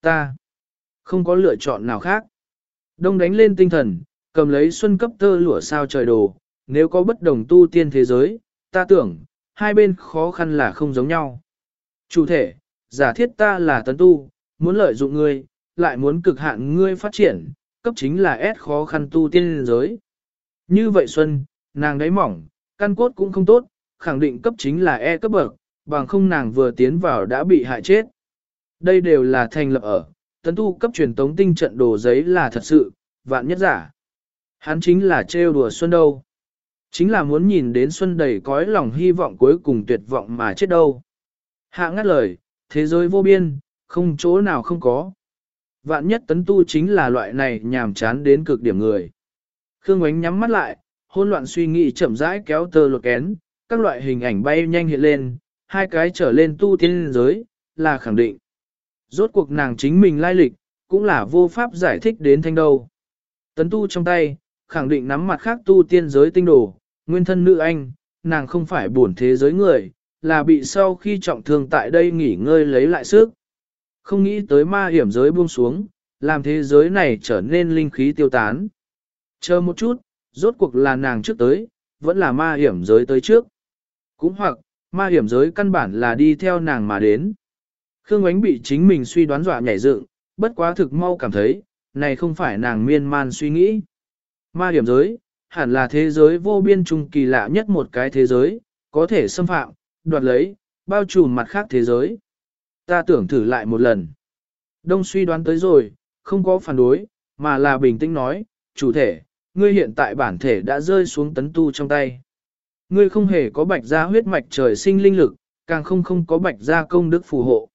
ta không có lựa chọn nào khác. Đông đánh lên tinh thần, cầm lấy xuân cấp tơ lụa sao trời đồ, nếu có bất đồng tu tiên thế giới, ta tưởng, hai bên khó khăn là không giống nhau. Chủ thể, giả thiết ta là tấn tu, muốn lợi dụng ngươi, lại muốn cực hạn ngươi phát triển, cấp chính là ép khó khăn tu tiên giới. Như vậy Xuân, nàng đáy mỏng, căn cốt cũng không tốt, khẳng định cấp chính là E cấp bậc, bằng không nàng vừa tiến vào đã bị hại chết. Đây đều là thành lập ở, tấn tu cấp truyền tống tinh trận đồ giấy là thật sự, vạn nhất giả. Hắn chính là trêu đùa Xuân đâu. Chính là muốn nhìn đến Xuân đầy cõi lòng hy vọng cuối cùng tuyệt vọng mà chết đâu. Hạ ngắt lời, thế giới vô biên, không chỗ nào không có. Vạn nhất tấn tu chính là loại này nhàm chán đến cực điểm người. Khương Ngoánh nhắm mắt lại, hôn loạn suy nghĩ chậm rãi kéo tơ lột kén, các loại hình ảnh bay nhanh hiện lên, hai cái trở lên tu tiên giới, là khẳng định. Rốt cuộc nàng chính mình lai lịch, cũng là vô pháp giải thích đến thanh đâu. Tấn tu trong tay, khẳng định nắm mặt khác tu tiên giới tinh đồ, nguyên thân nữ anh, nàng không phải buồn thế giới người, là bị sau khi trọng thương tại đây nghỉ ngơi lấy lại sức. Không nghĩ tới ma hiểm giới buông xuống, làm thế giới này trở nên linh khí tiêu tán. Chờ một chút, rốt cuộc là nàng trước tới, vẫn là ma hiểm giới tới trước. Cũng hoặc, ma hiểm giới căn bản là đi theo nàng mà đến. Khương Ánh bị chính mình suy đoán dọa nhảy dựng, bất quá thực mau cảm thấy, này không phải nàng miên man suy nghĩ. Ma điểm giới, hẳn là thế giới vô biên trung kỳ lạ nhất một cái thế giới, có thể xâm phạm, đoạt lấy, bao trùm mặt khác thế giới. Ta tưởng thử lại một lần. Đông suy đoán tới rồi, không có phản đối, mà là bình tĩnh nói, chủ thể, ngươi hiện tại bản thể đã rơi xuống tấn tu trong tay. Ngươi không hề có bạch gia huyết mạch trời sinh linh lực, càng không không có bạch gia công đức phù hộ.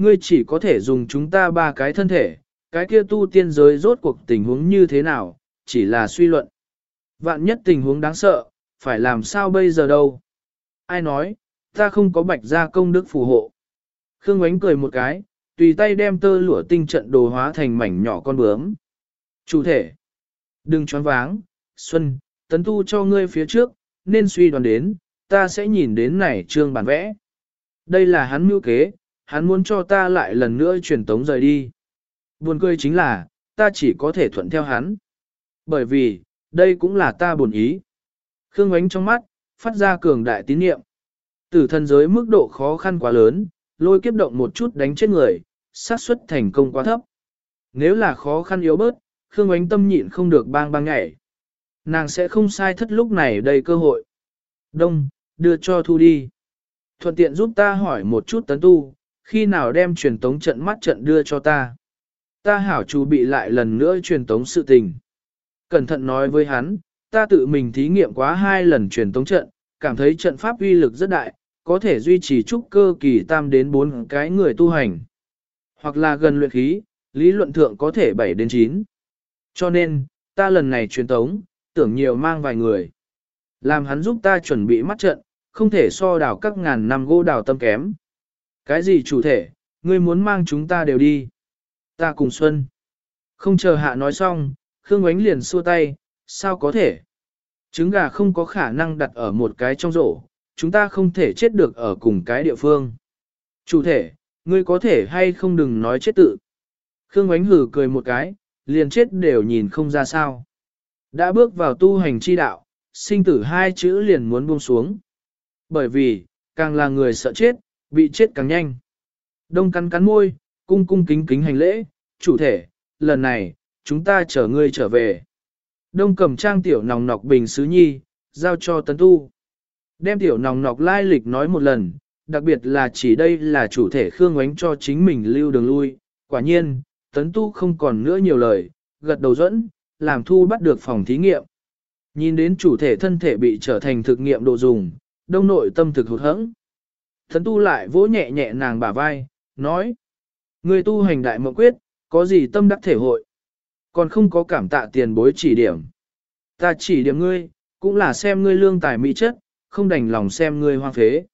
Ngươi chỉ có thể dùng chúng ta ba cái thân thể, cái kia tu tiên giới rốt cuộc tình huống như thế nào, chỉ là suy luận. Vạn nhất tình huống đáng sợ, phải làm sao bây giờ đâu? Ai nói, ta không có bạch gia công đức phù hộ. Khương ánh cười một cái, tùy tay đem tơ lụa tinh trận đồ hóa thành mảnh nhỏ con bướm. Chủ thể, đừng choáng váng, Xuân, tấn tu cho ngươi phía trước, nên suy đoán đến, ta sẽ nhìn đến này trương bản vẽ. Đây là hắn mưu kế, hắn muốn cho ta lại lần nữa truyền tống rời đi. Buồn cười chính là, ta chỉ có thể thuận theo hắn. Bởi vì, đây cũng là ta buồn ý. Khương ánh trong mắt, phát ra cường đại tín niệm. Tử thần giới mức độ khó khăn quá lớn, lôi kiếp động một chút đánh chết người, xác suất thành công quá thấp. Nếu là khó khăn yếu bớt, Khương ánh tâm nhịn không được bang bang nhảy. Nàng sẽ không sai thất lúc này đầy cơ hội. Đông, đưa cho thu đi. Thuận tiện giúp ta hỏi một chút tấn tu, khi nào đem truyền tống trận mắt trận đưa cho ta. Ta hảo chú bị lại lần nữa truyền tống sự tình. Cẩn thận nói với hắn, ta tự mình thí nghiệm quá hai lần truyền tống trận, cảm thấy trận pháp uy lực rất đại, có thể duy trì trúc cơ kỳ tam đến bốn cái người tu hành. Hoặc là gần luyện khí, lý luận thượng có thể 7 đến 9. Cho nên, ta lần này truyền tống, tưởng nhiều mang vài người. Làm hắn giúp ta chuẩn bị mắt trận, không thể so đào các ngàn năm gỗ đào tâm kém. Cái gì chủ thể, ngươi muốn mang chúng ta đều đi. Ta cùng Xuân. Không chờ hạ nói xong, Khương Ngoánh liền xua tay, sao có thể? Trứng gà không có khả năng đặt ở một cái trong rổ, chúng ta không thể chết được ở cùng cái địa phương. Chủ thể, ngươi có thể hay không đừng nói chết tự. Khương Ngoánh hử cười một cái, liền chết đều nhìn không ra sao. Đã bước vào tu hành chi đạo, sinh tử hai chữ liền muốn buông xuống. Bởi vì, càng là người sợ chết, bị chết càng nhanh. Đông cắn cắn môi, cung cung kính kính hành lễ, chủ thể, lần này, chúng ta chở ngươi trở về. Đông cầm trang tiểu nòng nọc bình sứ nhi, giao cho tấn tu. Đem tiểu nòng nọc lai lịch nói một lần, đặc biệt là chỉ đây là chủ thể khương oánh cho chính mình lưu đường lui. Quả nhiên, tấn tu không còn nữa nhiều lời, gật đầu dẫn, làm thu bắt được phòng thí nghiệm. Nhìn đến chủ thể thân thể bị trở thành thực nghiệm độ dùng, đông nội tâm thực hụt hẫng thần tu lại vỗ nhẹ nhẹ nàng bả vai, nói. Người tu hành đại mộng quyết, có gì tâm đắc thể hội? Còn không có cảm tạ tiền bối chỉ điểm. Ta chỉ điểm ngươi, cũng là xem ngươi lương tài mỹ chất, không đành lòng xem ngươi hoang phế.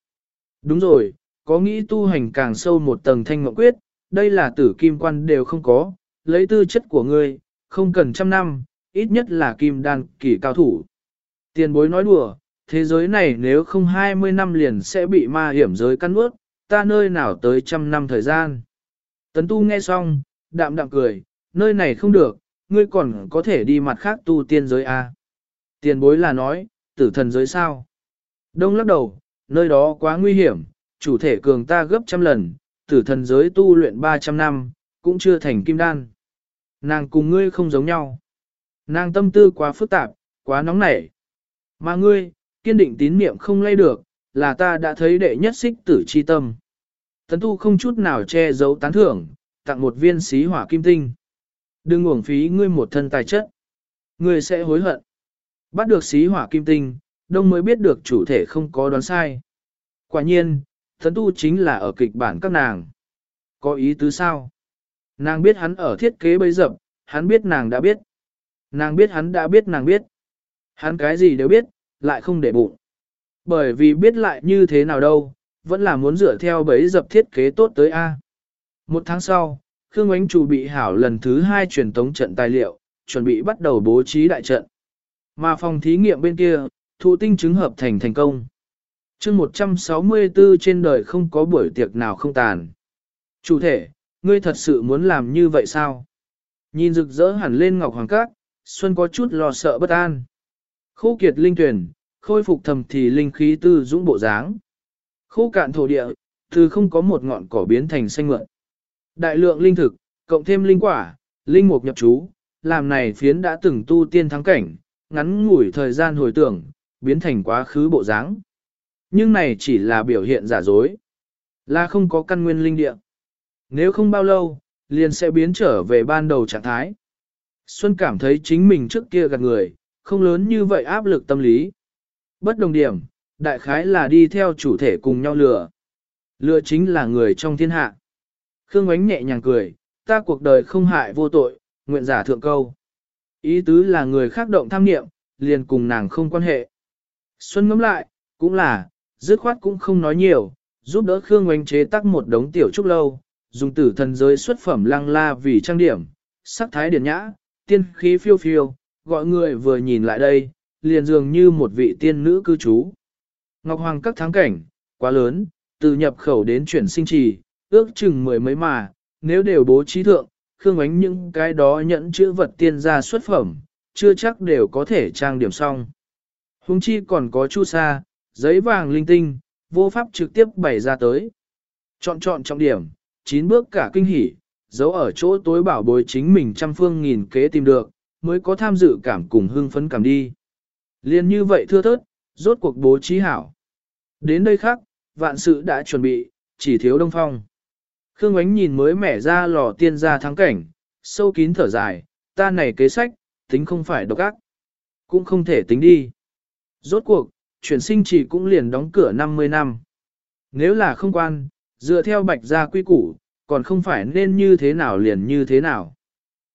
Đúng rồi, có nghĩ tu hành càng sâu một tầng thanh mộng quyết, đây là tử kim quan đều không có, lấy tư chất của ngươi, không cần trăm năm, ít nhất là kim đan kỳ cao thủ. Tiền bối nói đùa, thế giới này nếu không 20 năm liền sẽ bị ma hiểm giới căn ướt, ta nơi nào tới trăm năm thời gian. Tấn tu nghe xong, đạm đạm cười, nơi này không được, ngươi còn có thể đi mặt khác tu tiên giới A. Tiền bối là nói, tử thần giới sao? Đông lắc đầu, nơi đó quá nguy hiểm, chủ thể cường ta gấp trăm lần, tử thần giới tu luyện 300 năm, cũng chưa thành kim đan. Nàng cùng ngươi không giống nhau. Nàng tâm tư quá phức tạp, quá nóng nảy. Mà ngươi, kiên định tín niệm không lay được, là ta đã thấy đệ nhất xích tử chi tâm. Tấn tu không chút nào che giấu tán thưởng, tặng một viên xí hỏa kim tinh. Đừng uổng phí ngươi một thân tài chất. Ngươi sẽ hối hận. Bắt được xí hỏa kim tinh, đông mới biết được chủ thể không có đoán sai. Quả nhiên, tấn tu chính là ở kịch bản các nàng. Có ý tứ sao? Nàng biết hắn ở thiết kế bấy dập, hắn biết nàng đã biết. Nàng biết hắn đã biết nàng biết. Hắn cái gì đều biết, lại không để bụng. Bởi vì biết lại như thế nào đâu, vẫn là muốn dựa theo bấy dập thiết kế tốt tới A. Một tháng sau, Khương Ánh chủ bị hảo lần thứ hai truyền tống trận tài liệu, chuẩn bị bắt đầu bố trí đại trận. Mà phòng thí nghiệm bên kia, thụ tinh chứng hợp thành thành công. chương 164 trên đời không có buổi tiệc nào không tàn. Chủ thể, ngươi thật sự muốn làm như vậy sao? Nhìn rực rỡ hẳn lên ngọc hoàng cát, Xuân có chút lo sợ bất an. Khô kiệt linh tuyển, khôi phục thầm thì linh khí tư dũng bộ dáng. Khô cạn thổ địa, từ không có một ngọn cỏ biến thành xanh mượn. Đại lượng linh thực, cộng thêm linh quả, linh mục nhập chú, làm này phiến đã từng tu tiên thắng cảnh, ngắn ngủi thời gian hồi tưởng, biến thành quá khứ bộ dáng. Nhưng này chỉ là biểu hiện giả dối, là không có căn nguyên linh địa. Nếu không bao lâu, liền sẽ biến trở về ban đầu trạng thái. Xuân cảm thấy chính mình trước kia gạt người, không lớn như vậy áp lực tâm lý. Bất đồng điểm, đại khái là đi theo chủ thể cùng nhau lừa. Lừa chính là người trong thiên hạ. Khương Ngoánh nhẹ nhàng cười, ta cuộc đời không hại vô tội, nguyện giả thượng câu. Ý tứ là người khác động tham niệm, liền cùng nàng không quan hệ. Xuân ngẫm lại, cũng là, dứt khoát cũng không nói nhiều, giúp đỡ Khương Ngoánh chế tác một đống tiểu trúc lâu, dùng tử thần giới xuất phẩm lăng la vì trang điểm, sắc thái điển nhã, tiên khí phiêu phiêu, gọi người vừa nhìn lại đây, liền dường như một vị tiên nữ cư trú. Ngọc Hoàng các thắng cảnh, quá lớn, từ nhập khẩu đến chuyển sinh trì, ước chừng mười mấy mà, nếu đều bố trí thượng, khương ánh những cái đó nhận chữ vật tiên ra xuất phẩm, chưa chắc đều có thể trang điểm xong. Hùng chi còn có chu sa, giấy vàng linh tinh, vô pháp trực tiếp bày ra tới. Chọn chọn trọng điểm, chín bước cả kinh hỉ, giấu ở chỗ tối bảo bối chính mình trăm phương nghìn kế tìm được, mới có tham dự cảm cùng hưng phấn cảm đi. Liên như vậy thưa thớt, rốt cuộc bố trí hảo. Đến đây khác, vạn sự đã chuẩn bị, chỉ thiếu đông phong. Khương Ánh nhìn mới mẻ ra lò tiên gia thắng cảnh, sâu kín thở dài, ta này kế sách, tính không phải độc ác. Cũng không thể tính đi. Rốt cuộc, chuyển sinh chỉ cũng liền đóng cửa 50 năm. Nếu là không quan, dựa theo bạch gia quy củ, còn không phải nên như thế nào liền như thế nào.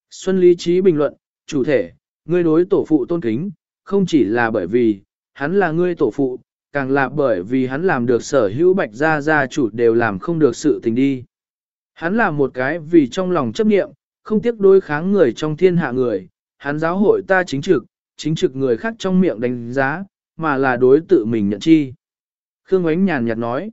Xuân lý trí bình luận, chủ thể, ngươi đối tổ phụ tôn kính, không chỉ là bởi vì, hắn là ngươi tổ phụ, càng là bởi vì hắn làm được sở hữu bạch gia gia chủ đều làm không được sự tình đi. Hắn là một cái vì trong lòng chấp niệm, không tiếc đối kháng người trong thiên hạ người, hắn giáo hội ta chính trực, chính trực người khác trong miệng đánh giá, mà là đối tự mình nhận chi. Khương Ánh nhàn nhạt nói,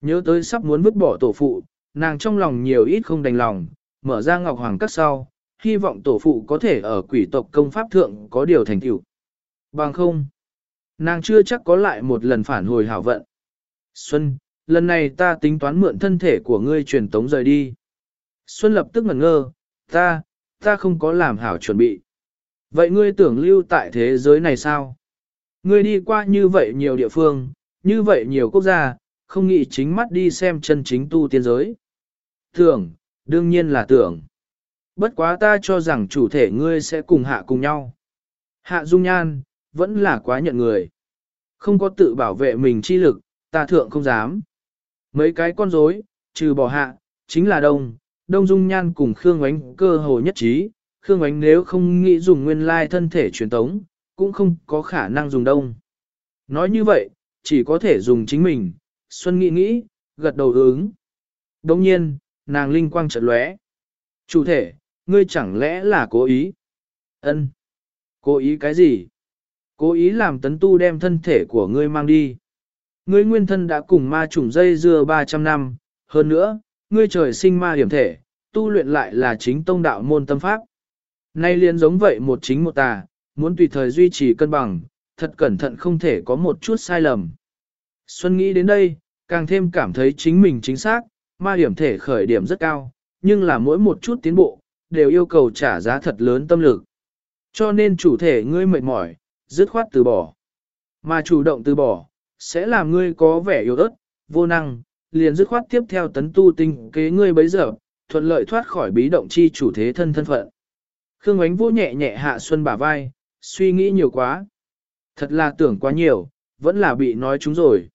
nhớ tới sắp muốn vứt bỏ tổ phụ, nàng trong lòng nhiều ít không đành lòng, mở ra ngọc hoàng cắt sau, hy vọng tổ phụ có thể ở quỷ tộc công pháp thượng có điều thành tựu. Bằng không, nàng chưa chắc có lại một lần phản hồi hảo vận. Xuân, lần này ta tính toán mượn thân thể của ngươi truyền tống rời đi. Xuân lập tức ngẩn ngơ, ta, ta không có làm hảo chuẩn bị. Vậy ngươi tưởng lưu tại thế giới này sao? Ngươi đi qua như vậy nhiều địa phương, như vậy nhiều quốc gia, không nghĩ chính mắt đi xem chân chính tu tiên giới. Tưởng, đương nhiên là tưởng. Bất quá ta cho rằng chủ thể ngươi sẽ cùng hạ cùng nhau. Hạ dung nhan, vẫn là quá nhận người. Không có tự bảo vệ mình chi lực, ta thượng không dám. Mấy cái con rối, trừ bỏ hạ, chính là đông, đông dung nhan cùng Khương Ánh cơ hồ nhất trí. Khương Ánh nếu không nghĩ dùng nguyên lai thân thể truyền tống, cũng không có khả năng dùng đông. Nói như vậy, chỉ có thể dùng chính mình, Xuân nghĩ nghĩ, gật đầu ứng. Đồng nhiên, nàng linh quang chợt lóe. Chủ thể, ngươi chẳng lẽ là cố ý? Ân, Cố ý cái gì? Cố ý làm tấn tu đem thân thể của ngươi mang đi. Ngươi nguyên thân đã cùng ma trùng dây dưa 300 năm, hơn nữa, ngươi trời sinh ma hiểm thể, tu luyện lại là chính tông đạo môn tâm pháp. Nay liền giống vậy một chính một tà, muốn tùy thời duy trì cân bằng, thật cẩn thận không thể có một chút sai lầm. Xuân nghĩ đến đây, càng thêm cảm thấy chính mình chính xác, ma hiểm thể khởi điểm rất cao, nhưng là mỗi một chút tiến bộ, đều yêu cầu trả giá thật lớn tâm lực. Cho nên chủ thể ngươi mệt mỏi, dứt khoát từ bỏ. Mà chủ động từ bỏ, sẽ làm ngươi có vẻ yếu ớt, vô năng, liền dứt khoát tiếp theo tấn tu tinh kế ngươi bấy giờ, thuận lợi thoát khỏi bí động chi chủ thế thân thân phận. Khương ánh vô nhẹ nhẹ hạ Xuân bả vai, suy nghĩ nhiều quá. Thật là tưởng quá nhiều, vẫn là bị nói chúng rồi.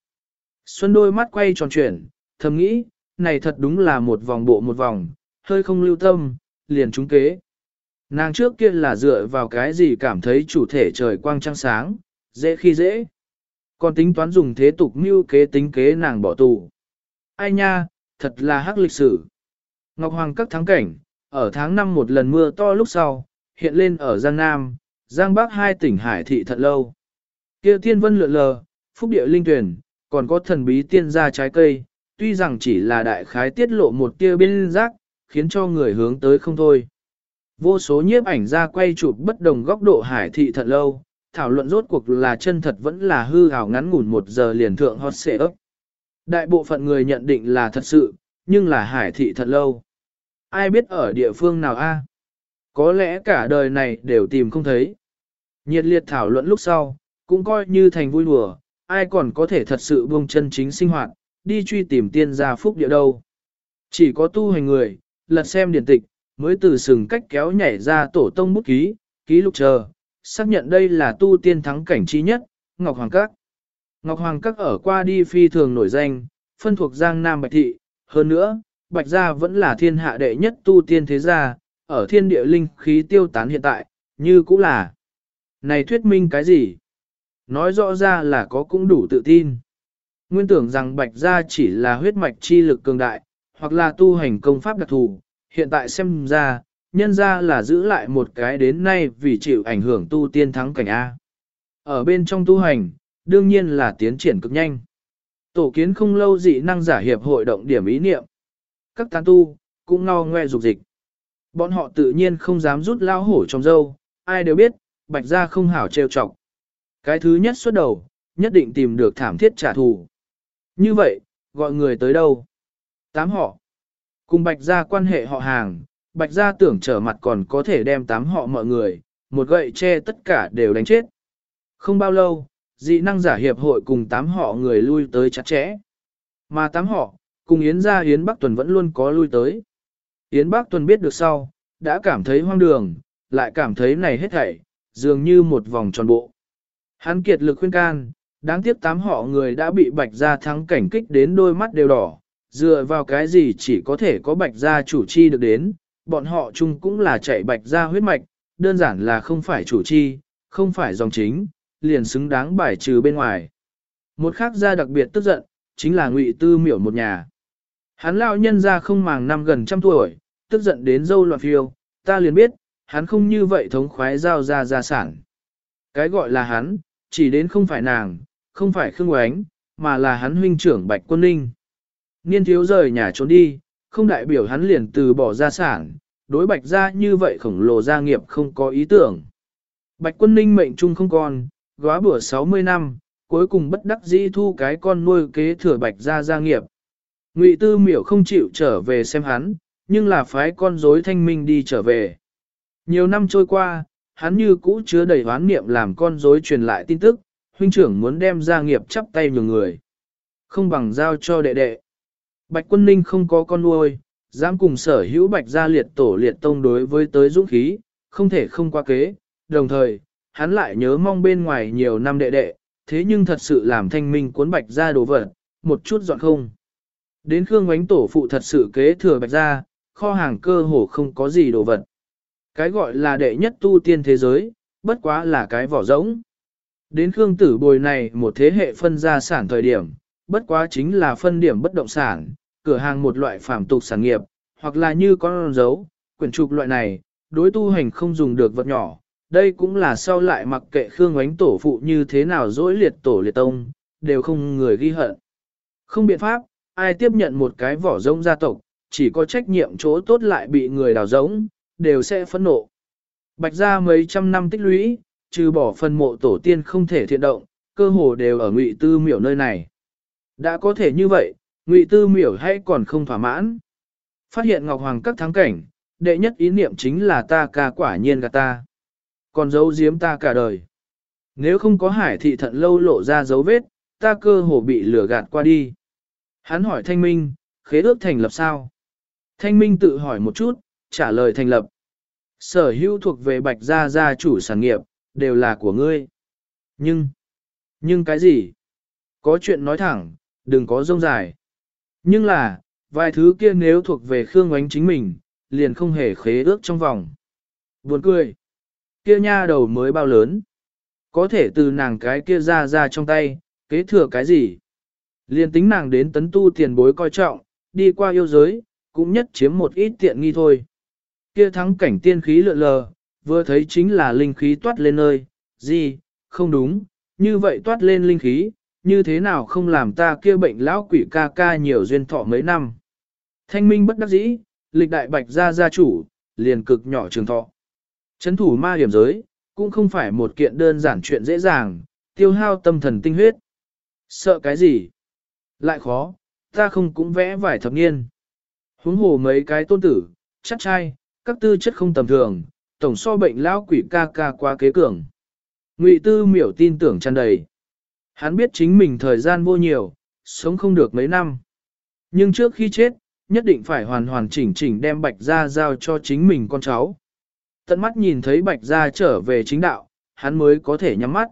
Xuân đôi mắt quay tròn chuyển, thầm nghĩ, này thật đúng là một vòng bộ một vòng, hơi không lưu tâm, liền trúng kế. Nàng trước kia là dựa vào cái gì cảm thấy chủ thể trời quang trăng sáng, dễ khi dễ. Còn tính toán dùng thế tục mưu kế tính kế nàng bỏ tù. Ai nha, thật là hắc lịch sử. Ngọc Hoàng các tháng cảnh, ở tháng 5 một lần mưa to lúc sau, hiện lên ở Giang Nam, Giang Bắc hai tỉnh Hải thị thật lâu. Kia thiên vân lượn lờ, phúc địa linh tuyển, còn có thần bí tiên gia trái cây, tuy rằng chỉ là đại khái tiết lộ một tia bên rác, khiến cho người hướng tới không thôi. Vô số nhiếp ảnh ra quay chụp bất đồng góc độ hải thị thật lâu, thảo luận rốt cuộc là chân thật vẫn là hư hào ngắn ngủn một giờ liền thượng hot xệ ấp. Đại bộ phận người nhận định là thật sự, nhưng là hải thị thật lâu. Ai biết ở địa phương nào a? À? Có lẽ cả đời này đều tìm không thấy. Nhiệt liệt thảo luận lúc sau, cũng coi như thành vui đùa, ai còn có thể thật sự buông chân chính sinh hoạt, đi truy tìm tiên gia phúc địa đâu. Chỉ có tu hành người, lật xem điển tịch, mới từ sừng cách kéo nhảy ra tổ tông bút ký, ký lục chờ, xác nhận đây là tu tiên thắng cảnh chi nhất, Ngọc Hoàng Các. Ngọc Hoàng Các ở qua đi phi thường nổi danh, phân thuộc Giang Nam Bạch Thị, hơn nữa, Bạch Gia vẫn là thiên hạ đệ nhất tu tiên thế gia, ở thiên địa linh khí tiêu tán hiện tại, như cũng là. Này thuyết minh cái gì? Nói rõ ra là có cũng đủ tự tin. Nguyên tưởng rằng Bạch Gia chỉ là huyết mạch chi lực cường đại, hoặc là tu hành công pháp đặc thù, hiện tại xem ra, nhân ra là giữ lại một cái đến nay vì chịu ảnh hưởng tu tiên thắng cảnh A. Ở bên trong tu hành, đương nhiên là tiến triển cực nhanh. Tổ kiến không lâu dị năng giả hiệp hội động điểm ý niệm. Các tán tu, cũng ngao ngoe dục dịch. Bọn họ tự nhiên không dám rút lao hổ trong dâu, ai đều biết, bạch gia không hảo trêu chọc. Cái thứ nhất xuất đầu, nhất định tìm được thảm thiết trả thù. Như vậy, gọi người tới đâu? Tám họ. Cùng bạch gia quan hệ họ hàng, bạch gia tưởng trở mặt còn có thể đem tám họ mọi người, một gậy che tất cả đều đánh chết. Không bao lâu, dị năng giả hiệp hội cùng tám họ người lui tới chặt chẽ. Mà tám họ, cùng Yến gia Yến Bắc Tuần vẫn luôn có lui tới. Yến Bắc Tuần biết được sau, đã cảm thấy hoang đường, lại cảm thấy này hết thảy, dường như một vòng tròn bộ. Hắn kiệt lực khuyên can, đáng tiếc tám họ người đã bị bạch gia thắng cảnh kích đến đôi mắt đều đỏ, dựa vào cái gì chỉ có thể có bạch gia chủ chi được đến, bọn họ chung cũng là chạy bạch gia huyết mạch, đơn giản là không phải chủ chi, không phải dòng chính, liền xứng đáng bài trừ bên ngoài. Một khác gia đặc biệt tức giận, chính là ngụy tư miểu một nhà. Hắn lão nhân ra không màng năm gần trăm tuổi, tức giận đến dâu loạn phiêu, ta liền biết, hắn không như vậy thống khoái giao ra gia sản. Cái gọi là hắn, chỉ đến không phải nàng, không phải Khương Oánh, mà là hắn huynh trưởng Bạch Quân Ninh. Niên thiếu rời nhà trốn đi, không đại biểu hắn liền từ bỏ gia sản, đối Bạch gia như vậy khổng lồ gia nghiệp không có ý tưởng. Bạch Quân Ninh mệnh chung không còn, góa bữa 60 năm, cuối cùng bất đắc dĩ thu cái con nuôi kế thừa Bạch gia gia nghiệp. Ngụy Tư Miểu không chịu trở về xem hắn, nhưng là phái con rối thanh minh đi trở về. Nhiều năm trôi qua, hắn như cũ chứa đầy hoán niệm làm con rối truyền lại tin tức, huynh trưởng muốn đem gia nghiệp chắp tay nhường người. Không bằng giao cho đệ đệ. Bạch quân ninh không có con nuôi, dám cùng sở hữu bạch gia liệt tổ liệt tông đối với tới dũng khí, không thể không qua kế, đồng thời, hắn lại nhớ mong bên ngoài nhiều năm đệ đệ, thế nhưng thật sự làm thanh minh cuốn bạch gia đồ vật, một chút dọn không. Đến Khương Ngoánh tổ phụ thật sự kế thừa bạch gia, kho hàng cơ hồ không có gì đồ vật. Cái gọi là đệ nhất tu tiên thế giới, bất quá là cái vỏ rỗng. Đến Khương Tử Bồi này một thế hệ phân gia sản thời điểm, bất quá chính là phân điểm bất động sản, cửa hàng một loại phạm tục sản nghiệp, hoặc là như con dấu, quyển trục loại này, đối tu hành không dùng được vật nhỏ. Đây cũng là sau lại mặc kệ Khương Ngoánh tổ phụ như thế nào dỗi liệt tổ liệt tông, đều không người ghi hận. Không biện pháp, ai tiếp nhận một cái vỏ rông gia tộc, chỉ có trách nhiệm chỗ tốt lại bị người đào rỗng, đều sẽ phẫn nộ. Bạch ra mấy trăm năm tích lũy, trừ bỏ phần mộ tổ tiên không thể thiện động, cơ hồ đều ở ngụy tư miểu nơi này. Đã có thể như vậy, ngụy tư miểu hay còn không thỏa mãn. Phát hiện Ngọc Hoàng các thắng cảnh, đệ nhất ý niệm chính là ta ca quả nhiên gạt ta. Còn giấu giếm ta cả đời. Nếu không có hải thị thận lâu lộ ra dấu vết, ta cơ hồ bị lừa gạt qua đi. Hắn hỏi thanh minh, khế ước thành lập sao? Thanh minh tự hỏi một chút, trả lời thành lập. Sở hữu thuộc về bạch gia gia chủ sản nghiệp, đều là của ngươi. Nhưng, nhưng cái gì? Có chuyện nói thẳng, đừng có rông dài. Nhưng là, vài thứ kia nếu thuộc về Khương Ngoánh chính mình, liền không hề khế ước trong vòng. Buồn cười. Kia nha đầu mới bao lớn. Có thể từ nàng cái kia ra ra trong tay, kế thừa cái gì? Liền tính nàng đến tấn tu tiền bối coi trọng, đi qua yêu giới, cũng nhất chiếm một ít tiện nghi thôi. Kia thắng cảnh tiên khí lượn lờ, vừa thấy chính là linh khí toát lên nơi, gì, không đúng, như vậy toát lên linh khí, như thế nào không làm ta kia bệnh lão quỷ ca ca nhiều duyên thọ mấy năm. Thanh minh bất đắc dĩ, lịch đại bạch gia gia chủ, liền cực nhỏ trường thọ. Chấn thủ ma hiểm giới, cũng không phải một kiện đơn giản chuyện dễ dàng, tiêu hao tâm thần tinh huyết. Sợ cái gì? Lại khó, ta không cũng vẽ vài thập niên. Huống hồ mấy cái tôn tử, chắc trai, các tư chất không tầm thường, tổng so bệnh lão quỷ ca ca qua kế cường. Ngụy tư miểu tin tưởng tràn đầy. Hắn biết chính mình thời gian vô nhiều, sống không được mấy năm. Nhưng trước khi chết, nhất định phải hoàn hoàn chỉnh chỉnh đem bạch gia giao cho chính mình con cháu. Tận mắt nhìn thấy bạch gia trở về chính đạo, hắn mới có thể nhắm mắt.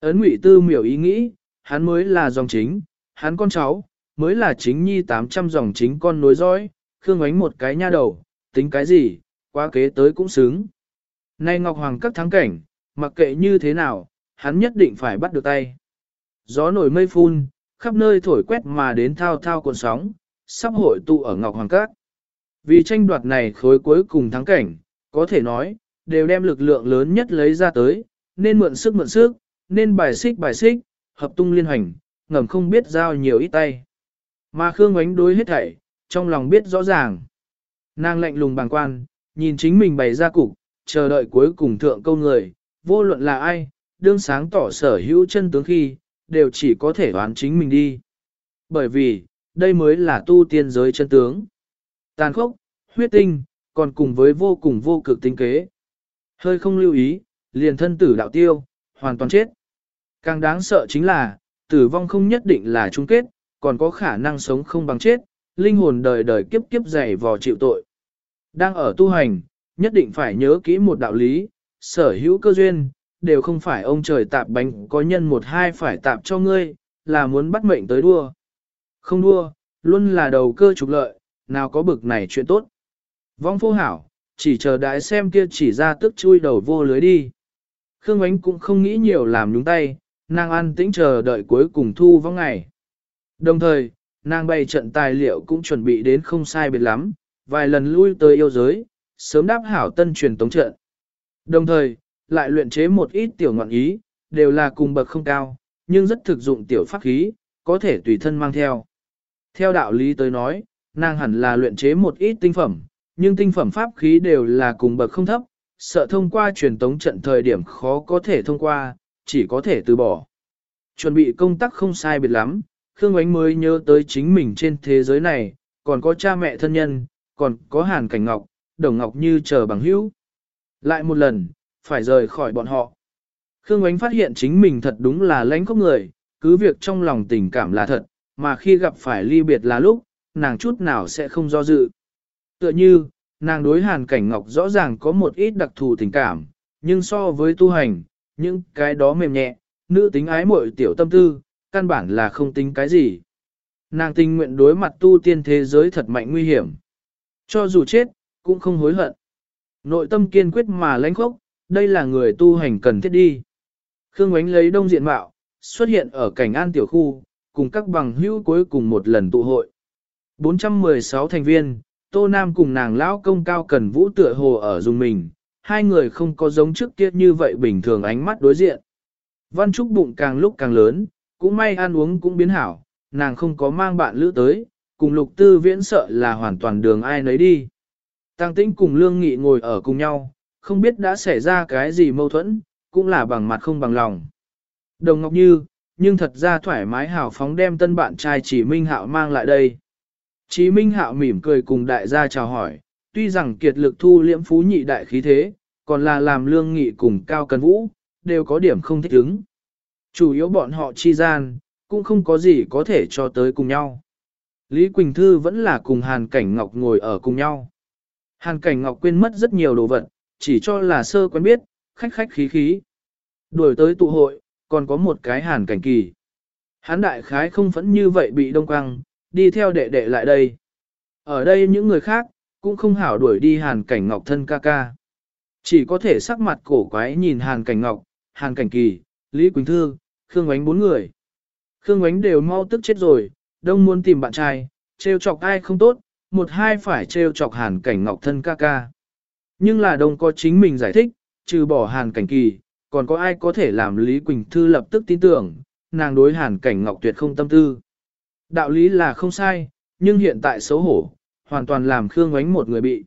Ấn ngụy tư miểu ý nghĩ, hắn mới là dòng chính, hắn con cháu, mới là chính nhi 800 dòng chính con nối dõi, khương ánh một cái nha đầu, tính cái gì, quá kế tới cũng xứng. Nay Ngọc Hoàng các thắng cảnh, mặc kệ như thế nào, hắn nhất định phải bắt được tay. Gió nổi mây phun, khắp nơi thổi quét mà đến thao thao cuộn sóng, sắp hội tụ ở Ngọc Hoàng Các. Vì tranh đoạt này khối cuối cùng thắng cảnh, có thể nói, đều đem lực lượng lớn nhất lấy ra tới, nên mượn sức mượn sức, nên bài xích bài xích, hợp tung liên hành, ngầm không biết giao nhiều ít tay. Mà Khương Ánh đối hết thảy, trong lòng biết rõ ràng. Nàng lạnh lùng bàng quan, nhìn chính mình bày ra cục, chờ đợi cuối cùng thượng câu người, vô luận là ai, đương sáng tỏ sở hữu chân tướng khi, đều chỉ có thể đoán chính mình đi. Bởi vì, đây mới là tu tiên giới chân tướng. Tàn khốc, huyết tinh, còn cùng với vô cùng vô cực tinh kế. Hơi không lưu ý, liền thân tử đạo tiêu, hoàn toàn chết. Càng đáng sợ chính là, tử vong không nhất định là chung kết, còn có khả năng sống không bằng chết, linh hồn đời đời kiếp kiếp dày vò chịu tội. Đang ở tu hành, nhất định phải nhớ kỹ một đạo lý, sở hữu cơ duyên, đều không phải ông trời tạp bánh có nhân một hai phải tạp cho ngươi, là muốn bắt mệnh tới đua. Không đua, luôn là đầu cơ trục lợi, nào có bực này chuyện tốt. Vong phô hảo, chỉ chờ đại xem kia chỉ ra tức chui đầu vô lưới đi. Khương Ánh cũng không nghĩ nhiều làm nhúng tay, nàng ăn tĩnh chờ đợi cuối cùng thu vong ngày. Đồng thời, nàng bày trận tài liệu cũng chuẩn bị đến không sai biệt lắm, vài lần lui tới yêu giới, sớm đáp hảo tân truyền tống trận. Đồng thời, lại luyện chế một ít tiểu ngọn ý, đều là cùng bậc không cao, nhưng rất thực dụng tiểu pháp khí, có thể tùy thân mang theo. Theo đạo lý tới nói, nàng hẳn là luyện chế một ít tinh phẩm, nhưng tinh phẩm pháp khí đều là cùng bậc không thấp, sợ thông qua truyền tống trận thời điểm khó có thể thông qua, chỉ có thể từ bỏ. Chuẩn bị công tác không sai biệt lắm, Khương Ánh mới nhớ tới chính mình trên thế giới này, còn có cha mẹ thân nhân, còn có Hàn Cảnh Ngọc, Đồng Ngọc Như chờ bằng hữu. Lại một lần, phải rời khỏi bọn họ. Khương Ánh phát hiện chính mình thật đúng là lãnh khốc người, cứ việc trong lòng tình cảm là thật, mà khi gặp phải ly biệt là lúc, nàng chút nào sẽ không do dự. Tựa như, nàng đối hàn cảnh ngọc rõ ràng có một ít đặc thù tình cảm, nhưng so với tu hành, những cái đó mềm nhẹ, nữ tính ái muội tiểu tâm tư, căn bản là không tính cái gì. Nàng tình nguyện đối mặt tu tiên thế giới thật mạnh nguy hiểm. Cho dù chết, cũng không hối hận. Nội tâm kiên quyết mà lãnh khốc, đây là người tu hành cần thiết đi. Khương Ngoánh lấy đông diện mạo, xuất hiện ở cảnh an tiểu khu, cùng các bằng hữu cuối cùng một lần tụ hội. 416 thành viên, Tô Nam cùng nàng lão công cao cần vũ tựa hồ ở dùng mình, hai người không có giống trước kia như vậy bình thường ánh mắt đối diện. Văn Trúc bụng càng lúc càng lớn, cũng may ăn uống cũng biến hảo, nàng không có mang bạn lữ tới, cùng lục tư viễn sợ là hoàn toàn đường ai nấy đi. Tăng tĩnh cùng lương nghị ngồi ở cùng nhau, không biết đã xảy ra cái gì mâu thuẫn, cũng là bằng mặt không bằng lòng. Đồng Ngọc Như, nhưng thật ra thoải mái hào phóng đem tân bạn trai chỉ Minh Hạo mang lại đây. Chí Minh Hạo mỉm cười cùng đại gia chào hỏi, tuy rằng kiệt lực thu liễm phú nhị đại khí thế, còn là làm lương nghị cùng cao cần vũ, đều có điểm không thích ứng. Chủ yếu bọn họ chi gian, cũng không có gì có thể cho tới cùng nhau. Lý Quỳnh Thư vẫn là cùng Hàn Cảnh Ngọc ngồi ở cùng nhau. Hàn Cảnh Ngọc quên mất rất nhiều đồ vật, chỉ cho là sơ quen biết, khách khách khí khí. Đuổi tới tụ hội, còn có một cái Hàn Cảnh Kỳ. Hán đại khái không phẫn như vậy bị đông quăng, đi theo đệ đệ lại đây. Ở đây những người khác, cũng không hảo đuổi đi Hàn Cảnh Ngọc thân ca ca. Chỉ có thể sắc mặt cổ quái nhìn Hàn Cảnh Ngọc, Hàn Cảnh Kỳ, Lý Quỳnh Thư, Khương Ngoánh bốn người. Khương Ngoánh đều mau tức chết rồi, đông muốn tìm bạn trai, trêu chọc ai không tốt, một hai phải trêu chọc Hàn Cảnh Ngọc thân ca ca. Nhưng là đông có chính mình giải thích, trừ bỏ Hàn Cảnh Kỳ, còn có ai có thể làm Lý Quỳnh Thư lập tức tin tưởng, nàng đối Hàn Cảnh Ngọc tuyệt không tâm tư. Đạo lý là không sai, nhưng hiện tại xấu hổ, hoàn toàn làm Khương Ngoánh một người bị.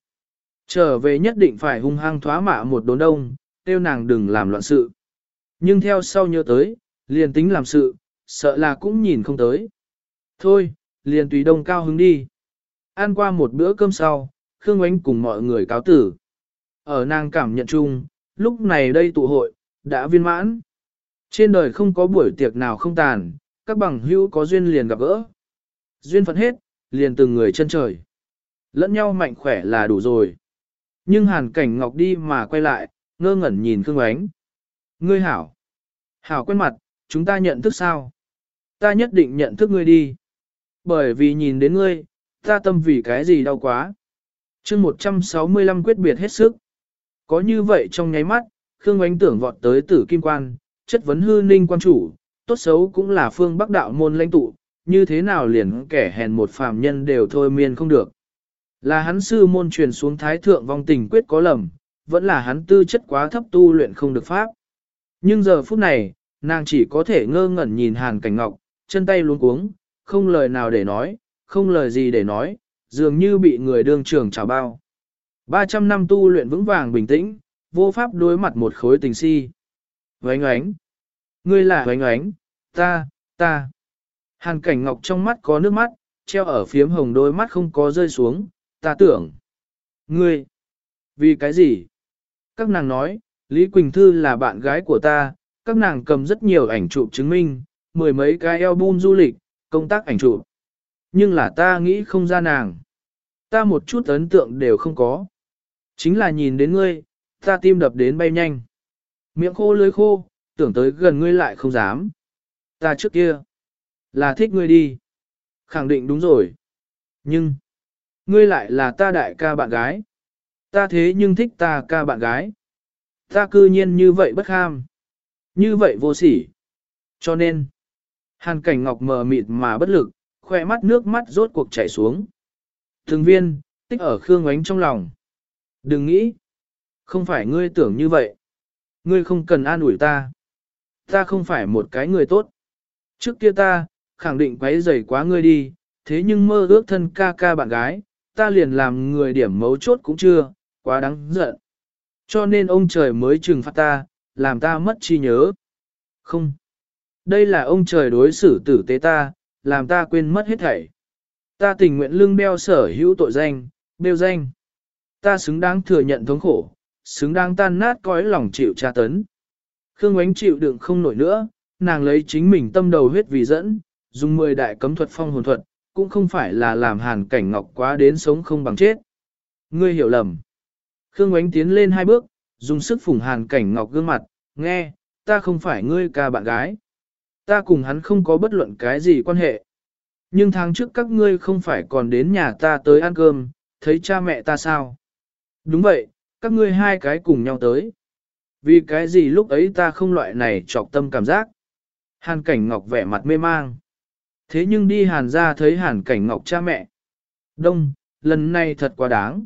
Trở về nhất định phải hung hăng thoá mạ một đốn đông, tiêu nàng đừng làm loạn sự. Nhưng theo sau nhớ tới, liền tính làm sự, sợ là cũng nhìn không tới. Thôi, liền tùy đông cao hứng đi. Ăn qua một bữa cơm sau, Khương Ngoánh cùng mọi người cáo tử. Ở nàng cảm nhận chung, lúc này đây tụ hội, đã viên mãn. Trên đời không có buổi tiệc nào không tàn, các bằng hữu có duyên liền gặp gỡ. Duyên phận hết, liền từng người chân trời. Lẫn nhau mạnh khỏe là đủ rồi. Nhưng hàn cảnh ngọc đi mà quay lại, ngơ ngẩn nhìn Khương Ánh. Ngươi hảo. Hảo quen mặt, chúng ta nhận thức sao? Ta nhất định nhận thức ngươi đi. Bởi vì nhìn đến ngươi, ta tâm vì cái gì đau quá. chương 165 quyết biệt hết sức. Có như vậy trong nháy mắt, Khương Ánh tưởng vọt tới tử kim quan, chất vấn hư ninh quan chủ, tốt xấu cũng là phương bắc đạo môn lãnh tụ, như thế nào liền kẻ hèn một phàm nhân đều thôi miên không được. Là hắn sư môn truyền xuống thái thượng vong tình quyết có lầm, vẫn là hắn tư chất quá thấp tu luyện không được pháp. Nhưng giờ phút này, nàng chỉ có thể ngơ ngẩn nhìn hàn cảnh ngọc, chân tay luống cuống, không lời nào để nói, không lời gì để nói, dường như bị người đương trường trào bao. 300 năm tu luyện vững vàng bình tĩnh, vô pháp đối mặt một khối tình si. Vánh ánh, ngươi là vánh ánh, ta, ta. Hàn cảnh ngọc trong mắt có nước mắt, treo ở phiếm hồng đôi mắt không có rơi xuống, ta tưởng. Ngươi, vì cái gì? Các nàng nói, Lý Quỳnh Thư là bạn gái của ta, các nàng cầm rất nhiều ảnh chụp chứng minh, mười mấy cái album du lịch, công tác ảnh chụp. Nhưng là ta nghĩ không ra nàng. Ta một chút ấn tượng đều không có. Chính là nhìn đến ngươi, ta tim đập đến bay nhanh. Miệng khô lưới khô, tưởng tới gần ngươi lại không dám. Ta trước kia, là thích ngươi đi. Khẳng định đúng rồi. Nhưng, ngươi lại là ta đại ca bạn gái. Ta thế nhưng thích ta ca bạn gái. Ta cư nhiên như vậy bất ham. Như vậy vô sỉ. Cho nên, hàn cảnh ngọc mờ mịt mà bất lực, khoe mắt nước mắt rốt cuộc chảy xuống. Thường viên, tích ở khương ánh trong lòng. Đừng nghĩ. Không phải ngươi tưởng như vậy. Ngươi không cần an ủi ta. Ta không phải một cái người tốt. Trước kia ta, khẳng định quấy rầy quá ngươi đi, thế nhưng mơ ước thân ca ca bạn gái, ta liền làm người điểm mấu chốt cũng chưa, quá đáng giận. Cho nên ông trời mới trừng phạt ta, làm ta mất chi nhớ. Không. Đây là ông trời đối xử tử tế ta, làm ta quên mất hết thảy. Ta tình nguyện lương đeo sở hữu tội danh, đeo danh. Ta xứng đáng thừa nhận thống khổ, xứng đáng tan nát cõi lòng chịu tra tấn. Khương Ngoánh chịu đựng không nổi nữa, nàng lấy chính mình tâm đầu huyết vì dẫn, dùng 10 đại cấm thuật phong hồn thuật, cũng không phải là làm hàn cảnh ngọc quá đến sống không bằng chết. Ngươi hiểu lầm. Khương Ngoánh tiến lên hai bước, dùng sức phủng hàn cảnh ngọc gương mặt, nghe, ta không phải ngươi ca bạn gái. Ta cùng hắn không có bất luận cái gì quan hệ. Nhưng tháng trước các ngươi không phải còn đến nhà ta tới ăn cơm, thấy cha mẹ ta sao? Đúng vậy, các ngươi hai cái cùng nhau tới. Vì cái gì lúc ấy ta không loại này trọc tâm cảm giác. Hàn cảnh ngọc vẻ mặt mê mang. Thế nhưng đi hàn ra thấy hàn cảnh ngọc cha mẹ. Đông, lần này thật quá đáng.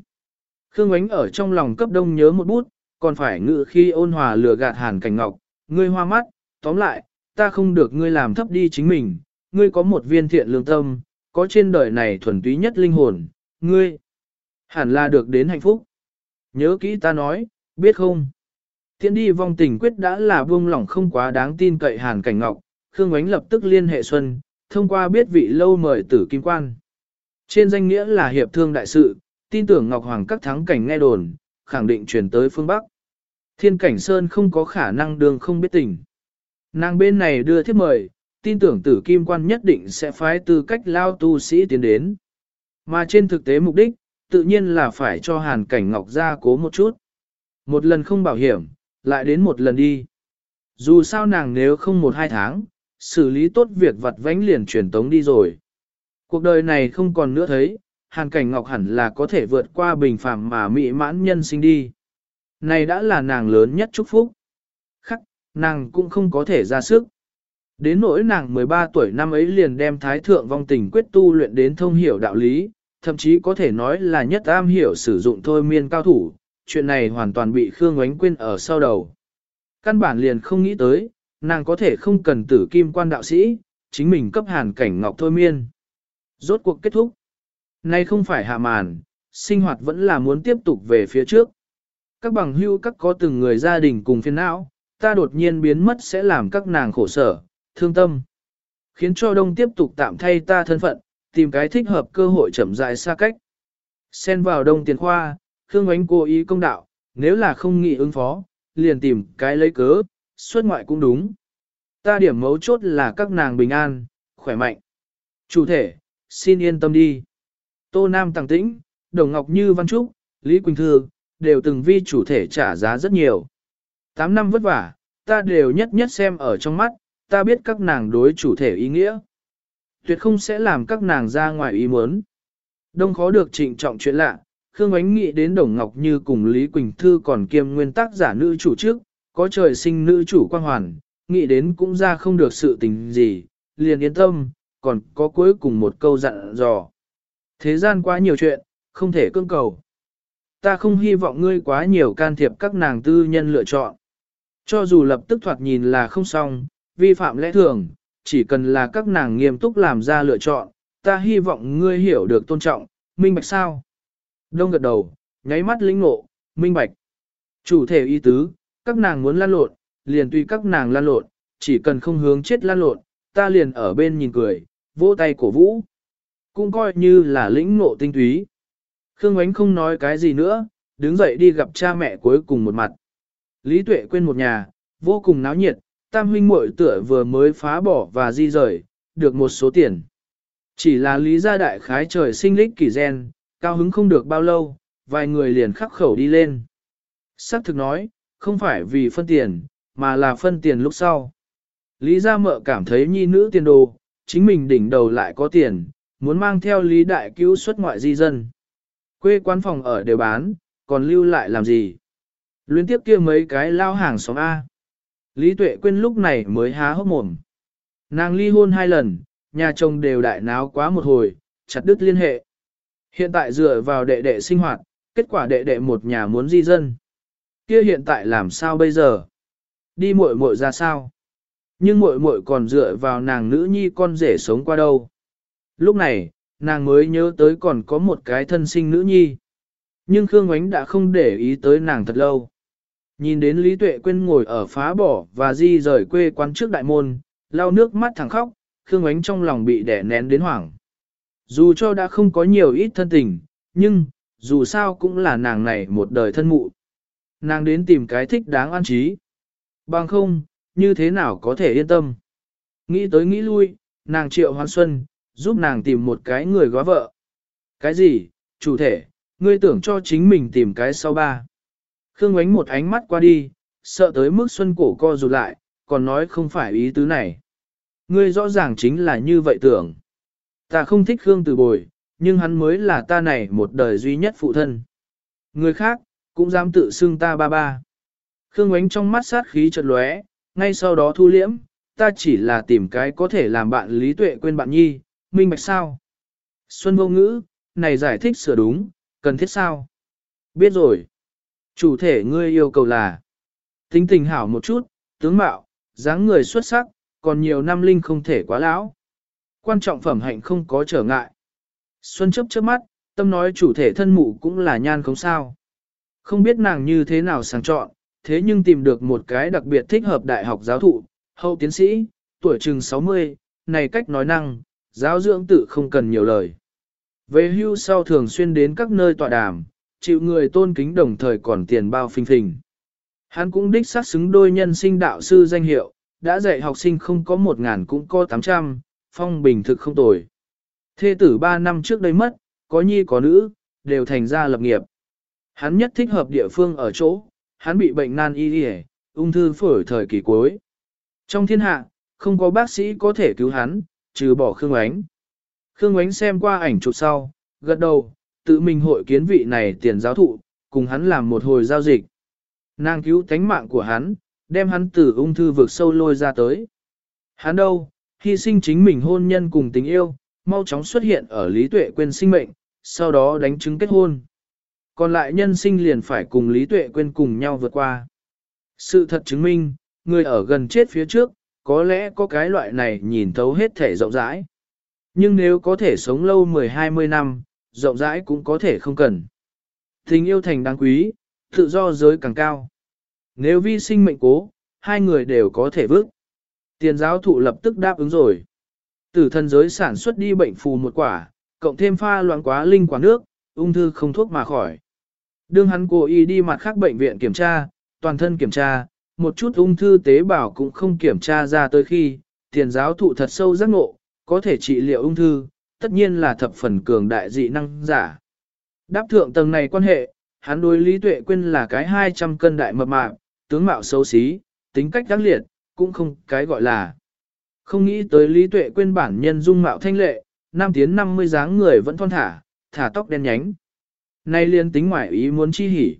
Khương ánh ở trong lòng cấp đông nhớ một bút, còn phải ngự khi ôn hòa lừa gạt hàn cảnh ngọc. Ngươi hoa mắt, tóm lại, ta không được ngươi làm thấp đi chính mình. Ngươi có một viên thiện lương tâm, có trên đời này thuần túy nhất linh hồn, ngươi, hẳn là được đến hạnh phúc. Nhớ kỹ ta nói, biết không? Tiễn đi vong tình quyết đã là buông lỏng không quá đáng tin cậy hàn cảnh ngọc, Khương Ánh lập tức liên hệ Xuân, thông qua biết vị lâu mời tử kim quan. Trên danh nghĩa là hiệp thương đại sự, tin tưởng Ngọc Hoàng các thắng cảnh nghe đồn, khẳng định truyền tới phương Bắc. Thiên cảnh Sơn không có khả năng đường không biết tình. Nàng bên này đưa thiếp mời, tin tưởng tử kim quan nhất định sẽ phái tư cách lao tu sĩ tiến đến. Mà trên thực tế mục đích, tự nhiên là phải cho hàn cảnh ngọc ra cố một chút. Một lần không bảo hiểm, lại đến một lần đi. Dù sao nàng nếu không một hai tháng, xử lý tốt việc vặt vánh liền truyền tống đi rồi. Cuộc đời này không còn nữa thấy, hàn cảnh ngọc hẳn là có thể vượt qua bình phàm mà mỹ mãn nhân sinh đi. Này đã là nàng lớn nhất chúc phúc. Khắc, nàng cũng không có thể ra sức. Đến nỗi nàng 13 tuổi năm ấy liền đem thái thượng vong tình quyết tu luyện đến thông hiểu đạo lý, thậm chí có thể nói là nhất am hiểu sử dụng thôi miên cao thủ, chuyện này hoàn toàn bị Khương Ngoánh quên ở sau đầu. Căn bản liền không nghĩ tới, nàng có thể không cần tử kim quan đạo sĩ, chính mình cấp hàn cảnh ngọc thôi miên. Rốt cuộc kết thúc. Nay không phải hạ màn, sinh hoạt vẫn là muốn tiếp tục về phía trước. Các bằng hưu các có từng người gia đình cùng phiền não, ta đột nhiên biến mất sẽ làm các nàng khổ sở, thương tâm. Khiến cho đông tiếp tục tạm thay ta thân phận, tìm cái thích hợp cơ hội chậm rãi xa cách. Xen vào đông tiền khoa, Khương Ánh cố ý công đạo, nếu là không nghĩ ứng phó, liền tìm cái lấy cớ, xuất ngoại cũng đúng. Ta điểm mấu chốt là các nàng bình an, khỏe mạnh. Chủ thể, xin yên tâm đi. Tô Nam Tàng Tĩnh, Đồng Ngọc Như Văn Trúc, Lý Quỳnh Thư, đều từng vi chủ thể trả giá rất nhiều. Tám năm vất vả, ta đều nhất nhất xem ở trong mắt, ta biết các nàng đối chủ thể ý nghĩa. Tuyệt không sẽ làm các nàng ra ngoài ý muốn. Đông khó được trịnh trọng chuyện lạ, Khương Ánh nghĩ đến Đồng Ngọc Như cùng Lý Quỳnh Thư còn kiêm nguyên tác giả nữ chủ trước, có trời sinh nữ chủ quan hoàn, nghĩ đến cũng ra không được sự tình gì, liền yên tâm, còn có cuối cùng một câu dặn dò. Thế gian quá nhiều chuyện, không thể cưỡng cầu. Ta không hy vọng ngươi quá nhiều can thiệp các nàng tư nhân lựa chọn. Cho dù lập tức thoạt nhìn là không xong, vi phạm lẽ thường, chỉ cần là các nàng nghiêm túc làm ra lựa chọn, ta hy vọng ngươi hiểu được tôn trọng, minh bạch sao. Đông gật đầu, nháy mắt lĩnh ngộ, minh bạch. Chủ thể ý tứ, các nàng muốn lan lộn, liền tùy các nàng lan lộn, chỉ cần không hướng chết lan lộn, ta liền ở bên nhìn cười, vỗ tay cổ vũ. Cũng coi như là lĩnh ngộ tinh túy. Khương Ngoánh không nói cái gì nữa, đứng dậy đi gặp cha mẹ cuối cùng một mặt. Lý Tuệ quên một nhà, vô cùng náo nhiệt, tam huynh muội tựa vừa mới phá bỏ và di rời, được một số tiền. Chỉ là lý gia đại khái trời sinh lích kỳ gen, cao hứng không được bao lâu, vài người liền khắc khẩu đi lên. Sắc thực nói, không phải vì phân tiền, mà là phân tiền lúc sau. Lý gia mợ cảm thấy nhi nữ tiền đồ, chính mình đỉnh đầu lại có tiền, muốn mang theo lý đại cứu xuất ngoại di dân. Quê quán phòng ở đều bán, còn lưu lại làm gì? Luyến tiếp kia mấy cái lao hàng xóm A. Lý Tuệ Quyên lúc này mới há hốc mồm. Nàng ly hôn hai lần, nhà chồng đều đại náo quá một hồi, chặt đứt liên hệ. Hiện tại dựa vào đệ đệ sinh hoạt, kết quả đệ đệ một nhà muốn di dân. Kia hiện tại làm sao bây giờ? Đi muội muội ra sao? Nhưng muội muội còn dựa vào nàng nữ nhi con rể sống qua đâu. Lúc này, nàng mới nhớ tới còn có một cái thân sinh nữ nhi. Nhưng Khương Ngoánh đã không để ý tới nàng thật lâu. Nhìn đến Lý Tuệ Quyên ngồi ở phá bỏ và di rời quê quán trước đại môn, lau nước mắt thẳng khóc, Khương Ánh trong lòng bị đẻ nén đến hoảng. Dù cho đã không có nhiều ít thân tình, nhưng, dù sao cũng là nàng này một đời thân mụ. Nàng đến tìm cái thích đáng an trí. Bằng không, như thế nào có thể yên tâm. Nghĩ tới nghĩ lui, nàng triệu hoan xuân, giúp nàng tìm một cái người góa vợ. Cái gì, chủ thể, ngươi tưởng cho chính mình tìm cái sau ba. Khương ánh một ánh mắt qua đi, sợ tới mức xuân cổ co rụt lại, còn nói không phải ý tứ này. Ngươi rõ ràng chính là như vậy tưởng. Ta không thích Khương từ bồi, nhưng hắn mới là ta này một đời duy nhất phụ thân. Người khác, cũng dám tự xưng ta ba ba. Khương ánh trong mắt sát khí chợt lóe, ngay sau đó thu liễm, ta chỉ là tìm cái có thể làm bạn lý tuệ quên bạn nhi, minh bạch sao. Xuân vô ngữ, này giải thích sửa đúng, cần thiết sao? Biết rồi. Chủ thể ngươi yêu cầu là tính tình hảo một chút, tướng mạo, dáng người xuất sắc, còn nhiều năm linh không thể quá lão. Quan trọng phẩm hạnh không có trở ngại. Xuân chấp trước mắt, tâm nói chủ thể thân mụ cũng là nhan không sao. Không biết nàng như thế nào sáng chọn, thế nhưng tìm được một cái đặc biệt thích hợp đại học giáo thụ, hậu tiến sĩ, tuổi chừng 60, này cách nói năng, giáo dưỡng tự không cần nhiều lời. Về hưu sau thường xuyên đến các nơi tọa đàm, chịu người tôn kính đồng thời còn tiền bao phình phình. Hắn cũng đích xác xứng đôi nhân sinh đạo sư danh hiệu, đã dạy học sinh không có một ngàn cũng có tám trăm, phong bình thực không tồi. Thê tử ba năm trước đây mất, có nhi có nữ, đều thành ra lập nghiệp. Hắn nhất thích hợp địa phương ở chỗ, hắn bị bệnh nan y y, ung thư phổi thời kỳ cuối. Trong thiên hạ, không có bác sĩ có thể cứu hắn, trừ bỏ Khương Ánh. Khương Ánh xem qua ảnh chụp sau, gật đầu, tự mình hội kiến vị này tiền giáo thụ, cùng hắn làm một hồi giao dịch. Nàng cứu tánh mạng của hắn, đem hắn từ ung thư vực sâu lôi ra tới. Hắn đâu, hy sinh chính mình hôn nhân cùng tình yêu, mau chóng xuất hiện ở Lý Tuệ quên sinh mệnh, sau đó đánh chứng kết hôn. Còn lại nhân sinh liền phải cùng Lý Tuệ quên cùng nhau vượt qua. Sự thật chứng minh, người ở gần chết phía trước, có lẽ có cái loại này nhìn thấu hết thể rộng rãi. Nhưng nếu có thể sống lâu 10-20 năm, rộng rãi cũng có thể không cần. Tình yêu thành đáng quý, tự do giới càng cao. Nếu vi sinh mệnh cố, hai người đều có thể vứt. Tiền giáo thụ lập tức đáp ứng rồi. Tử thần giới sản xuất đi bệnh phù một quả, cộng thêm pha loãng quá linh quả nước, ung thư không thuốc mà khỏi. Đương hắn cố ý đi mặt khác bệnh viện kiểm tra, toàn thân kiểm tra, một chút ung thư tế bào cũng không kiểm tra ra tới khi, tiền giáo thụ thật sâu giác ngộ, có thể trị liệu ung thư, tất nhiên là thập phần cường đại dị năng giả. Đáp thượng tầng này quan hệ, hắn đối Lý Tuệ Quyên là cái 200 cân đại mập mạp, tướng mạo xấu xí, tính cách đáng liệt, cũng không cái gọi là. Không nghĩ tới Lý Tuệ Quyên bản nhân dung mạo thanh lệ, nam tiến 50 dáng người vẫn thon thả, thả tóc đen nhánh. Nay liên tính ngoại ý muốn chi hỉ.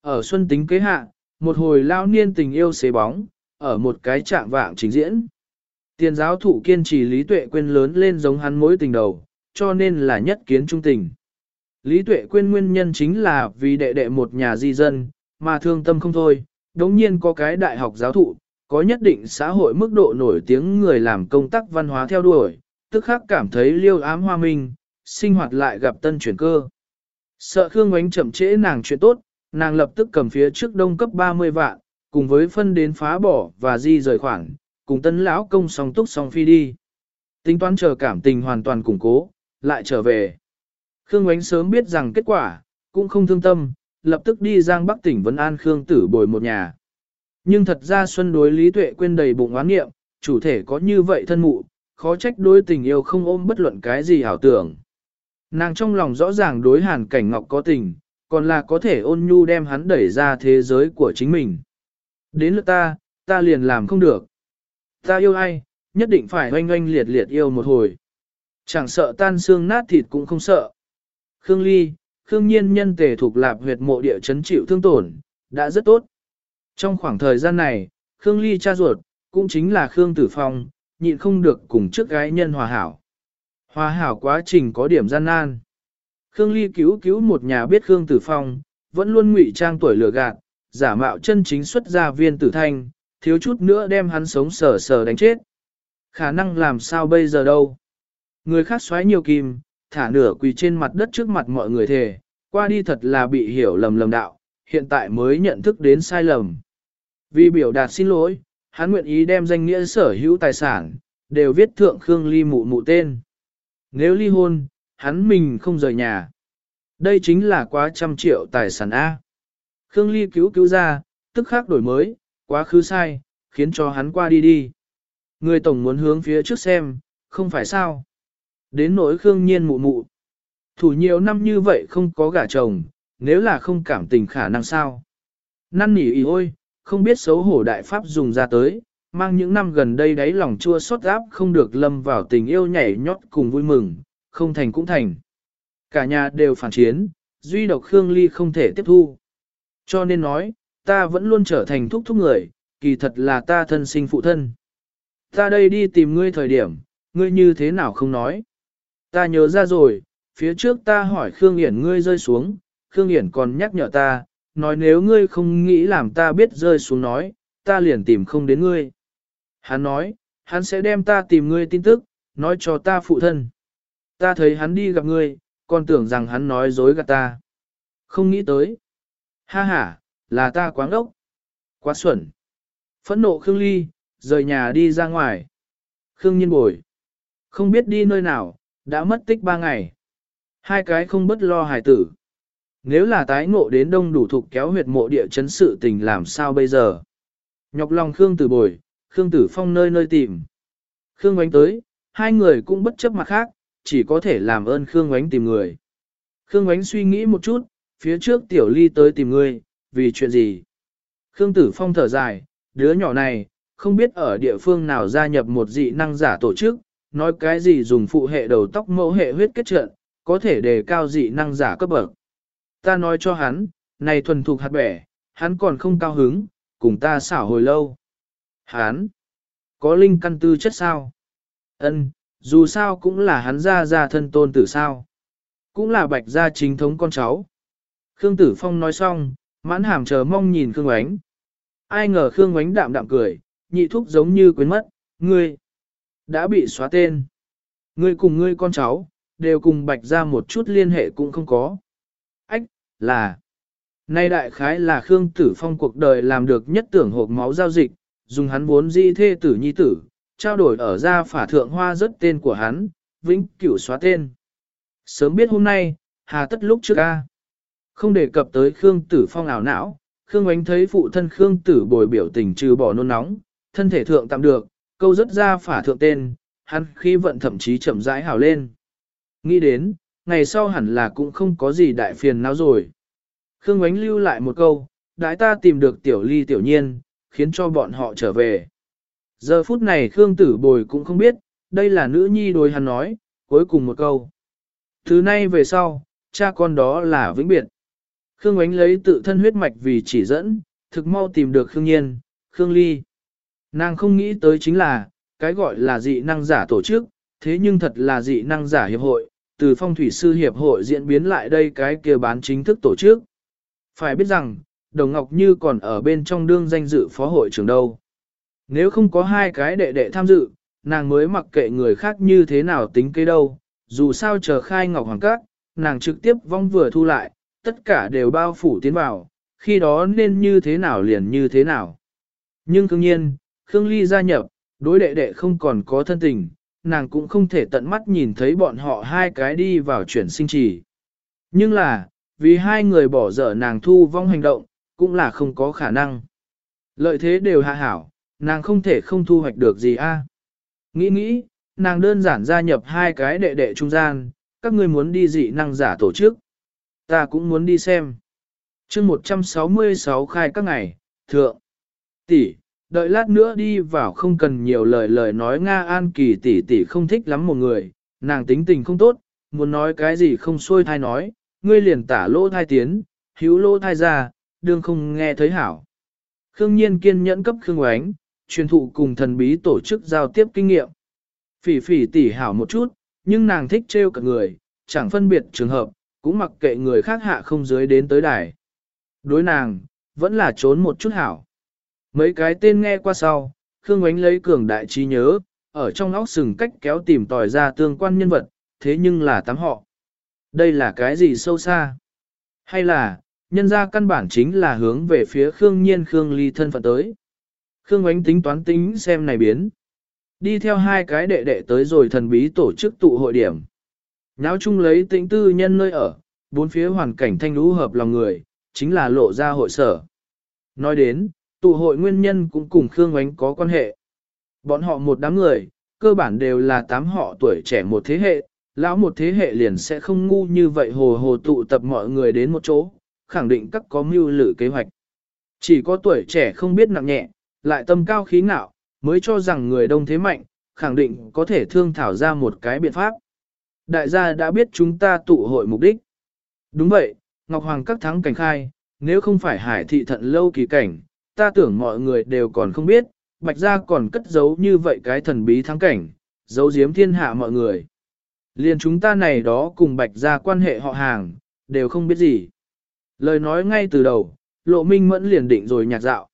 Ở xuân tính kế hạ, một hồi lao niên tình yêu xế bóng, ở một cái trạng vạng trình diễn. Tiền giáo thụ kiên trì Lý Tuệ Quyên lớn lên giống hắn mối tình đầu, cho nên là nhất kiến trung tình. Lý Tuệ Quyên nguyên nhân chính là vì đệ đệ một nhà di dân, mà thương tâm không thôi, đống nhiên có cái đại học giáo thụ, có nhất định xã hội mức độ nổi tiếng người làm công tác văn hóa theo đuổi, tức khắc cảm thấy liêu ám hoa minh, sinh hoạt lại gặp tân chuyển cơ. Sợ Khương Ngoánh chậm trễ nàng chuyện tốt, nàng lập tức cầm phía trước đông cấp 30 vạn, cùng với phân đến phá bỏ và di rời khoản, cùng tân lão công song túc song phi đi. Tính toán chờ cảm tình hoàn toàn củng cố, lại trở về. Khương Ngoánh sớm biết rằng kết quả, cũng không thương tâm, lập tức đi Giang Bắc tỉnh Vân An Khương tử bồi một nhà. Nhưng thật ra Xuân đối Lý Tuệ quên đầy bụng oán nghiệm, chủ thể có như vậy thân mụ, khó trách đối tình yêu không ôm bất luận cái gì hảo tưởng. Nàng trong lòng rõ ràng đối hàn cảnh ngọc có tình, còn là có thể ôn nhu đem hắn đẩy ra thế giới của chính mình. Đến lượt ta, ta liền làm không được. Ta yêu ai, nhất định phải oanh oanh liệt liệt yêu một hồi. Chẳng sợ tan xương nát thịt cũng không sợ. Khương Ly, Khương Nhiên nhân tề thuộc lạp huyệt mộ địa chấn chịu thương tổn, đã rất tốt. Trong khoảng thời gian này, Khương Ly cha ruột, cũng chính là Khương Tử Phong, nhịn không được cùng trước gái nhân hòa hảo. Hòa hảo quá trình có điểm gian nan. Khương Ly cứu cứu một nhà biết Khương Tử Phong, vẫn luôn ngụy trang tuổi lừa gạt, giả mạo chân chính xuất gia viên tử thanh, thiếu chút nữa đem hắn sống sờ sờ đánh chết. Khả năng làm sao bây giờ đâu. Người khác xoáy nhiều kim, thả nửa quỳ trên mặt đất trước mặt mọi người thề, qua đi thật là bị hiểu lầm lầm đạo, hiện tại mới nhận thức đến sai lầm. Vì biểu đạt xin lỗi, hắn nguyện ý đem danh nghĩa sở hữu tài sản, đều viết thượng Khương Ly mụ mụ tên. Nếu ly hôn, hắn mình không rời nhà. Đây chính là quá trăm triệu tài sản A. Khương Ly cứu cứu ra, tức khắc đổi mới, quá khứ sai, khiến cho hắn qua đi đi. Người tổng muốn hướng phía trước xem, không phải sao. Đến nỗi Khương Nhiên mụ mụ. Thủ nhiều năm như vậy không có gả chồng, nếu là không cảm tình khả năng sao. Năn nỉ ý ôi, không biết xấu hổ đại pháp dùng ra tới, mang những năm gần đây đáy lòng chua xót áp không được lâm vào tình yêu nhảy nhót cùng vui mừng, không thành cũng thành. Cả nhà đều phản chiến, duy độc Khương Ly không thể tiếp thu. Cho nên nói, ta vẫn luôn trở thành thúc thúc người, kỳ thật là ta thân sinh phụ thân. Ta đây đi tìm ngươi thời điểm, ngươi như thế nào không nói. Ta nhớ ra rồi, phía trước ta hỏi Khương Hiển ngươi rơi xuống, Khương Hiển còn nhắc nhở ta, nói nếu ngươi không nghĩ làm ta biết rơi xuống nói, ta liền tìm không đến ngươi. Hắn nói, hắn sẽ đem ta tìm ngươi tin tức, nói cho ta phụ thân. Ta thấy hắn đi gặp ngươi, còn tưởng rằng hắn nói dối gạt ta. Không nghĩ tới. Ha ha, là ta quáng ốc. Quá xuẩn. Phẫn nộ Khương Ly, rời nhà đi ra ngoài. Khương Nhiên bồi. Không biết đi nơi nào, đã mất tích ba ngày. Hai cái không bất lo hài tử. Nếu là tái ngộ đến đông đủ thục kéo huyệt mộ địa chấn sự tình làm sao bây giờ? Nhọc lòng Khương Tử bồi, Khương Tử Phong nơi nơi tìm. Khương Ngoánh tới, hai người cũng bất chấp mặt khác, chỉ có thể làm ơn Khương Ngoánh tìm người. Khương Ngoánh suy nghĩ một chút, phía trước Tiểu Ly tới tìm người vì chuyện gì? Khương Tử Phong thở dài, đứa nhỏ này, không biết ở địa phương nào gia nhập một dị năng giả tổ chức, nói cái gì dùng phụ hệ đầu tóc mẫu hệ huyết kết trận, có thể đề cao dị năng giả cấp bậc. Ta nói cho hắn, này thuần thục hạt bẻ, hắn còn không cao hứng, cùng ta xảo hồi lâu. Hắn, có linh căn tư chất sao? Ân, dù sao cũng là hắn ra ra thân tôn tử sao. Cũng là bạch gia chính thống con cháu. Khương Tử Phong nói xong, mãn hàm chờ mong nhìn Khương Oánh. Ai ngờ Khương Oánh đạm đạm cười, nhị thúc giống như quên mất, ngươi đã bị xóa tên. Ngươi cùng ngươi con cháu, đều cùng bạch ra một chút liên hệ cũng không có. Ách, là, nay đại khái là Khương Tử Phong cuộc đời làm được nhất tưởng hộp máu giao dịch, dùng hắn vốn di thê tử nhi tử, trao đổi ở ra phả thượng hoa rất tên của hắn, vĩnh cửu xóa tên. Sớm biết hôm nay, hà tất lúc trước ca. Không đề cập tới Khương Tử Phong ảo não, Khương Ánh thấy phụ thân Khương Tử bồi biểu tình trừ bỏ nôn nóng, thân thể thượng tạm được, câu rất ra phả thượng tên, hắn khi vận thậm chí chậm rãi hào lên. Nghĩ đến, ngày sau hẳn là cũng không có gì đại phiền não rồi. Khương Ánh lưu lại một câu, đãi ta tìm được tiểu ly tiểu nhiên, khiến cho bọn họ trở về. Giờ phút này Khương Tử Bồi cũng không biết, đây là nữ nhi đối hắn nói, cuối cùng một câu. Thứ nay về sau, cha con đó là vĩnh biệt. Khương Ánh lấy tự thân huyết mạch vì chỉ dẫn, thực mau tìm được Khương Nhiên, Khương Ly. Nàng không nghĩ tới chính là, cái gọi là dị năng giả tổ chức, thế nhưng thật là dị năng giả hiệp hội, từ phong thủy sư hiệp hội diễn biến lại đây cái kia bán chính thức tổ chức. Phải biết rằng, Đồng Ngọc Như còn ở bên trong đương danh dự phó hội trưởng đâu. Nếu không có hai cái đệ đệ tham dự, nàng mới mặc kệ người khác như thế nào tính kế đâu, dù sao chờ khai Ngọc Hoàng Các, nàng trực tiếp vong vừa thu lại, tất cả đều bao phủ tiến vào, khi đó nên như thế nào liền như thế nào. Nhưng cương nhiên, Khương Ly gia nhập, đối đệ đệ không còn có thân tình, nàng cũng không thể tận mắt nhìn thấy bọn họ hai cái đi vào chuyển sinh trì. Nhưng là, vì hai người bỏ dở nàng thu vong hành động, cũng là không có khả năng. Lợi thế đều hạ hảo, nàng không thể không thu hoạch được gì a. Nghĩ nghĩ, nàng đơn giản gia nhập hai cái đệ đệ trung gian, các ngươi muốn đi dị năng giả tổ chức. Ta cũng muốn đi xem. chương 166 khai các ngày, thượng, tỷ, đợi lát nữa đi vào không cần nhiều lời lời nói Nga An Kỳ tỷ tỷ không thích lắm một người, nàng tính tình không tốt, muốn nói cái gì không xuôi thai nói, ngươi liền tả lỗ thai tiến, hữu lỗ thai ra, đương không nghe thấy hảo. Khương Nhiên kiên nhẫn cấp Khương Oánh, truyền thụ cùng thần bí tổ chức giao tiếp kinh nghiệm. Phỉ phỉ tỉ hảo một chút, nhưng nàng thích trêu cả người, chẳng phân biệt trường hợp, cũng mặc kệ người khác hạ không dưới đến tới đài. Đối nàng, vẫn là trốn một chút hảo. Mấy cái tên nghe qua sau, Khương Ngoánh lấy cường đại trí nhớ, ở trong óc sừng cách kéo tìm tòi ra tương quan nhân vật, thế nhưng là tám họ. Đây là cái gì sâu xa? Hay là, nhân ra căn bản chính là hướng về phía Khương Nhiên Khương Ly thân phận tới. Khương Ngoánh tính toán tính xem này biến. Đi theo hai cái đệ đệ tới rồi thần bí tổ chức tụ hội điểm. Nháo chung lấy tĩnh tư nhân nơi ở, bốn phía hoàn cảnh thanh lũ hợp lòng người, chính là lộ ra hội sở. Nói đến, tụ hội nguyên nhân cũng cùng Khương Ngoánh có quan hệ. Bọn họ một đám người, cơ bản đều là tám họ tuổi trẻ một thế hệ, lão một thế hệ liền sẽ không ngu như vậy hồ hồ tụ tập mọi người đến một chỗ, khẳng định các có mưu lự kế hoạch. Chỉ có tuổi trẻ không biết nặng nhẹ, lại tâm cao khí ngạo, mới cho rằng người đông thế mạnh, khẳng định có thể thương thảo ra một cái biện pháp. Đại gia đã biết chúng ta tụ hội mục đích. Đúng vậy, Ngọc Hoàng các thắng cảnh khai, nếu không phải hải thị thận lâu kỳ cảnh, ta tưởng mọi người đều còn không biết, bạch gia còn cất giấu như vậy cái thần bí thắng cảnh, giấu giếm thiên hạ mọi người. Liền chúng ta này đó cùng bạch gia quan hệ họ hàng, đều không biết gì. Lời nói ngay từ đầu, lộ minh mẫn liền định rồi nhạt dạo.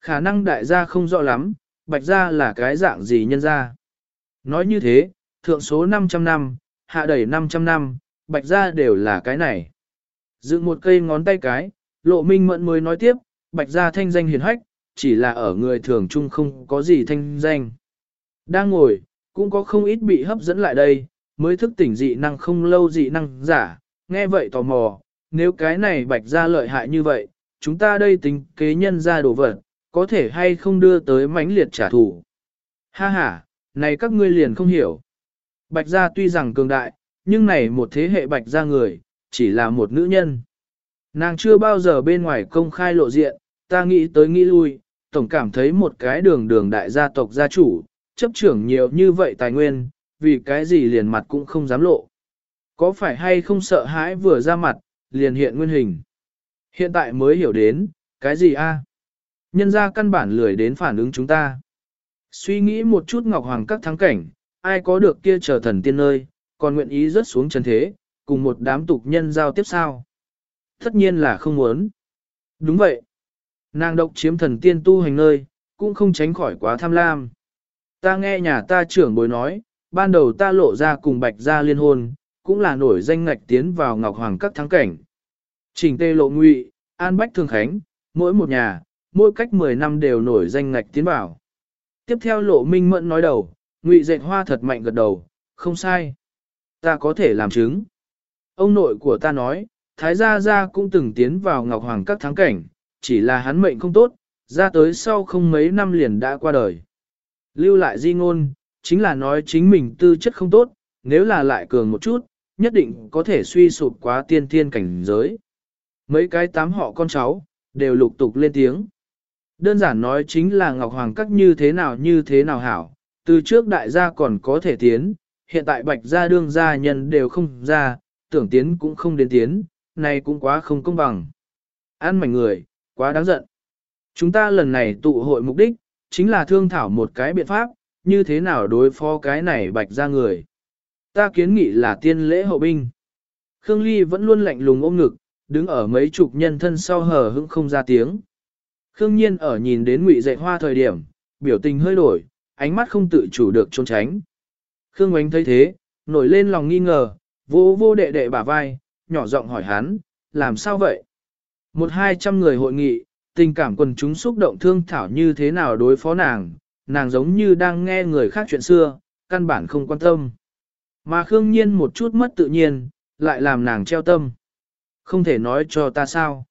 Khả năng đại gia không rõ lắm, bạch gia là cái dạng gì nhân gia. Nói như thế, thượng số 500 năm, hạ đẩy 500 năm, bạch gia đều là cái này. Dựng một cây ngón tay cái, lộ minh mẫn mới nói tiếp, bạch gia thanh danh hiền hách, chỉ là ở người thường chung không có gì thanh danh. Đang ngồi, cũng có không ít bị hấp dẫn lại đây, mới thức tỉnh dị năng không lâu dị năng giả, nghe vậy tò mò, nếu cái này bạch gia lợi hại như vậy, chúng ta đây tính kế nhân ra đồ vật, có thể hay không đưa tới mãnh liệt trả thù. Ha ha, này các ngươi liền không hiểu. Bạch gia tuy rằng cường đại, nhưng này một thế hệ bạch gia người, chỉ là một nữ nhân. Nàng chưa bao giờ bên ngoài công khai lộ diện, ta nghĩ tới nghĩ lui, tổng cảm thấy một cái đường đường đại gia tộc gia chủ, chấp trưởng nhiều như vậy tài nguyên, vì cái gì liền mặt cũng không dám lộ. Có phải hay không sợ hãi vừa ra mặt, liền hiện nguyên hình. Hiện tại mới hiểu đến, cái gì a? Nhân ra căn bản lười đến phản ứng chúng ta. Suy nghĩ một chút Ngọc Hoàng các thắng cảnh, ai có được kia trở thần tiên nơi, còn nguyện ý rớt xuống chân thế, cùng một đám tục nhân giao tiếp sao? Tất nhiên là không muốn. Đúng vậy. Nàng độc chiếm thần tiên tu hành nơi, cũng không tránh khỏi quá tham lam. Ta nghe nhà ta trưởng bối nói, ban đầu ta lộ ra cùng bạch gia liên hôn, cũng là nổi danh ngạch tiến vào Ngọc Hoàng các thắng cảnh. Trình tê lộ ngụy, an bách thường khánh, mỗi một nhà, mỗi cách 10 năm đều nổi danh ngạch tiến vào. Tiếp theo lộ minh mẫn nói đầu, ngụy dệt hoa thật mạnh gật đầu, không sai. Ta có thể làm chứng. Ông nội của ta nói, Thái Gia Gia cũng từng tiến vào Ngọc Hoàng các thắng cảnh, chỉ là hắn mệnh không tốt, ra tới sau không mấy năm liền đã qua đời. Lưu lại di ngôn, chính là nói chính mình tư chất không tốt, nếu là lại cường một chút, nhất định có thể suy sụp quá tiên thiên cảnh giới. Mấy cái tám họ con cháu, đều lục tục lên tiếng. Đơn giản nói chính là Ngọc Hoàng các như thế nào như thế nào hảo, từ trước đại gia còn có thể tiến, hiện tại bạch gia đương gia nhân đều không ra, tưởng tiến cũng không đến tiến, này cũng quá không công bằng. Ăn mảnh người, quá đáng giận. Chúng ta lần này tụ hội mục đích, chính là thương thảo một cái biện pháp, như thế nào đối phó cái này bạch gia người. Ta kiến nghị là tiên lễ hậu binh. Khương Ly vẫn luôn lạnh lùng ôm ngực, đứng ở mấy chục nhân thân sau hờ hững không ra tiếng. Khương Nhiên ở nhìn đến ngụy dạy hoa thời điểm, biểu tình hơi đổi, ánh mắt không tự chủ được trốn tránh. Khương Ngoánh thấy thế, nổi lên lòng nghi ngờ, vô vô đệ đệ bả vai, nhỏ giọng hỏi hắn, làm sao vậy? Một hai trăm người hội nghị, tình cảm quần chúng xúc động thương thảo như thế nào đối phó nàng, nàng giống như đang nghe người khác chuyện xưa, căn bản không quan tâm. Mà Khương Nhiên một chút mất tự nhiên, lại làm nàng treo tâm. Không thể nói cho ta sao.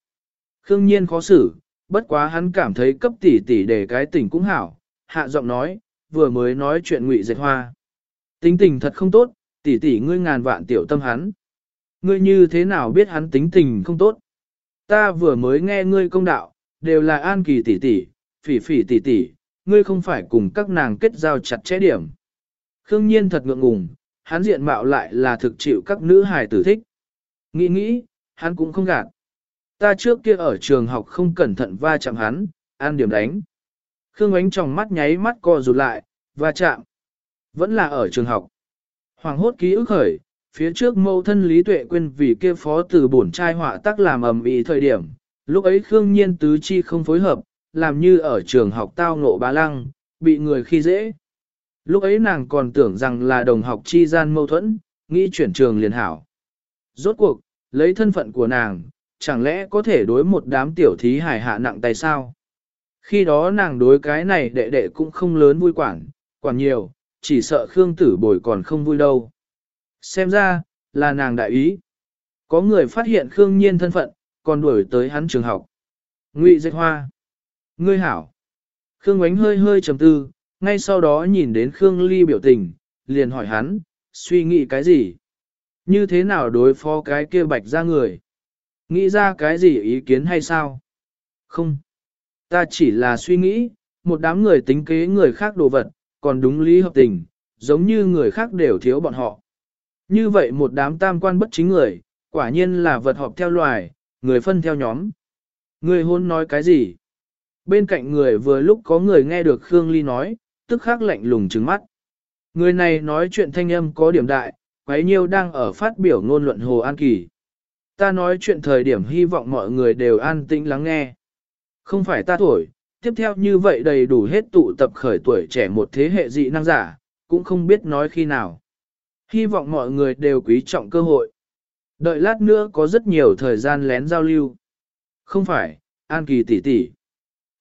Khương Nhiên khó xử, bất quá hắn cảm thấy cấp tỷ tỷ để cái tình cũng hảo, hạ giọng nói, vừa mới nói chuyện ngụy dệt hoa. Tính tình thật không tốt, tỷ tỷ ngươi ngàn vạn tiểu tâm hắn. Ngươi như thế nào biết hắn tính tình không tốt? Ta vừa mới nghe ngươi công đạo, đều là an kỳ tỷ tỷ, phỉ phỉ tỷ tỷ, ngươi không phải cùng các nàng kết giao chặt chẽ điểm. Khương nhiên thật ngượng ngùng, hắn diện mạo lại là thực chịu các nữ hài tử thích. Nghĩ nghĩ, hắn cũng không gạt. Ta trước kia ở trường học không cẩn thận va chạm hắn, an điểm đánh. Khương ánh trong mắt nháy mắt co rụt lại, và chạm. Vẫn là ở trường học. Hoàng hốt ký ức khởi, phía trước mâu thân Lý Tuệ quên vì kia phó từ bổn trai họa tác làm ầm ĩ thời điểm, lúc ấy Khương Nhiên tứ chi không phối hợp, làm như ở trường học tao ngộ bá lăng, bị người khi dễ. Lúc ấy nàng còn tưởng rằng là đồng học chi gian mâu thuẫn, nghĩ chuyển trường liền hảo. Rốt cuộc, lấy thân phận của nàng, chẳng lẽ có thể đối một đám tiểu thí hải hạ nặng tay sao? Khi đó nàng đối cái này đệ đệ cũng không lớn vui quản, quản nhiều, chỉ sợ Khương tử bồi còn không vui đâu. Xem ra, là nàng đại ý. Có người phát hiện Khương Nhiên thân phận, còn đuổi tới hắn trường học. Ngụy Dạch Hoa. Ngươi hảo. Khương Ngoánh hơi hơi trầm tư, ngay sau đó nhìn đến Khương Ly biểu tình, liền hỏi hắn, suy nghĩ cái gì? Như thế nào đối phó cái kia bạch ra người? Nghĩ ra cái gì ý kiến hay sao? Không. Ta chỉ là suy nghĩ, một đám người tính kế người khác đồ vật, còn đúng lý hợp tình, giống như người khác đều thiếu bọn họ. Như vậy một đám tam quan bất chính người, quả nhiên là vật họp theo loài, người phân theo nhóm. Người hôn nói cái gì? Bên cạnh người vừa lúc có người nghe được Khương Ly nói, tức khắc lạnh lùng trừng mắt. Người này nói chuyện thanh âm có điểm đại, quấy nhiêu đang ở phát biểu ngôn luận Hồ An Kỳ. Ta nói chuyện thời điểm hy vọng mọi người đều an tĩnh lắng nghe. Không phải ta thổi, tiếp theo như vậy đầy đủ hết tụ tập khởi tuổi trẻ một thế hệ dị năng giả, cũng không biết nói khi nào. Hy vọng mọi người đều quý trọng cơ hội. Đợi lát nữa có rất nhiều thời gian lén giao lưu. Không phải, An Kỳ tỷ tỷ.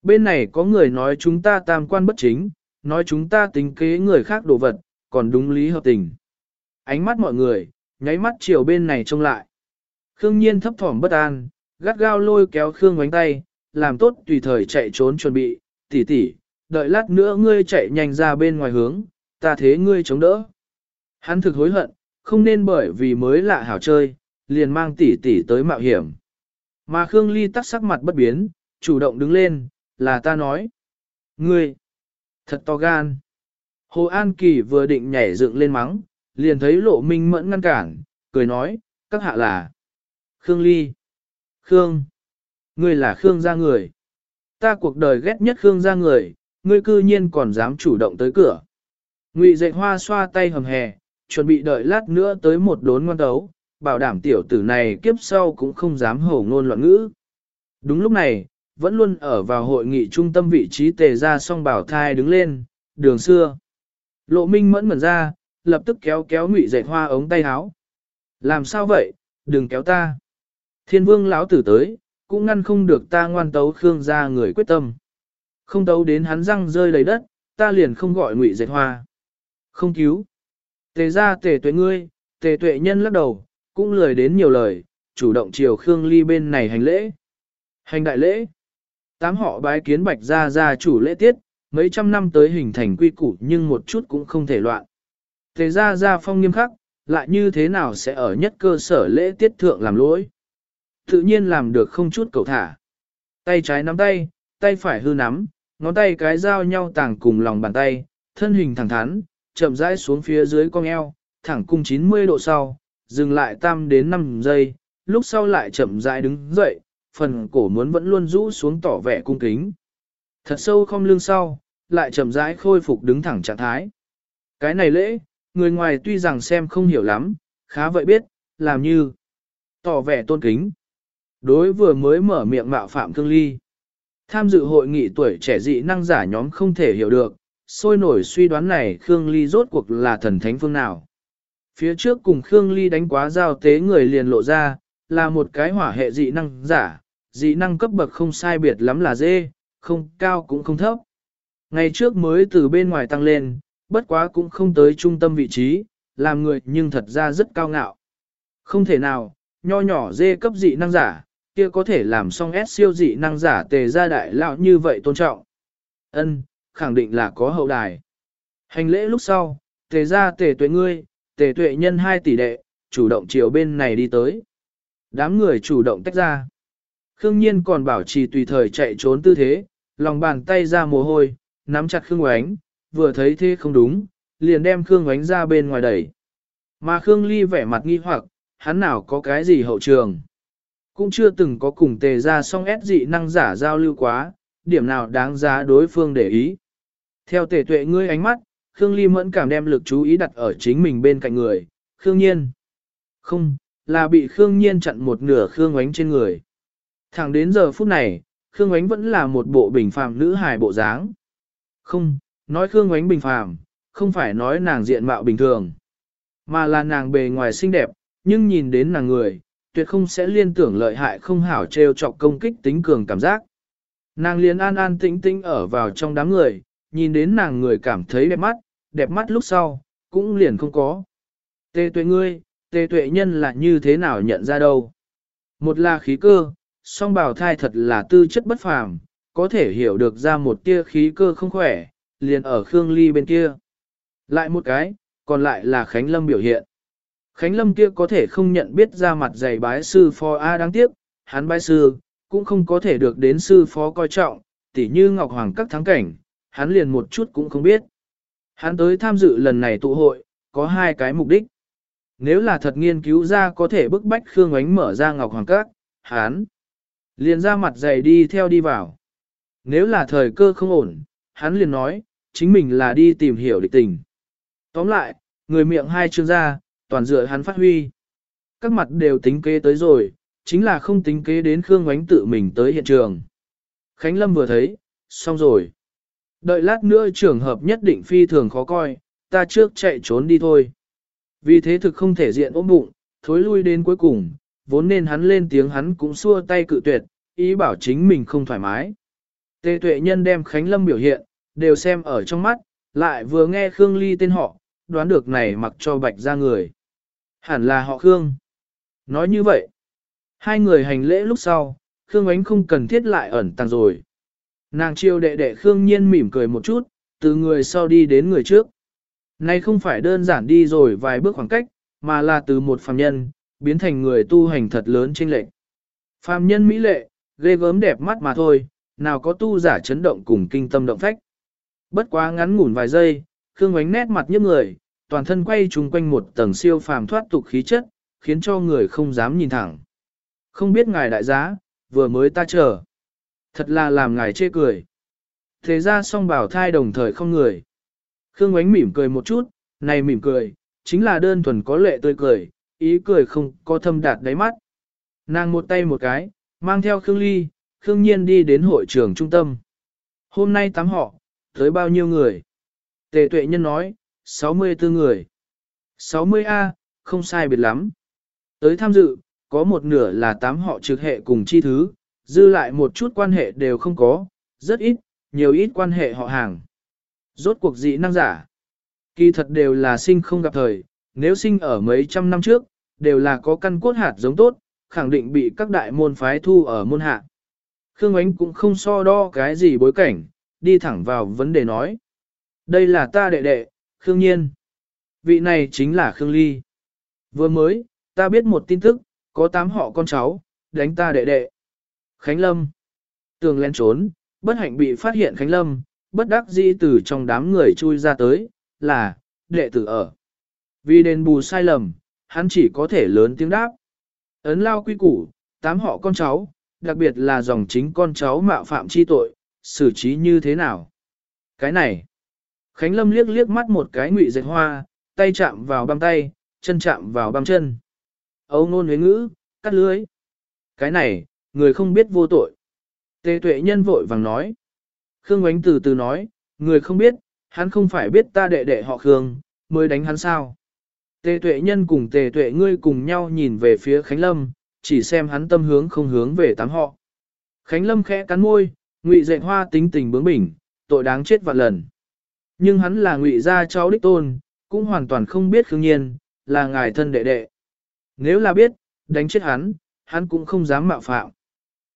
Bên này có người nói chúng ta tam quan bất chính, nói chúng ta tính kế người khác đồ vật, còn đúng lý hợp tình. Ánh mắt mọi người, nháy mắt chiều bên này trông lại. Khương Nhiên thấp thỏm bất an, gắt gao lôi kéo Khương bánh tay, làm tốt tùy thời chạy trốn chuẩn bị, tỷ tỷ, đợi lát nữa ngươi chạy nhanh ra bên ngoài hướng, ta thế ngươi chống đỡ. Hắn thực hối hận, không nên bởi vì mới lạ hảo chơi, liền mang tỷ tỷ tới mạo hiểm. Mà Khương Ly tắc sắc mặt bất biến, chủ động đứng lên, là ta nói. Ngươi, thật to gan. Hồ An Kỳ vừa định nhảy dựng lên mắng, liền thấy lộ minh mẫn ngăn cản, cười nói, các hạ là. Khương Ly. Khương. Ngươi là Khương gia người. Ta cuộc đời ghét nhất Khương gia người, ngươi cư nhiên còn dám chủ động tới cửa. Ngụy dạy hoa xoa tay hầm hè, chuẩn bị đợi lát nữa tới một đốn ngoan tấu, bảo đảm tiểu tử này kiếp sau cũng không dám hổ ngôn loạn ngữ. Đúng lúc này, vẫn luôn ở vào hội nghị trung tâm vị trí tề ra song bảo thai đứng lên, đường xưa. Lộ minh mẫn mẩn ra, lập tức kéo kéo ngụy dạy hoa ống tay áo. Làm sao vậy, đừng kéo ta. Thiên vương lão tử tới, cũng ngăn không được ta ngoan tấu khương gia người quyết tâm. Không tấu đến hắn răng rơi đầy đất, ta liền không gọi ngụy dệt hoa. Không cứu. Tề ra tề tuệ ngươi, tề tuệ nhân lắc đầu, cũng lười đến nhiều lời, chủ động chiều Khương Ly bên này hành lễ. Hành đại lễ. Tám họ bái kiến bạch ra ra chủ lễ tiết, mấy trăm năm tới hình thành quy củ nhưng một chút cũng không thể loạn. Tề ra ra phong nghiêm khắc, lại như thế nào sẽ ở nhất cơ sở lễ tiết thượng làm lỗi. Tự nhiên làm được không chút cầu thả. Tay trái nắm tay, tay phải hư nắm, ngón tay cái giao nhau tàng cùng lòng bàn tay, thân hình thẳng thắn, chậm rãi xuống phía dưới cong eo, thẳng cung 90 độ sau, dừng lại tam đến 5 giây, lúc sau lại chậm rãi đứng dậy, phần cổ muốn vẫn luôn rũ xuống tỏ vẻ cung kính. Thật sâu không lưng sau, lại chậm rãi khôi phục đứng thẳng trạng thái. Cái này lễ, người ngoài tuy rằng xem không hiểu lắm, khá vậy biết, làm như tỏ vẻ tôn kính. Đối vừa mới mở miệng mạo phạm cương ly. Tham dự hội nghị tuổi trẻ dị năng giả nhóm không thể hiểu được, sôi nổi suy đoán này Khương Ly rốt cuộc là thần thánh phương nào. Phía trước cùng Khương Ly đánh quá giao tế người liền lộ ra, là một cái hỏa hệ dị năng giả, dị năng cấp bậc không sai biệt lắm là dê, không cao cũng không thấp. Ngày trước mới từ bên ngoài tăng lên, bất quá cũng không tới trung tâm vị trí, làm người nhưng thật ra rất cao ngạo. Không thể nào, nho nhỏ dê cấp dị năng giả, kia có thể làm xong S siêu dị năng giả tề gia đại lão như vậy tôn trọng. Ân, khẳng định là có hậu đài. Hành lễ lúc sau, tề gia tề tuệ ngươi, tề tuệ nhân hai tỷ đệ, chủ động chiều bên này đi tới. Đám người chủ động tách ra. Khương Nhiên còn bảo trì tùy thời chạy trốn tư thế, lòng bàn tay ra mồ hôi, nắm chặt Khương Oánh, vừa thấy thế không đúng, liền đem Khương Oánh ra bên ngoài đẩy. Mà Khương Ly vẻ mặt nghi hoặc, hắn nào có cái gì hậu trường. Cũng chưa từng có cùng tề ra song ép dị năng giả giao lưu quá, điểm nào đáng giá đối phương để ý. Theo tề tuệ ngươi ánh mắt, Khương Ly mẫn cảm đem lực chú ý đặt ở chính mình bên cạnh người, Khương Nhiên. Không, là bị Khương Nhiên chặn một nửa Khương ánh trên người. Thẳng đến giờ phút này, Khương ánh vẫn là một bộ bình phàm nữ hài bộ dáng. Không, nói Khương ánh bình phàm, không phải nói nàng diện mạo bình thường, mà là nàng bề ngoài xinh đẹp, nhưng nhìn đến nàng người, tuyệt không sẽ liên tưởng lợi hại không hảo trêu chọc công kích tính cường cảm giác. Nàng liền an an tĩnh tĩnh ở vào trong đám người, nhìn đến nàng người cảm thấy đẹp mắt, đẹp mắt lúc sau, cũng liền không có. Tê tuệ ngươi, tê tuệ nhân là như thế nào nhận ra đâu. Một là khí cơ, song bào thai thật là tư chất bất phàm, có thể hiểu được ra một tia khí cơ không khỏe, liền ở Khương Ly bên kia. Lại một cái, còn lại là Khánh Lâm biểu hiện. Khánh Lâm kia có thể không nhận biết ra mặt dày bái sư phó A đáng tiếc, hắn bái sư, cũng không có thể được đến sư phó coi trọng, tỉ như Ngọc Hoàng các thắng cảnh, hắn liền một chút cũng không biết. Hắn tới tham dự lần này tụ hội, có hai cái mục đích. Nếu là thật nghiên cứu ra có thể bức bách Khương Ánh mở ra Ngọc Hoàng Các, hắn liền ra mặt dày đi theo đi vào. Nếu là thời cơ không ổn, hắn liền nói, chính mình là đi tìm hiểu địch tình. Tóm lại, người miệng hai chương ra, toàn dựa hắn phát huy. Các mặt đều tính kế tới rồi, chính là không tính kế đến Khương Ngoánh tự mình tới hiện trường. Khánh Lâm vừa thấy, xong rồi. Đợi lát nữa trường hợp nhất định phi thường khó coi, ta trước chạy trốn đi thôi. Vì thế thực không thể diện ốm bụng, thối lui đến cuối cùng, vốn nên hắn lên tiếng hắn cũng xua tay cự tuyệt, ý bảo chính mình không thoải mái. Tề tuệ nhân đem Khánh Lâm biểu hiện, đều xem ở trong mắt, lại vừa nghe Khương Ly tên họ, đoán được này mặc cho bạch ra người. Hẳn là họ Khương. Nói như vậy, hai người hành lễ lúc sau, Khương Ánh không cần thiết lại ẩn tàng rồi. Nàng chiêu đệ đệ Khương Nhiên mỉm cười một chút, từ người sau đi đến người trước. nay không phải đơn giản đi rồi vài bước khoảng cách, mà là từ một phàm nhân, biến thành người tu hành thật lớn trên lệnh. Phàm nhân mỹ lệ, ghê gớm đẹp mắt mà thôi, nào có tu giả chấn động cùng kinh tâm động phách. Bất quá ngắn ngủn vài giây, Khương Ánh nét mặt nhấp người, toàn thân quay chung quanh một tầng siêu phàm thoát tục khí chất, khiến cho người không dám nhìn thẳng. Không biết ngài đại giá, vừa mới ta chờ. Thật là làm ngài chê cười. Thế ra song bảo thai đồng thời không người. Khương Ánh mỉm cười một chút, này mỉm cười, chính là đơn thuần có lệ tươi cười, ý cười không có thâm đạt đáy mắt. Nàng một tay một cái, mang theo Khương Ly, Khương Nhiên đi đến hội trường trung tâm. Hôm nay tắm họ, tới bao nhiêu người? Tề tuệ nhân nói, 64 người. 60A, không sai biệt lắm. Tới tham dự, có một nửa là tám họ trực hệ cùng chi thứ, dư lại một chút quan hệ đều không có, rất ít, nhiều ít quan hệ họ hàng. Rốt cuộc dị năng giả. Kỳ thật đều là sinh không gặp thời, nếu sinh ở mấy trăm năm trước, đều là có căn cốt hạt giống tốt, khẳng định bị các đại môn phái thu ở môn hạ. Khương Ánh cũng không so đo cái gì bối cảnh, đi thẳng vào vấn đề nói. Đây là ta đệ đệ, Khương Nhiên. Vị này chính là Khương Ly. Vừa mới, ta biết một tin tức, có tám họ con cháu, đánh ta đệ đệ. Khánh Lâm. Tường len trốn, bất hạnh bị phát hiện Khánh Lâm, bất đắc dĩ từ trong đám người chui ra tới, là, đệ tử ở. Vì đền bù sai lầm, hắn chỉ có thể lớn tiếng đáp. Ấn lao quy củ, tám họ con cháu, đặc biệt là dòng chính con cháu mạo phạm chi tội, xử trí như thế nào? Cái này, Khánh Lâm liếc liếc mắt một cái ngụy dệt hoa, tay chạm vào băm tay, chân chạm vào băm chân. Âu ngôn huế ngữ, cắt lưới. Cái này, người không biết vô tội. Tề tuệ nhân vội vàng nói. Khương Ngoánh từ từ nói, người không biết, hắn không phải biết ta đệ đệ họ Khương, mới đánh hắn sao. Tề tuệ nhân cùng tề tuệ ngươi cùng nhau nhìn về phía Khánh Lâm, chỉ xem hắn tâm hướng không hướng về tám họ. Khánh Lâm khẽ cắn môi, ngụy dệt hoa tính tình bướng bỉnh, tội đáng chết vạn lần. Nhưng hắn là ngụy gia cháu đích tôn, cũng hoàn toàn không biết Khương Nhiên, là ngài thân đệ đệ. Nếu là biết, đánh chết hắn, hắn cũng không dám mạo phạm.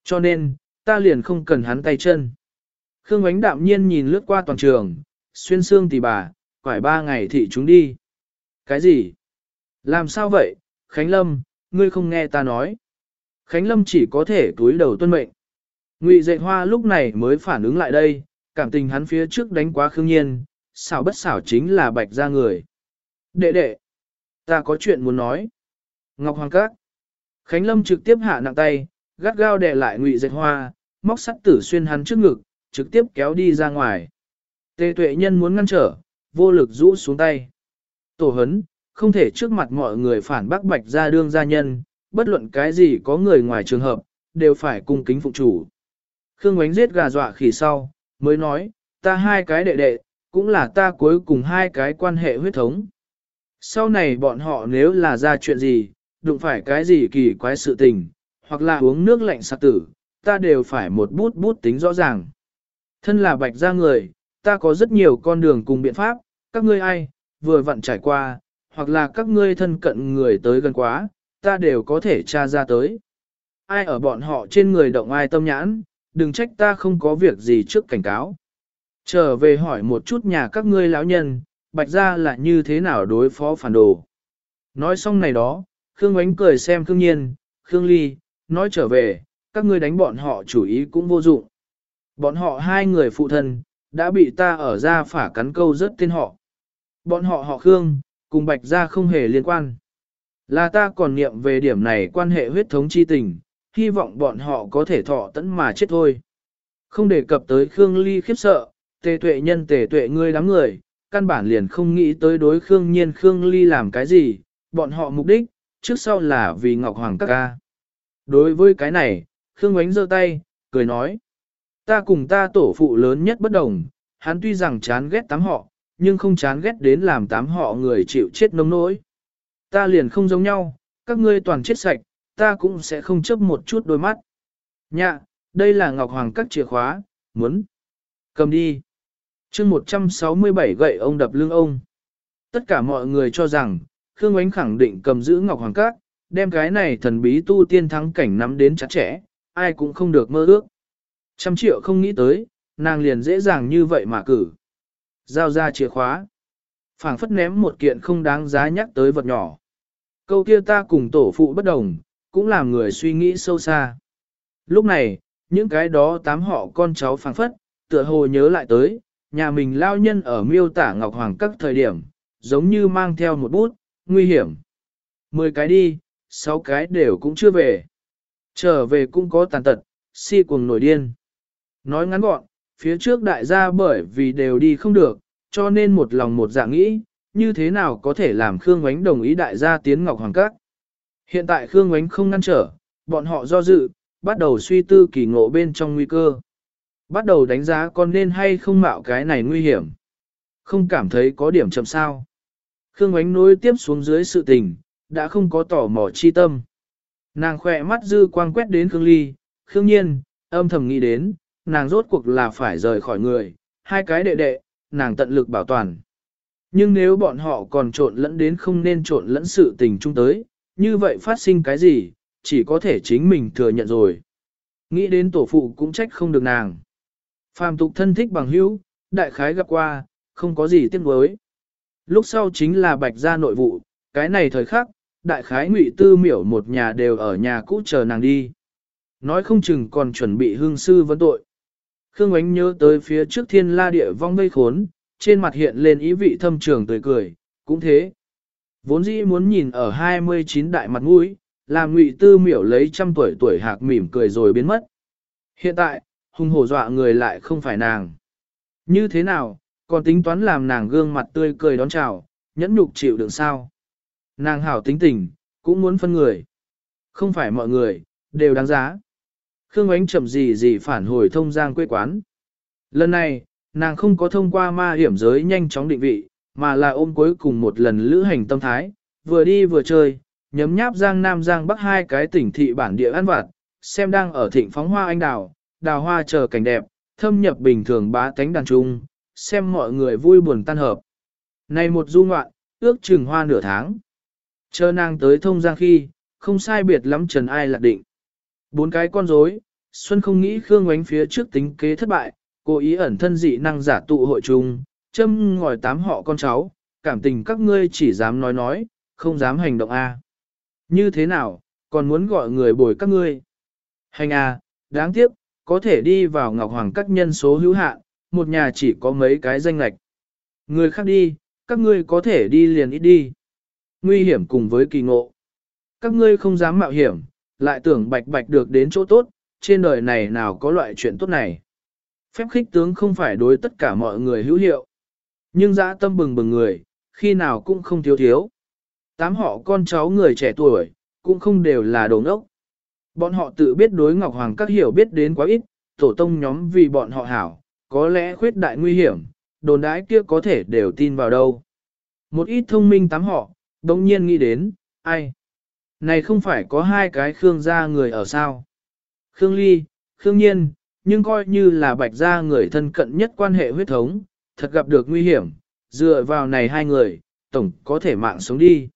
Cho nên, ta liền không cần hắn tay chân. Khương ánh đạm nhiên nhìn lướt qua toàn trường, xuyên xương tỷ bà, quải ba ngày thị chúng đi. Cái gì? Làm sao vậy, Khánh Lâm, ngươi không nghe ta nói. Khánh Lâm chỉ có thể túi đầu tuân mệnh. Ngụy dạy hoa lúc này mới phản ứng lại đây, cảm tình hắn phía trước đánh quá khương nhiên, xảo bất xảo chính là bạch ra người. Đệ đệ, ta có chuyện muốn nói. Ngọc Hoàng Các. Khánh Lâm trực tiếp hạ nặng tay, gắt gao đè lại ngụy dệt hoa, móc sắt tử xuyên hắn trước ngực, trực tiếp kéo đi ra ngoài. Tề tuệ nhân muốn ngăn trở, vô lực rũ xuống tay. Tổ hấn, không thể trước mặt mọi người phản bác bạch ra đương gia nhân, bất luận cái gì có người ngoài trường hợp, đều phải cung kính phụ chủ. Khương Ngoánh giết gà dọa khỉ sau, mới nói, ta hai cái đệ đệ, cũng là ta cuối cùng hai cái quan hệ huyết thống. Sau này bọn họ nếu là ra chuyện gì, đụng phải cái gì kỳ quái sự tình, hoặc là uống nước lạnh sạc tử, ta đều phải một bút bút tính rõ ràng. Thân là bạch gia người, ta có rất nhiều con đường cùng biện pháp, các ngươi ai, vừa vặn trải qua, hoặc là các ngươi thân cận người tới gần quá, ta đều có thể tra ra tới. Ai ở bọn họ trên người động ai tâm nhãn, đừng trách ta không có việc gì trước cảnh cáo. Trở về hỏi một chút nhà các ngươi lão nhân, bạch ra là như thế nào đối phó phản đồ. Nói xong này đó, Khương Ánh cười xem Khương Nhiên, Khương Ly, nói trở về, các ngươi đánh bọn họ chủ ý cũng vô dụng. Bọn họ hai người phụ thân, đã bị ta ở ra phả cắn câu rất tên họ. Bọn họ họ Khương, cùng bạch ra không hề liên quan. Là ta còn niệm về điểm này quan hệ huyết thống chi tình, hy vọng bọn họ có thể thọ tẫn mà chết thôi. Không đề cập tới Khương Ly khiếp sợ, tề tuệ nhân tề tuệ ngươi đám người, căn bản liền không nghĩ tới đối Khương Nhiên Khương Ly làm cái gì, bọn họ mục đích, trước sau là vì Ngọc Hoàng các ca. Đối với cái này, Khương Ngoánh giơ tay, cười nói, ta cùng ta tổ phụ lớn nhất bất đồng, hắn tuy rằng chán ghét tám họ, nhưng không chán ghét đến làm tám họ người chịu chết nông nỗi. Ta liền không giống nhau, các ngươi toàn chết sạch, ta cũng sẽ không chấp một chút đôi mắt. Nhạ, đây là Ngọc Hoàng các chìa khóa, muốn. Cầm đi chương 167 gậy ông đập lưng ông. Tất cả mọi người cho rằng, Khương Ánh khẳng định cầm giữ Ngọc Hoàng các, đem cái này thần bí tu tiên thắng cảnh nắm đến chặt chẽ, ai cũng không được mơ ước. Trăm triệu không nghĩ tới, nàng liền dễ dàng như vậy mà cử. Giao ra chìa khóa. phảng phất ném một kiện không đáng giá nhắc tới vật nhỏ. Câu kia ta cùng tổ phụ bất đồng, cũng làm người suy nghĩ sâu xa. Lúc này, những cái đó tám họ con cháu phảng phất, tựa hồ nhớ lại tới, nhà mình lao nhân ở miêu tả Ngọc Hoàng các thời điểm, giống như mang theo một bút, nguy hiểm. Mười cái đi, sáu cái đều cũng chưa về. Trở về cũng có tàn tật, si cuồng nổi điên. Nói ngắn gọn, phía trước đại gia bởi vì đều đi không được, cho nên một lòng một dạng nghĩ, như thế nào có thể làm Khương Ngoánh đồng ý đại gia tiến Ngọc Hoàng Các. Hiện tại Khương Ngoánh không ngăn trở, bọn họ do dự, bắt đầu suy tư kỳ ngộ bên trong nguy cơ. Bắt đầu đánh giá con nên hay không mạo cái này nguy hiểm. Không cảm thấy có điểm chậm sao. Khương ánh nối tiếp xuống dưới sự tình, đã không có tỏ mò chi tâm. Nàng khỏe mắt dư quang quét đến Khương Ly, Khương Nhiên, âm thầm nghĩ đến, nàng rốt cuộc là phải rời khỏi người, hai cái đệ đệ, nàng tận lực bảo toàn. Nhưng nếu bọn họ còn trộn lẫn đến không nên trộn lẫn sự tình chung tới, như vậy phát sinh cái gì, chỉ có thể chính mình thừa nhận rồi. Nghĩ đến tổ phụ cũng trách không được nàng. Phàm tục thân thích bằng hữu, đại khái gặp qua, không có gì tiếc nuối. Lúc sau chính là bạch gia nội vụ, cái này thời khắc, đại khái ngụy tư miểu một nhà đều ở nhà cũ chờ nàng đi. Nói không chừng còn chuẩn bị hương sư vấn tội. Khương Ánh nhớ tới phía trước thiên la địa vong vây khốn, trên mặt hiện lên ý vị thâm trường tươi cười, cũng thế. Vốn dĩ muốn nhìn ở 29 đại mặt mũi, làm ngụy tư miểu lấy trăm tuổi tuổi hạc mỉm cười rồi biến mất. Hiện tại, hung hổ dọa người lại không phải nàng. Như thế nào, còn tính toán làm nàng gương mặt tươi cười đón chào, nhẫn nhục chịu đựng sao. Nàng hảo tính tình, cũng muốn phân người. Không phải mọi người, đều đáng giá. Khương Ánh chậm gì gì phản hồi thông giang quê quán. Lần này, nàng không có thông qua ma hiểm giới nhanh chóng định vị, mà là ôm cuối cùng một lần lữ hành tâm thái, vừa đi vừa chơi, nhấm nháp giang nam giang bắc hai cái tỉnh thị bản địa ăn vặt, xem đang ở thịnh phóng hoa anh đào, đào hoa chờ cảnh đẹp, thâm nhập bình thường bá tánh đàn trung, xem mọi người vui buồn tan hợp. Này một du ngoạn, ước chừng hoa nửa tháng. Chờ nàng tới thông giang khi, không sai biệt lắm trần ai lạc định. Bốn cái con rối, Xuân không nghĩ Khương Ngoánh phía trước tính kế thất bại, cố ý ẩn thân dị năng giả tụ hội chung, châm ngòi tám họ con cháu, cảm tình các ngươi chỉ dám nói nói, không dám hành động a. À. Như thế nào, còn muốn gọi người bồi các ngươi? Hành a, đáng tiếc, có thể đi vào Ngọc Hoàng các nhân số hữu hạn, một nhà chỉ có mấy cái danh lạch. Người khác đi, các ngươi có thể đi liền ít đi. Nguy hiểm cùng với kỳ ngộ. Các ngươi không dám mạo hiểm, lại tưởng bạch bạch được đến chỗ tốt, trên đời này nào có loại chuyện tốt này. Phép khích tướng không phải đối tất cả mọi người hữu hiệu. Nhưng dã tâm bừng bừng người, khi nào cũng không thiếu thiếu. Tám họ con cháu người trẻ tuổi, cũng không đều là đồ ngốc. Bọn họ tự biết đối Ngọc Hoàng các hiểu biết đến quá ít, tổ tông nhóm vì bọn họ hảo, có lẽ khuyết đại nguy hiểm, đồn đãi kia có thể đều tin vào đâu. Một ít thông minh tám họ, đồng nhiên nghĩ đến, ai? Này không phải có hai cái Khương gia người ở sao? Khương Ly, Khương Nhiên, nhưng coi như là bạch gia người thân cận nhất quan hệ huyết thống, thật gặp được nguy hiểm, dựa vào này hai người, tổng có thể mạng sống đi.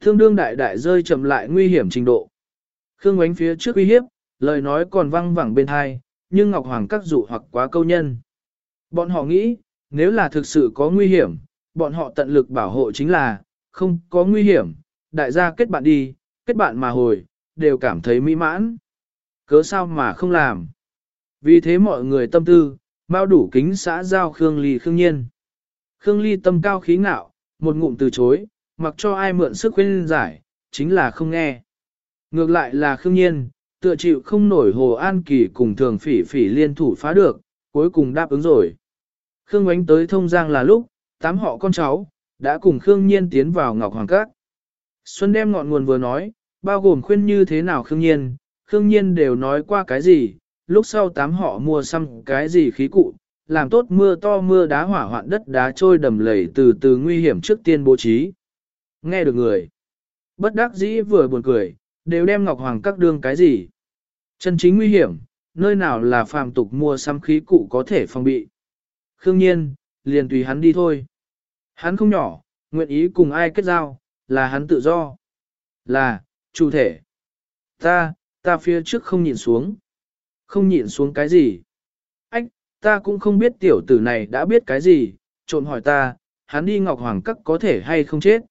Thương đương đại đại rơi chậm lại nguy hiểm trình độ. Khương ánh phía trước uy hiếp, lời nói còn văng vẳng bên hai, nhưng Ngọc Hoàng các dụ hoặc quá câu nhân. Bọn họ nghĩ, nếu là thực sự có nguy hiểm, bọn họ tận lực bảo hộ chính là, không có nguy hiểm, đại gia kết bạn đi, kết bạn mà hồi, đều cảm thấy mỹ mãn. Cớ sao mà không làm? Vì thế mọi người tâm tư, bao đủ kính xã giao Khương Ly Khương Nhiên. Khương Ly tâm cao khí ngạo, một ngụm từ chối, mặc cho ai mượn sức khuyên giải, chính là không nghe. Ngược lại là Khương Nhiên, tựa chịu không nổi Hồ An Kỳ cùng thường phỉ phỉ liên thủ phá được, cuối cùng đáp ứng rồi. Khương Ánh tới thông giang là lúc, tám họ con cháu, đã cùng Khương Nhiên tiến vào Ngọc Hoàng Các. Xuân đem ngọn nguồn vừa nói, bao gồm khuyên như thế nào Khương Nhiên, Khương Nhiên đều nói qua cái gì, lúc sau tám họ mua xăm cái gì khí cụ, làm tốt mưa to mưa đá hỏa hoạn đất đá trôi đầm lầy từ từ nguy hiểm trước tiên bố trí. Nghe được người, Bất đắc dĩ vừa buồn cười, đều đem Ngọc Hoàng các đương cái gì. Chân chính nguy hiểm, nơi nào là phàm tục mua xăm khí cụ có thể phòng bị. Khương nhiên, liền tùy hắn đi thôi. Hắn không nhỏ, nguyện ý cùng ai kết giao, là hắn tự do. Là, chủ thể. Ta, ta phía trước không nhìn xuống. Không nhìn xuống cái gì? Ách, ta cũng không biết tiểu tử này đã biết cái gì, trộn hỏi ta, hắn đi Ngọc Hoàng Các có thể hay không chết.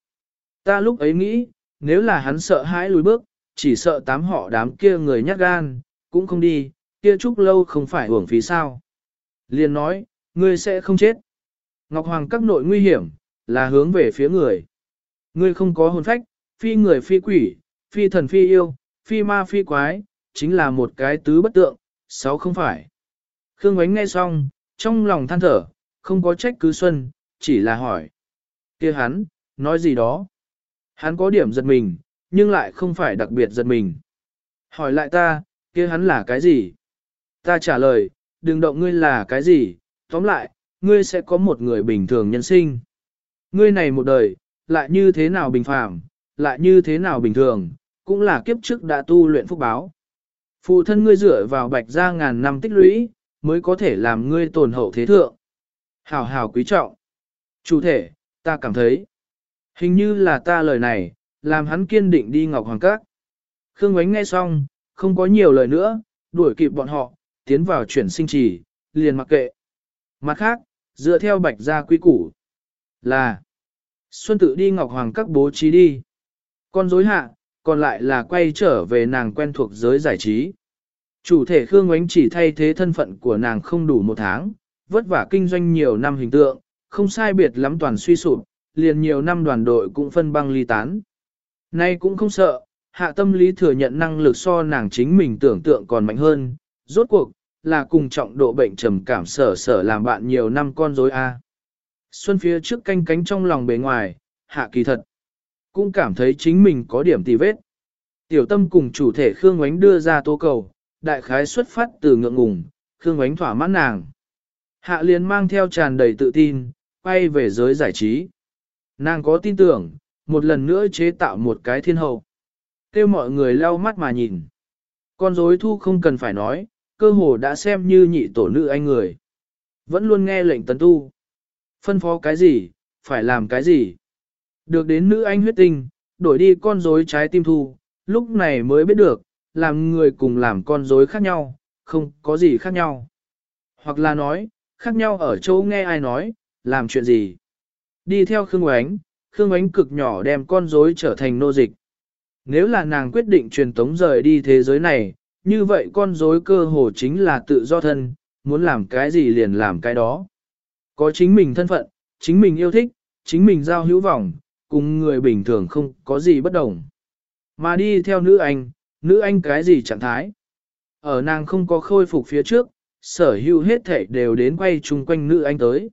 Ta lúc ấy nghĩ, nếu là hắn sợ hãi lùi bước, chỉ sợ tám họ đám kia người nhát gan, cũng không đi, kia chúc lâu không phải hưởng phí sao. Liền nói, ngươi sẽ không chết. Ngọc Hoàng các nội nguy hiểm, là hướng về phía người. Ngươi không có hồn phách, phi người phi quỷ, phi thần phi yêu, phi ma phi quái, chính là một cái tứ bất tượng, sáu không phải. Khương Ngoánh nghe xong, trong lòng than thở, không có trách cứ Xuân, chỉ là hỏi. kia hắn, nói gì đó? Hắn có điểm giật mình, nhưng lại không phải đặc biệt giật mình. Hỏi lại ta, kia hắn là cái gì? Ta trả lời, đừng động ngươi là cái gì, tóm lại, ngươi sẽ có một người bình thường nhân sinh. Ngươi này một đời, lại như thế nào bình phàm, lại như thế nào bình thường, cũng là kiếp trước đã tu luyện phúc báo. Phụ thân ngươi dựa vào bạch ra ngàn năm tích lũy, mới có thể làm ngươi tồn hậu thế thượng. Hào hào quý trọng. Chủ thể, ta cảm thấy, hình như là ta lời này, làm hắn kiên định đi Ngọc Hoàng Các. Khương Ngoánh nghe xong, không có nhiều lời nữa, đuổi kịp bọn họ, tiến vào chuyển sinh trì, liền mặc kệ. Mặt khác, dựa theo bạch gia quy củ, là Xuân tự đi Ngọc Hoàng Các bố trí đi. Con dối hạ, còn lại là quay trở về nàng quen thuộc giới giải trí. Chủ thể Khương Ngoánh chỉ thay thế thân phận của nàng không đủ một tháng, vất vả kinh doanh nhiều năm hình tượng, không sai biệt lắm toàn suy sụp, liền nhiều năm đoàn đội cũng phân băng ly tán. Nay cũng không sợ, hạ tâm lý thừa nhận năng lực so nàng chính mình tưởng tượng còn mạnh hơn, rốt cuộc, là cùng trọng độ bệnh trầm cảm sở sở làm bạn nhiều năm con rối A. Xuân phía trước canh cánh trong lòng bề ngoài, hạ kỳ thật, cũng cảm thấy chính mình có điểm tì vết. Tiểu tâm cùng chủ thể Khương Ngoánh đưa ra tố cầu, đại khái xuất phát từ ngượng ngùng, Khương Ngoánh thỏa mãn nàng. Hạ liền mang theo tràn đầy tự tin, quay về giới giải trí. Nàng có tin tưởng, một lần nữa chế tạo một cái thiên hậu. Kêu mọi người lau mắt mà nhìn. Con rối thu không cần phải nói, cơ hồ đã xem như nhị tổ nữ anh người. Vẫn luôn nghe lệnh tấn tu. Phân phó cái gì, phải làm cái gì. Được đến nữ anh huyết tinh, đổi đi con rối trái tim thu, lúc này mới biết được, làm người cùng làm con rối khác nhau, không có gì khác nhau. Hoặc là nói, khác nhau ở chỗ nghe ai nói, làm chuyện gì. Đi theo Khương Oánh, Khương ánh cực nhỏ đem con rối trở thành nô dịch. Nếu là nàng quyết định truyền tống rời đi thế giới này, như vậy con rối cơ hồ chính là tự do thân, muốn làm cái gì liền làm cái đó. Có chính mình thân phận, chính mình yêu thích, chính mình giao hữu vọng, cùng người bình thường không có gì bất đồng. Mà đi theo nữ anh, nữ anh cái gì trạng thái? Ở nàng không có khôi phục phía trước, sở hữu hết thể đều đến quay chung quanh nữ anh tới.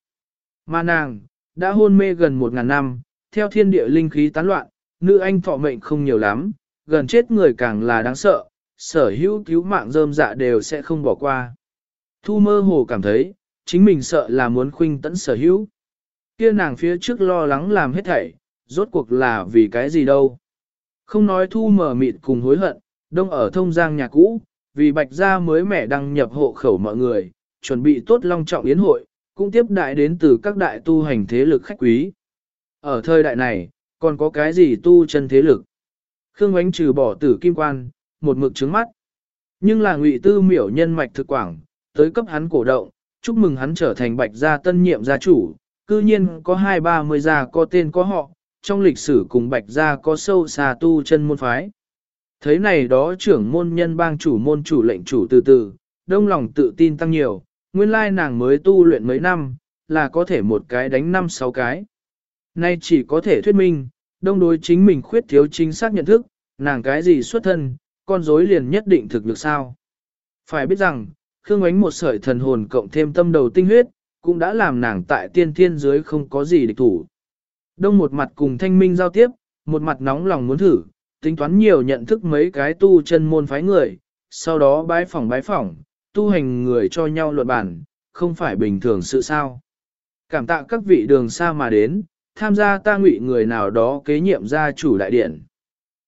Mà nàng, đã hôn mê gần một ngàn năm, theo thiên địa linh khí tán loạn, nữ anh thọ mệnh không nhiều lắm, gần chết người càng là đáng sợ, sở hữu cứu mạng rơm dạ đều sẽ không bỏ qua. Thu mơ hồ cảm thấy, chính mình sợ là muốn khuynh tẫn sở hữu. Kia nàng phía trước lo lắng làm hết thảy, rốt cuộc là vì cái gì đâu. Không nói thu mở mịt cùng hối hận, đông ở thông giang nhà cũ, vì bạch gia mới mẻ đăng nhập hộ khẩu mọi người, chuẩn bị tốt long trọng yến hội, cũng tiếp đại đến từ các đại tu hành thế lực khách quý. Ở thời đại này, còn có cái gì tu chân thế lực? Khương Ngoánh trừ bỏ tử kim quan, một mực trứng mắt. Nhưng là ngụy tư miểu nhân mạch thực quảng, tới cấp hắn cổ động, chúc mừng hắn trở thành bạch gia tân nhiệm gia chủ, cư nhiên có hai ba mươi gia có tên có họ, trong lịch sử cùng bạch gia có sâu xa tu chân môn phái. Thấy này đó trưởng môn nhân bang chủ môn chủ lệnh chủ từ từ, đông lòng tự tin tăng nhiều, nguyên lai nàng mới tu luyện mấy năm, là có thể một cái đánh năm sáu cái. Nay chỉ có thể thuyết minh, đông đối chính mình khuyết thiếu chính xác nhận thức, nàng cái gì xuất thân, con rối liền nhất định thực lực sao. Phải biết rằng, Khương Ánh một sợi thần hồn cộng thêm tâm đầu tinh huyết, cũng đã làm nàng tại tiên thiên dưới không có gì địch thủ. Đông một mặt cùng thanh minh giao tiếp, một mặt nóng lòng muốn thử, tính toán nhiều nhận thức mấy cái tu chân môn phái người, sau đó bái phỏng bái phỏng, tu hành người cho nhau luận bản, không phải bình thường sự sao. Cảm tạ các vị đường xa mà đến, tham gia ta ngụy người nào đó kế nhiệm gia chủ đại điện.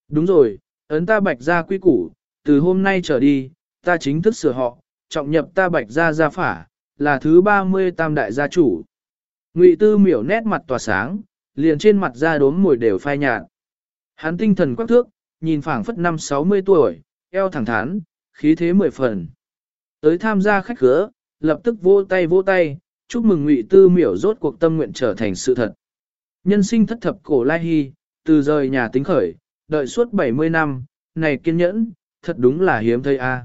Đúng rồi, ấn ta bạch gia quy củ, từ hôm nay trở đi, ta chính thức sửa họ, trọng nhập ta bạch gia gia phả, là thứ 30 tam đại gia chủ. Ngụy tư miểu nét mặt tỏa sáng, liền trên mặt da đốm mồi đều phai nhạt. Hắn tinh thần quắc thước, nhìn phảng phất năm 60 tuổi, eo thẳng thắn, khí thế mười phần. Tới tham gia khách khứa, lập tức vỗ tay vỗ tay, chúc mừng Ngụy Tư Miểu rốt cuộc tâm nguyện trở thành sự thật. Nhân sinh thất thập cổ lai hy, từ rời nhà tính khởi, đợi suốt 70 năm, này kiên nhẫn, thật đúng là hiếm thấy a.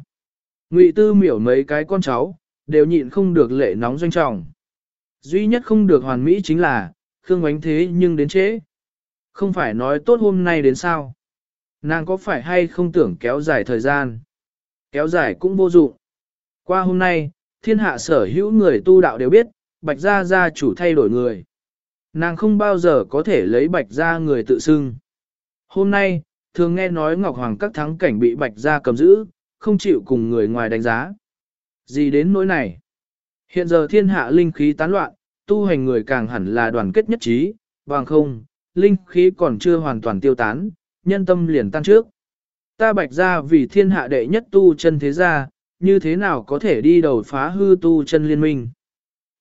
Ngụy Tư Miểu mấy cái con cháu, đều nhịn không được lệ nóng doanh trọng. Duy nhất không được hoàn mỹ chính là, Khương Ngoánh thế nhưng đến trễ. Không phải nói tốt hôm nay đến sao. Nàng có phải hay không tưởng kéo dài thời gian? Kéo dài cũng vô dụng. Qua hôm nay, thiên hạ sở hữu người tu đạo đều biết, bạch gia gia chủ thay đổi người. Nàng không bao giờ có thể lấy bạch gia người tự xưng. Hôm nay, thường nghe nói Ngọc Hoàng các thắng cảnh bị bạch gia cầm giữ, không chịu cùng người ngoài đánh giá. Gì đến nỗi này? Hiện giờ thiên hạ linh khí tán loạn, tu hành người càng hẳn là đoàn kết nhất trí, bằng không, linh khí còn chưa hoàn toàn tiêu tán, nhân tâm liền tan trước. Ta bạch ra vì thiên hạ đệ nhất tu chân thế gia, như thế nào có thể đi đầu phá hư tu chân liên minh.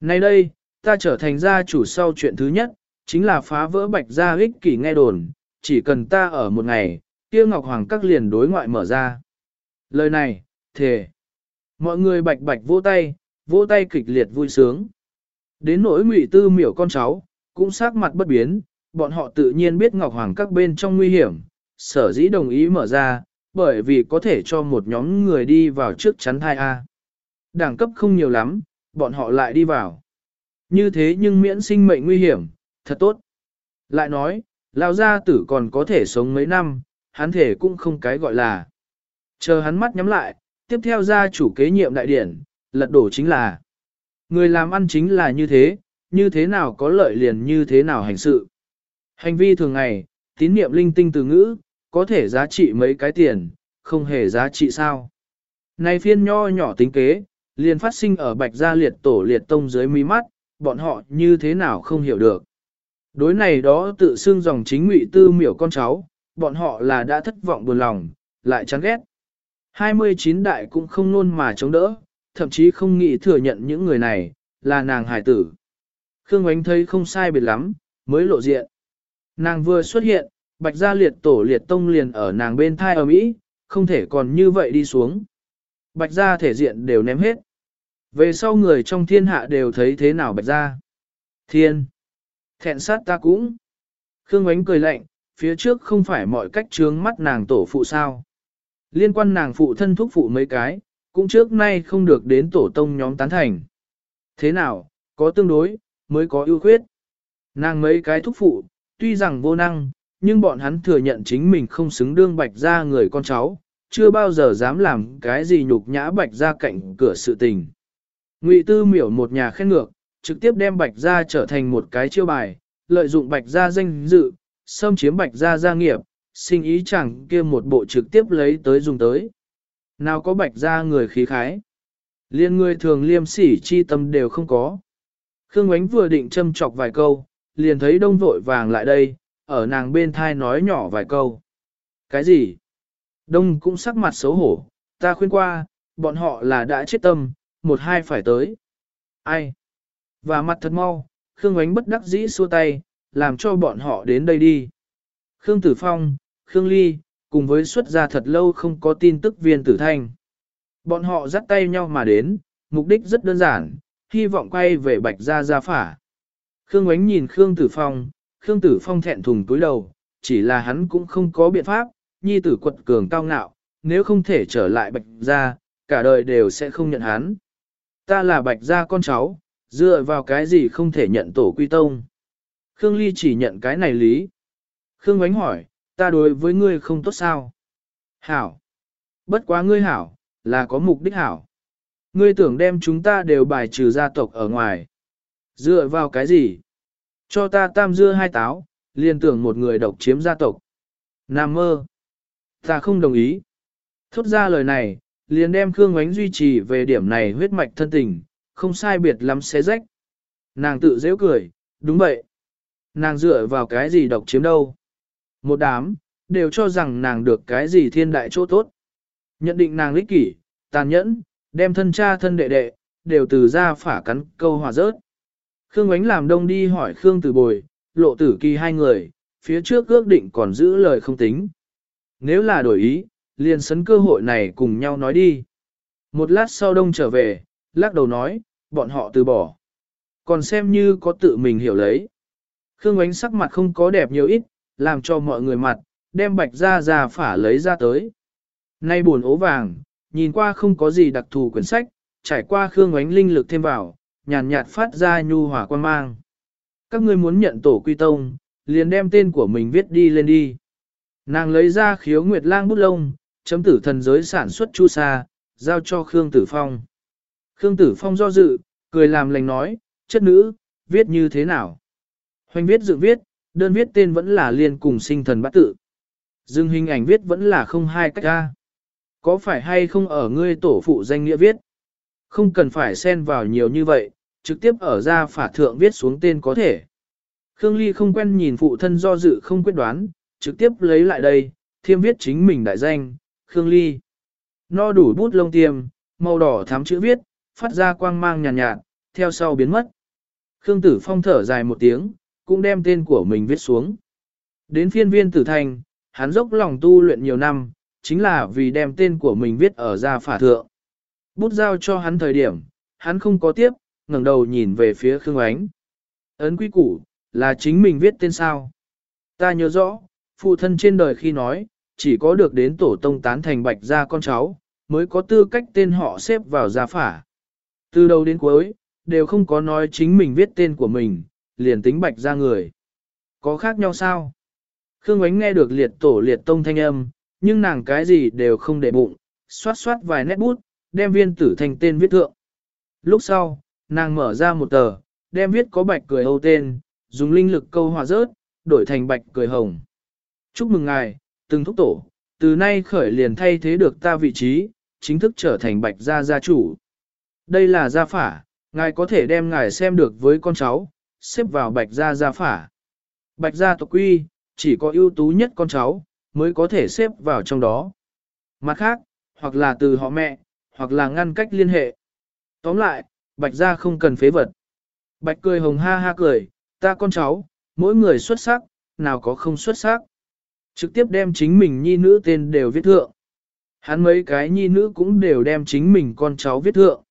Nay đây, ta trở thành gia chủ sau chuyện thứ nhất, chính là phá vỡ bạch gia ích kỷ nghe đồn, chỉ cần ta ở một ngày, kia Ngọc Hoàng các liền đối ngoại mở ra. Lời này, thề. Mọi người bạch bạch vỗ tay, vỗ tay kịch liệt vui sướng. Đến nỗi ngụy tư miểu con cháu, cũng sắc mặt bất biến, bọn họ tự nhiên biết Ngọc Hoàng các bên trong nguy hiểm, sở dĩ đồng ý mở ra, bởi vì có thể cho một nhóm người đi vào trước chắn thai A. Đẳng cấp không nhiều lắm, bọn họ lại đi vào. Như thế nhưng miễn sinh mệnh nguy hiểm, thật tốt. Lại nói, lao gia tử còn có thể sống mấy năm, hắn thể cũng không cái gọi là. Chờ hắn mắt nhắm lại, tiếp theo gia chủ kế nhiệm đại điển, lật đổ chính là. Người làm ăn chính là như thế, như thế nào có lợi liền như thế nào hành sự. Hành vi thường ngày, tín niệm linh tinh từ ngữ, có thể giá trị mấy cái tiền, không hề giá trị sao. Này phiên nho nhỏ tính kế, liền phát sinh ở bạch gia liệt tổ liệt tông dưới mí mắt, bọn họ như thế nào không hiểu được. Đối này đó tự xưng dòng chính ngụy tư miểu con cháu, bọn họ là đã thất vọng buồn lòng, lại chán ghét. 29 đại cũng không nôn mà chống đỡ, thậm chí không nghĩ thừa nhận những người này, là nàng hải tử. Khương Ánh thấy không sai biệt lắm, mới lộ diện. Nàng vừa xuất hiện, bạch gia liệt tổ liệt tông liền ở nàng bên thai ở Mỹ, không thể còn như vậy đi xuống. Bạch gia thể diện đều ném hết. Về sau người trong thiên hạ đều thấy thế nào bạch gia. Thiên. Thẹn sát ta cũng. Khương ánh cười lạnh, phía trước không phải mọi cách trướng mắt nàng tổ phụ sao. Liên quan nàng phụ thân thúc phụ mấy cái, cũng trước nay không được đến tổ tông nhóm tán thành. Thế nào, có tương đối, mới có ưu khuyết. Nàng mấy cái thúc phụ, tuy rằng vô năng, nhưng bọn hắn thừa nhận chính mình không xứng đương bạch ra người con cháu, chưa bao giờ dám làm cái gì nhục nhã bạch ra cạnh cửa sự tình. Ngụy tư miểu một nhà khen ngược, trực tiếp đem bạch Gia trở thành một cái chiêu bài, lợi dụng bạch Gia danh dự, xâm chiếm bạch Gia gia nghiệp, sinh ý chẳng kia một bộ trực tiếp lấy tới dùng tới. Nào có bạch Gia người khí khái. Liên người thường liêm sỉ chi tâm đều không có. Khương Ánh vừa định châm chọc vài câu, liền thấy đông vội vàng lại đây, ở nàng bên thai nói nhỏ vài câu. Cái gì? Đông cũng sắc mặt xấu hổ, ta khuyên qua, bọn họ là đã chết tâm, một hai phải tới. Ai? Và mặt thật mau, Khương Ánh bất đắc dĩ xua tay, làm cho bọn họ đến đây đi. Khương Tử Phong, Khương Ly, cùng với xuất gia thật lâu không có tin tức viên tử thanh. Bọn họ dắt tay nhau mà đến, mục đích rất đơn giản, hy vọng quay về bạch gia gia phả. Khương Ánh nhìn Khương Tử Phong, Khương Tử Phong thẹn thùng túi đầu, chỉ là hắn cũng không có biện pháp, nhi tử quật cường cao ngạo, nếu không thể trở lại bạch gia, cả đời đều sẽ không nhận hắn. Ta là bạch gia con cháu, dựa vào cái gì không thể nhận tổ quy tông. Khương Ly chỉ nhận cái này lý. Khương Ngoánh hỏi, ta đối với ngươi không tốt sao? Hảo. Bất quá ngươi hảo, là có mục đích hảo. Ngươi tưởng đem chúng ta đều bài trừ gia tộc ở ngoài. Dựa vào cái gì? Cho ta tam dưa hai táo, liền tưởng một người độc chiếm gia tộc. Nam mơ. Ta không đồng ý. Thốt ra lời này, liền đem Khương Ngoánh duy trì về điểm này huyết mạch thân tình, không sai biệt lắm xé rách. Nàng tự dễ cười, đúng vậy. Nàng dựa vào cái gì độc chiếm đâu. Một đám, đều cho rằng nàng được cái gì thiên đại chỗ tốt. Nhận định nàng lích kỷ, tàn nhẫn, đem thân cha thân đệ đệ, đều từ ra phả cắn câu hòa rớt. Khương Ngoánh làm đông đi hỏi Khương Tử Bồi, lộ tử kỳ hai người, phía trước ước định còn giữ lời không tính. Nếu là đổi ý, liền sấn cơ hội này cùng nhau nói đi. Một lát sau đông trở về, lắc đầu nói, bọn họ từ bỏ. Còn xem như có tự mình hiểu lấy. Khương Ánh sắc mặt không có đẹp nhiều ít, làm cho mọi người mặt, đem bạch ra ra phả lấy ra tới. Nay buồn ố vàng, nhìn qua không có gì đặc thù quyển sách, trải qua Khương Ánh linh lực thêm vào, nhàn nhạt phát ra nhu hòa quan mang. Các ngươi muốn nhận tổ quy tông, liền đem tên của mình viết đi lên đi. Nàng lấy ra khiếu nguyệt lang bút lông, chấm tử thần giới sản xuất chu sa, giao cho Khương Tử Phong. Khương Tử Phong do dự, cười làm lành nói, chất nữ, viết như thế nào? Hoành viết dự viết, đơn viết tên vẫn là liên cùng sinh thần bát tự. Dừng hình ảnh viết vẫn là không hai cách ra. Có phải hay không ở ngươi tổ phụ danh nghĩa viết? Không cần phải xen vào nhiều như vậy, trực tiếp ở ra phả thượng viết xuống tên có thể. Khương Ly không quen nhìn phụ thân do dự không quyết đoán, trực tiếp lấy lại đây, thiêm viết chính mình đại danh, Khương Ly. No đủ bút lông tiêm, màu đỏ thắm chữ viết, phát ra quang mang nhàn nhạt, nhạt, theo sau biến mất. Khương Tử Phong thở dài một tiếng, cũng đem tên của mình viết xuống. Đến phiên viên tử thành, hắn dốc lòng tu luyện nhiều năm, chính là vì đem tên của mình viết ở ra phả thượng. Bút giao cho hắn thời điểm, hắn không có tiếp, ngẩng đầu nhìn về phía Khương Ánh. Ấn quy củ, là chính mình viết tên sao. Ta nhớ rõ, phụ thân trên đời khi nói, chỉ có được đến tổ tông tán thành bạch gia con cháu, mới có tư cách tên họ xếp vào gia phả. Từ đầu đến cuối, đều không có nói chính mình viết tên của mình, liền tính bạch gia người. Có khác nhau sao? Khương Ánh nghe được liệt tổ liệt tông thanh âm, nhưng nàng cái gì đều không để bụng, xoát xoát vài nét bút, đem viên tử thành tên viết thượng. Lúc sau, nàng mở ra một tờ, đem viết có bạch cười âu tên, dùng linh lực câu hòa rớt, đổi thành bạch cười hồng. Chúc mừng ngài, từng thúc tổ, từ nay khởi liền thay thế được ta vị trí, chính thức trở thành bạch gia gia chủ. Đây là gia phả, ngài có thể đem ngài xem được với con cháu, xếp vào bạch gia gia phả. Bạch gia tộc quy, chỉ có ưu tú nhất con cháu, mới có thể xếp vào trong đó. Mặt khác, hoặc là từ họ mẹ, hoặc là ngăn cách liên hệ. Tóm lại, bạch gia không cần phế vật. Bạch cười hồng ha ha cười, ta con cháu, mỗi người xuất sắc, nào có không xuất sắc. Trực tiếp đem chính mình nhi nữ tên đều viết thượng. Hắn mấy cái nhi nữ cũng đều đem chính mình con cháu viết thượng.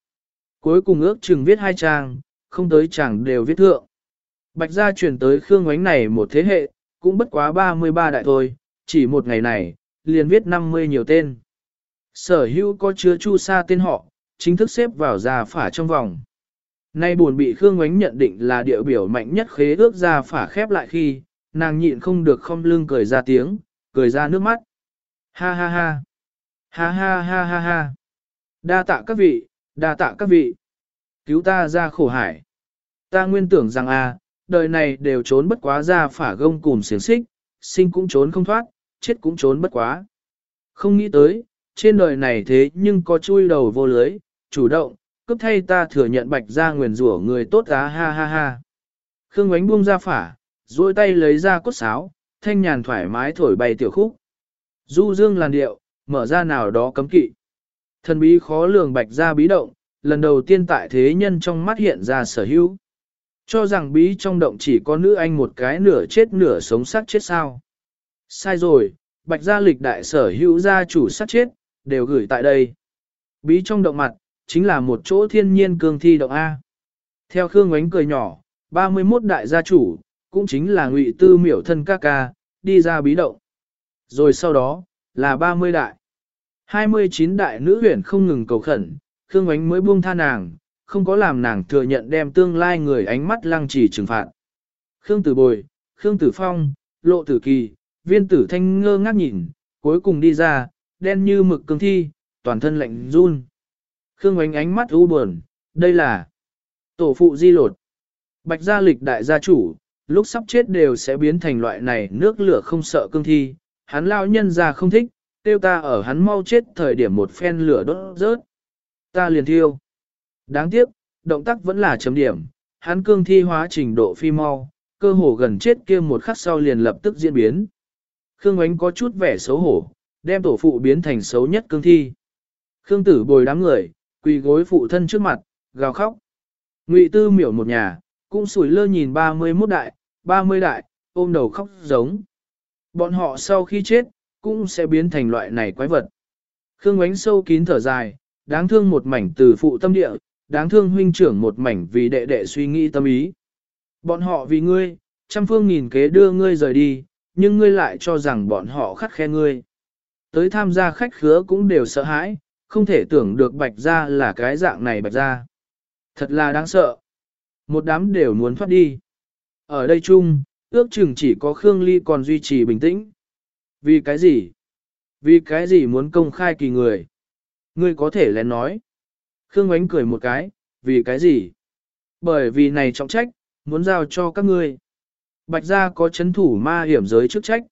Cuối cùng ước chừng viết hai trang, không tới chẳng đều viết thượng. Bạch gia chuyển tới Khương Ngoánh này một thế hệ, cũng bất quá 33 đại thôi, chỉ một ngày này, liền viết 50 nhiều tên. Sở hữu có chứa chu sa tên họ, chính thức xếp vào gia phả trong vòng. Nay buồn bị Khương Ngoánh nhận định là địa biểu mạnh nhất khế ước gia phả khép lại khi, nàng nhịn không được không lưng cười ra tiếng, cười ra nước mắt. Ha ha ha. Ha ha ha ha ha. Đa tạ các vị, đa tạ các vị. Cứu ta ra khổ hải. Ta nguyên tưởng rằng à, đời này đều trốn bất quá ra phả gông cùng xiềng xích, sinh cũng trốn không thoát, chết cũng trốn bất quá. Không nghĩ tới, trên đời này thế nhưng có chui đầu vô lưới, chủ động, cướp thay ta thừa nhận bạch ra nguyền rủa người tốt á ha ha ha. Khương ánh buông ra phả, duỗi tay lấy ra cốt sáo, thanh nhàn thoải mái thổi bay tiểu khúc. Du dương làn điệu, mở ra nào đó cấm kỵ. Thần bí khó lường bạch ra bí động, lần đầu tiên tại thế nhân trong mắt hiện ra sở hữu. Cho rằng bí trong động chỉ có nữ anh một cái nửa chết nửa sống sát chết sao. Sai rồi, bạch gia lịch đại sở hữu gia chủ sát chết, đều gửi tại đây. Bí trong động mặt, chính là một chỗ thiên nhiên cương thi động A. Theo Khương Ngoánh cười nhỏ, 31 đại gia chủ, cũng chính là ngụy tư miểu thân ca ca, đi ra bí động. Rồi sau đó, là 30 đại. 29 đại nữ huyền không ngừng cầu khẩn, Khương Ánh mới buông tha nàng, không có làm nàng thừa nhận đem tương lai người ánh mắt lăng trì trừng phạt. Khương Tử Bồi, Khương Tử Phong, Lộ Tử Kỳ, Viên Tử Thanh ngơ ngác nhìn, cuối cùng đi ra, đen như mực cương thi, toàn thân lạnh run. Khương Ánh ánh mắt u buồn, đây là tổ phụ di lột. Bạch gia lịch đại gia chủ, lúc sắp chết đều sẽ biến thành loại này nước lửa không sợ cương thi, hắn lao nhân ra không thích, tiêu ta ở hắn mau chết thời điểm một phen lửa đốt rớt. Ta liền thiêu. Đáng tiếc, động tác vẫn là chấm điểm, hắn cương thi hóa trình độ phi mau, cơ hồ gần chết kia một khắc sau liền lập tức diễn biến. Khương Ánh có chút vẻ xấu hổ, đem tổ phụ biến thành xấu nhất cương thi. Khương tử bồi đám người, quỳ gối phụ thân trước mặt, gào khóc. Ngụy tư miểu một nhà, cũng sủi lơ nhìn 31 đại, 30 đại, ôm đầu khóc giống. Bọn họ sau khi chết, cũng sẽ biến thành loại này quái vật. Khương ánh sâu kín thở dài, đáng thương một mảnh từ phụ tâm địa, đáng thương huynh trưởng một mảnh vì đệ đệ suy nghĩ tâm ý. Bọn họ vì ngươi, trăm phương nghìn kế đưa ngươi rời đi, nhưng ngươi lại cho rằng bọn họ khắt khe ngươi. Tới tham gia khách khứa cũng đều sợ hãi, không thể tưởng được bạch ra là cái dạng này bạch ra. Thật là đáng sợ. Một đám đều muốn thoát đi. Ở đây chung, ước chừng chỉ có Khương Ly còn duy trì bình tĩnh. Vì cái gì? Vì cái gì muốn công khai kỳ người? Ngươi có thể lén nói. Khương Ngoánh cười một cái, vì cái gì? Bởi vì này trọng trách, muốn giao cho các ngươi. Bạch gia có chấn thủ ma hiểm giới chức trách.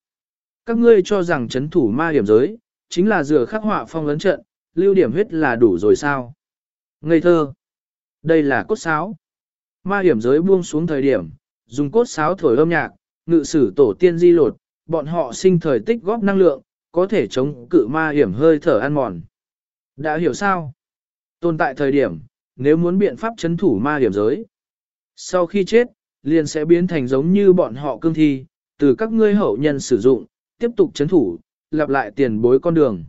Các ngươi cho rằng chấn thủ ma hiểm giới, chính là dựa khắc họa phong ấn trận, lưu điểm huyết là đủ rồi sao? Ngây thơ. Đây là cốt sáo. Ma hiểm giới buông xuống thời điểm, dùng cốt sáo thổi âm nhạc, ngự sử tổ tiên di lột, bọn họ sinh thời tích góp năng lượng, có thể chống cự ma hiểm hơi thở ăn mòn. Đã hiểu sao? Tồn tại thời điểm, nếu muốn biện pháp chấn thủ ma hiểm giới. Sau khi chết, liền sẽ biến thành giống như bọn họ cương thi, từ các ngươi hậu nhân sử dụng, tiếp tục chấn thủ, lặp lại tiền bối con đường.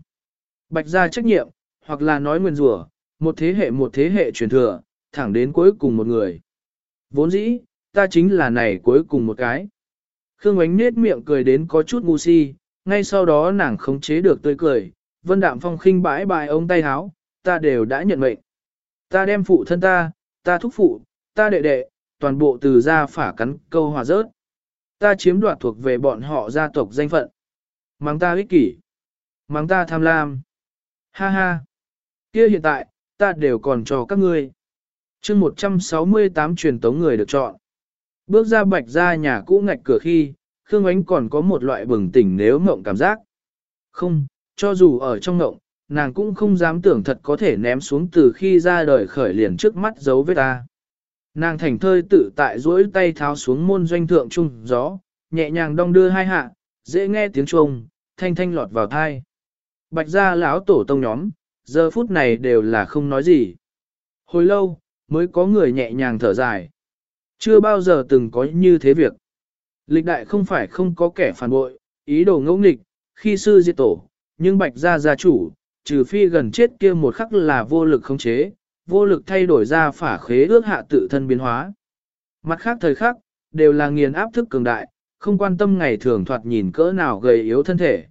Bạch ra trách nhiệm, hoặc là nói nguyên rủa, một thế hệ một thế hệ truyền thừa, thẳng đến cuối cùng một người. Vốn dĩ, ta chính là này cuối cùng một cái. Khương ánh nết miệng cười đến có chút ngu si, ngay sau đó nàng khống chế được tươi cười, vân đạm phong khinh bãi bài ống tay háo, ta đều đã nhận mệnh. Ta đem phụ thân ta, ta thúc phụ, ta đệ đệ, toàn bộ từ ra phả cắn câu hòa rớt. Ta chiếm đoạt thuộc về bọn họ gia tộc danh phận. Mang ta ích kỷ. Mang ta tham lam. Ha ha. Kia hiện tại, ta đều còn cho các ngươi. chương 168 truyền tống người được chọn. Bước ra bạch ra nhà cũ ngạch cửa khi, Khương Ánh còn có một loại bừng tỉnh nếu mộng cảm giác. Không, cho dù ở trong mộng, nàng cũng không dám tưởng thật có thể ném xuống từ khi ra đời khởi liền trước mắt dấu vết ta. Nàng thành thơi tự tại duỗi tay tháo xuống môn doanh thượng trung gió, nhẹ nhàng đong đưa hai hạ, dễ nghe tiếng chuông, thanh thanh lọt vào thai. Bạch gia lão tổ tông nhóm, giờ phút này đều là không nói gì. Hồi lâu, mới có người nhẹ nhàng thở dài. Chưa bao giờ từng có như thế việc. Lịch đại không phải không có kẻ phản bội, ý đồ ngẫu nghịch, khi sư diệt tổ, nhưng bạch gia gia chủ, trừ phi gần chết kia một khắc là vô lực khống chế, vô lực thay đổi ra phả khế ước hạ tự thân biến hóa. Mặt khác thời khắc, đều là nghiền áp thức cường đại, không quan tâm ngày thường thoạt nhìn cỡ nào gầy yếu thân thể.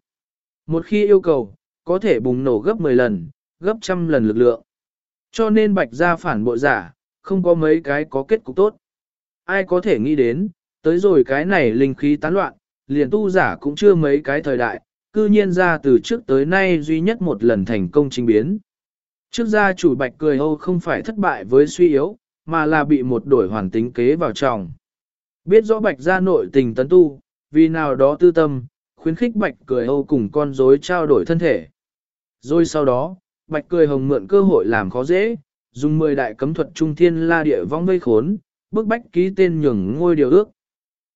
Một khi yêu cầu, có thể bùng nổ gấp 10 lần, gấp trăm lần lực lượng. Cho nên bạch gia phản bội giả, không có mấy cái có kết cục tốt. Ai có thể nghĩ đến, tới rồi cái này linh khí tán loạn, liền tu giả cũng chưa mấy cái thời đại, cư nhiên ra từ trước tới nay duy nhất một lần thành công trình biến. Trước gia chủ bạch cười hâu không phải thất bại với suy yếu, mà là bị một đổi hoàn tính kế vào trọng. Biết rõ bạch gia nội tình tấn tu, vì nào đó tư tâm, khuyến khích bạch cười hâu cùng con rối trao đổi thân thể. Rồi sau đó, bạch cười hồng mượn cơ hội làm khó dễ, dùng 10 đại cấm thuật trung thiên la địa vong vây khốn, bức bách ký tên nhường ngôi điều ước.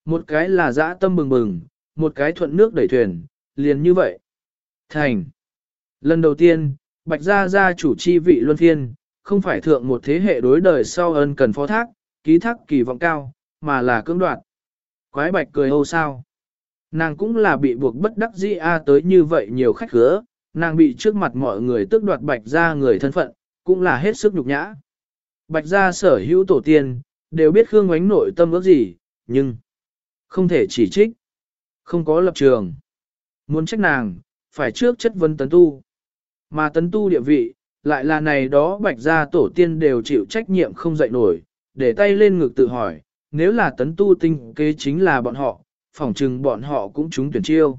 Một cái là dã tâm bừng bừng, một cái thuận nước đẩy thuyền, liền như vậy. Thành. Lần đầu tiên, Bạch Gia Gia chủ chi vị luân phiên, không phải thượng một thế hệ đối đời sau ân cần phó thác, ký thác kỳ vọng cao, mà là cưỡng đoạt. Quái Bạch cười hô sao. Nàng cũng là bị buộc bất đắc dĩ a tới như vậy nhiều khách khứa, nàng bị trước mặt mọi người tước đoạt Bạch Gia người thân phận, cũng là hết sức nhục nhã. Bạch Gia sở hữu tổ tiên, đều biết Khương Ngoánh nội tâm ước gì, nhưng không thể chỉ trích, không có lập trường. Muốn trách nàng, phải trước chất vấn tấn tu. Mà tấn tu địa vị, lại là này đó bạch gia tổ tiên đều chịu trách nhiệm không dậy nổi, để tay lên ngực tự hỏi, nếu là tấn tu tinh kế chính là bọn họ, phỏng chừng bọn họ cũng trúng tuyển chiêu.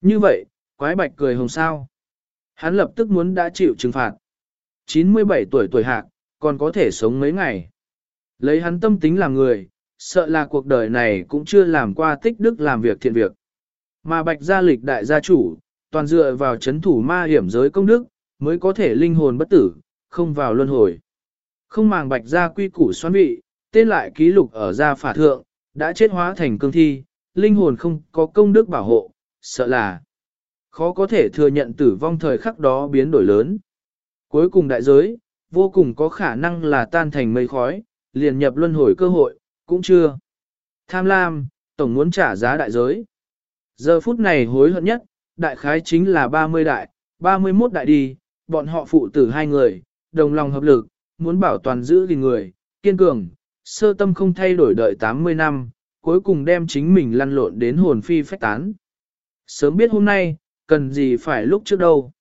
Như vậy, quái bạch cười hồng sao. Hắn lập tức muốn đã chịu trừng phạt. 97 tuổi tuổi hạc, còn có thể sống mấy ngày. Lấy hắn tâm tính làm người, sợ là cuộc đời này cũng chưa làm qua tích đức làm việc thiện việc. Mà bạch gia lịch đại gia chủ, toàn dựa vào chấn thủ ma hiểm giới công đức, mới có thể linh hồn bất tử, không vào luân hồi. Không màng bạch gia quy củ xoan vị, tên lại ký lục ở gia phả thượng, đã chết hóa thành cương thi, linh hồn không có công đức bảo hộ, sợ là khó có thể thừa nhận tử vong thời khắc đó biến đổi lớn. Cuối cùng đại giới, vô cùng có khả năng là tan thành mây khói, liền nhập luân hồi cơ hội, cũng chưa. Tham lam, tổng muốn trả giá đại giới. Giờ phút này hối hận nhất, đại khái chính là 30 đại, 31 đại đi, bọn họ phụ tử hai người, đồng lòng hợp lực, muốn bảo toàn giữ gìn người, kiên cường, sơ tâm không thay đổi đợi 80 năm, cuối cùng đem chính mình lăn lộn đến hồn phi phách tán. Sớm biết hôm nay, cần gì phải lúc trước đâu.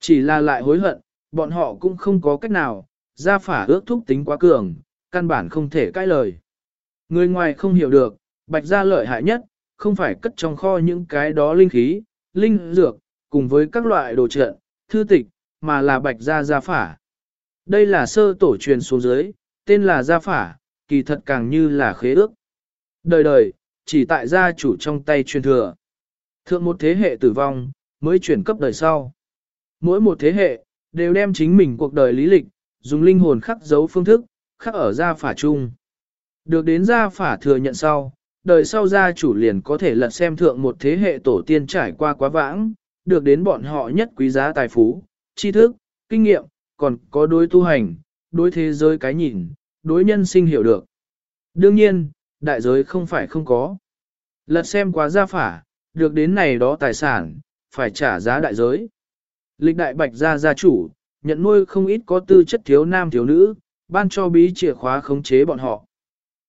Chỉ là lại hối hận, bọn họ cũng không có cách nào, ra phả ước thúc tính quá cường, căn bản không thể cãi lời. Người ngoài không hiểu được, bạch gia lợi hại nhất, không phải cất trong kho những cái đó linh khí, linh dược, cùng với các loại đồ trợ, thư tịch, mà là bạch gia gia phả. Đây là sơ tổ truyền xuống dưới, tên là gia phả, kỳ thật càng như là khế ước. Đời đời, chỉ tại gia chủ trong tay truyền thừa. Thượng một thế hệ tử vong, mới chuyển cấp đời sau. Mỗi một thế hệ, đều đem chính mình cuộc đời lý lịch, dùng linh hồn khắc dấu phương thức, khắc ở gia phả chung. Được đến gia phả thừa nhận sau, đời sau gia chủ liền có thể lật xem thượng một thế hệ tổ tiên trải qua quá vãng, được đến bọn họ nhất quý giá tài phú, tri thức, kinh nghiệm, còn có đối tu hành, đối thế giới cái nhìn, đối nhân sinh hiểu được. Đương nhiên, đại giới không phải không có. Lật xem quá gia phả, được đến này đó tài sản, phải trả giá đại giới. Lịch đại bạch gia gia chủ, nhận nuôi không ít có tư chất thiếu nam thiếu nữ, ban cho bí chìa khóa khống chế bọn họ.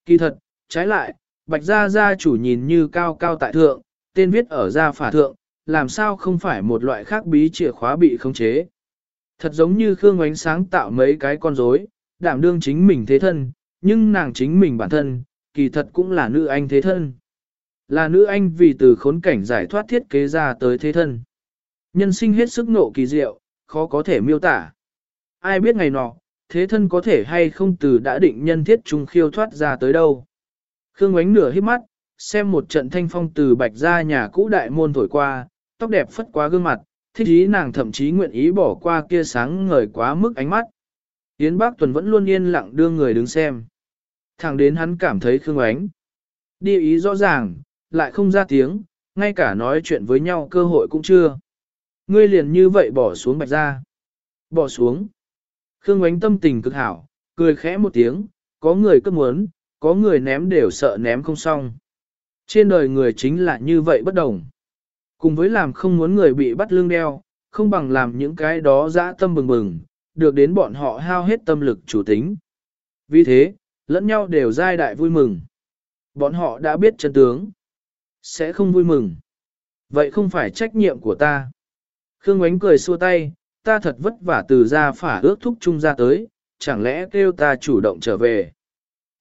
Kỳ thật, trái lại, bạch gia gia chủ nhìn như cao cao tại thượng, tên viết ở gia phả thượng, làm sao không phải một loại khác bí chìa khóa bị khống chế. Thật giống như Khương Ánh sáng tạo mấy cái con rối, đảm đương chính mình thế thân, nhưng nàng chính mình bản thân, kỳ thật cũng là nữ anh thế thân. Là nữ anh vì từ khốn cảnh giải thoát thiết kế ra tới thế thân. Nhân sinh hết sức nộ kỳ diệu, khó có thể miêu tả. Ai biết ngày nọ, thế thân có thể hay không từ đã định nhân thiết trung khiêu thoát ra tới đâu. Khương ánh nửa hít mắt, xem một trận thanh phong từ bạch ra nhà cũ đại môn thổi qua, tóc đẹp phất quá gương mặt, thích ý nàng thậm chí nguyện ý bỏ qua kia sáng ngời quá mức ánh mắt. Yến Bác Tuần vẫn luôn yên lặng đưa người đứng xem. Thẳng đến hắn cảm thấy Khương ánh. Đi ý rõ ràng, lại không ra tiếng, ngay cả nói chuyện với nhau cơ hội cũng chưa. Ngươi liền như vậy bỏ xuống bạch ra. Bỏ xuống. Khương ánh tâm tình cực hảo, cười khẽ một tiếng, có người cấp muốn, có người ném đều sợ ném không xong. Trên đời người chính là như vậy bất đồng. Cùng với làm không muốn người bị bắt lương đeo, không bằng làm những cái đó dã tâm bừng bừng, được đến bọn họ hao hết tâm lực chủ tính. Vì thế, lẫn nhau đều giai đại vui mừng. Bọn họ đã biết chân tướng. Sẽ không vui mừng. Vậy không phải trách nhiệm của ta. Khương Ngoánh cười xua tay, ta thật vất vả từ ra phả ước thúc chung ra tới, chẳng lẽ kêu ta chủ động trở về.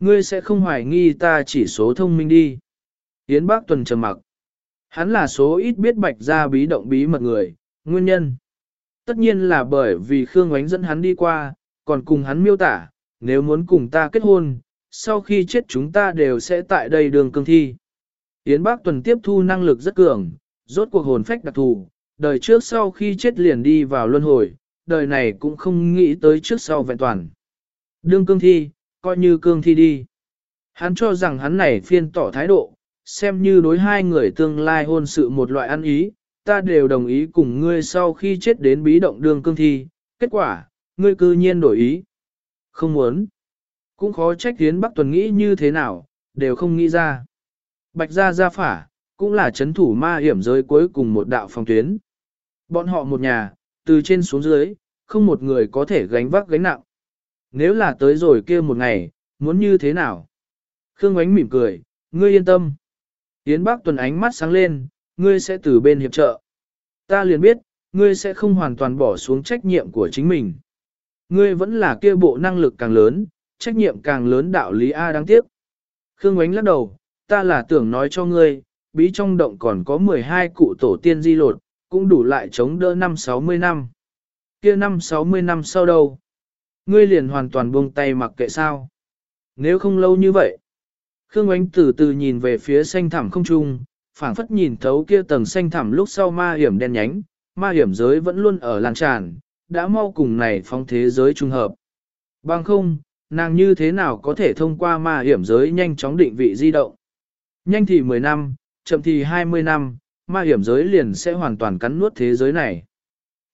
Ngươi sẽ không hoài nghi ta chỉ số thông minh đi. Yến Bác Tuần trầm mặc. Hắn là số ít biết bạch ra bí động bí mật người, nguyên nhân. Tất nhiên là bởi vì Khương Ngoánh dẫn hắn đi qua, còn cùng hắn miêu tả, nếu muốn cùng ta kết hôn, sau khi chết chúng ta đều sẽ tại đây đường cương thi. Yến Bác Tuần tiếp thu năng lực rất cường, rốt cuộc hồn phách đặc thù, đời trước sau khi chết liền đi vào luân hồi, đời này cũng không nghĩ tới trước sau vẹn toàn. Đương cương thi, coi như cương thi đi. Hắn cho rằng hắn này phiên tỏ thái độ, xem như đối hai người tương lai hôn sự một loại ăn ý, ta đều đồng ý cùng ngươi sau khi chết đến bí động đương cương thi, kết quả, ngươi cư nhiên đổi ý. Không muốn. Cũng khó trách tiến Bắc Tuần nghĩ như thế nào, đều không nghĩ ra. Bạch gia gia phả, cũng là chấn thủ ma hiểm giới cuối cùng một đạo phòng tuyến. Bọn họ một nhà, từ trên xuống dưới, không một người có thể gánh vác gánh nặng. Nếu là tới rồi kia một ngày, muốn như thế nào? Khương Ánh mỉm cười, ngươi yên tâm. Yến Bác Tuần ánh mắt sáng lên, ngươi sẽ từ bên hiệp trợ. Ta liền biết, ngươi sẽ không hoàn toàn bỏ xuống trách nhiệm của chính mình. Ngươi vẫn là kia bộ năng lực càng lớn, trách nhiệm càng lớn đạo lý A đáng tiếc. Khương Ánh lắc đầu, ta là tưởng nói cho ngươi, bí trong động còn có 12 cụ tổ tiên di lột, cũng đủ lại chống đỡ năm 60 năm. Kia năm 60 năm sau đâu? Ngươi liền hoàn toàn buông tay mặc kệ sao? Nếu không lâu như vậy. Khương Ánh từ từ nhìn về phía xanh thẳm không trung, phảng phất nhìn thấu kia tầng xanh thẳm lúc sau ma hiểm đen nhánh, ma hiểm giới vẫn luôn ở lan tràn, đã mau cùng này phong thế giới trung hợp. Bằng không, nàng như thế nào có thể thông qua ma hiểm giới nhanh chóng định vị di động. Nhanh thì 10 năm, chậm thì 20 năm, ma hiểm giới liền sẽ hoàn toàn cắn nuốt thế giới này.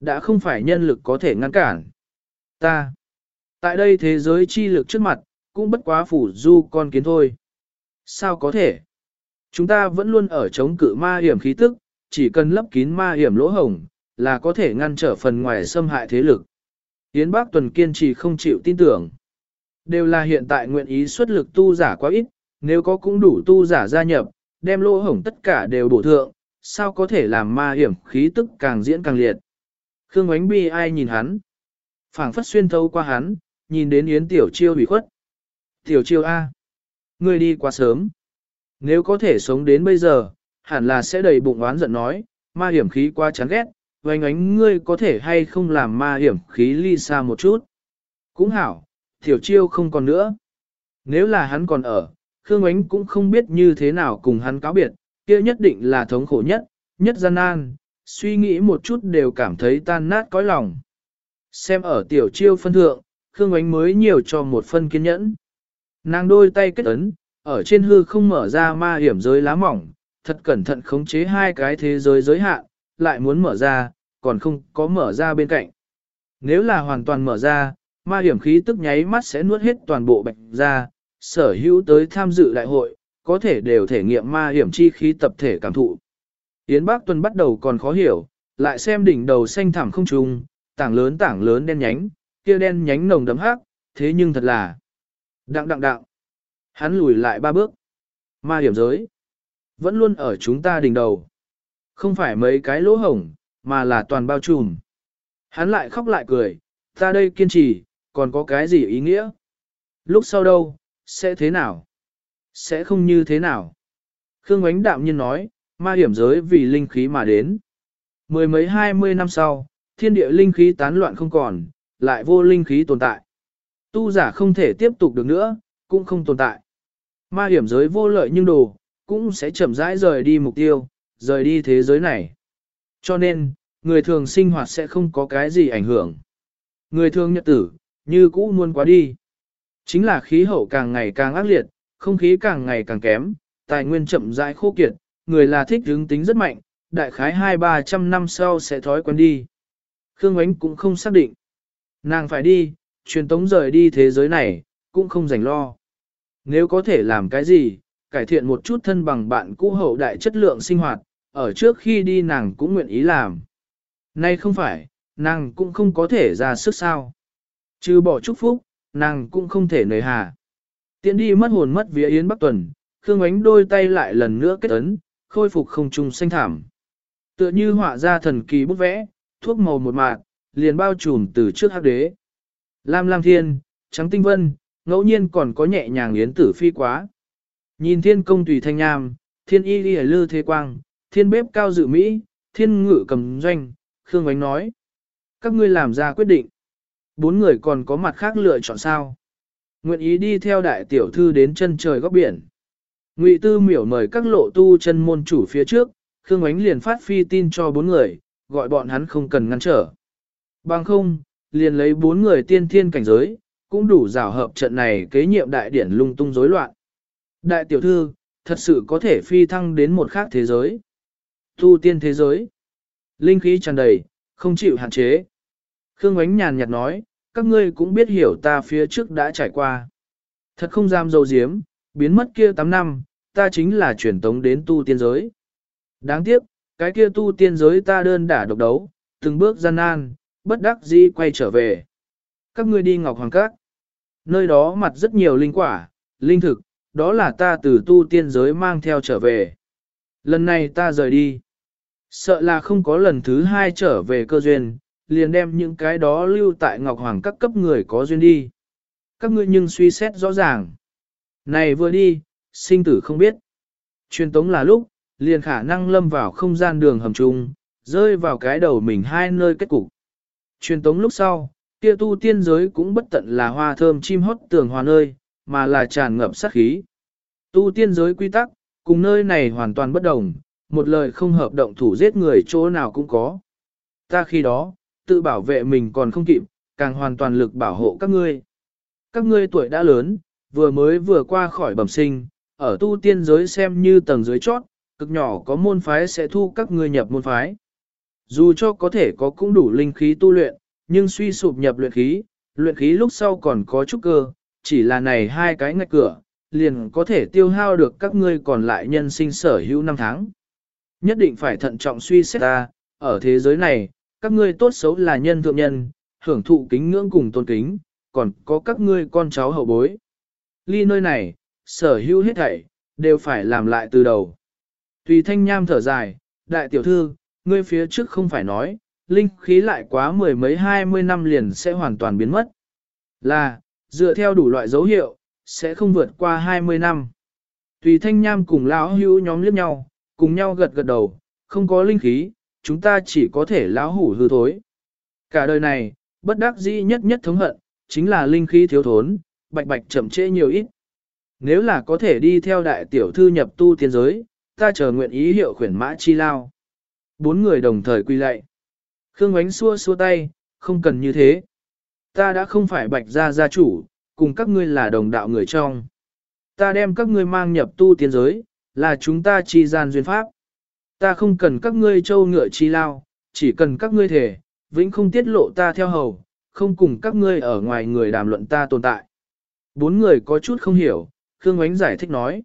Đã không phải nhân lực có thể ngăn cản. Ta, tại đây thế giới chi lực trước mặt, cũng bất quá phủ du con kiến thôi. Sao có thể? Chúng ta vẫn luôn ở chống cự ma hiểm khí tức, chỉ cần lấp kín ma hiểm lỗ hổng, là có thể ngăn trở phần ngoài xâm hại thế lực. Yến Bác Tuần kiên trì không chịu tin tưởng. Đều là hiện tại nguyện ý xuất lực tu giả quá ít, nếu có cũng đủ tu giả gia nhập, đem lỗ hổng tất cả đều bổ thượng, sao có thể làm ma hiểm khí tức càng diễn càng liệt. Khương Ngoánh Bi ai nhìn hắn, phảng phất xuyên thấu qua hắn, nhìn đến Yến Tiểu Chiêu bị khuất. Tiểu Chiêu A, ngươi đi quá sớm. Nếu có thể sống đến bây giờ, hẳn là sẽ đầy bụng oán giận nói, ma hiểm khí quá chán ghét, vành ánh ngươi có thể hay không làm ma hiểm khí ly xa một chút. Cũng hảo, Tiểu Chiêu không còn nữa. Nếu là hắn còn ở, Khương Ánh cũng không biết như thế nào cùng hắn cáo biệt, kia nhất định là thống khổ nhất, nhất gian nan, suy nghĩ một chút đều cảm thấy tan nát cõi lòng. Xem ở tiểu chiêu phân thượng, Khương Ánh mới nhiều cho một phân kiên nhẫn. Nàng đôi tay kết ấn, ở trên hư không mở ra ma hiểm giới lá mỏng, thật cẩn thận khống chế hai cái thế giới giới hạn, lại muốn mở ra, còn không có mở ra bên cạnh. Nếu là hoàn toàn mở ra, ma hiểm khí tức nháy mắt sẽ nuốt hết toàn bộ bạch ra, sở hữu tới tham dự đại hội, có thể đều thể nghiệm ma hiểm chi khí tập thể cảm thụ. Yến Bác Tuần bắt đầu còn khó hiểu, lại xem đỉnh đầu xanh thẳm không trùng, tảng lớn tảng lớn đen nhánh, kia đen nhánh nồng đấm hắc, thế nhưng thật là đặng đặng đặng. Hắn lùi lại ba bước. Ma hiểm giới. Vẫn luôn ở chúng ta đỉnh đầu. Không phải mấy cái lỗ hổng, mà là toàn bao trùm. Hắn lại khóc lại cười, ta đây kiên trì, còn có cái gì ý nghĩa? Lúc sau đâu, sẽ thế nào? Sẽ không như thế nào? Khương Ngoánh đạm nhiên nói, ma hiểm giới vì linh khí mà đến. Mười mấy hai mươi năm sau, thiên địa linh khí tán loạn không còn, lại vô linh khí tồn tại. Tu giả không thể tiếp tục được nữa, cũng không tồn tại. Ma hiểm giới vô lợi nhưng đồ, cũng sẽ chậm rãi rời đi mục tiêu, rời đi thế giới này. Cho nên, người thường sinh hoạt sẽ không có cái gì ảnh hưởng. Người thường nhật tử, như cũ luôn quá đi. Chính là khí hậu càng ngày càng ác liệt, không khí càng ngày càng kém, tài nguyên chậm rãi khô kiệt, người là thích hướng tính rất mạnh, đại khái hai ba trăm năm sau sẽ thói quen đi. Khương Ánh cũng không xác định. Nàng phải đi, truyền tống rời đi thế giới này, cũng không rảnh lo. Nếu có thể làm cái gì, cải thiện một chút thân bằng bạn cũ hậu đại chất lượng sinh hoạt, ở trước khi đi nàng cũng nguyện ý làm. Nay không phải, nàng cũng không có thể ra sức sao. Trừ bỏ chúc phúc, nàng cũng không thể nời hà. Tiện đi mất hồn mất vía Yến Bắc Tuần, Khương Ánh đôi tay lại lần nữa kết ấn, khôi phục không trùng xanh thảm. Tựa như họa ra thần kỳ bút vẽ, thuốc màu một mạt, liền bao trùm từ trước hắc đế. Lam Lam Thiên, Trắng Tinh Vân, ngẫu nhiên còn có nhẹ nhàng yến tử phi quá. Nhìn thiên công tùy thanh nham, thiên y ghi lư thế quang, thiên bếp cao dự Mỹ, thiên ngự cầm doanh, Khương Ánh nói. Các ngươi làm ra quyết định. Bốn người còn có mặt khác lựa chọn sao. Nguyện ý đi theo đại tiểu thư đến chân trời góc biển. Ngụy Tư miểu mời các lộ tu chân môn chủ phía trước, Khương Ánh liền phát phi tin cho bốn người, gọi bọn hắn không cần ngăn trở. Bằng không, liền lấy bốn người tiên thiên cảnh giới, cũng đủ rào hợp trận này kế nhiệm đại điển lung tung rối loạn. Đại tiểu thư, thật sự có thể phi thăng đến một khác thế giới. Tu tiên thế giới. Linh khí tràn đầy, không chịu hạn chế. Khương Ánh nhàn nhạt nói, các ngươi cũng biết hiểu ta phía trước đã trải qua. Thật không dám dâu diếm, biến mất kia 8 năm, ta chính là chuyển tống đến tu tiên giới. Đáng tiếc, cái kia tu tiên giới ta đơn đả độc đấu, từng bước gian nan, bất đắc dĩ quay trở về. Các ngươi đi Ngọc Hoàng Các. Nơi đó mặt rất nhiều linh quả, linh thực, đó là ta từ tu tiên giới mang theo trở về. Lần này ta rời đi. Sợ là không có lần thứ hai trở về cơ duyên, liền đem những cái đó lưu tại Ngọc Hoàng các cấp người có duyên đi. Các ngươi nhưng suy xét rõ ràng. Này vừa đi, sinh tử không biết. Truyền tống là lúc, liền khả năng lâm vào không gian đường hầm trung, rơi vào cái đầu mình hai nơi kết cục. Truyền tống lúc sau, kia tu tiên giới cũng bất tận là hoa thơm chim hót tường hòa nơi, mà là tràn ngập sát khí. Tu tiên giới quy tắc, cùng nơi này hoàn toàn bất đồng, một lời không hợp động thủ giết người chỗ nào cũng có. Ta khi đó, tự bảo vệ mình còn không kịp, càng hoàn toàn lực bảo hộ các ngươi. Các ngươi tuổi đã lớn, vừa mới vừa qua khỏi bẩm sinh, ở tu tiên giới xem như tầng dưới chót, cực nhỏ có môn phái sẽ thu các ngươi nhập môn phái. Dù cho có thể có cũng đủ linh khí tu luyện, nhưng suy sụp nhập luyện khí, luyện khí lúc sau còn có chút cơ, chỉ là này hai cái ngạch cửa, liền có thể tiêu hao được các ngươi còn lại nhân sinh sở hữu năm tháng. Nhất định phải thận trọng suy xét ta, ở thế giới này, các ngươi tốt xấu là nhân thượng nhân, hưởng thụ kính ngưỡng cùng tôn kính, còn có các ngươi con cháu hậu bối. Ly nơi này, sở hữu hết thảy, đều phải làm lại từ đầu. Tùy thanh nham thở dài, đại tiểu thư, ngươi phía trước không phải nói, linh khí lại quá mười mấy hai mươi năm liền sẽ hoàn toàn biến mất. Là, dựa theo đủ loại dấu hiệu, sẽ không vượt qua 20 năm. Tùy thanh nham cùng lão hữu nhóm liếc nhau, cùng nhau gật gật đầu, không có linh khí, chúng ta chỉ có thể lão hủ hư thối. Cả đời này, bất đắc dĩ nhất nhất thống hận, chính là linh khí thiếu thốn, bạch bạch chậm trễ nhiều ít. Nếu là có thể đi theo đại tiểu thư nhập tu tiên giới, ta chờ nguyện ý hiệu khuyển mã chi lao. Bốn người đồng thời quy lạy. Khương ánh xua xua tay, không cần như thế. Ta đã không phải bạch gia gia chủ, cùng các ngươi là đồng đạo người trong. Ta đem các ngươi mang nhập tu tiên giới, là chúng ta chi gian duyên pháp. Ta không cần các ngươi châu ngựa chi lao, chỉ cần các ngươi thể, vĩnh không tiết lộ ta theo hầu, không cùng các ngươi ở ngoài người đàm luận ta tồn tại. Bốn người có chút không hiểu, Khương Ngoánh giải thích nói.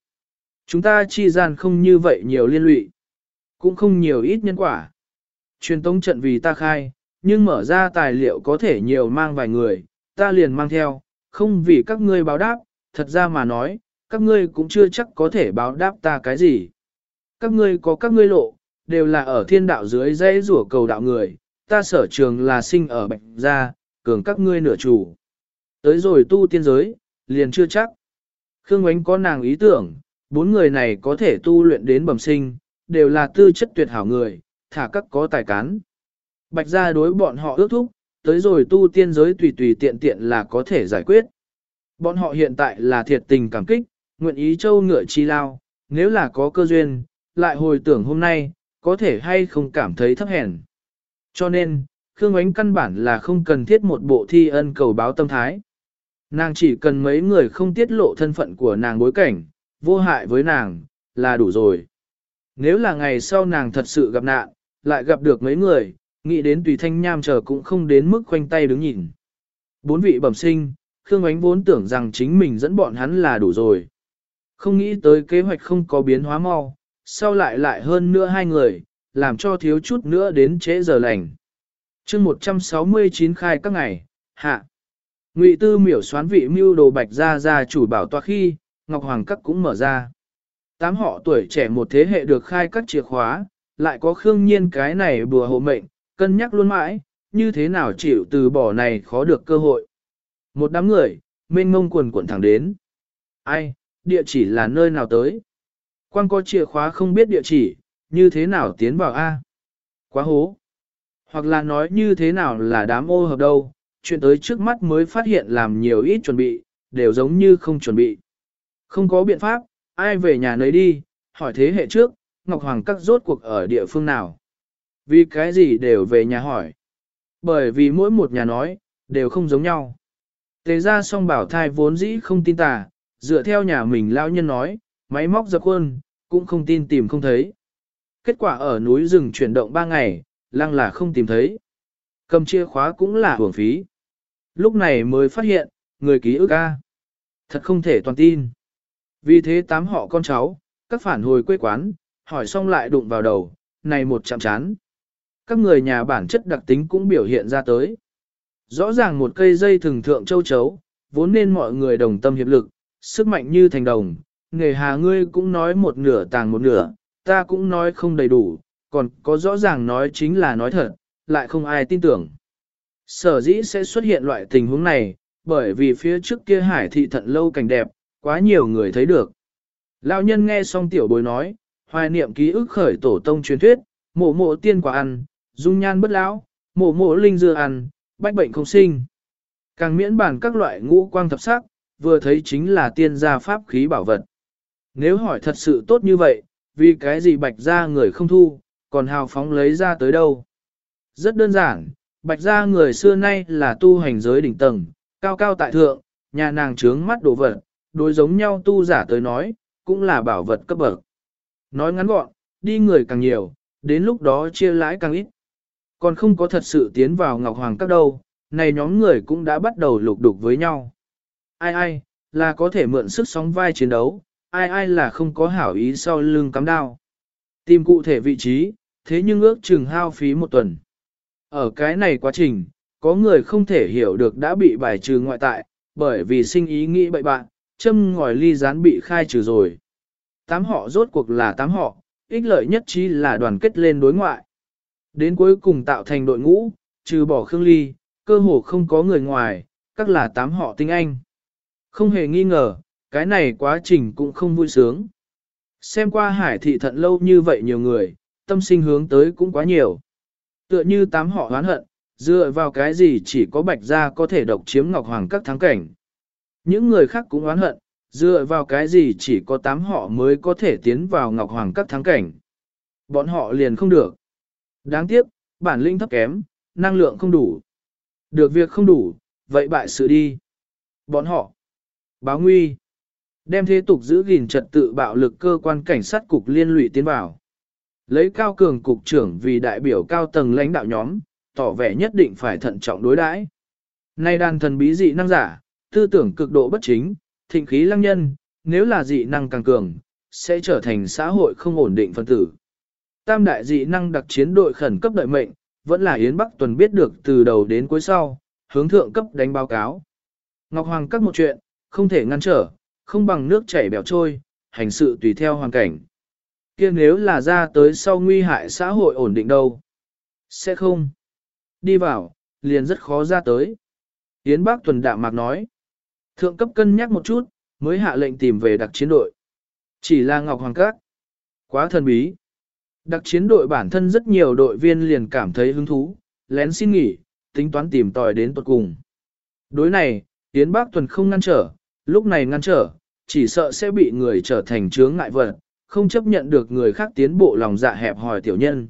Chúng ta chi gian không như vậy nhiều liên lụy, cũng không nhiều ít nhân quả. Truyền tống trận vì ta khai, nhưng mở ra tài liệu có thể nhiều mang vài người, ta liền mang theo, không vì các ngươi báo đáp, thật ra mà nói, các ngươi cũng chưa chắc có thể báo đáp ta cái gì. Các ngươi có các ngươi lộ, đều là ở thiên đạo dưới dây rủa cầu đạo người, ta sở trường là sinh ở bạch gia, cường các ngươi nửa chủ. Tới rồi tu tiên giới, liền chưa chắc. Khương Ánh có nàng ý tưởng, bốn người này có thể tu luyện đến bẩm sinh, đều là tư chất tuyệt hảo người, thả các có tài cán. Bạch gia đối bọn họ ước thúc, tới rồi tu tiên giới tùy tùy tiện tiện là có thể giải quyết. Bọn họ hiện tại là thiệt tình cảm kích, nguyện ý châu ngựa chi lao, nếu là có cơ duyên, lại hồi tưởng hôm nay, có thể hay không cảm thấy thấp hèn. Cho nên, Khương Ánh căn bản là không cần thiết một bộ thi ân cầu báo tâm thái. Nàng chỉ cần mấy người không tiết lộ thân phận của nàng bối cảnh, vô hại với nàng, là đủ rồi. Nếu là ngày sau nàng thật sự gặp nạn, lại gặp được mấy người, nghĩ đến tùy thanh nham chờ cũng không đến mức khoanh tay đứng nhìn. Bốn vị bẩm sinh, Khương Ánh vốn tưởng rằng chính mình dẫn bọn hắn là đủ rồi. Không nghĩ tới kế hoạch không có biến hóa mau, sau lại lại hơn nữa hai người, làm cho thiếu chút nữa đến trễ giờ lành. chương 169 khai các ngày, hạ. Ngụy tư miểu xoán vị mưu đồ bạch ra ra chủ bảo tòa khi, Ngọc Hoàng Các cũng mở ra. Tám họ tuổi trẻ một thế hệ được khai các chìa khóa, lại có khương nhiên cái này bùa hộ mệnh, cân nhắc luôn mãi, như thế nào chịu từ bỏ này khó được cơ hội. Một đám người, mênh mông quần quần thẳng đến. Ai, địa chỉ là nơi nào tới? Quan có chìa khóa không biết địa chỉ, như thế nào tiến vào A? Quá hố. Hoặc là nói như thế nào là đám ô hợp đâu, chuyện tới trước mắt mới phát hiện làm nhiều ít chuẩn bị, đều giống như không chuẩn bị. Không có biện pháp, ai về nhà nấy đi, hỏi thế hệ trước, Ngọc Hoàng các rốt cuộc ở địa phương nào. Vì cái gì đều về nhà hỏi. Bởi vì mỗi một nhà nói, đều không giống nhau. Tề ra song bảo thai vốn dĩ không tin tà, dựa theo nhà mình lao nhân nói, máy móc dập quân, cũng không tin tìm không thấy. Kết quả ở núi rừng chuyển động ba ngày, lăng là không tìm thấy. Cầm chìa khóa cũng là hưởng phí. Lúc này mới phát hiện, người ký ức A. Thật không thể toàn tin. Vì thế tám họ con cháu, các phản hồi quê quán, hỏi xong lại đụng vào đầu, này một chạm chán. Các người nhà bản chất đặc tính cũng biểu hiện ra tới. Rõ ràng một cây dây thường thượng châu chấu, vốn nên mọi người đồng tâm hiệp lực, sức mạnh như thành đồng, nghề hà ngươi cũng nói một nửa tàng một nửa, ta cũng nói không đầy đủ, còn có rõ ràng nói chính là nói thật, lại không ai tin tưởng. Sở dĩ sẽ xuất hiện loại tình huống này, bởi vì phía trước kia hải thị thận lâu cảnh đẹp, quá nhiều người thấy được. Lão nhân nghe xong tiểu bối nói, hoài niệm ký ức khởi tổ tông truyền thuyết, mộ mộ tiên quả ăn, dung nhan bất lão, mộ mộ linh dưa ăn, bách bệnh không sinh. Càng miễn bản các loại ngũ quang thập sắc, vừa thấy chính là tiên gia pháp khí bảo vật. Nếu hỏi thật sự tốt như vậy, vì cái gì bạch gia người không thu, còn hào phóng lấy ra tới đâu? Rất đơn giản, bạch gia người xưa nay là tu hành giới đỉnh tầng, cao cao tại thượng, nhà nàng trướng mắt đồ vật, đối giống nhau tu giả tới nói, cũng là bảo vật cấp bậc. Nói ngắn gọn, đi người càng nhiều, đến lúc đó chia lãi càng ít. Còn không có thật sự tiến vào Ngọc Hoàng các đâu, này nhóm người cũng đã bắt đầu lục đục với nhau. Ai ai, là có thể mượn sức sóng vai chiến đấu, ai ai là không có hảo ý sau lưng cắm đao. Tìm cụ thể vị trí, thế nhưng ước chừng hao phí một tuần. Ở cái này quá trình, có người không thể hiểu được đã bị bài trừ ngoại tại, bởi vì sinh ý nghĩ bậy bạn, châm ngòi ly gián bị khai trừ rồi. Tám họ rốt cuộc là tám họ, ích lợi nhất trí là đoàn kết lên đối ngoại. Đến cuối cùng tạo thành đội ngũ, trừ bỏ Khương Ly, cơ hồ không có người ngoài, các là tám họ tinh anh. Không hề nghi ngờ, cái này quá trình cũng không vui sướng. Xem qua hải thị thận lâu như vậy nhiều người, tâm sinh hướng tới cũng quá nhiều. Tựa như tám họ hoán hận, dựa vào cái gì chỉ có bạch gia có thể độc chiếm ngọc hoàng các thắng cảnh. Những người khác cũng oán hận, dựa vào cái gì chỉ có tám họ mới có thể tiến vào ngọc hoàng các thắng cảnh. Bọn họ liền không được. Đáng tiếc, bản lĩnh thấp kém, năng lượng không đủ. Được việc không đủ, vậy bại sự đi. Bọn họ. Báo nguy. Đem thế tục giữ gìn trật tự bạo lực cơ quan cảnh sát cục liên lụy tiến vào. Lấy cao cường cục trưởng vì đại biểu cao tầng lãnh đạo nhóm, tỏ vẻ nhất định phải thận trọng đối đãi. Nay đàn thần bí dị năng giả, tư tưởng cực độ bất chính, thịnh khí lăng nhân, nếu là dị năng càng cường, sẽ trở thành xã hội không ổn định phân tử. Tam đại dị năng đặc chiến đội khẩn cấp đợi mệnh, vẫn là Yến Bắc Tuần biết được từ đầu đến cuối sau, hướng thượng cấp đánh báo cáo. Ngọc Hoàng các một chuyện, không thể ngăn trở, không bằng nước chảy bèo trôi, hành sự tùy theo hoàn cảnh. kia nếu là ra tới sau nguy hại xã hội ổn định đâu? Sẽ không. Đi vào, liền rất khó ra tới. Yến bác Tuần đạm mạc nói. Thượng cấp cân nhắc một chút, mới hạ lệnh tìm về đặc chiến đội. Chỉ là Ngọc Hoàng Các. Quá thần bí. Đặc chiến đội bản thân rất nhiều đội viên liền cảm thấy hứng thú, lén xin nghỉ, tính toán tìm tòi đến tuật cùng. Đối này, Yến Bác Tuần không ngăn trở, lúc này ngăn trở, chỉ sợ sẽ bị người trở thành chướng ngại vật, không chấp nhận được người khác tiến bộ lòng dạ hẹp hòi tiểu nhân.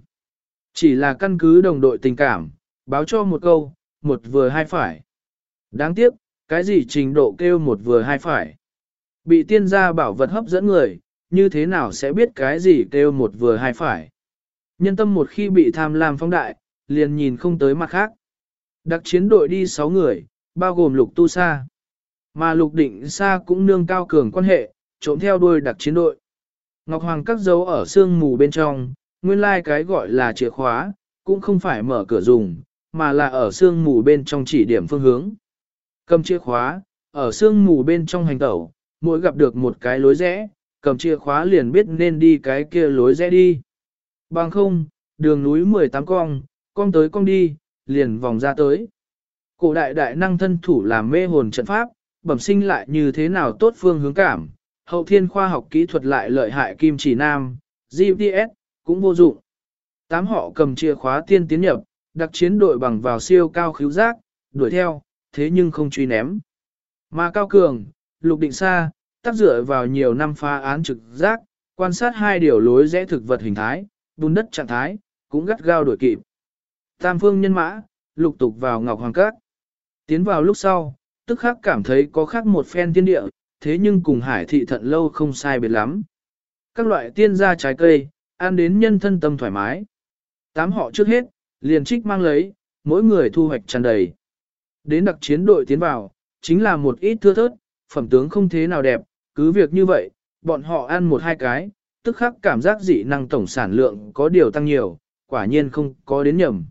Chỉ là căn cứ đồng đội tình cảm, báo cho một câu, một vừa hai phải. Đáng tiếc, cái gì trình độ kêu một vừa hai phải. Bị tiên gia bảo vật hấp dẫn người, như thế nào sẽ biết cái gì kêu một vừa hai phải. Nhân tâm một khi bị tham lam phong đại, liền nhìn không tới mặt khác. Đặc chiến đội đi 6 người, bao gồm lục tu sa. Mà lục định xa cũng nương cao cường quan hệ, trộm theo đuôi đặc chiến đội. Ngọc Hoàng cắt dấu ở sương mù bên trong, nguyên lai like cái gọi là chìa khóa, cũng không phải mở cửa dùng, mà là ở sương mù bên trong chỉ điểm phương hướng. Cầm chìa khóa, ở sương mù bên trong hành tẩu, mỗi gặp được một cái lối rẽ, cầm chìa khóa liền biết nên đi cái kia lối rẽ đi. Bằng không, đường núi 18 cong, cong tới cong đi, liền vòng ra tới. Cổ đại đại năng thân thủ làm mê hồn trận pháp, bẩm sinh lại như thế nào tốt phương hướng cảm, hậu thiên khoa học kỹ thuật lại lợi hại kim chỉ nam, GPS, cũng vô dụng. Tám họ cầm chìa khóa tiên tiến nhập, đặc chiến đội bằng vào siêu cao khíu giác, đuổi theo, thế nhưng không truy ném. Mà cao cường, lục định xa, tác dựa vào nhiều năm phá án trực giác, quan sát hai điều lối rẽ thực vật hình thái, bùn đất trạng thái, cũng gắt gao đuổi kịp. Tam phương nhân mã, lục tục vào Ngọc Hoàng Các. Tiến vào lúc sau, tức khắc cảm thấy có khác một phen tiên địa, thế nhưng cùng hải thị thận lâu không sai biệt lắm. Các loại tiên gia trái cây, ăn đến nhân thân tâm thoải mái. Tám họ trước hết, liền trích mang lấy, mỗi người thu hoạch tràn đầy. Đến đặc chiến đội tiến vào, chính là một ít thưa thớt, phẩm tướng không thế nào đẹp, cứ việc như vậy, bọn họ ăn một hai cái, tức khắc cảm giác dị năng tổng sản lượng có điều tăng nhiều, quả nhiên không có đến nhầm.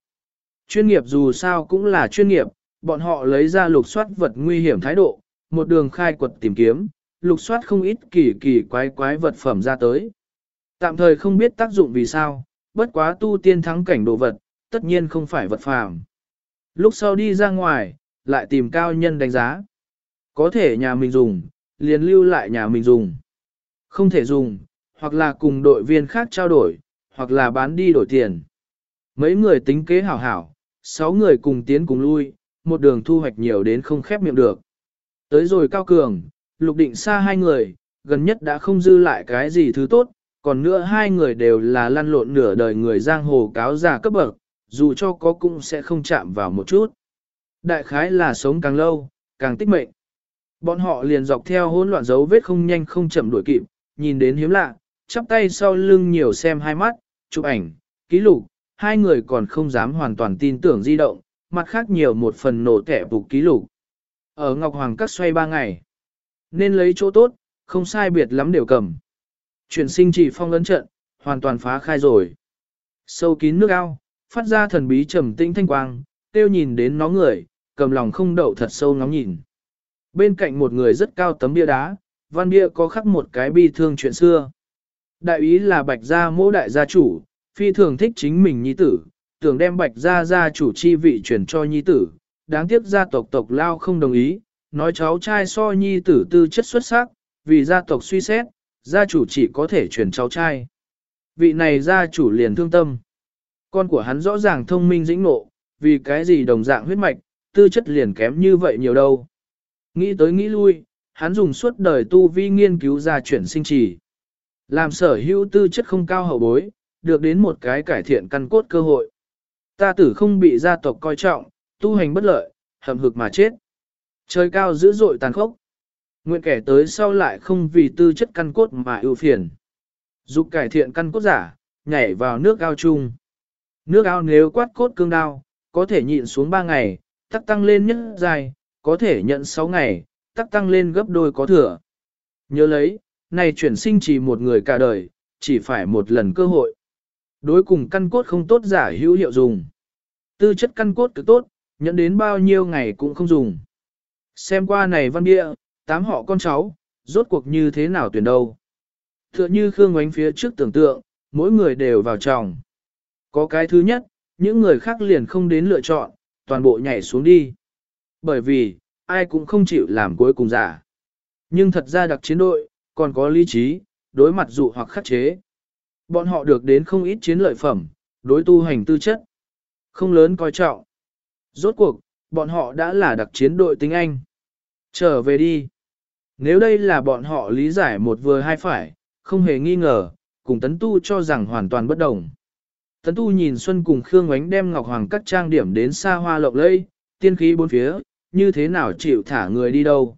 Chuyên nghiệp dù sao cũng là chuyên nghiệp, bọn họ lấy ra lục soát vật nguy hiểm thái độ, một đường khai quật tìm kiếm, lục soát không ít kỳ kỳ quái quái vật phẩm ra tới. Tạm thời không biết tác dụng vì sao, bất quá tu tiên thắng cảnh đồ vật, tất nhiên không phải vật phàm. Lúc sau đi ra ngoài, lại tìm cao nhân đánh giá. Có thể nhà mình dùng, liền lưu lại nhà mình dùng. Không thể dùng, hoặc là cùng đội viên khác trao đổi, hoặc là bán đi đổi tiền. Mấy người tính kế hảo hảo, sáu người cùng tiến cùng lui, một đường thu hoạch nhiều đến không khép miệng được. Tới rồi cao cường, lục định xa hai người, gần nhất đã không dư lại cái gì thứ tốt, còn nữa hai người đều là lăn lộn nửa đời người giang hồ cáo già cấp bậc, dù cho có cũng sẽ không chạm vào một chút. Đại khái là sống càng lâu, càng tích mệnh. Bọn họ liền dọc theo hỗn loạn dấu vết không nhanh không chậm đuổi kịp, nhìn đến hiếm lạ, chắp tay sau lưng nhiều xem hai mắt, chụp ảnh, ký lục, hai người còn không dám hoàn toàn tin tưởng di động, mặt khác nhiều một phần nổ thẻ bục ký lục. Ở Ngọc Hoàng Các xoay ba ngày, nên lấy chỗ tốt, không sai biệt lắm đều cầm. Chuyển sinh chỉ phong ấn trận, hoàn toàn phá khai rồi. Sâu kín nước ao, phát ra thần bí trầm tĩnh thanh quang, tiêu nhìn đến nó người, cầm lòng không đậu thật sâu ngóng nhìn. Bên cạnh một người rất cao tấm bia đá, văn bia có khắc một cái bi thương chuyện xưa. Đại ý là bạch gia mỗ đại gia chủ, phi thường thích chính mình nhi tử, tưởng đem bạch gia gia chủ chi vị chuyển cho nhi tử, đáng tiếc gia tộc tộc lao không đồng ý, nói cháu trai so nhi tử tư chất xuất sắc, vì gia tộc suy xét, gia chủ chỉ có thể chuyển cháu trai. Vị này gia chủ liền thương tâm. Con của hắn rõ ràng thông minh dĩnh nộ, vì cái gì đồng dạng huyết mạch, tư chất liền kém như vậy nhiều đâu. Nghĩ tới nghĩ lui, hắn dùng suốt đời tu vi nghiên cứu ra chuyển sinh trì. Làm sở hữu tư chất không cao hậu bối, được đến một cái cải thiện căn cốt cơ hội. Ta tử không bị gia tộc coi trọng, tu hành bất lợi, hầm hực mà chết. Trời cao dữ dội tàn khốc. Nguyện kẻ tới sau lại không vì tư chất căn cốt mà ưu phiền. Dục cải thiện căn cốt giả, nhảy vào nước ao chung. Nước ao nếu quát cốt cương đao, có thể nhịn xuống 3 ngày, tắc tăng lên nhất dài, có thể nhận 6 ngày, tắc tăng lên gấp đôi có thừa. Nhớ lấy, này chuyển sinh chỉ một người cả đời, chỉ phải một lần cơ hội. Đối cùng căn cốt không tốt giả hữu hiệu dùng. Tư chất căn cốt cực tốt, nhận đến bao nhiêu ngày cũng không dùng. Xem qua này văn bia, tám họ con cháu, rốt cuộc như thế nào tuyển đâu. Thựa như Khương Ngoánh phía trước tưởng tượng, mỗi người đều vào tròng. Có cái thứ nhất, những người khác liền không đến lựa chọn, toàn bộ nhảy xuống đi. Bởi vì, ai cũng không chịu làm cuối cùng giả. Nhưng thật ra đặc chiến đội, còn có lý trí, đối mặt dụ hoặc khắc chế. Bọn họ được đến không ít chiến lợi phẩm, đối tu hành tư chất. Không lớn coi trọng. Rốt cuộc, bọn họ đã là đặc chiến đội tính Anh. Trở về đi. Nếu đây là bọn họ lý giải một vừa hai phải, không hề nghi ngờ, cùng tấn tu cho rằng hoàn toàn bất đồng. Tấn tu nhìn Xuân cùng Khương Ngoánh đem Ngọc Hoàng các trang điểm đến xa hoa lộng lẫy, tiên khí bốn phía, như thế nào chịu thả người đi đâu.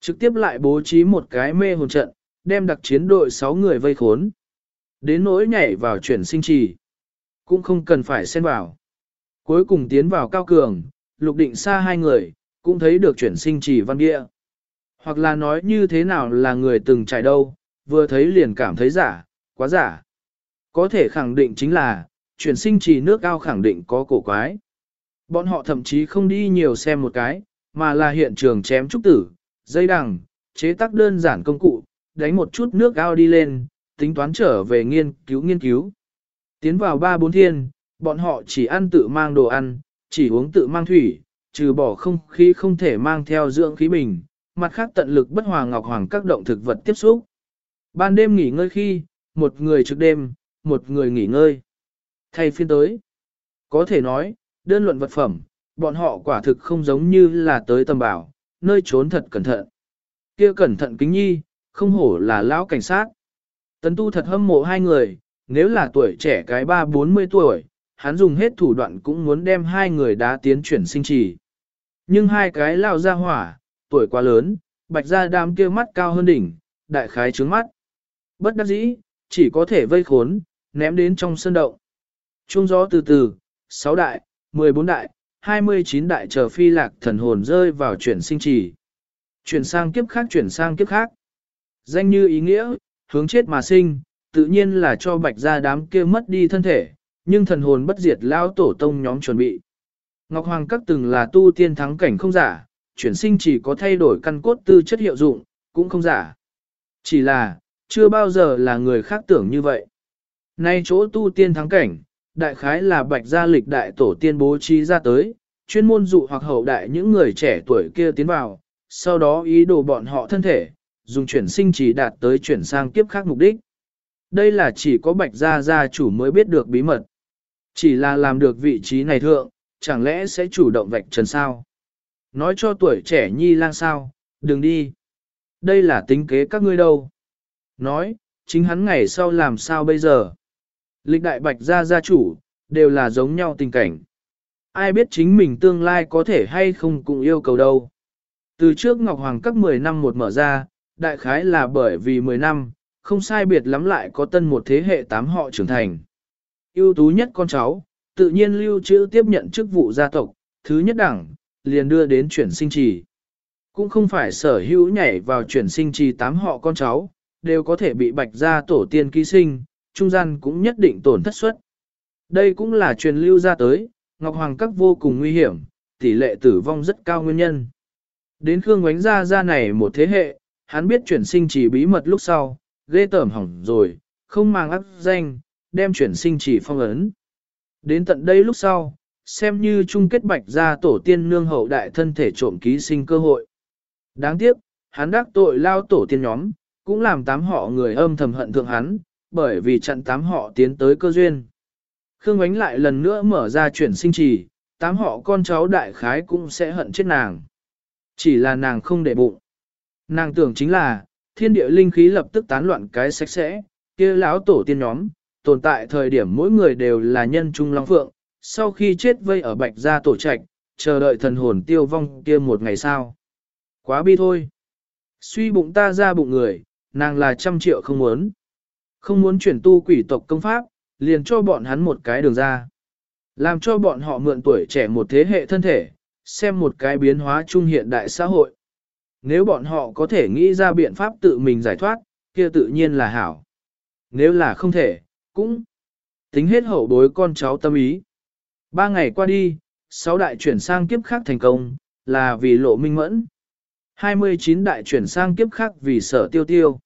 Trực tiếp lại bố trí một cái mê hồn trận, đem đặc chiến đội 6 người vây khốn. Đến nỗi nhảy vào chuyển sinh trì. Cũng không cần phải xen vào. Cuối cùng tiến vào cao cường, lục định xa hai người, cũng thấy được chuyển sinh trì văn địa. Hoặc là nói như thế nào là người từng trải đâu, vừa thấy liền cảm thấy giả, quá giả. Có thể khẳng định chính là, chuyển sinh trì nước ao khẳng định có cổ quái. Bọn họ thậm chí không đi nhiều xem một cái, mà là hiện trường chém trúc tử, dây đằng, chế tác đơn giản công cụ, đánh một chút nước ao đi lên, tính toán trở về nghiên cứu nghiên cứu. Tiến vào ba bốn thiên, bọn họ chỉ ăn tự mang đồ ăn, chỉ uống tự mang thủy, trừ bỏ không khí không thể mang theo dưỡng khí bình, mặt khác tận lực bất hòa ngọc hoàng các động thực vật tiếp xúc. Ban đêm nghỉ ngơi khi, một người trực đêm, một người nghỉ ngơi. Thay phiên tới. Có thể nói, đơn luận vật phẩm, bọn họ quả thực không giống như là tới tầm bảo, nơi trốn thật cẩn thận. Kia cẩn thận kính nhi, không hổ là lão cảnh sát. Tấn tu thật hâm mộ hai người, nếu là tuổi trẻ cái ba bốn mươi tuổi, hắn dùng hết thủ đoạn cũng muốn đem hai người đá tiến chuyển sinh trì. Nhưng hai cái lao ra hỏa, tuổi quá lớn, bạch ra đám kia mắt cao hơn đỉnh, đại khái trướng mắt. Bất đắc dĩ, chỉ có thể vây khốn, ném đến trong sân động. Trung gió từ từ, 6 đại, 14 đại, 29 đại chờ phi lạc thần hồn rơi vào chuyển sinh trì. Chuyển sang kiếp khác chuyển sang kiếp khác. Danh như ý nghĩa, hướng chết mà sinh, tự nhiên là cho bạch gia đám kia mất đi thân thể, nhưng thần hồn bất diệt lao tổ tông nhóm chuẩn bị. Ngọc Hoàng các từng là tu tiên thắng cảnh không giả, chuyển sinh chỉ có thay đổi căn cốt tư chất hiệu dụng, cũng không giả. Chỉ là, chưa bao giờ là người khác tưởng như vậy. Nay chỗ tu tiên thắng cảnh, đại khái là bạch gia lịch đại tổ tiên bố trí ra tới, chuyên môn dụ hoặc hậu đại những người trẻ tuổi kia tiến vào, sau đó ý đồ bọn họ thân thể, dùng chuyển sinh chỉ đạt tới chuyển sang kiếp khác mục đích. Đây là chỉ có bạch gia gia chủ mới biết được bí mật. Chỉ là làm được vị trí này thượng, chẳng lẽ sẽ chủ động vạch trần sao? Nói cho tuổi trẻ nhi lang sao, đừng đi. Đây là tính kế các ngươi đâu. Nói, chính hắn ngày sau làm sao bây giờ? Lịch đại bạch gia gia chủ, đều là giống nhau tình cảnh. Ai biết chính mình tương lai có thể hay không cũng yêu cầu đâu. Từ trước Ngọc Hoàng các 10 năm một mở ra, đại khái là bởi vì 10 năm, không sai biệt lắm lại có tân một thế hệ tám họ trưởng thành. ưu tú nhất con cháu, tự nhiên lưu trữ tiếp nhận chức vụ gia tộc, thứ nhất đẳng, liền đưa đến chuyển sinh trì. Cũng không phải sở hữu nhảy vào chuyển sinh trì tám họ con cháu, đều có thể bị bạch gia tổ tiên ký sinh, trung gian cũng nhất định tổn thất suất. Đây cũng là truyền lưu ra tới, Ngọc Hoàng các vô cùng nguy hiểm, tỷ lệ tử vong rất cao nguyên nhân. Đến Khương Ngoánh Gia Gia này một thế hệ, hắn biết chuyển sinh chỉ bí mật lúc sau, ghê tởm hỏng rồi, không mang ác danh, đem chuyển sinh chỉ phong ấn. Đến tận đây lúc sau, xem như chung kết bạch ra tổ tiên nương hậu đại thân thể trộm ký sinh cơ hội. Đáng tiếc, hắn đắc tội lao tổ tiên nhóm, cũng làm tám họ người âm thầm hận thượng hắn, bởi vì chặn tám họ tiến tới cơ duyên. Khương Ánh lại lần nữa mở ra chuyển sinh trì, tám họ con cháu đại khái cũng sẽ hận chết nàng. Chỉ là nàng không để bụng. Nàng tưởng chính là, thiên địa linh khí lập tức tán loạn cái sạch sẽ, kia lão tổ tiên nhóm, tồn tại thời điểm mỗi người đều là nhân trung long phượng, sau khi chết vây ở bạch gia tổ trạch, chờ đợi thần hồn tiêu vong kia một ngày sau. Quá bi thôi. Suy bụng ta ra bụng người, nàng là trăm triệu không muốn. Không muốn chuyển tu quỷ tộc công pháp, liền cho bọn hắn một cái đường ra. Làm cho bọn họ mượn tuổi trẻ một thế hệ thân thể, xem một cái biến hóa trung hiện đại xã hội. Nếu bọn họ có thể nghĩ ra biện pháp tự mình giải thoát, kia tự nhiên là hảo. Nếu là không thể, cũng tính hết hậu bối con cháu tâm ý. Ba ngày qua đi, sáu đại chuyển sang kiếp khác thành công, là vì lộ minh mẫn. 29 đại chuyển sang kiếp khác vì sở tiêu tiêu.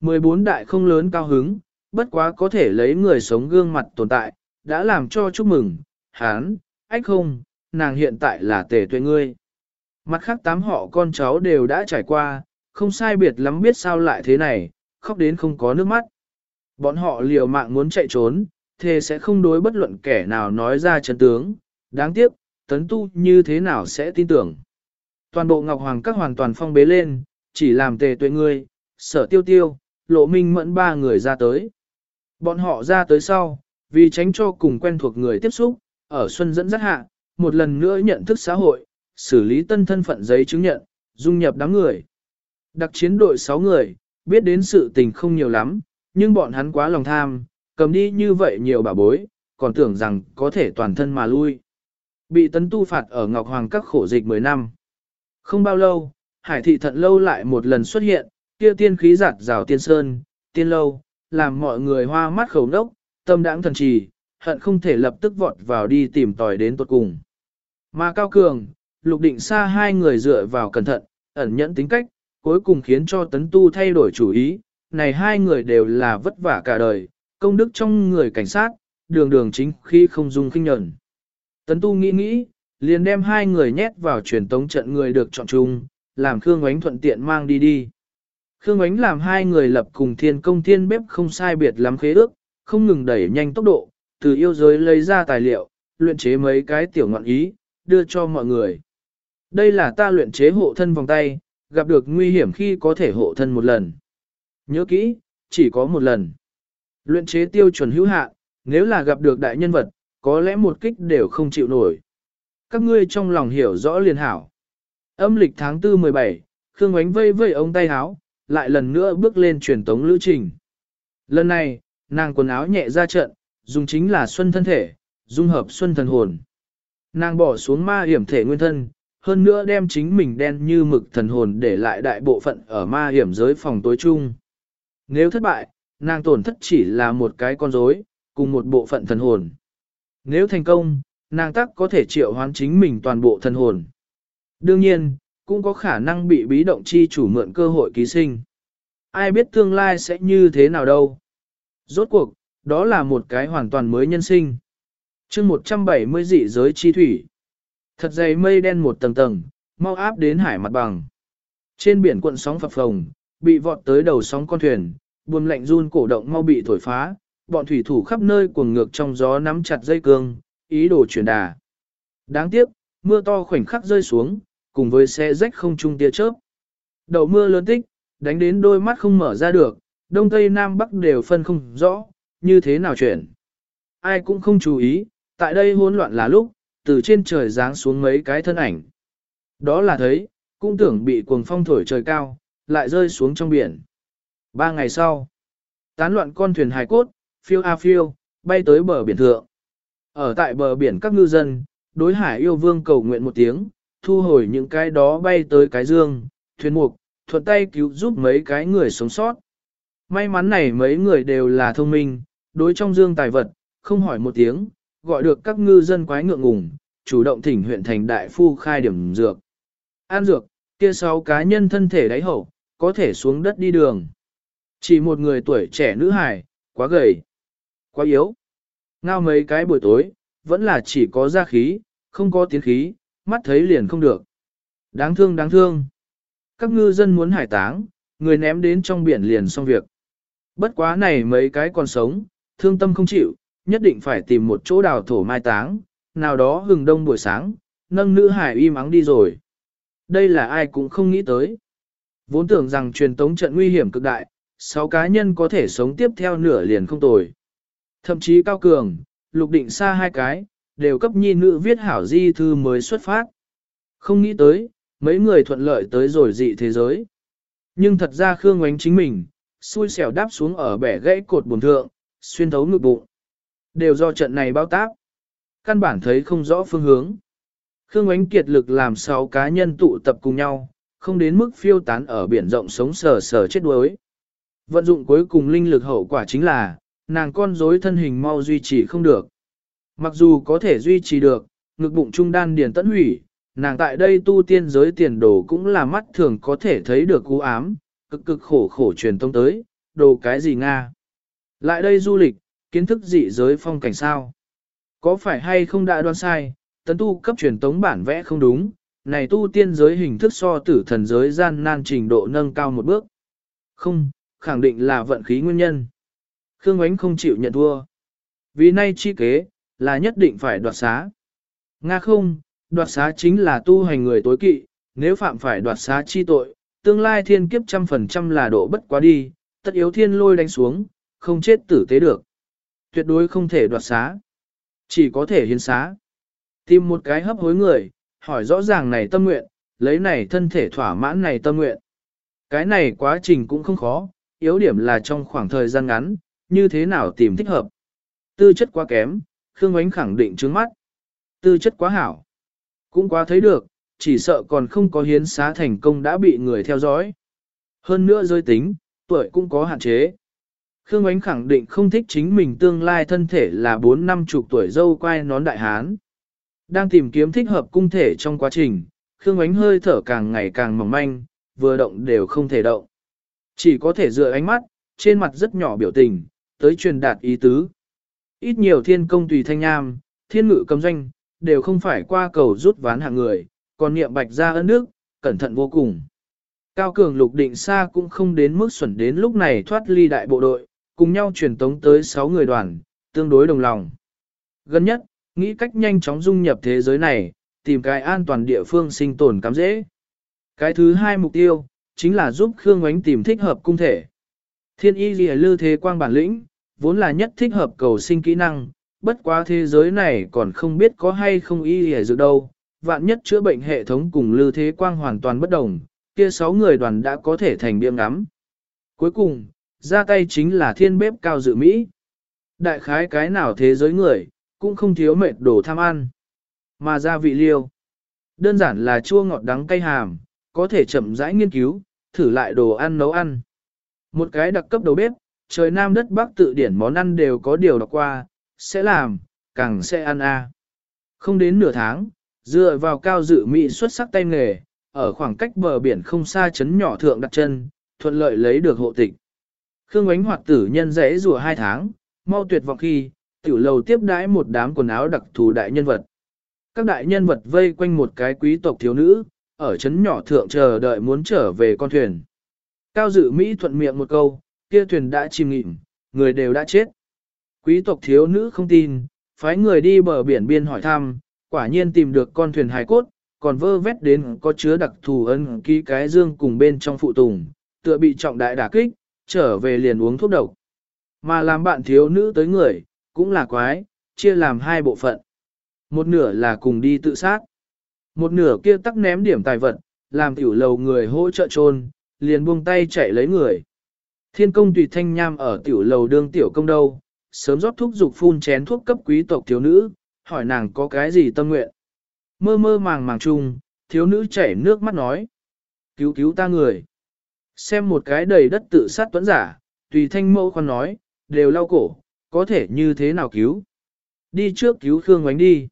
14 đại không lớn cao hứng, bất quá có thể lấy người sống gương mặt tồn tại, đã làm cho chúc mừng, hán, ách không, nàng hiện tại là tề tuệ ngươi. Mặt khác tám họ con cháu đều đã trải qua, không sai biệt lắm biết sao lại thế này, khóc đến không có nước mắt. Bọn họ liều mạng muốn chạy trốn, thề sẽ không đối bất luận kẻ nào nói ra chân tướng, đáng tiếc, tấn tu như thế nào sẽ tin tưởng. Toàn bộ Ngọc Hoàng các hoàn toàn phong bế lên, chỉ làm tề tuệ ngươi, sở tiêu tiêu, lộ minh mẫn ba người ra tới. Bọn họ ra tới sau, vì tránh cho cùng quen thuộc người tiếp xúc, ở Xuân dẫn dắt hạ, một lần nữa nhận thức xã hội, xử lý tân thân phận giấy chứng nhận, dung nhập đám người. Đặc chiến đội 6 người, biết đến sự tình không nhiều lắm, nhưng bọn hắn quá lòng tham, cầm đi như vậy nhiều bà bối, còn tưởng rằng có thể toàn thân mà lui. Bị tấn tu phạt ở Ngọc Hoàng các khổ dịch 10 năm. Không bao lâu, hải thị thận lâu lại một lần xuất hiện, kia tiên khí giặt rào tiên sơn, tiên lâu, làm mọi người hoa mắt khẩu nốc, tâm đãng thần trì, hận không thể lập tức vọt vào đi tìm tòi đến tuột cùng. Mà Cao Cường, Lục Định xa hai người dựa vào cẩn thận, ẩn nhẫn tính cách, cuối cùng khiến cho tấn tu thay đổi chủ ý, này hai người đều là vất vả cả đời, công đức trong người cảnh sát, đường đường chính khi không dùng kinh nhận. Tấn tu nghĩ nghĩ, liền đem hai người nhét vào truyền tống trận người được chọn chung, làm Khương Ánh thuận tiện mang đi đi. Khương Ánh làm hai người lập cùng thiên công thiên bếp không sai biệt lắm khế ước, không ngừng đẩy nhanh tốc độ, từ yêu giới lấy ra tài liệu, luyện chế mấy cái tiểu ngọn ý, đưa cho mọi người. Đây là ta luyện chế hộ thân vòng tay, gặp được nguy hiểm khi có thể hộ thân một lần. Nhớ kỹ, chỉ có một lần. Luyện chế tiêu chuẩn hữu hạ, nếu là gặp được đại nhân vật, có lẽ một kích đều không chịu nổi. Các ngươi trong lòng hiểu rõ liền hảo. Âm lịch tháng 4 17, Khương Ngoánh vây vây ông tay háo, lại lần nữa bước lên truyền tống lữ trình. Lần này, nàng quần áo nhẹ ra trận, dùng chính là xuân thân thể, dung hợp xuân thần hồn. Nàng bỏ xuống ma hiểm thể nguyên thân, hơn nữa đem chính mình đen như mực thần hồn để lại đại bộ phận ở ma hiểm giới phòng tối chung. Nếu thất bại, nàng tổn thất chỉ là một cái con rối, cùng một bộ phận thần hồn. Nếu thành công, nàng tắc có thể triệu hoán chính mình toàn bộ thần hồn. Đương nhiên, cũng có khả năng bị bí động chi chủ mượn cơ hội ký sinh. Ai biết tương lai sẽ như thế nào đâu. Rốt cuộc, đó là một cái hoàn toàn mới nhân sinh. chương 170 dị giới chi thủy. Thật dày mây đen một tầng tầng, mau áp đến hải mặt bằng. Trên biển cuộn sóng phập phồng, bị vọt tới đầu sóng con thuyền, buồm lạnh run cổ động mau bị thổi phá, bọn thủy thủ khắp nơi cuồng ngược trong gió nắm chặt dây cương, ý đồ chuyển đà. Đáng tiếc, mưa to khoảnh khắc rơi xuống, cùng với xe rách không trung tia chớp. Đầu mưa lớn tích, đánh đến đôi mắt không mở ra được, đông tây nam bắc đều phân không rõ, như thế nào chuyển. Ai cũng không chú ý, tại đây hỗn loạn là lúc, từ trên trời giáng xuống mấy cái thân ảnh. Đó là thấy, cũng tưởng bị cuồng phong thổi trời cao, lại rơi xuống trong biển. Ba ngày sau, Tán loạn con thuyền hài cốt, phiêu a phiêu, bay tới bờ biển thượng. Ở tại bờ biển các ngư dân, đối hải yêu vương cầu nguyện một tiếng, thu hồi những cái đó bay tới cái dương, thuyền mục, thuận tay cứu giúp mấy cái người sống sót. May mắn này mấy người đều là thông minh, đối trong dương tài vật, không hỏi một tiếng, gọi được các ngư dân quái ngượng ngùng, chủ động thỉnh huyện thành đại phu khai điểm dược. An dược, kia sáu cá nhân thân thể đáy hậu, có thể xuống đất đi đường. Chỉ một người tuổi trẻ nữ hài, quá gầy, quá yếu. Ngao mấy cái buổi tối, vẫn là chỉ có da khí, không có tiến khí, mắt thấy liền không được. Đáng thương đáng thương. Các ngư dân muốn hải táng, người ném đến trong biển liền xong việc. Bất quá này mấy cái còn sống, thương tâm không chịu, nhất định phải tìm một chỗ đào thổ mai táng, nào đó hừng đông buổi sáng, nâng nữ hải im ắng đi rồi. Đây là ai cũng không nghĩ tới. Vốn tưởng rằng truyền tống trận nguy hiểm cực đại, sáu cá nhân có thể sống tiếp theo nửa liền không tồi. Thậm chí cao cường, lục định xa hai cái, đều cấp nhi nữ viết hảo di thư mới xuất phát. Không nghĩ tới, mấy người thuận lợi tới rồi dị thế giới. Nhưng thật ra Khương Ngoánh chính mình, xui xẻo đáp xuống ở bẻ gãy cột buồn thượng, xuyên thấu ngực bụng. Đều do trận này bao tác. Căn bản thấy không rõ phương hướng. Khương Ánh kiệt lực làm sáu cá nhân tụ tập cùng nhau, không đến mức phiêu tán ở biển rộng sống sờ sờ chết đuối. Vận dụng cuối cùng linh lực hậu quả chính là, nàng con rối thân hình mau duy trì không được. Mặc dù có thể duy trì được, ngực bụng trung đan điền tận hủy, nàng tại đây tu tiên giới tiền đồ cũng là mắt thường có thể thấy được cú ám, cực cực khổ khổ truyền tông tới, đồ cái gì Nga. Lại đây du lịch, kiến thức dị giới phong cảnh sao. Có phải hay không đã đoán sai, tấn tu cấp truyền tống bản vẽ không đúng, này tu tiên giới hình thức so tử thần giới gian nan trình độ nâng cao một bước. Không, khẳng định là vận khí nguyên nhân. Khương Ánh không chịu nhận thua. Vì nay chi kế, là nhất định phải đoạt xá. Nga không, đoạt xá chính là tu hành người tối kỵ, nếu phạm phải đoạt xá chi tội, tương lai thiên kiếp trăm phần trăm là độ bất quá đi, tất yếu thiên lôi đánh xuống, không chết tử tế được. Tuyệt đối không thể đoạt xá. Chỉ có thể hiến xá. Tìm một cái hấp hối người, hỏi rõ ràng này tâm nguyện, lấy này thân thể thỏa mãn này tâm nguyện. Cái này quá trình cũng không khó, yếu điểm là trong khoảng thời gian ngắn, như thế nào tìm thích hợp. Tư chất quá kém, Khương Ngoánh khẳng định trước mắt. Tư chất quá hảo, cũng quá thấy được, chỉ sợ còn không có hiến xá thành công đã bị người theo dõi. Hơn nữa giới tính, tuổi cũng có hạn chế. Khương Ánh khẳng định không thích chính mình tương lai thân thể là 4 năm chục tuổi dâu quay nón đại hán. Đang tìm kiếm thích hợp cung thể trong quá trình, Khương Ánh hơi thở càng ngày càng mỏng manh, vừa động đều không thể động. Chỉ có thể dựa ánh mắt, trên mặt rất nhỏ biểu tình, tới truyền đạt ý tứ. Ít nhiều thiên công tùy thanh nham, thiên ngự cầm doanh, đều không phải qua cầu rút ván hạng người, còn niệm bạch ra ân nước, cẩn thận vô cùng. Cao cường lục định xa cũng không đến mức xuẩn đến lúc này thoát ly đại bộ đội, cùng nhau truyền tống tới 6 người đoàn, tương đối đồng lòng. Gần nhất, nghĩ cách nhanh chóng dung nhập thế giới này, tìm cái an toàn địa phương sinh tồn cắm dễ. Cái thứ hai mục tiêu, chính là giúp Khương Ngoánh tìm thích hợp cung thể. Thiên y lìa lư thế quang bản lĩnh, vốn là nhất thích hợp cầu sinh kỹ năng, bất quá thế giới này còn không biết có hay không y lìa dự đâu. Vạn nhất chữa bệnh hệ thống cùng lư thế quang hoàn toàn bất đồng, kia sáu người đoàn đã có thể thành biêm ngắm. Cuối cùng, ra tay chính là thiên bếp cao dự Mỹ. Đại khái cái nào thế giới người, cũng không thiếu mệt đồ tham ăn. Mà gia vị liêu. Đơn giản là chua ngọt đắng cay hàm, có thể chậm rãi nghiên cứu, thử lại đồ ăn nấu ăn. Một cái đặc cấp đầu bếp, trời nam đất bắc tự điển món ăn đều có điều đọc qua, sẽ làm, càng sẽ ăn a. Không đến nửa tháng, dựa vào cao dự Mỹ xuất sắc tay nghề, ở khoảng cách bờ biển không xa chấn nhỏ thượng đặt chân, thuận lợi lấy được hộ tịch. Khương ánh hoạt tử nhân rẽ rùa hai tháng, mau tuyệt vọng khi, tiểu lầu tiếp đãi một đám quần áo đặc thù đại nhân vật. Các đại nhân vật vây quanh một cái quý tộc thiếu nữ, ở chấn nhỏ thượng chờ đợi muốn trở về con thuyền. Cao dự Mỹ thuận miệng một câu, kia thuyền đã chìm nghịm, người đều đã chết. Quý tộc thiếu nữ không tin, phái người đi bờ biển biên hỏi thăm, quả nhiên tìm được con thuyền hài cốt, còn vơ vét đến có chứa đặc thù ân ký cái dương cùng bên trong phụ tùng, tựa bị trọng đại đả kích, trở về liền uống thuốc độc. Mà làm bạn thiếu nữ tới người, cũng là quái, chia làm hai bộ phận. Một nửa là cùng đi tự sát. Một nửa kia tắc ném điểm tài vật, làm tiểu lầu người hỗ trợ trôn, liền buông tay chạy lấy người. Thiên công tùy thanh nham ở tiểu lầu đương tiểu công đâu, sớm rót thuốc dục phun chén thuốc cấp quý tộc thiếu nữ, hỏi nàng có cái gì tâm nguyện. Mơ mơ màng màng chung, thiếu nữ chảy nước mắt nói. Cứu cứu ta người. Xem một cái đầy đất tự sát tuấn giả, tùy thanh mẫu khoan nói, đều lau cổ, có thể như thế nào cứu. Đi trước cứu Khương Ngoánh đi.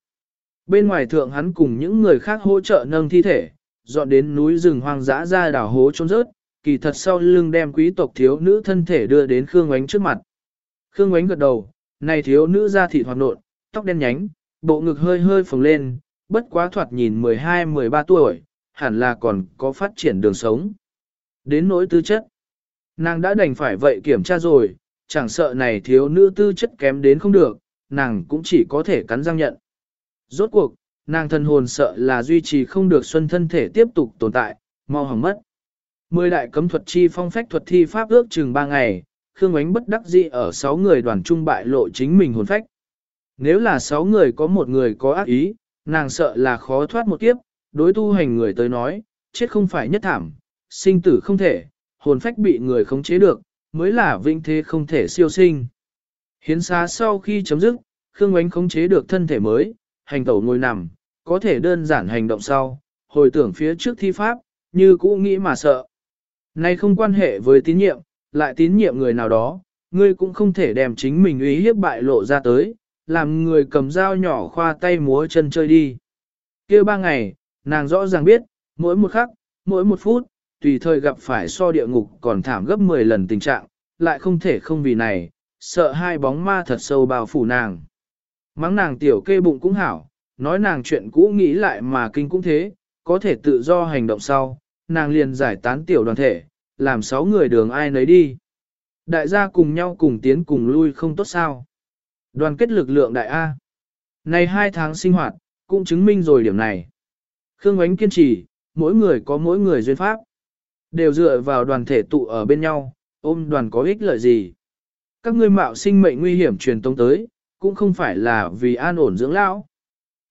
Bên ngoài thượng hắn cùng những người khác hỗ trợ nâng thi thể, dọn đến núi rừng hoang dã ra đảo hố trốn rớt, kỳ thật sau lưng đem quý tộc thiếu nữ thân thể đưa đến Khương Ngoánh trước mặt. Khương Ngoánh gật đầu, này thiếu nữ da thịt hoạt nộn, tóc đen nhánh, bộ ngực hơi hơi phồng lên, bất quá thoạt nhìn 12-13 tuổi, hẳn là còn có phát triển đường sống. Đến nỗi tư chất, nàng đã đành phải vậy kiểm tra rồi, chẳng sợ này thiếu nữ tư chất kém đến không được, nàng cũng chỉ có thể cắn răng nhận. Rốt cuộc, nàng thân hồn sợ là duy trì không được xuân thân thể tiếp tục tồn tại, mau hỏng mất. Mười đại cấm thuật chi phong phách thuật thi pháp ước chừng 3 ngày, Khương Ánh bất đắc dĩ ở 6 người đoàn trung bại lộ chính mình hồn phách. Nếu là 6 người có một người có ác ý, nàng sợ là khó thoát một kiếp, đối tu hành người tới nói, chết không phải nhất thảm, sinh tử không thể, hồn phách bị người khống chế được, mới là vinh thế không thể siêu sinh. Hiến xá sau khi chấm dứt, Khương Ngoánh khống chế được thân thể mới, hành tẩu ngồi nằm, có thể đơn giản hành động sau, hồi tưởng phía trước thi pháp, như cũ nghĩ mà sợ. Nay không quan hệ với tín nhiệm, lại tín nhiệm người nào đó, ngươi cũng không thể đem chính mình ý hiếp bại lộ ra tới, làm người cầm dao nhỏ khoa tay múa chân chơi đi. kia ba ngày, nàng rõ ràng biết, mỗi một khắc, mỗi một phút, tùy thời gặp phải so địa ngục còn thảm gấp 10 lần tình trạng, lại không thể không vì này, sợ hai bóng ma thật sâu bao phủ nàng. Mắng nàng tiểu kê bụng cũng hảo, nói nàng chuyện cũ nghĩ lại mà kinh cũng thế, có thể tự do hành động sau, nàng liền giải tán tiểu đoàn thể, làm sáu người đường ai nấy đi. Đại gia cùng nhau cùng tiến cùng lui không tốt sao. Đoàn kết lực lượng đại A. Này hai tháng sinh hoạt, cũng chứng minh rồi điểm này. Khương Ánh kiên trì, mỗi người có mỗi người duyên pháp. Đều dựa vào đoàn thể tụ ở bên nhau, ôm đoàn có ích lợi gì. Các ngươi mạo sinh mệnh nguy hiểm truyền tông tới, cũng không phải là vì an ổn dưỡng lão.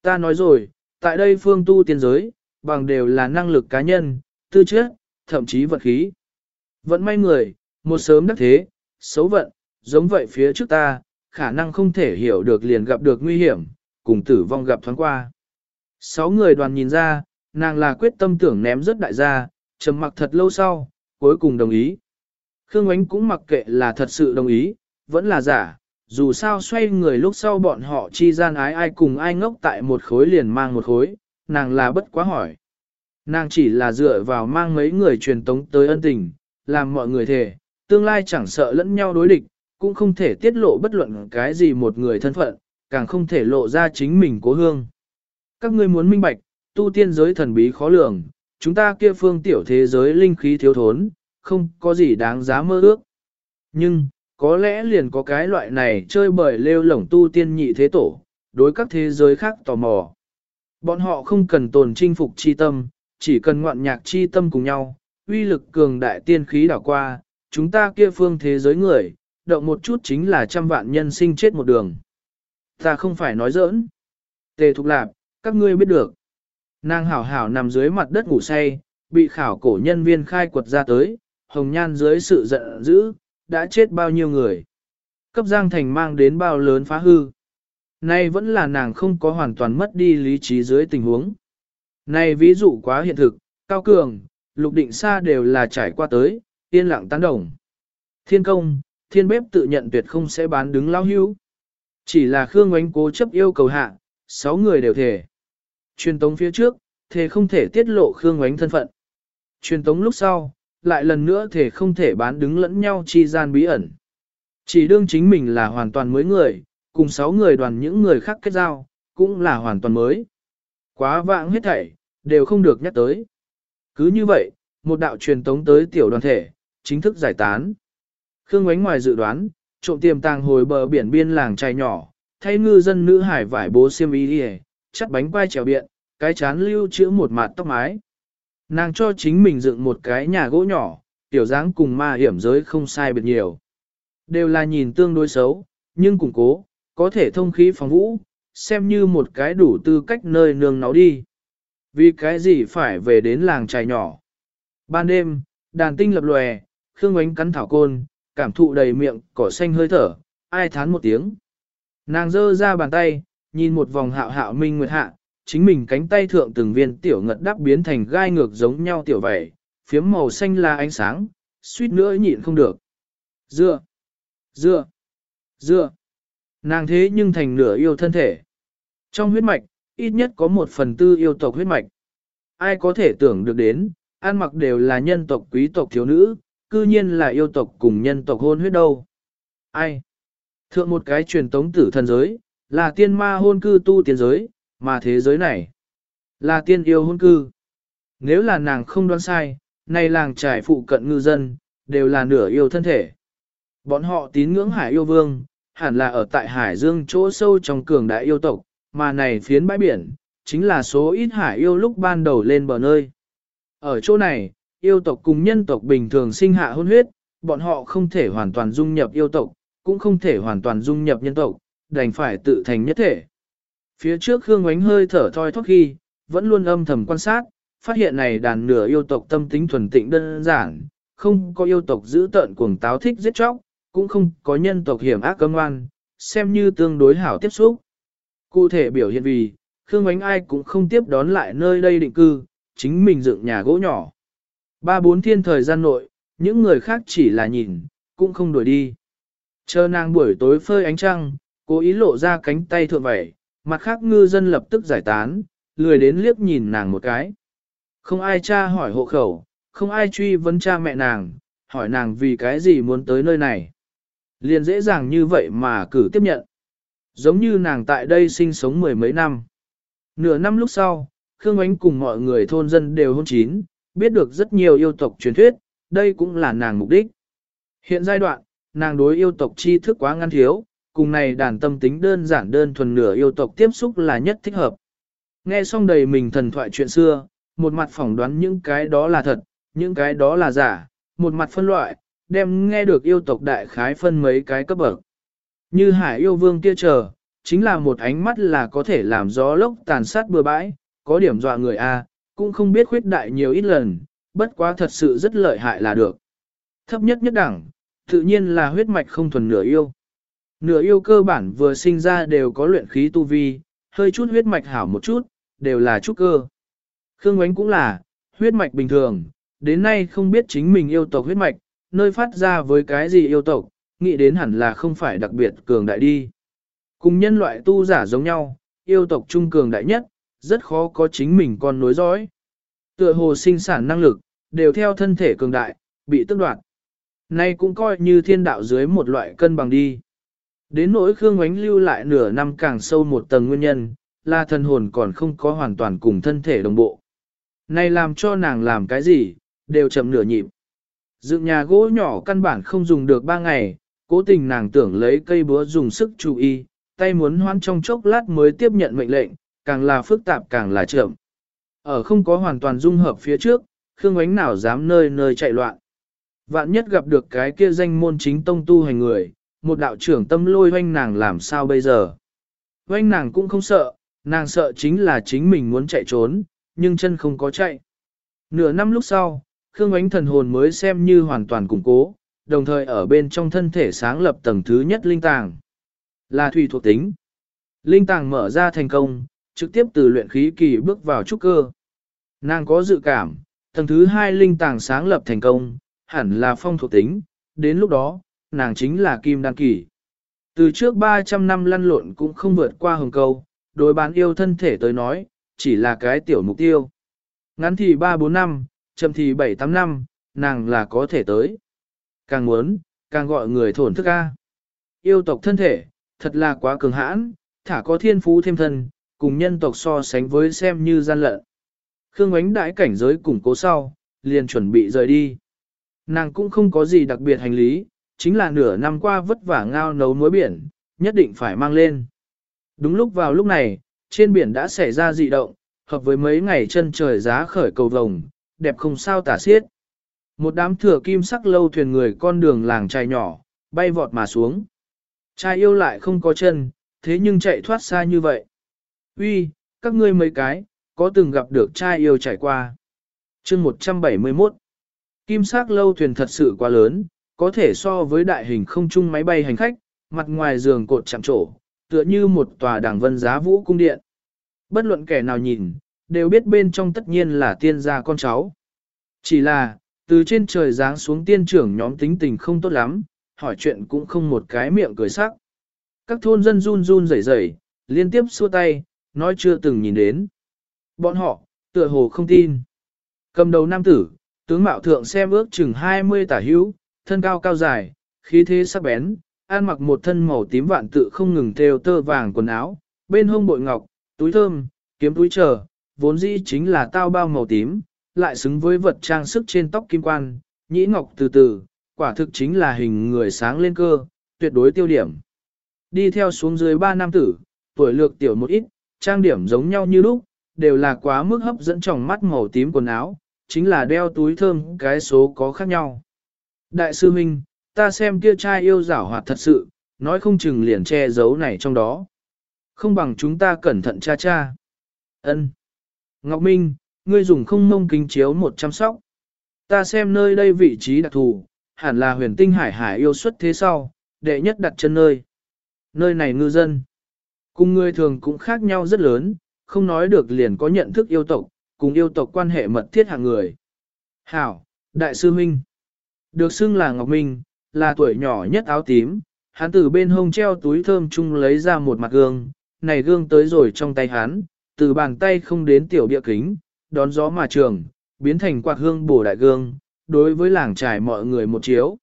Ta nói rồi, tại đây phương tu tiên giới, bằng đều là năng lực cá nhân, tư chất, thậm chí vật khí. vẫn may người, một sớm đắc thế, xấu vận, giống vậy phía trước ta, khả năng không thể hiểu được liền gặp được nguy hiểm, cùng tử vong gặp thoáng qua. Sáu người đoàn nhìn ra, nàng là quyết tâm tưởng ném rất đại gia, trầm mặc thật lâu sau, cuối cùng đồng ý. Khương Ánh cũng mặc kệ là thật sự đồng ý, vẫn là giả, dù sao xoay người lúc sau bọn họ chi gian ái ai cùng ai ngốc tại một khối liền mang một khối, nàng là bất quá hỏi. Nàng chỉ là dựa vào mang mấy người truyền tống tới ân tình, làm mọi người thề, tương lai chẳng sợ lẫn nhau đối địch, cũng không thể tiết lộ bất luận cái gì một người thân phận, càng không thể lộ ra chính mình cố hương. Các ngươi muốn minh bạch, tu tiên giới thần bí khó lường, chúng ta kia phương tiểu thế giới linh khí thiếu thốn, không có gì đáng giá mơ ước. Nhưng, có lẽ liền có cái loại này chơi bời lêu lổng tu tiên nhị thế tổ, đối các thế giới khác tò mò. Bọn họ không cần tồn chinh phục chi tâm, chỉ cần ngoạn nhạc chi tâm cùng nhau, uy lực cường đại tiên khí đảo qua, chúng ta kia phương thế giới người, động một chút chính là trăm vạn nhân sinh chết một đường. Ta không phải nói giỡn. Tề Thục Lạp, các ngươi biết được. Nàng hảo hảo nằm dưới mặt đất ngủ say, bị khảo cổ nhân viên khai quật ra tới, hồng nhan dưới sự giận dữ, đã chết bao nhiêu người. Cấp Giang Thành mang đến bao lớn phá hư. Nay vẫn là nàng không có hoàn toàn mất đi lý trí dưới tình huống. Này ví dụ quá hiện thực, cao cường, lục định xa đều là trải qua tới, yên lặng tán đồng. Thiên công, thiên bếp tự nhận tuyệt không sẽ bán đứng lao hưu. Chỉ là Khương Ngoánh cố chấp yêu cầu hạ, sáu người đều thể. Truyền tống phía trước, thể không thể tiết lộ Khương Ngoánh thân phận. Truyền tống lúc sau, lại lần nữa thể không thể bán đứng lẫn nhau chi gian bí ẩn. Chỉ đương chính mình là hoàn toàn mới người, cùng sáu người đoàn những người khác kết giao, cũng là hoàn toàn mới. Quá vãng hết thảy, đều không được nhắc tới. Cứ như vậy, một đạo truyền tống tới tiểu đoàn thể, chính thức giải tán. Khương Ngoánh ngoài dự đoán, trộm tiềm tàng hồi bờ biển biên làng trai nhỏ, thay ngư dân nữ hải vải bố xiêm y đi chắt bánh quai trèo biện, cái chán lưu chữ một mặt tóc mái. Nàng cho chính mình dựng một cái nhà gỗ nhỏ, tiểu dáng cùng ma hiểm giới không sai biệt nhiều. Đều là nhìn tương đối xấu, nhưng củng cố, có thể thông khí phòng vũ, xem như một cái đủ tư cách nơi nương nó đi. Vì cái gì phải về đến làng trài nhỏ. Ban đêm, đàn tinh lập lòe, Khương ánh cắn thảo côn, cảm thụ đầy miệng cỏ xanh hơi thở, ai thán một tiếng. Nàng giơ ra bàn tay, nhìn một vòng hạo hạo minh nguyệt hạ, chính mình cánh tay thượng từng viên tiểu ngật đắp biến thành gai ngược giống nhau tiểu vẩy, phiếm màu xanh là ánh sáng, suýt nữa nhịn không được. Dựa, dựa, dựa. Nàng thế nhưng thành nửa yêu thân thể. Trong huyết mạch, ít nhất có một phần tư yêu tộc huyết mạch. Ai có thể tưởng được đến, ăn mặc đều là nhân tộc quý tộc thiếu nữ, cư nhiên là yêu tộc cùng nhân tộc hôn huyết đâu. Ai? Thượng một cái truyền tống tử thần giới, là tiên ma hôn cư tu tiên giới, mà thế giới này, là tiên yêu hôn cư. Nếu là nàng không đoán sai, nay làng trải phụ cận ngư dân, đều là nửa yêu thân thể. Bọn họ tín ngưỡng hải yêu vương, hẳn là ở tại hải dương chỗ sâu trong cường đại yêu tộc, mà này phiến bãi biển, chính là số ít hải yêu lúc ban đầu lên bờ nơi. Ở chỗ này, yêu tộc cùng nhân tộc bình thường sinh hạ hôn huyết, bọn họ không thể hoàn toàn dung nhập yêu tộc, cũng không thể hoàn toàn dung nhập nhân tộc, đành phải tự thành nhất thể. Phía trước Khương Ngoánh hơi thở thoi thóp khi, vẫn luôn âm thầm quan sát, phát hiện này đàn nửa yêu tộc tâm tính thuần tịnh đơn giản, không có yêu tộc giữ tợn cuồng táo thích giết chóc, cũng không có nhân tộc hiểm ác cấm oan, xem như tương đối hảo tiếp xúc. Cụ thể biểu hiện vì, Khương Ngoánh ai cũng không tiếp đón lại nơi đây định cư, chính mình dựng nhà gỗ nhỏ. Ba bốn thiên thời gian nội, những người khác chỉ là nhìn, cũng không đuổi đi. Chờ nàng buổi tối phơi ánh trăng, cố ý lộ ra cánh tay thượng vẩy, mặt khác ngư dân lập tức giải tán, lười đến liếc nhìn nàng một cái. Không ai tra hỏi hộ khẩu, không ai truy vấn cha mẹ nàng, hỏi nàng vì cái gì muốn tới nơi này. Liền dễ dàng như vậy mà cử tiếp nhận. Giống như nàng tại đây sinh sống mười mấy năm. Nửa năm lúc sau, Khương Ánh cùng mọi người thôn dân đều hôn chín, biết được rất nhiều yêu tộc truyền thuyết, đây cũng là nàng mục đích. Hiện giai đoạn, nàng đối yêu tộc tri thức quá ngăn thiếu, cùng này đàn tâm tính đơn giản đơn thuần nửa yêu tộc tiếp xúc là nhất thích hợp. Nghe xong đầy mình thần thoại chuyện xưa, một mặt phỏng đoán những cái đó là thật, những cái đó là giả, một mặt phân loại, đem nghe được yêu tộc đại khái phân mấy cái cấp bậc. Như hải yêu vương kia chờ, chính là một ánh mắt là có thể làm gió lốc tàn sát bừa bãi, có điểm dọa người A, cũng không biết khuyết đại nhiều ít lần, bất quá thật sự rất lợi hại là được. Thấp nhất nhất đẳng, tự nhiên là huyết mạch không thuần nửa yêu. Nửa yêu cơ bản vừa sinh ra đều có luyện khí tu vi, hơi chút huyết mạch hảo một chút, đều là trúc cơ. Khương Ngoánh cũng là, huyết mạch bình thường, đến nay không biết chính mình yêu tộc huyết mạch, nơi phát ra với cái gì yêu tộc, nghĩ đến hẳn là không phải đặc biệt cường đại đi. Cùng nhân loại tu giả giống nhau, yêu tộc trung cường đại nhất, rất khó có chính mình con nối dõi. Tựa hồ sinh sản năng lực, đều theo thân thể cường đại, bị tức đoạt. Nay cũng coi như thiên đạo dưới một loại cân bằng đi. Đến nỗi Khương Ngoánh lưu lại nửa năm càng sâu một tầng nguyên nhân, là thần hồn còn không có hoàn toàn cùng thân thể đồng bộ. Này làm cho nàng làm cái gì, đều chậm nửa nhịp. Dựng nhà gỗ nhỏ căn bản không dùng được ba ngày, cố tình nàng tưởng lấy cây búa dùng sức chú ý, tay muốn hoan trong chốc lát mới tiếp nhận mệnh lệnh, càng là phức tạp càng là chậm. Ở không có hoàn toàn dung hợp phía trước, Khương Ánh nào dám nơi nơi chạy loạn. Vạn nhất gặp được cái kia danh môn chính tông tu hành người, một đạo trưởng tâm lôi hoanh nàng làm sao bây giờ. Hoanh nàng cũng không sợ, nàng sợ chính là chính mình muốn chạy trốn, nhưng chân không có chạy. Nửa năm lúc sau, Khương Ánh thần hồn mới xem như hoàn toàn củng cố, đồng thời ở bên trong thân thể sáng lập tầng thứ nhất linh tàng. Là thủy thuộc tính. Linh tàng mở ra thành công, trực tiếp từ luyện khí kỳ bước vào trúc cơ. Nàng có dự cảm, tầng thứ hai linh tàng sáng lập thành công, hẳn là phong thuộc tính, đến lúc đó, nàng chính là kim đan kỳ. Từ trước 300 năm lăn lộn cũng không vượt qua hồng câu, đối bán yêu thân thể tới nói, chỉ là cái tiểu mục tiêu. Ngắn thì 3-4 năm, chậm thì 7-8 năm, nàng là có thể tới. Càng muốn, càng gọi người thổn thức ca. Yêu tộc thân thể, thật là quá cường hãn, thả có thiên phú thêm thân, cùng nhân tộc so sánh với xem như gian lận. Khương ánh đãi cảnh giới củng cố sau, liền chuẩn bị rời đi. Nàng cũng không có gì đặc biệt hành lý, chính là nửa năm qua vất vả ngao nấu muối biển, nhất định phải mang lên. Đúng lúc vào lúc này, trên biển đã xảy ra dị động, hợp với mấy ngày chân trời giá khởi cầu vồng, đẹp không sao tả xiết. Một đám thừa kim sắc lâu thuyền người con đường làng trai nhỏ, bay vọt mà xuống. Trai yêu lại không có chân, thế nhưng chạy thoát xa như vậy. Uy, các ngươi mấy cái, có từng gặp được trai yêu chạy qua. chương 171 Kim sắc lâu thuyền thật sự quá lớn, có thể so với đại hình không trung máy bay hành khách, mặt ngoài giường cột chạm trổ, tựa như một tòa đảng vân giá vũ cung điện. Bất luận kẻ nào nhìn, đều biết bên trong tất nhiên là tiên gia con cháu. Chỉ là, từ trên trời giáng xuống tiên trưởng nhóm tính tình không tốt lắm, hỏi chuyện cũng không một cái miệng cười sắc. Các thôn dân run run rẩy rẩy, liên tiếp xua tay, nói chưa từng nhìn đến. Bọn họ, tựa hồ không tin. Cầm đầu nam tử, tướng mạo thượng xem ước chừng 20 tả hữu, thân cao cao dài, khí thế sắc bén, an mặc một thân màu tím vạn tự không ngừng theo tơ vàng quần áo, bên hông bội ngọc, túi thơm, kiếm túi trở, vốn dĩ chính là tao bao màu tím, lại xứng với vật trang sức trên tóc kim quan, nhĩ ngọc từ từ, quả thực chính là hình người sáng lên cơ, tuyệt đối tiêu điểm. Đi theo xuống dưới ba nam tử, tuổi lược tiểu một ít, trang điểm giống nhau như lúc, đều là quá mức hấp dẫn trong mắt màu tím quần áo, chính là đeo túi thơm cái số có khác nhau. Đại sư Minh, ta xem kia trai yêu giảo hoạt thật sự, nói không chừng liền che giấu này trong đó. Không bằng chúng ta cẩn thận cha cha. Ân. Ngọc Minh, ngươi dùng không mông kính chiếu một chăm sóc. Ta xem nơi đây vị trí đặc thù, hẳn là huyền tinh hải hải yêu xuất thế sau, đệ nhất đặt chân nơi. Nơi này ngư dân. Cùng người thường cũng khác nhau rất lớn, không nói được liền có nhận thức yêu tộc, cùng yêu tộc quan hệ mật thiết hàng người. Hảo, Đại sư Minh. Được xưng là Ngọc Minh, là tuổi nhỏ nhất áo tím, hắn từ bên hông treo túi thơm chung lấy ra một mặt gương, này gương tới rồi trong tay hắn, từ bàn tay không đến tiểu địa kính, đón gió mà trường, biến thành quạt hương bổ đại gương, đối với làng trải mọi người một chiếu.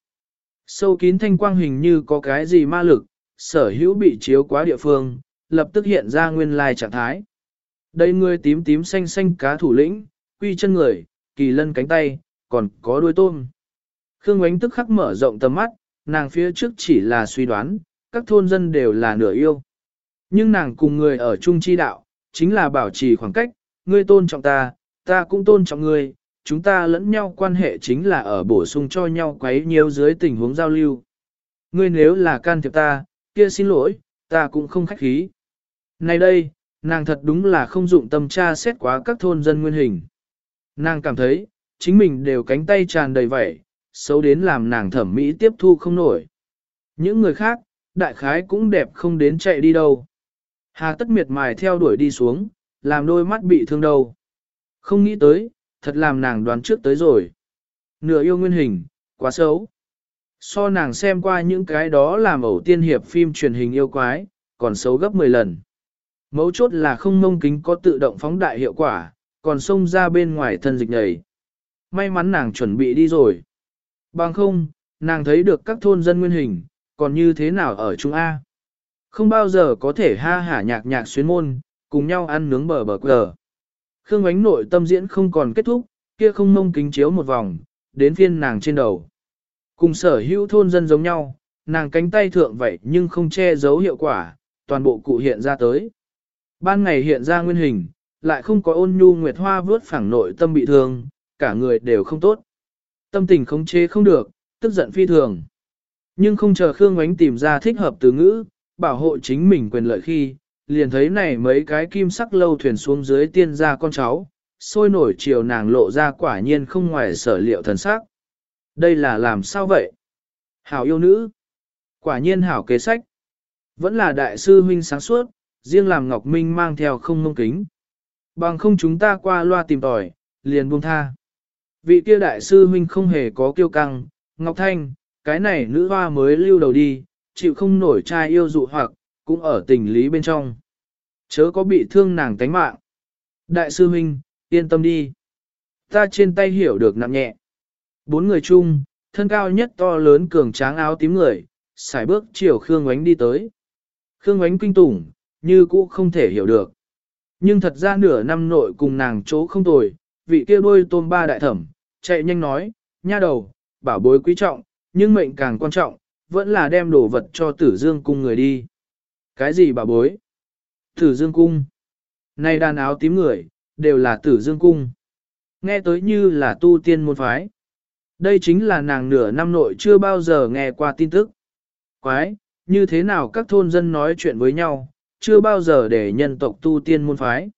Sâu kín thanh quang hình như có cái gì ma lực, sở hữu bị chiếu quá địa phương, lập tức hiện ra nguyên lai trạng thái. Đây người tím tím xanh xanh cá thủ lĩnh, quy chân người, kỳ lân cánh tay, còn có đuôi tôm. Khương Ngoánh tức khắc mở rộng tầm mắt, nàng phía trước chỉ là suy đoán, các thôn dân đều là nửa yêu. Nhưng nàng cùng người ở chung chi đạo, chính là bảo trì khoảng cách, ngươi tôn trọng ta, ta cũng tôn trọng ngươi, chúng ta lẫn nhau quan hệ chính là ở bổ sung cho nhau quấy nhiều dưới tình huống giao lưu. Ngươi nếu là can thiệp ta, kia xin lỗi, ta cũng không khách khí. Này đây, nàng thật đúng là không dụng tâm tra xét quá các thôn dân nguyên hình. Nàng cảm thấy, chính mình đều cánh tay tràn đầy vẻ xấu đến làm nàng thẩm mỹ tiếp thu không nổi. Những người khác, đại khái cũng đẹp không đến chạy đi đâu. Hà tất miệt mài theo đuổi đi xuống, làm đôi mắt bị thương đâu. Không nghĩ tới, thật làm nàng đoán trước tới rồi. Nửa yêu nguyên hình, quá xấu. So nàng xem qua những cái đó làm ẩu tiên hiệp phim truyền hình yêu quái, còn xấu gấp 10 lần. Mấu chốt là không mông kính có tự động phóng đại hiệu quả, còn xông ra bên ngoài thân dịch nhầy. May mắn nàng chuẩn bị đi rồi. Bằng không, nàng thấy được các thôn dân nguyên hình, còn như thế nào ở Trung A. Không bao giờ có thể ha hả nhạc nhạc xuyến môn, cùng nhau ăn nướng bờ bờ cờ. Khương ánh nội tâm diễn không còn kết thúc, kia không mông kính chiếu một vòng, đến phiên nàng trên đầu. Cùng sở hữu thôn dân giống nhau, nàng cánh tay thượng vậy nhưng không che giấu hiệu quả, toàn bộ cụ hiện ra tới. Ban ngày hiện ra nguyên hình, lại không có ôn nhu nguyệt hoa vớt phẳng nội tâm bị thương, cả người đều không tốt. Tâm tình khống chế không được, tức giận phi thường. Nhưng không chờ Khương Ngoánh tìm ra thích hợp từ ngữ, bảo hộ chính mình quyền lợi khi, liền thấy này mấy cái kim sắc lâu thuyền xuống dưới tiên gia con cháu, sôi nổi chiều nàng lộ ra quả nhiên không ngoài sở liệu thần sắc. Đây là làm sao vậy? Hảo yêu nữ. Quả nhiên hảo kế sách. Vẫn là đại sư huynh sáng suốt, riêng làm Ngọc Minh mang theo không mông kính. Bằng không chúng ta qua loa tìm tòi, liền buông tha. Vị kia đại sư huynh không hề có kiêu căng, Ngọc Thanh, cái này nữ hoa mới lưu đầu đi, chịu không nổi trai yêu dụ hoặc, cũng ở tình lý bên trong. Chớ có bị thương nàng tánh mạng. Đại sư huynh, yên tâm đi. Ta trên tay hiểu được nặng nhẹ. Bốn người chung, thân cao nhất to lớn cường tráng áo tím người, xài bước chiều Khương Ngoánh đi tới. Khương Ngoánh kinh tủng, như cũ không thể hiểu được. Nhưng thật ra nửa năm nội cùng nàng chỗ không tồi, vị kia đôi tôm ba đại thẩm, chạy nhanh nói, nha đầu, bảo bối quý trọng, nhưng mệnh càng quan trọng, vẫn là đem đồ vật cho tử dương cung người đi. Cái gì bảo bối? Tử dương cung. Này đàn áo tím người, đều là tử dương cung. Nghe tới như là tu tiên môn phái. Đây chính là nàng nửa năm nội chưa bao giờ nghe qua tin tức. Quái, như thế nào các thôn dân nói chuyện với nhau, chưa bao giờ để nhân tộc tu tiên môn phái.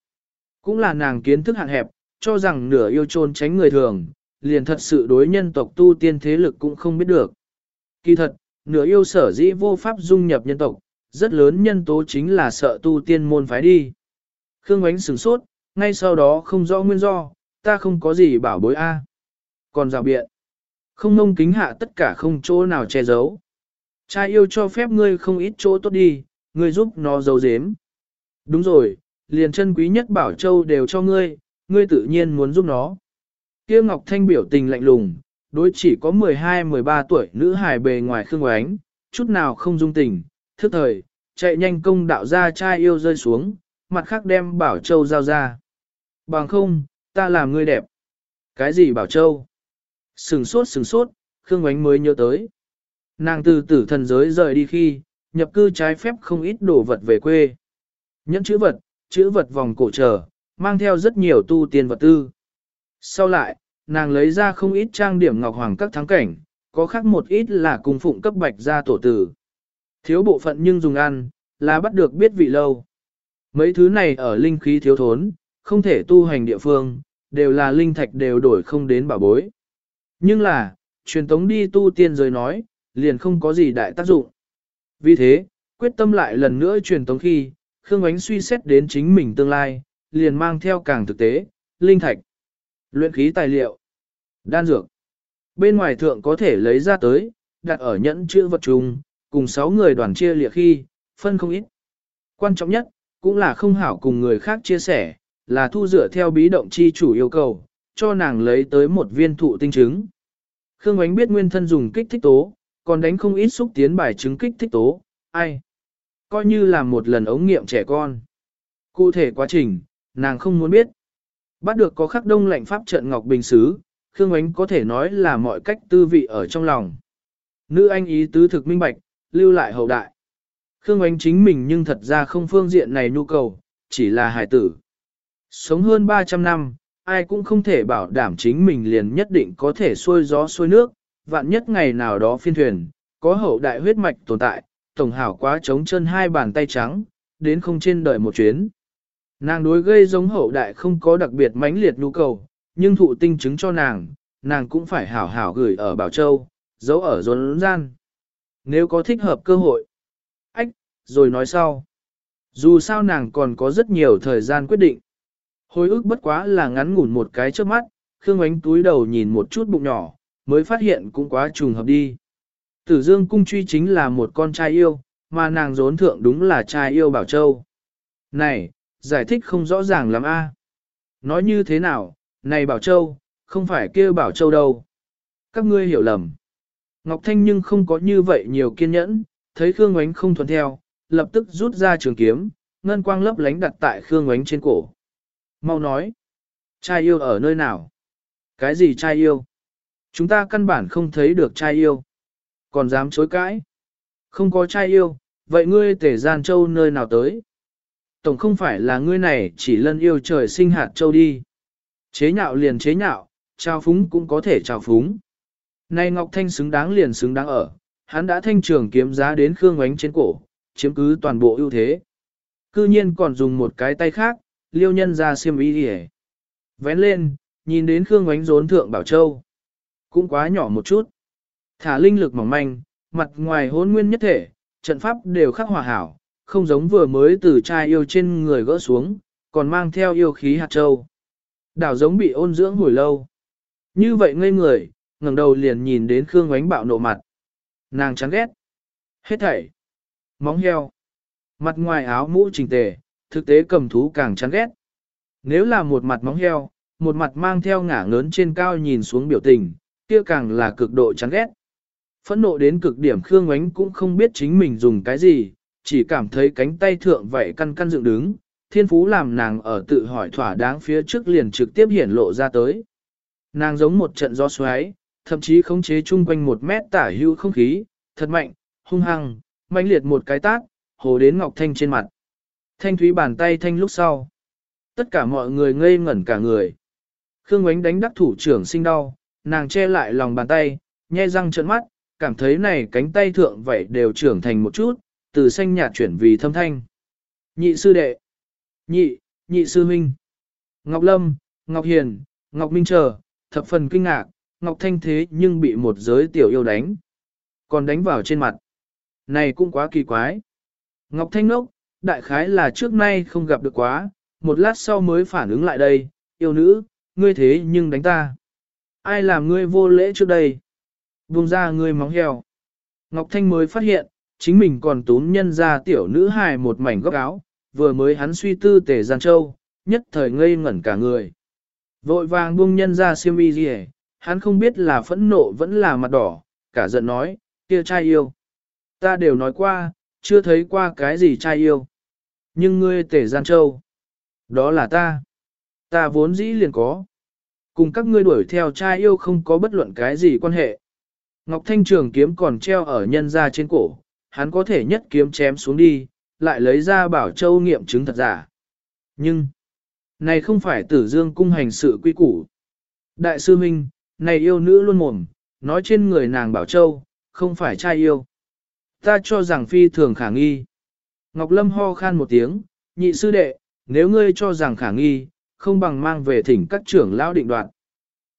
Cũng là nàng kiến thức hạn hẹp, cho rằng nửa yêu trôn tránh người thường, liền thật sự đối nhân tộc tu tiên thế lực cũng không biết được. Kỳ thật, nửa yêu sở dĩ vô pháp dung nhập nhân tộc, rất lớn nhân tố chính là sợ tu tiên môn phái đi. Khương Ngoánh sửng sốt, ngay sau đó không rõ nguyên do, ta không có gì bảo bối a. Còn rào biện, không nông kính hạ tất cả không chỗ nào che giấu. Trai yêu cho phép ngươi không ít chỗ tốt đi, ngươi giúp nó giấu giếm. Đúng rồi, liền chân quý nhất bảo châu đều cho ngươi, ngươi tự nhiên muốn giúp nó. Kia Ngọc Thanh biểu tình lạnh lùng, đối chỉ có 12-13 tuổi nữ hài bề ngoài khương oánh, chút nào không dung tình, thức thời, chạy nhanh công đạo ra trai yêu rơi xuống, mặt khác đem bảo châu giao ra. Bằng không, ta làm người đẹp. Cái gì bảo châu? Sừng sốt sừng sốt, Khương Ngoánh mới nhớ tới. Nàng từ tử thần giới rời đi khi, nhập cư trái phép không ít đồ vật về quê. Nhẫn chữ vật, chữ vật vòng cổ trở, mang theo rất nhiều tu tiên vật tư. Sau lại, nàng lấy ra không ít trang điểm ngọc hoàng các thắng cảnh, có khác một ít là cùng phụng cấp bạch ra tổ tử. Thiếu bộ phận nhưng dùng ăn, là bắt được biết vị lâu. Mấy thứ này ở linh khí thiếu thốn, không thể tu hành địa phương, đều là linh thạch đều đổi không đến bảo bối. Nhưng là, truyền tống đi tu tiên rồi nói, liền không có gì đại tác dụng. Vì thế, quyết tâm lại lần nữa truyền tống khi, Khương Ánh suy xét đến chính mình tương lai, liền mang theo càng thực tế, linh thạch, luyện khí tài liệu, đan dược. Bên ngoài thượng có thể lấy ra tới, đặt ở nhẫn chữ vật trùng, cùng 6 người đoàn chia liệt khi, phân không ít. Quan trọng nhất, cũng là không hảo cùng người khác chia sẻ, là thu dựa theo bí động chi chủ yêu cầu, cho nàng lấy tới một viên thụ tinh trứng. Khương Ánh biết nguyên thân dùng kích thích tố, còn đánh không ít xúc tiến bài chứng kích thích tố, ai? Coi như là một lần ống nghiệm trẻ con. Cụ thể quá trình, nàng không muốn biết. Bắt được có khắc đông lạnh pháp trận Ngọc Bình Sứ, Khương Ánh có thể nói là mọi cách tư vị ở trong lòng. Nữ anh ý tứ thực minh bạch, lưu lại hậu đại. Khương Ánh chính mình nhưng thật ra không phương diện này nhu cầu, chỉ là hài tử. Sống hơn 300 năm, ai cũng không thể bảo đảm chính mình liền nhất định có thể xuôi gió xuôi nước, vạn nhất ngày nào đó phiên thuyền, có hậu đại huyết mạch tồn tại, tổng hảo quá chống chân hai bàn tay trắng, đến không trên đời một chuyến. Nàng đối gây giống hậu đại không có đặc biệt mãnh liệt nhu cầu, nhưng thụ tinh chứng cho nàng, nàng cũng phải hảo hảo gửi ở Bảo Châu, giấu ở rốn gian. Nếu có thích hợp cơ hội. Ách, rồi nói sau. Dù sao nàng còn có rất nhiều thời gian quyết định. Hồi ức bất quá là ngắn ngủn một cái trước mắt, Khương Ánh túi đầu nhìn một chút bụng nhỏ, mới phát hiện cũng quá trùng hợp đi. Tử Dương cung truy chính là một con trai yêu, mà nàng rốn thượng đúng là trai yêu Bảo Châu. Này, giải thích không rõ ràng lắm a. Nói như thế nào, này Bảo Châu, không phải kia Bảo Châu đâu. Các ngươi hiểu lầm. Ngọc Thanh nhưng không có như vậy nhiều kiên nhẫn, thấy Khương Ngoánh không thuận theo, lập tức rút ra trường kiếm, ngân quang lấp lánh đặt tại Khương Ngoánh trên cổ. Mau nói, trai yêu ở nơi nào? Cái gì trai yêu? Chúng ta căn bản không thấy được trai yêu. Còn dám chối cãi? Không có trai yêu, vậy ngươi tể gian châu nơi nào tới? Tổng không phải là ngươi này chỉ lân yêu trời sinh hạt châu đi. Chế nhạo liền chế nhạo, trao phúng cũng có thể trao phúng. Này Ngọc Thanh xứng đáng liền xứng đáng ở, hắn đã thanh trường kiếm giá đến Khương Oánh trên cổ, chiếm cứ toàn bộ ưu thế. Cư nhiên còn dùng một cái tay khác, liêu nhân ra xiêm ý đi Vén lên, nhìn đến Khương Oánh rốn thượng Bảo Châu. Cũng quá nhỏ một chút. Thả linh lực mỏng manh, mặt ngoài hôn nguyên nhất thể, trận pháp đều khắc hòa hảo, không giống vừa mới từ trai yêu trên người gỡ xuống, còn mang theo yêu khí hạt châu. Đảo giống bị ôn dưỡng hồi lâu. Như vậy ngây người, ngẩng đầu liền nhìn đến Khương Ngoánh bạo nộ mặt. Nàng chán ghét. Hết thảy. Móng heo. Mặt ngoài áo mũ trình tề, thực tế cầm thú càng chán ghét. Nếu là một mặt móng heo, một mặt mang theo ngả ngớn trên cao nhìn xuống biểu tình, kia càng là cực độ chán ghét. Phẫn nộ đến cực điểm Khương Ngoánh cũng không biết chính mình dùng cái gì, chỉ cảm thấy cánh tay thượng vậy căn căn dựng đứng, thiên phú làm nàng ở tự hỏi thỏa đáng phía trước liền trực tiếp hiển lộ ra tới. Nàng giống một trận gió xoáy, thậm chí khống chế chung quanh một mét tả hưu không khí, thật mạnh, hung hăng, mãnh liệt một cái tác, hồ đến Ngọc Thanh trên mặt. Thanh thúy bàn tay thanh lúc sau. Tất cả mọi người ngây ngẩn cả người. Khương Ngoánh đánh đắc thủ trưởng sinh đau, nàng che lại lòng bàn tay, nhe răng trợn mắt, cảm thấy này cánh tay thượng vậy đều trưởng thành một chút, từ xanh nhạt chuyển vì thâm thanh. Nhị sư đệ, nhị, nhị sư huynh, Ngọc Lâm, Ngọc Hiền, Ngọc Minh chờ, thập phần kinh ngạc, Ngọc Thanh thế nhưng bị một giới tiểu yêu đánh. Còn đánh vào trên mặt. Này cũng quá kỳ quái. Ngọc Thanh Nốc, đại khái là trước nay không gặp được quá, một lát sau mới phản ứng lại đây, yêu nữ, ngươi thế nhưng đánh ta. Ai làm ngươi vô lễ trước đây? Vùng ra ngươi móng heo. Ngọc Thanh mới phát hiện, chính mình còn tốn nhân ra tiểu nữ hài một mảnh góc áo, vừa mới hắn suy tư tề gian châu, nhất thời ngây ngẩn cả người. Vội vàng buông nhân ra siêm y gì hắn không biết là phẫn nộ vẫn là mặt đỏ, cả giận nói, kia trai yêu. Ta đều nói qua, chưa thấy qua cái gì trai yêu. Nhưng ngươi tề gian châu. Đó là ta. Ta vốn dĩ liền có. Cùng các ngươi đuổi theo trai yêu không có bất luận cái gì quan hệ. Ngọc Thanh Trường kiếm còn treo ở nhân ra trên cổ, hắn có thể nhất kiếm chém xuống đi, lại lấy ra bảo châu nghiệm chứng thật giả. Nhưng, này không phải tử dương cung hành sự quy củ. Đại sư huynh, này yêu nữ luôn mồm, nói trên người nàng bảo châu, không phải trai yêu. Ta cho rằng phi thường khả nghi. Ngọc Lâm ho khan một tiếng, nhị sư đệ, nếu ngươi cho rằng khả nghi, không bằng mang về thỉnh các trưởng lão định đoạt.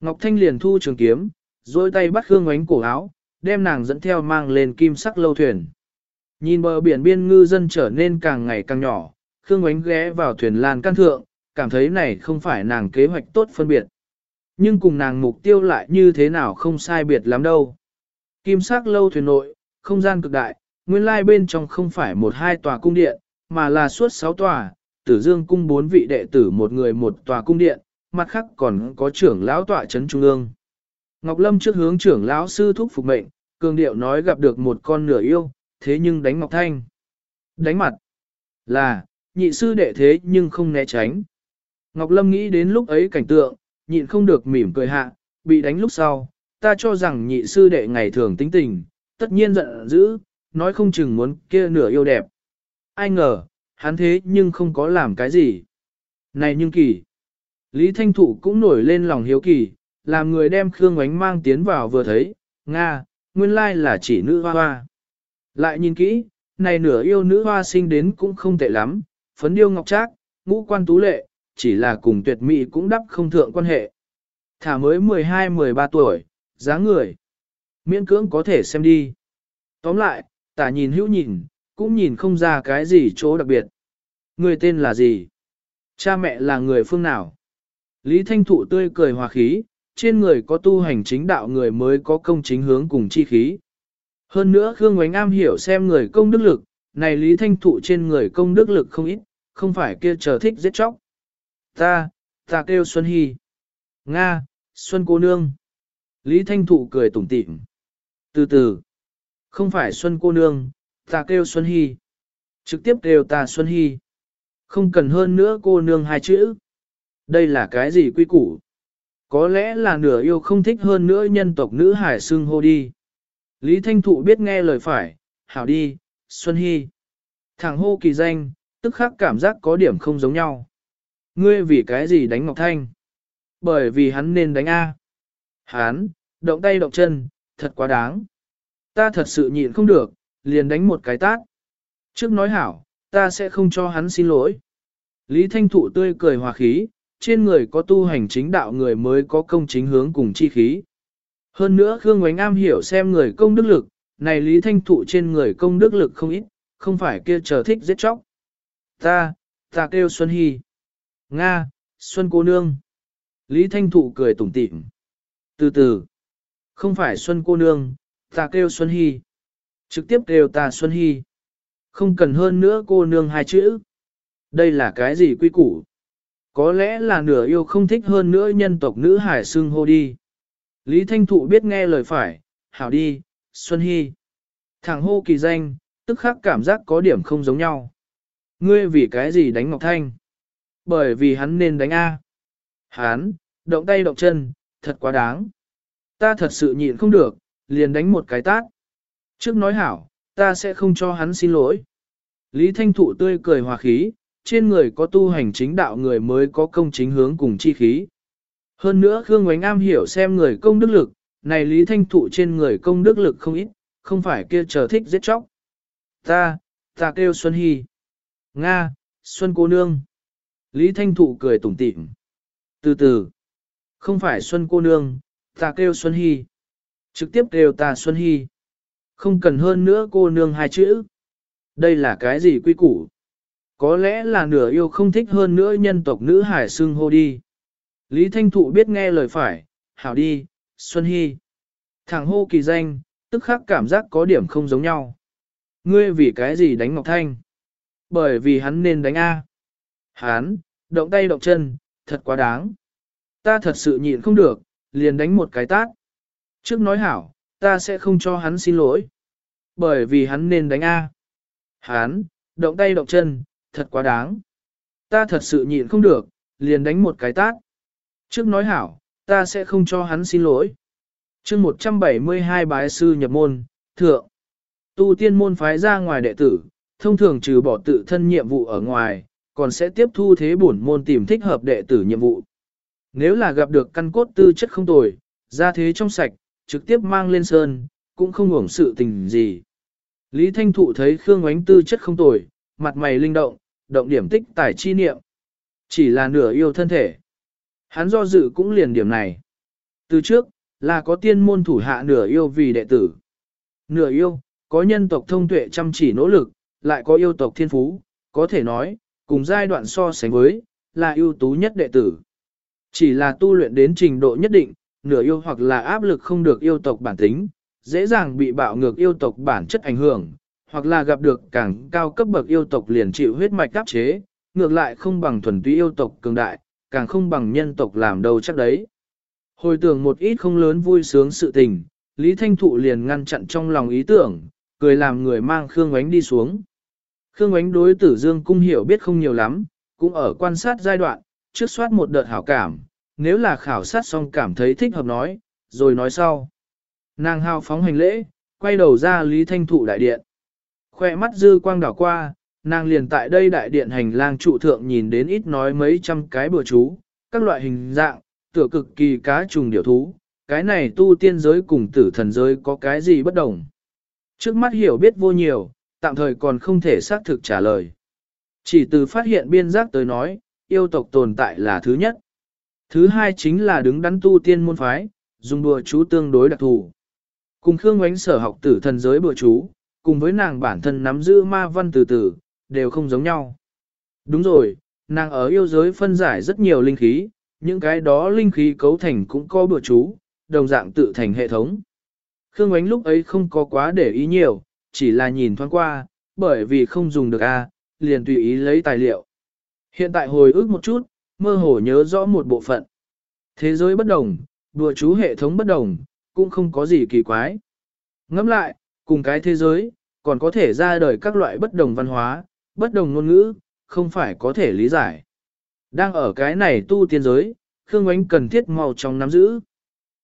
Ngọc Thanh liền thu trường kiếm, dôi tay bắt Khương ánh cổ áo, đem nàng dẫn theo mang lên kim sắc lâu thuyền. Nhìn bờ biển biên ngư dân trở nên càng ngày càng nhỏ, Khương Ngoánh ghé vào thuyền lan căn thượng, cảm thấy này không phải nàng kế hoạch tốt phân biệt. Nhưng cùng nàng mục tiêu lại như thế nào không sai biệt lắm đâu. Kim sắc lâu thuyền nội, không gian cực đại, nguyên lai bên trong không phải một hai tòa cung điện, mà là suốt sáu tòa, tử dương cung bốn vị đệ tử một người một tòa cung điện, mặt khác còn có trưởng lão tọa chấn trung ương. Ngọc Lâm trước hướng trưởng lão sư thúc phục mệnh, cường điệu nói gặp được một con nửa yêu, thế nhưng đánh Ngọc Thanh. Đánh mặt là, nhị sư đệ thế nhưng không né tránh. Ngọc Lâm nghĩ đến lúc ấy cảnh tượng, nhịn không được mỉm cười hạ, bị đánh lúc sau, ta cho rằng nhị sư đệ ngày thường tính tình, tất nhiên giận dữ, nói không chừng muốn kia nửa yêu đẹp. Ai ngờ, hắn thế nhưng không có làm cái gì. Này nhưng kỳ! Lý Thanh Thụ cũng nổi lên lòng hiếu kỳ, làm người đem Khương Ngoánh mang tiến vào vừa thấy, Nga, nguyên lai là chỉ nữ hoa hoa. Lại nhìn kỹ, này nửa yêu nữ hoa sinh đến cũng không tệ lắm, phấn điêu ngọc trác, ngũ quan tú lệ, chỉ là cùng tuyệt mỹ cũng đắp không thượng quan hệ. Thả mới 12-13 tuổi, dáng người. Miễn cưỡng có thể xem đi. Tóm lại, tả nhìn hữu nhìn, cũng nhìn không ra cái gì chỗ đặc biệt. Người tên là gì? Cha mẹ là người phương nào? Lý Thanh Thụ tươi cười hòa khí, trên người có tu hành chính đạo người mới có công chính hướng cùng chi khí. Hơn nữa Khương Ngoánh Am hiểu xem người công đức lực, này Lý Thanh Thụ trên người công đức lực không ít, không phải kia chờ thích giết chóc. Ta, ta kêu Xuân Hy. Nga, Xuân cô nương. Lý Thanh Thụ cười tủm tỉm. Từ từ, không phải Xuân cô nương, ta kêu Xuân Hy. Trực tiếp kêu ta Xuân Hy. Không cần hơn nữa cô nương hai chữ. Đây là cái gì quy củ? Có lẽ là nửa yêu không thích hơn nữa nhân tộc nữ hải xương hô đi. Lý Thanh Thụ biết nghe lời phải, hảo đi, Xuân Hy. Thằng hô kỳ danh, tức khắc cảm giác có điểm không giống nhau. Ngươi vì cái gì đánh Ngọc Thanh? Bởi vì hắn nên đánh A. Hắn, động tay động chân, thật quá đáng. Ta thật sự nhịn không được, liền đánh một cái tát. Trước nói hảo, ta sẽ không cho hắn xin lỗi. Lý Thanh Thụ tươi cười hòa khí, trên người có tu hành chính đạo người mới có công chính hướng cùng chi khí. Hơn nữa Khương Ngoánh Am hiểu xem người công đức lực, này Lý Thanh Thụ trên người công đức lực không ít, không phải kia chờ thích giết chóc. Ta, ta kêu Xuân Hy. Nga, Xuân cô nương. Lý Thanh Thụ cười tủm tỉm. Từ từ, không phải Xuân cô nương, ta kêu Xuân Hy. Trực tiếp kêu ta Xuân Hy. Không cần hơn nữa cô nương hai chữ. Đây là cái gì quy củ? Có lẽ là nửa yêu không thích hơn nữa nhân tộc nữ hải xưng hô đi. Lý Thanh Thụ biết nghe lời phải, hảo đi, Xuân Hy. Thằng hô kỳ danh, tức khắc cảm giác có điểm không giống nhau. Ngươi vì cái gì đánh Ngọc Thanh? Bởi vì hắn nên đánh A. Hán, động tay động chân, thật quá đáng. Ta thật sự nhịn không được, liền đánh một cái tát. Trước nói hảo, ta sẽ không cho hắn xin lỗi. Lý Thanh Thụ tươi cười hòa khí, trên người có tu hành chính đạo người mới có công chính hướng cùng chi khí. Hơn nữa Khương Ngoánh Am hiểu xem người công đức lực, này Lý Thanh Thụ trên người công đức lực không ít, không phải kia chờ thích giết chóc. Ta, ta kêu Xuân Hy. Nga, Xuân cô nương. Lý Thanh Thụ cười tủm tỉm. Từ từ, không phải Xuân cô nương, ta kêu Xuân Hy. Trực tiếp kêu ta Xuân Hy. Không cần hơn nữa cô nương hai chữ. Đây là cái gì quy củ? Có lẽ là nửa yêu không thích hơn nữa nhân tộc nữ hải xưng hô đi. Lý Thanh Thụ biết nghe lời phải, hảo đi, Xuân Hy. Thằng hô kỳ danh, tức khắc cảm giác có điểm không giống nhau. Ngươi vì cái gì đánh Ngọc Thanh? Bởi vì hắn nên đánh A. Hắn, động tay động chân, thật quá đáng. Ta thật sự nhịn không được, liền đánh một cái tát. Trước nói hảo, ta sẽ không cho hắn xin lỗi. Bởi vì hắn nên đánh A. Hắn, động tay động chân, thật quá đáng. Ta thật sự nhịn không được, liền đánh một cái tát. Trước nói hảo, ta sẽ không cho hắn xin lỗi. chương 172 bái sư nhập môn, thượng. Tu tiên môn phái ra ngoài đệ tử, thông thường trừ bỏ tự thân nhiệm vụ ở ngoài, còn sẽ tiếp thu thế bổn môn tìm thích hợp đệ tử nhiệm vụ. Nếu là gặp được căn cốt tư chất không tồi, ra thế trong sạch, trực tiếp mang lên sơn, cũng không hưởng sự tình gì. Lý Thanh Thụ thấy Khương Ngoánh tư chất không tồi, mặt mày linh động, động điểm tích tài chi niệm. Chỉ là nửa yêu thân thể. Hắn do dự cũng liền điểm này. Từ trước, là có tiên môn thủ hạ nửa yêu vì đệ tử. Nửa yêu, có nhân tộc thông tuệ chăm chỉ nỗ lực, lại có yêu tộc thiên phú, có thể nói, cùng giai đoạn so sánh với, là ưu tú nhất đệ tử. Chỉ là tu luyện đến trình độ nhất định, nửa yêu hoặc là áp lực không được yêu tộc bản tính, dễ dàng bị bạo ngược yêu tộc bản chất ảnh hưởng, hoặc là gặp được càng cao cấp bậc yêu tộc liền chịu huyết mạch áp chế, ngược lại không bằng thuần túy yêu tộc cường đại, càng không bằng nhân tộc làm đâu chắc đấy. Hồi tưởng một ít không lớn vui sướng sự tình, Lý Thanh Thụ liền ngăn chặn trong lòng ý tưởng, cười làm người mang Khương Ngoánh đi xuống. Khương Ngoánh đối tử Dương Cung hiểu biết không nhiều lắm, cũng ở quan sát giai đoạn, trước soát một đợt hảo cảm, nếu là khảo sát xong cảm thấy thích hợp nói, rồi nói sau. Nàng hào phóng hành lễ, quay đầu ra Lý Thanh Thụ đại điện. Khoe mắt dư quang đảo qua, nàng liền tại đây đại điện hành lang trụ thượng nhìn đến ít nói mấy trăm cái bừa chú, các loại hình dạng, tựa cực kỳ cá trùng điểu thú, cái này tu tiên giới cùng tử thần giới có cái gì bất đồng. Trước mắt hiểu biết vô nhiều, tạm thời còn không thể xác thực trả lời. Chỉ từ phát hiện biên giác tới nói, yêu tộc tồn tại là thứ nhất. Thứ hai chính là đứng đắn tu tiên môn phái, dùng đùa chú tương đối đặc thù. Cùng Khương Ngoánh sở học tử thần giới bừa chú, cùng với nàng bản thân nắm giữ ma văn từ từ, đều không giống nhau. Đúng rồi, nàng ở yêu giới phân giải rất nhiều linh khí, những cái đó linh khí cấu thành cũng có bữa chú, đồng dạng tự thành hệ thống. Khương Ngoánh lúc ấy không có quá để ý nhiều, chỉ là nhìn thoáng qua, bởi vì không dùng được A, liền tùy ý lấy tài liệu. Hiện tại hồi ức một chút, mơ hồ nhớ rõ một bộ phận. Thế giới bất đồng, đùa chú hệ thống bất đồng, cũng không có gì kỳ quái. Ngẫm lại, cùng cái thế giới, còn có thể ra đời các loại bất đồng văn hóa, bất đồng ngôn ngữ, không phải có thể lý giải. Đang ở cái này tu tiên giới, Khương Ngoánh cần thiết màu trong nắm giữ.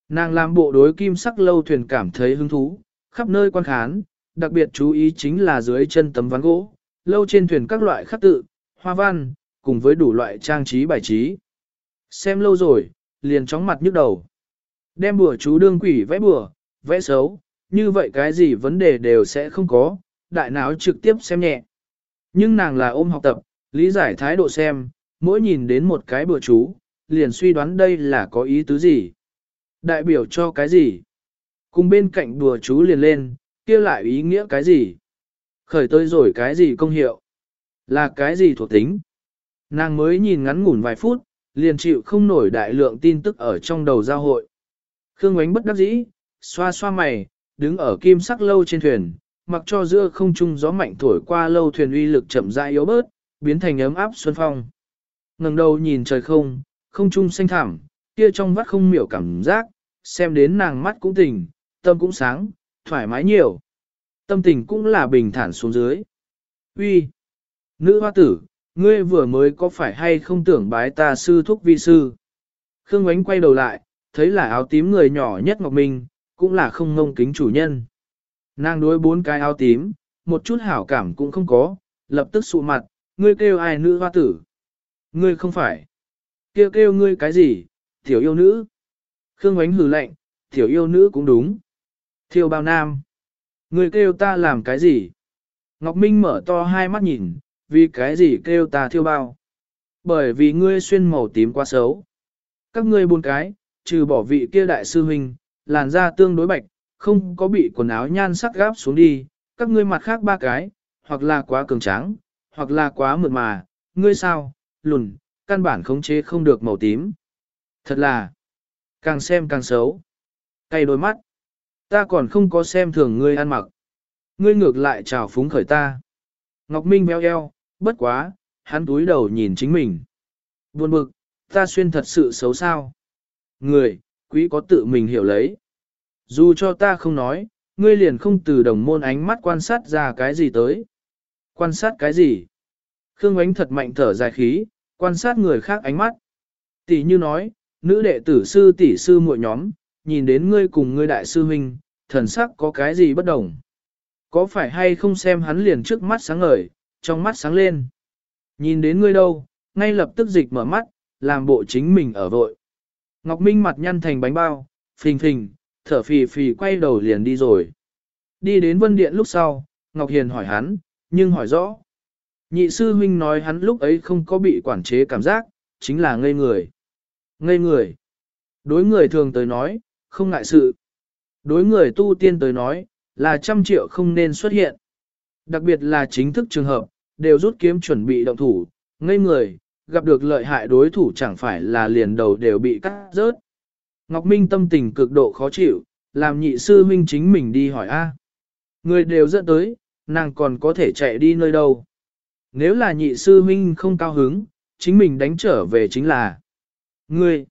Nàng làm bộ đối kim sắc lâu thuyền cảm thấy hứng thú, khắp nơi quan khán, đặc biệt chú ý chính là dưới chân tấm ván gỗ, lâu trên thuyền các loại khắc tự, hoa văn, cùng với đủ loại trang trí bài trí. Xem lâu rồi, liền chóng mặt nhức đầu. Đem bùa chú đương quỷ vẽ bùa, vẽ xấu, như vậy cái gì vấn đề đều sẽ không có, đại não trực tiếp xem nhẹ. Nhưng nàng là ôm học tập, lý giải thái độ xem, mỗi nhìn đến một cái bữa chú, liền suy đoán đây là có ý tứ gì. Đại biểu cho cái gì? Cùng bên cạnh bùa chú liền lên, kia lại ý nghĩa cái gì? Khởi tới rồi cái gì công hiệu? Là cái gì thuộc tính? Nàng mới nhìn ngắn ngủn vài phút, liền chịu không nổi đại lượng tin tức ở trong đầu giao hội. Khương Ngoánh bất đắc dĩ, xoa xoa mày, đứng ở kim sắc lâu trên thuyền, mặc cho giữa không trung gió mạnh thổi qua lâu thuyền uy lực chậm rãi yếu bớt, biến thành ấm áp xuân phong. ngẩng đầu nhìn trời không, không trung xanh thẳm, kia trong vắt không miểu cảm giác, xem đến nàng mắt cũng tỉnh, tâm cũng sáng, thoải mái nhiều. Tâm tình cũng là bình thản xuống dưới. Uy, Nữ hoa tử, ngươi vừa mới có phải hay không tưởng bái ta sư thúc vi sư? Khương Ánh quay đầu lại, thấy là áo tím người nhỏ nhất Ngọc Minh, cũng là không ngông kính chủ nhân. Nàng đối bốn cái áo tím, một chút hảo cảm cũng không có, lập tức sụ mặt, ngươi kêu ai nữ hoa tử? Ngươi không phải. Kêu kêu ngươi cái gì, tiểu yêu nữ? Khương Ánh hừ lạnh, tiểu yêu nữ cũng đúng. Thiêu bao nam. Ngươi kêu ta làm cái gì? Ngọc Minh mở to hai mắt nhìn, vì cái gì kêu ta thiêu bao? Bởi vì ngươi xuyên màu tím quá xấu. Các ngươi buôn cái, trừ bỏ vị kia đại sư huynh, làn da tương đối bạch, không có bị quần áo nhan sắc gáp xuống đi, các ngươi mặt khác ba cái, hoặc là quá cường tráng, hoặc là quá mượt mà, ngươi sao, lùn, căn bản khống chế không được màu tím. Thật là, càng xem càng xấu. Cay đôi mắt, ta còn không có xem thường ngươi ăn mặc. Ngươi ngược lại chào phúng khởi ta. Ngọc Minh béo eo, bất quá, hắn túi đầu nhìn chính mình. Buồn bực, ta xuyên thật sự xấu sao. Người, quý có tự mình hiểu lấy. Dù cho ta không nói, ngươi liền không từ đồng môn ánh mắt quan sát ra cái gì tới. Quan sát cái gì? Khương ánh thật mạnh thở dài khí, quan sát người khác ánh mắt. Tỷ như nói, nữ đệ tử sư tỷ sư muội nhóm, nhìn đến ngươi cùng ngươi đại sư huynh, thần sắc có cái gì bất đồng. Có phải hay không xem hắn liền trước mắt sáng ngời, trong mắt sáng lên. Nhìn đến ngươi đâu, ngay lập tức dịch mở mắt, làm bộ chính mình ở vội. Ngọc Minh mặt nhăn thành bánh bao, phình phình, thở phì phì quay đầu liền đi rồi. Đi đến vân điện lúc sau, Ngọc Hiền hỏi hắn, nhưng hỏi rõ. Nhị sư huynh nói hắn lúc ấy không có bị quản chế cảm giác, chính là ngây người. Ngây người. Đối người thường tới nói, không ngại sự. Đối người tu tiên tới nói, là trăm triệu không nên xuất hiện. Đặc biệt là chính thức trường hợp, đều rút kiếm chuẩn bị động thủ, ngây người, gặp được lợi hại đối thủ chẳng phải là liền đầu đều bị cắt rớt. Ngọc Minh tâm tình cực độ khó chịu, làm nhị sư huynh chính mình đi hỏi A. Người đều dẫn tới, nàng còn có thể chạy đi nơi đâu. Nếu là nhị sư huynh không cao hứng, chính mình đánh trở về chính là Ngươi.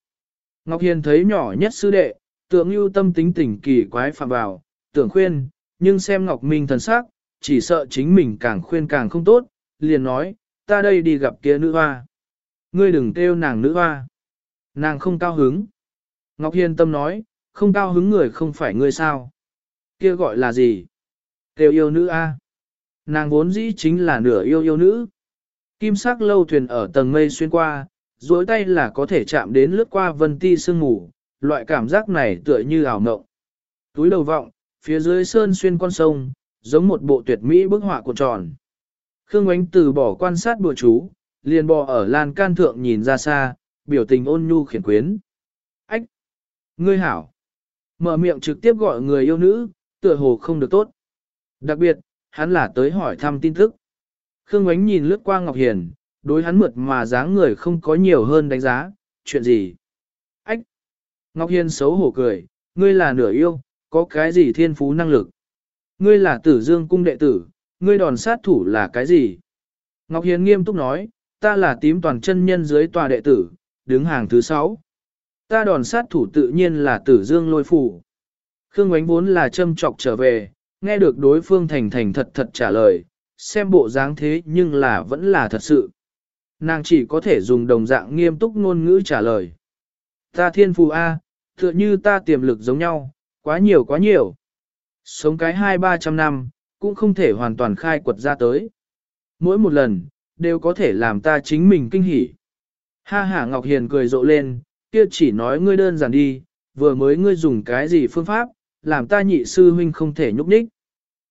Ngọc Hiền thấy nhỏ nhất sư đệ, tưởng ưu tâm tính tình kỳ quái phạm vào, tưởng khuyên, nhưng xem Ngọc Minh thần sắc, chỉ sợ chính mình càng khuyên càng không tốt, liền nói, ta đây đi gặp kia nữ hoa. Ngươi đừng kêu nàng nữ hoa. Nàng không cao hứng. Ngọc Hiên tâm nói, không cao hứng người không phải ngươi sao. Kia gọi là gì? Kêu yêu nữ a. Nàng vốn dĩ chính là nửa yêu yêu nữ. Kim sắc lâu thuyền ở tầng mây xuyên qua, duỗi tay là có thể chạm đến lướt qua vân ti sương ngủ, loại cảm giác này tựa như ảo ngộng. Túi đầu vọng, phía dưới sơn xuyên con sông, giống một bộ tuyệt mỹ bức họa cuộn tròn. Khương Ngoánh từ bỏ quan sát bùa chú, liền bò ở lan can thượng nhìn ra xa, biểu tình ôn nhu khiển quyến. Ngươi hảo! Mở miệng trực tiếp gọi người yêu nữ, tựa hồ không được tốt. Đặc biệt, hắn là tới hỏi thăm tin tức. Khương Ngoánh nhìn lướt qua Ngọc Hiền, đối hắn mượt mà dáng người không có nhiều hơn đánh giá, chuyện gì? Ách! Ngọc Hiền xấu hổ cười, ngươi là nửa yêu, có cái gì thiên phú năng lực? Ngươi là tử dương cung đệ tử, ngươi đòn sát thủ là cái gì? Ngọc Hiền nghiêm túc nói, ta là tím toàn chân nhân dưới tòa đệ tử, đứng hàng thứ sáu. Ta đòn sát thủ tự nhiên là tử dương lôi phủ. Khương Ngoánh vốn là châm trọc trở về, nghe được đối phương thành thành thật thật trả lời, xem bộ dáng thế nhưng là vẫn là thật sự. Nàng chỉ có thể dùng đồng dạng nghiêm túc ngôn ngữ trả lời. Ta thiên phù A, tựa như ta tiềm lực giống nhau, quá nhiều quá nhiều. Sống cái hai ba trăm năm, cũng không thể hoàn toàn khai quật ra tới. Mỗi một lần, đều có thể làm ta chính mình kinh hỉ. Ha ha Ngọc Hiền cười rộ lên, kia chỉ nói ngươi đơn giản đi, vừa mới ngươi dùng cái gì phương pháp, làm ta nhị sư huynh không thể nhúc nhích.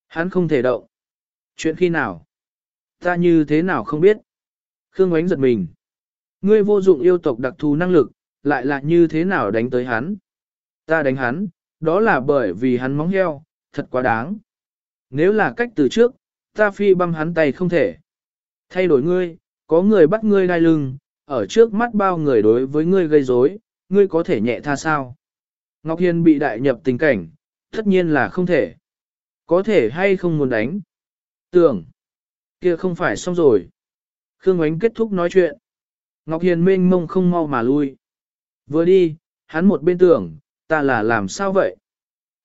Hắn không thể động. Chuyện khi nào? Ta như thế nào không biết? Khương Ngoánh giật mình. Ngươi vô dụng yêu tộc đặc thù năng lực, lại là như thế nào đánh tới hắn? Ta đánh hắn, đó là bởi vì hắn móng heo, thật quá đáng. Nếu là cách từ trước, ta phi băm hắn tay không thể. Thay đổi ngươi, có người bắt ngươi đai lưng, ở trước mắt bao người đối với ngươi gây rối, ngươi có thể nhẹ tha sao? Ngọc Hiên bị đại nhập tình cảnh, tất nhiên là không thể. Có thể hay không muốn đánh? Tưởng, kia không phải xong rồi. Khương Ánh kết thúc nói chuyện. Ngọc Hiền mênh mông không mau mà lui. Vừa đi, hắn một bên tưởng, ta là làm sao vậy?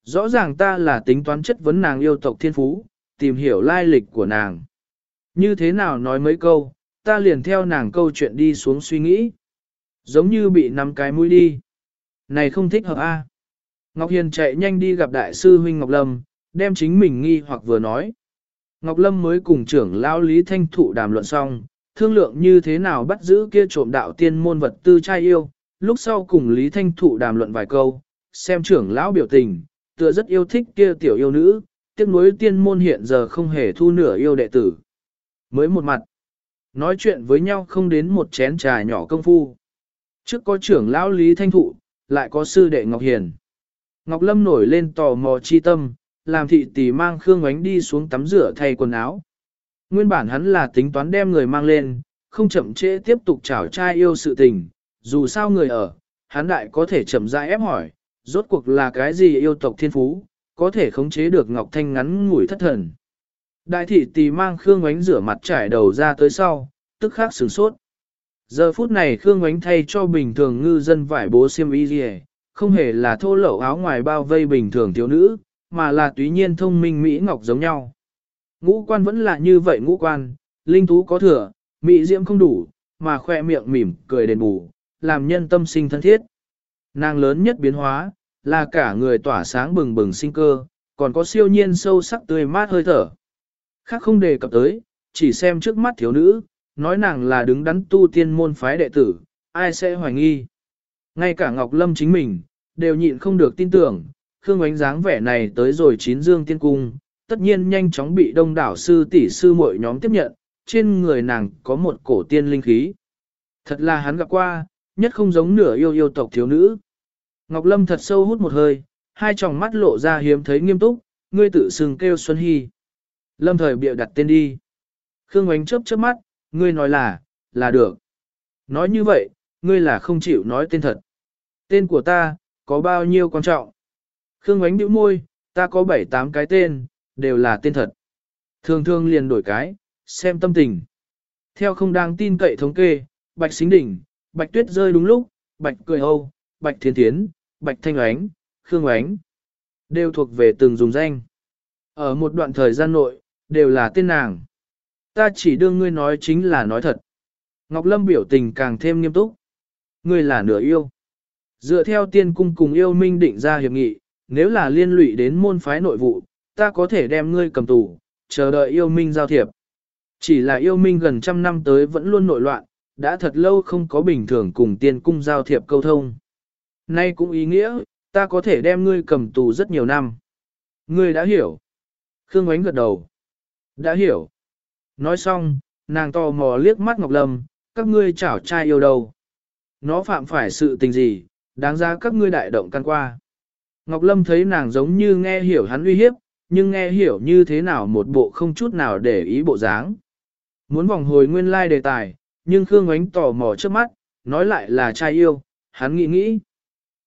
Rõ ràng ta là tính toán chất vấn nàng yêu tộc thiên phú, tìm hiểu lai lịch của nàng. Như thế nào nói mấy câu, ta liền theo nàng câu chuyện đi xuống suy nghĩ. Giống như bị nắm cái mũi đi. Này không thích hợp a. À? Ngọc Hiền chạy nhanh đi gặp đại sư huynh Ngọc Lâm, đem chính mình nghi hoặc vừa nói. Ngọc Lâm mới cùng trưởng lão Lý Thanh Thụ đàm luận xong, thương lượng như thế nào bắt giữ kia trộm đạo tiên môn vật tư trai yêu, lúc sau cùng Lý Thanh Thụ đàm luận vài câu, xem trưởng lão biểu tình, tựa rất yêu thích kia tiểu yêu nữ, tiếc nuối tiên môn hiện giờ không hề thu nửa yêu đệ tử. Mới một mặt, nói chuyện với nhau không đến một chén trà nhỏ công phu. Trước có trưởng lão Lý Thanh Thụ, lại có sư đệ Ngọc Hiền. Ngọc Lâm nổi lên tò mò chi tâm, làm thị tỷ mang Khương Ngoánh đi xuống tắm rửa thay quần áo. Nguyên bản hắn là tính toán đem người mang lên, không chậm trễ tiếp tục chảo trai yêu sự tình, dù sao người ở, hắn đại có thể chậm rãi ép hỏi, rốt cuộc là cái gì yêu tộc thiên phú, có thể khống chế được Ngọc Thanh ngắn ngủi thất thần. Đại thị tì mang Khương Ngoánh rửa mặt trải đầu ra tới sau, tức khắc sửng sốt. Giờ phút này Khương Ngoánh thay cho bình thường ngư dân vải bố xiêm y gì không hề là thô lậu áo ngoài bao vây bình thường thiếu nữ, mà là tuy nhiên thông minh Mỹ Ngọc giống nhau. Ngũ quan vẫn là như vậy ngũ quan, linh thú có thừa, Mỹ diễm không đủ, mà khoe miệng mỉm cười đền bù, làm nhân tâm sinh thân thiết. Nàng lớn nhất biến hóa, là cả người tỏa sáng bừng bừng sinh cơ, còn có siêu nhiên sâu sắc tươi mát hơi thở. Khác không đề cập tới, chỉ xem trước mắt thiếu nữ, nói nàng là đứng đắn tu tiên môn phái đệ tử, ai sẽ hoài nghi. Ngay cả Ngọc Lâm chính mình, đều nhịn không được tin tưởng, Khương ánh dáng vẻ này tới rồi chín dương tiên cung, tất nhiên nhanh chóng bị đông đảo sư tỷ sư muội nhóm tiếp nhận, trên người nàng có một cổ tiên linh khí. Thật là hắn gặp qua, nhất không giống nửa yêu yêu tộc thiếu nữ. Ngọc Lâm thật sâu hút một hơi, hai tròng mắt lộ ra hiếm thấy nghiêm túc, ngươi tự xưng kêu Xuân Hy. Lâm thời bịa đặt tên đi. Khương Ánh chớp chớp mắt, ngươi nói là, là được. Nói như vậy, ngươi là không chịu nói tên thật. Tên của ta, có bao nhiêu quan trọng? Khương Ánh bĩu môi, ta có bảy tám cái tên, đều là tên thật. Thường thường liền đổi cái, xem tâm tình. Theo không đáng tin cậy thống kê, Bạch Xính Đỉnh, Bạch Tuyết rơi đúng lúc, Bạch Cười Âu, Bạch Thiên Thiến, Bạch Thanh Ánh, Khương Ánh. đều thuộc về từng dùng danh. Ở một đoạn thời gian nội, đều là tên nàng. Ta chỉ đương ngươi nói chính là nói thật. Ngọc Lâm biểu tình càng thêm nghiêm túc. Ngươi là nửa yêu. Dựa theo tiên cung cùng yêu minh định ra hiệp nghị, nếu là liên lụy đến môn phái nội vụ, ta có thể đem ngươi cầm tù, chờ đợi yêu minh giao thiệp. Chỉ là yêu minh gần trăm năm tới vẫn luôn nội loạn, đã thật lâu không có bình thường cùng tiên cung giao thiệp câu thông. Nay cũng ý nghĩa, ta có thể đem ngươi cầm tù rất nhiều năm. Ngươi đã hiểu. Khương Ngoánh gật đầu. Đã hiểu. Nói xong, nàng tò mò liếc mắt Ngọc Lâm, các ngươi chảo trai yêu đâu. Nó phạm phải sự tình gì, đáng ra các ngươi đại động căn qua. Ngọc Lâm thấy nàng giống như nghe hiểu hắn uy hiếp, nhưng nghe hiểu như thế nào một bộ không chút nào để ý bộ dáng. Muốn vòng hồi nguyên lai like đề tài, nhưng Khương Ngoánh tò mò trước mắt, nói lại là trai yêu, hắn nghĩ nghĩ.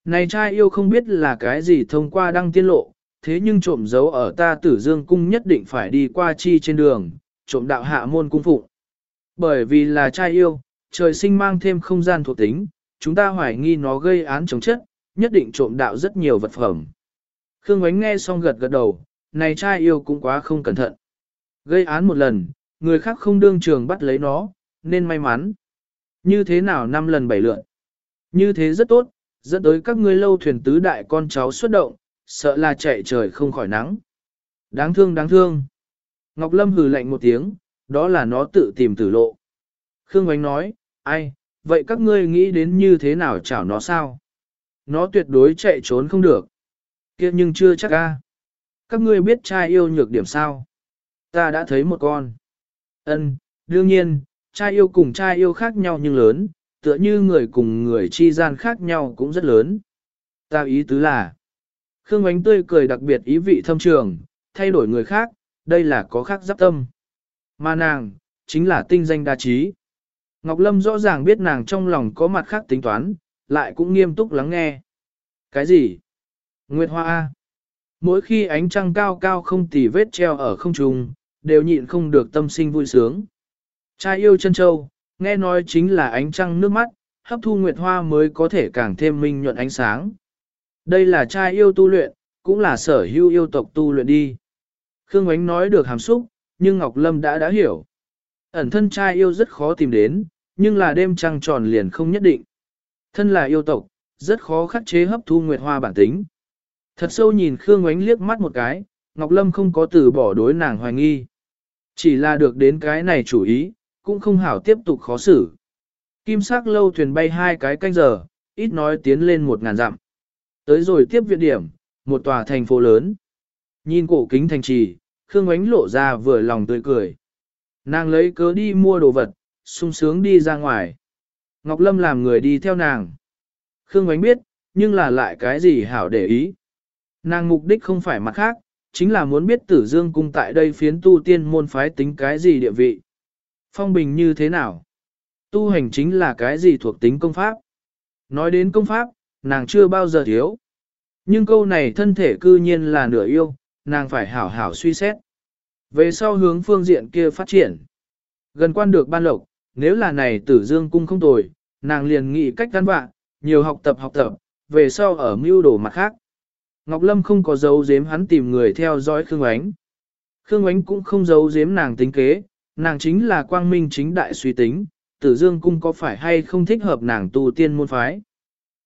Này trai yêu không biết là cái gì thông qua đăng tiên lộ, thế nhưng trộm giấu ở ta tử dương cung nhất định phải đi qua chi trên đường, trộm đạo hạ môn cung phụ. Bởi vì là trai yêu, trời sinh mang thêm không gian thuộc tính, chúng ta hoài nghi nó gây án chống chất, nhất định trộm đạo rất nhiều vật phẩm. Khương Ngoánh nghe xong gật gật đầu, này trai yêu cũng quá không cẩn thận. Gây án một lần, người khác không đương trường bắt lấy nó, nên may mắn. Như thế nào năm lần bảy lượn? Như thế rất tốt, dẫn tới các ngươi lâu thuyền tứ đại con cháu xuất động, sợ là chạy trời không khỏi nắng. Đáng thương đáng thương. Ngọc Lâm hừ lạnh một tiếng, đó là nó tự tìm tử lộ. Khương Ngoánh nói, ai, vậy các ngươi nghĩ đến như thế nào chảo nó sao? Nó tuyệt đối chạy trốn không được. kia nhưng chưa chắc a. Các ngươi biết trai yêu nhược điểm sao? Ta đã thấy một con. Ân, đương nhiên, trai yêu cùng trai yêu khác nhau nhưng lớn, tựa như người cùng người chi gian khác nhau cũng rất lớn. Ta ý tứ là, Khương Ánh tươi cười đặc biệt ý vị thâm trường, thay đổi người khác, đây là có khác giáp tâm. Mà nàng, chính là tinh danh đa trí. Ngọc Lâm rõ ràng biết nàng trong lòng có mặt khác tính toán, lại cũng nghiêm túc lắng nghe. Cái gì? Nguyệt Hoa A. Mỗi khi ánh trăng cao cao không tì vết treo ở không trung, đều nhịn không được tâm sinh vui sướng. Trai yêu chân châu, nghe nói chính là ánh trăng nước mắt, hấp thu nguyệt hoa mới có thể càng thêm minh nhuận ánh sáng. Đây là trai yêu tu luyện, cũng là sở hữu yêu tộc tu luyện đi. Khương Ánh nói được hàm xúc, nhưng Ngọc Lâm đã đã hiểu. Ẩn thân trai yêu rất khó tìm đến, nhưng là đêm trăng tròn liền không nhất định. Thân là yêu tộc, rất khó khắc chế hấp thu nguyệt hoa bản tính. Thật sâu nhìn Khương Ánh liếc mắt một cái, Ngọc Lâm không có từ bỏ đối nàng hoài nghi. Chỉ là được đến cái này chủ ý, cũng không hảo tiếp tục khó xử. Kim sắc lâu thuyền bay hai cái canh giờ, ít nói tiến lên một ngàn dặm. Tới rồi tiếp viện điểm, một tòa thành phố lớn. Nhìn cổ kính thành trì, Khương Ánh lộ ra vừa lòng tươi cười. Nàng lấy cớ đi mua đồ vật, sung sướng đi ra ngoài. Ngọc Lâm làm người đi theo nàng. Khương Ánh biết, nhưng là lại cái gì hảo để ý. Nàng mục đích không phải mặt khác, chính là muốn biết tử dương cung tại đây phiến tu tiên môn phái tính cái gì địa vị. Phong bình như thế nào? Tu hành chính là cái gì thuộc tính công pháp? Nói đến công pháp, nàng chưa bao giờ thiếu. Nhưng câu này thân thể cư nhiên là nửa yêu, nàng phải hảo hảo suy xét. Về sau hướng phương diện kia phát triển. Gần quan được ban lộc, nếu là này tử dương cung không tồi, nàng liền nghĩ cách gắn vạn, nhiều học tập học tập, về sau ở mưu đồ mặt khác. Ngọc Lâm không có dấu giếm hắn tìm người theo dõi Khương Ánh. Khương Ánh cũng không giấu giếm nàng tính kế, nàng chính là quang minh chính đại suy tính, tử dương cung có phải hay không thích hợp nàng tu tiên môn phái.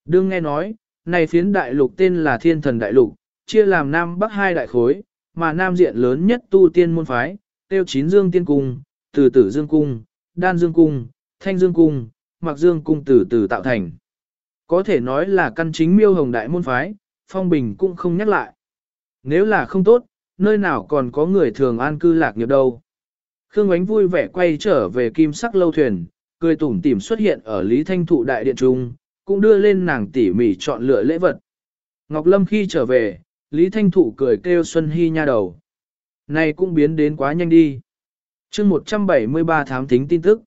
Đương nghe nói, này phiến đại lục tên là thiên thần đại lục, chia làm nam bắc hai đại khối, mà nam diện lớn nhất tu tiên môn phái, tiêu chín dương tiên cung, từ tử dương cung, đan dương cung, thanh dương cung, mặc dương cung từ từ tạo thành. Có thể nói là căn chính miêu hồng đại môn phái, phong bình cũng không nhắc lại. Nếu là không tốt, nơi nào còn có người thường an cư lạc nghiệp đâu. Khương Ánh vui vẻ quay trở về kim sắc lâu thuyền, cười tủm tỉm xuất hiện ở Lý Thanh Thụ đại điện trung, cũng đưa lên nàng tỉ mỉ chọn lựa lễ vật. Ngọc Lâm khi trở về, Lý Thanh Thụ cười kêu Xuân Hy nha đầu. Này cũng biến đến quá nhanh đi. chương 173 thám thính tin tức.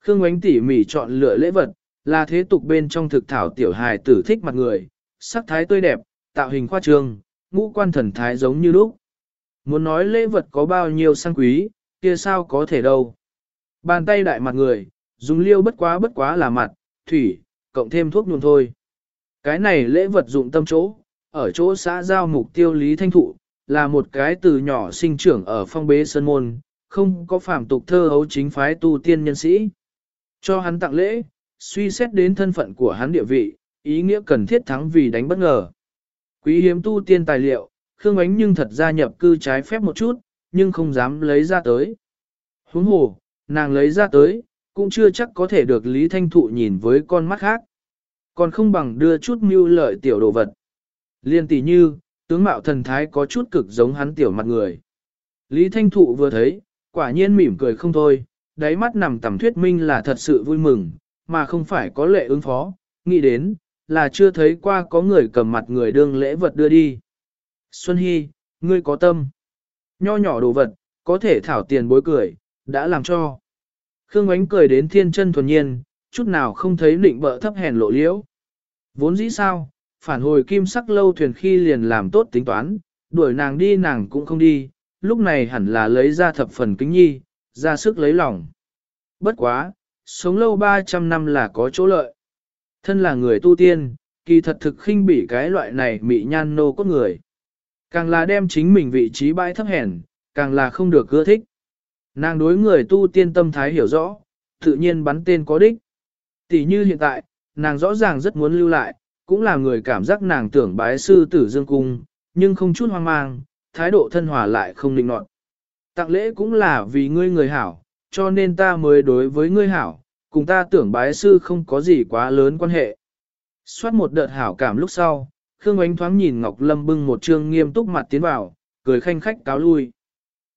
Khương Ánh tỉ mỉ chọn lựa lễ vật, là thế tục bên trong thực thảo tiểu hài tử thích mặt người, sắc thái tươi đẹp, tạo hình khoa trương, ngũ quan thần thái giống như lúc. Muốn nói lễ vật có bao nhiêu sang quý, kia sao có thể đâu. Bàn tay đại mặt người, dùng liêu bất quá bất quá là mặt, thủy, cộng thêm thuốc nhuộm thôi. Cái này lễ vật dụng tâm chỗ, ở chỗ xã giao mục tiêu Lý Thanh Thụ, là một cái từ nhỏ sinh trưởng ở phong bế sơn môn, không có phạm tục thơ hấu chính phái tu tiên nhân sĩ. Cho hắn tặng lễ, suy xét đến thân phận của hắn địa vị, ý nghĩa cần thiết thắng vì đánh bất ngờ. Quý hiếm tu tiên tài liệu, Khương Ánh nhưng thật ra nhập cư trái phép một chút, nhưng không dám lấy ra tới. Huống hồ, nàng lấy ra tới, cũng chưa chắc có thể được Lý Thanh Thụ nhìn với con mắt khác. Còn không bằng đưa chút mưu lợi tiểu đồ vật. Liên tỷ như, tướng mạo thần thái có chút cực giống hắn tiểu mặt người. Lý Thanh Thụ vừa thấy, quả nhiên mỉm cười không thôi, đáy mắt nằm tầm thuyết minh là thật sự vui mừng, mà không phải có lệ ứng phó, nghĩ đến, là chưa thấy qua có người cầm mặt người đương lễ vật đưa đi. Xuân Hy, ngươi có tâm. Nho nhỏ đồ vật, có thể thảo tiền bối cười, đã làm cho. Khương Ánh cười đến thiên chân thuần nhiên, chút nào không thấy định bợ thấp hèn lộ liễu. Vốn dĩ sao, phản hồi kim sắc lâu thuyền khi liền làm tốt tính toán, đuổi nàng đi nàng cũng không đi, lúc này hẳn là lấy ra thập phần kính nhi, ra sức lấy lòng. Bất quá, sống lâu 300 năm là có chỗ lợi. Thân là người tu tiên, kỳ thật thực khinh bỉ cái loại này mị nhan nô cốt người. Càng là đem chính mình vị trí bãi thấp hèn, càng là không được ưa thích. Nàng đối người tu tiên tâm thái hiểu rõ, tự nhiên bắn tên có đích. Tỷ như hiện tại, nàng rõ ràng rất muốn lưu lại, cũng là người cảm giác nàng tưởng bái sư tử dương cung, nhưng không chút hoang mang, thái độ thân hòa lại không định nọt. Tặng lễ cũng là vì ngươi người hảo, cho nên ta mới đối với ngươi hảo, cùng ta tưởng bái sư không có gì quá lớn quan hệ. Xoát một đợt hảo cảm lúc sau, Khương Ánh thoáng nhìn Ngọc Lâm bưng một trương nghiêm túc mặt tiến vào, cười khanh khách cáo lui.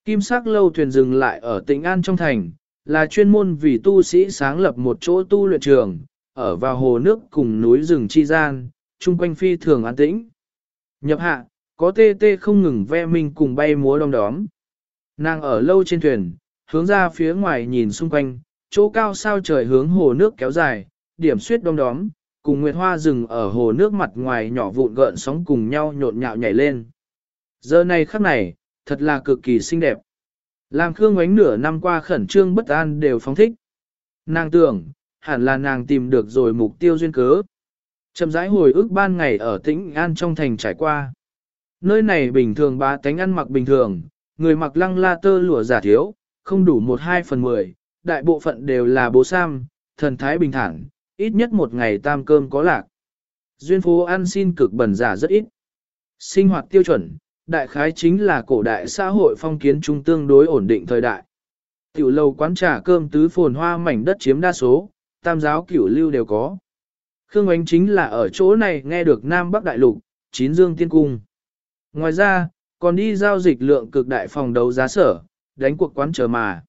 Kim sắc lâu thuyền dừng lại ở tỉnh An trong thành, là chuyên môn vì tu sĩ sáng lập một chỗ tu luyện trường, ở vào hồ nước cùng núi rừng chi gian, chung quanh phi thường an tĩnh. Nhập hạ, có tê tê không ngừng ve mình cùng bay múa đom đóm. Nàng ở lâu trên thuyền, hướng ra phía ngoài nhìn xung quanh, chỗ cao sao trời hướng hồ nước kéo dài, điểm suyết đom đóm, cùng nguyệt hoa rừng ở hồ nước mặt ngoài nhỏ vụn gợn sóng cùng nhau nhộn nhạo nhảy lên. Giờ này khắc này, thật là cực kỳ xinh đẹp. Làm Khương Ánh nửa năm qua khẩn trương bất an đều phóng thích. Nàng tưởng, hẳn là nàng tìm được rồi mục tiêu duyên cớ. Chậm rãi hồi ức ban ngày ở tĩnh an trong thành trải qua. Nơi này bình thường ba tánh ăn mặc bình thường, người mặc lăng la tơ lụa giả thiếu, không đủ một hai phần mười, đại bộ phận đều là bố sam, thần thái bình thản, ít nhất một ngày tam cơm có lạc. Duyên phố ăn xin cực bẩn giả rất ít. Sinh hoạt tiêu chuẩn, đại khái chính là cổ đại xã hội phong kiến trung tương đối ổn định thời đại. Tiểu lầu quán trà cơm tứ phồn hoa mảnh đất chiếm đa số, tam giáo cửu lưu đều có. Khương Ánh chính là ở chỗ này nghe được Nam Bắc Đại Lục, Chín Dương Tiên Cung. Ngoài ra, còn đi giao dịch lượng cực đại phòng đấu giá sở, đánh cuộc quán chờ mà.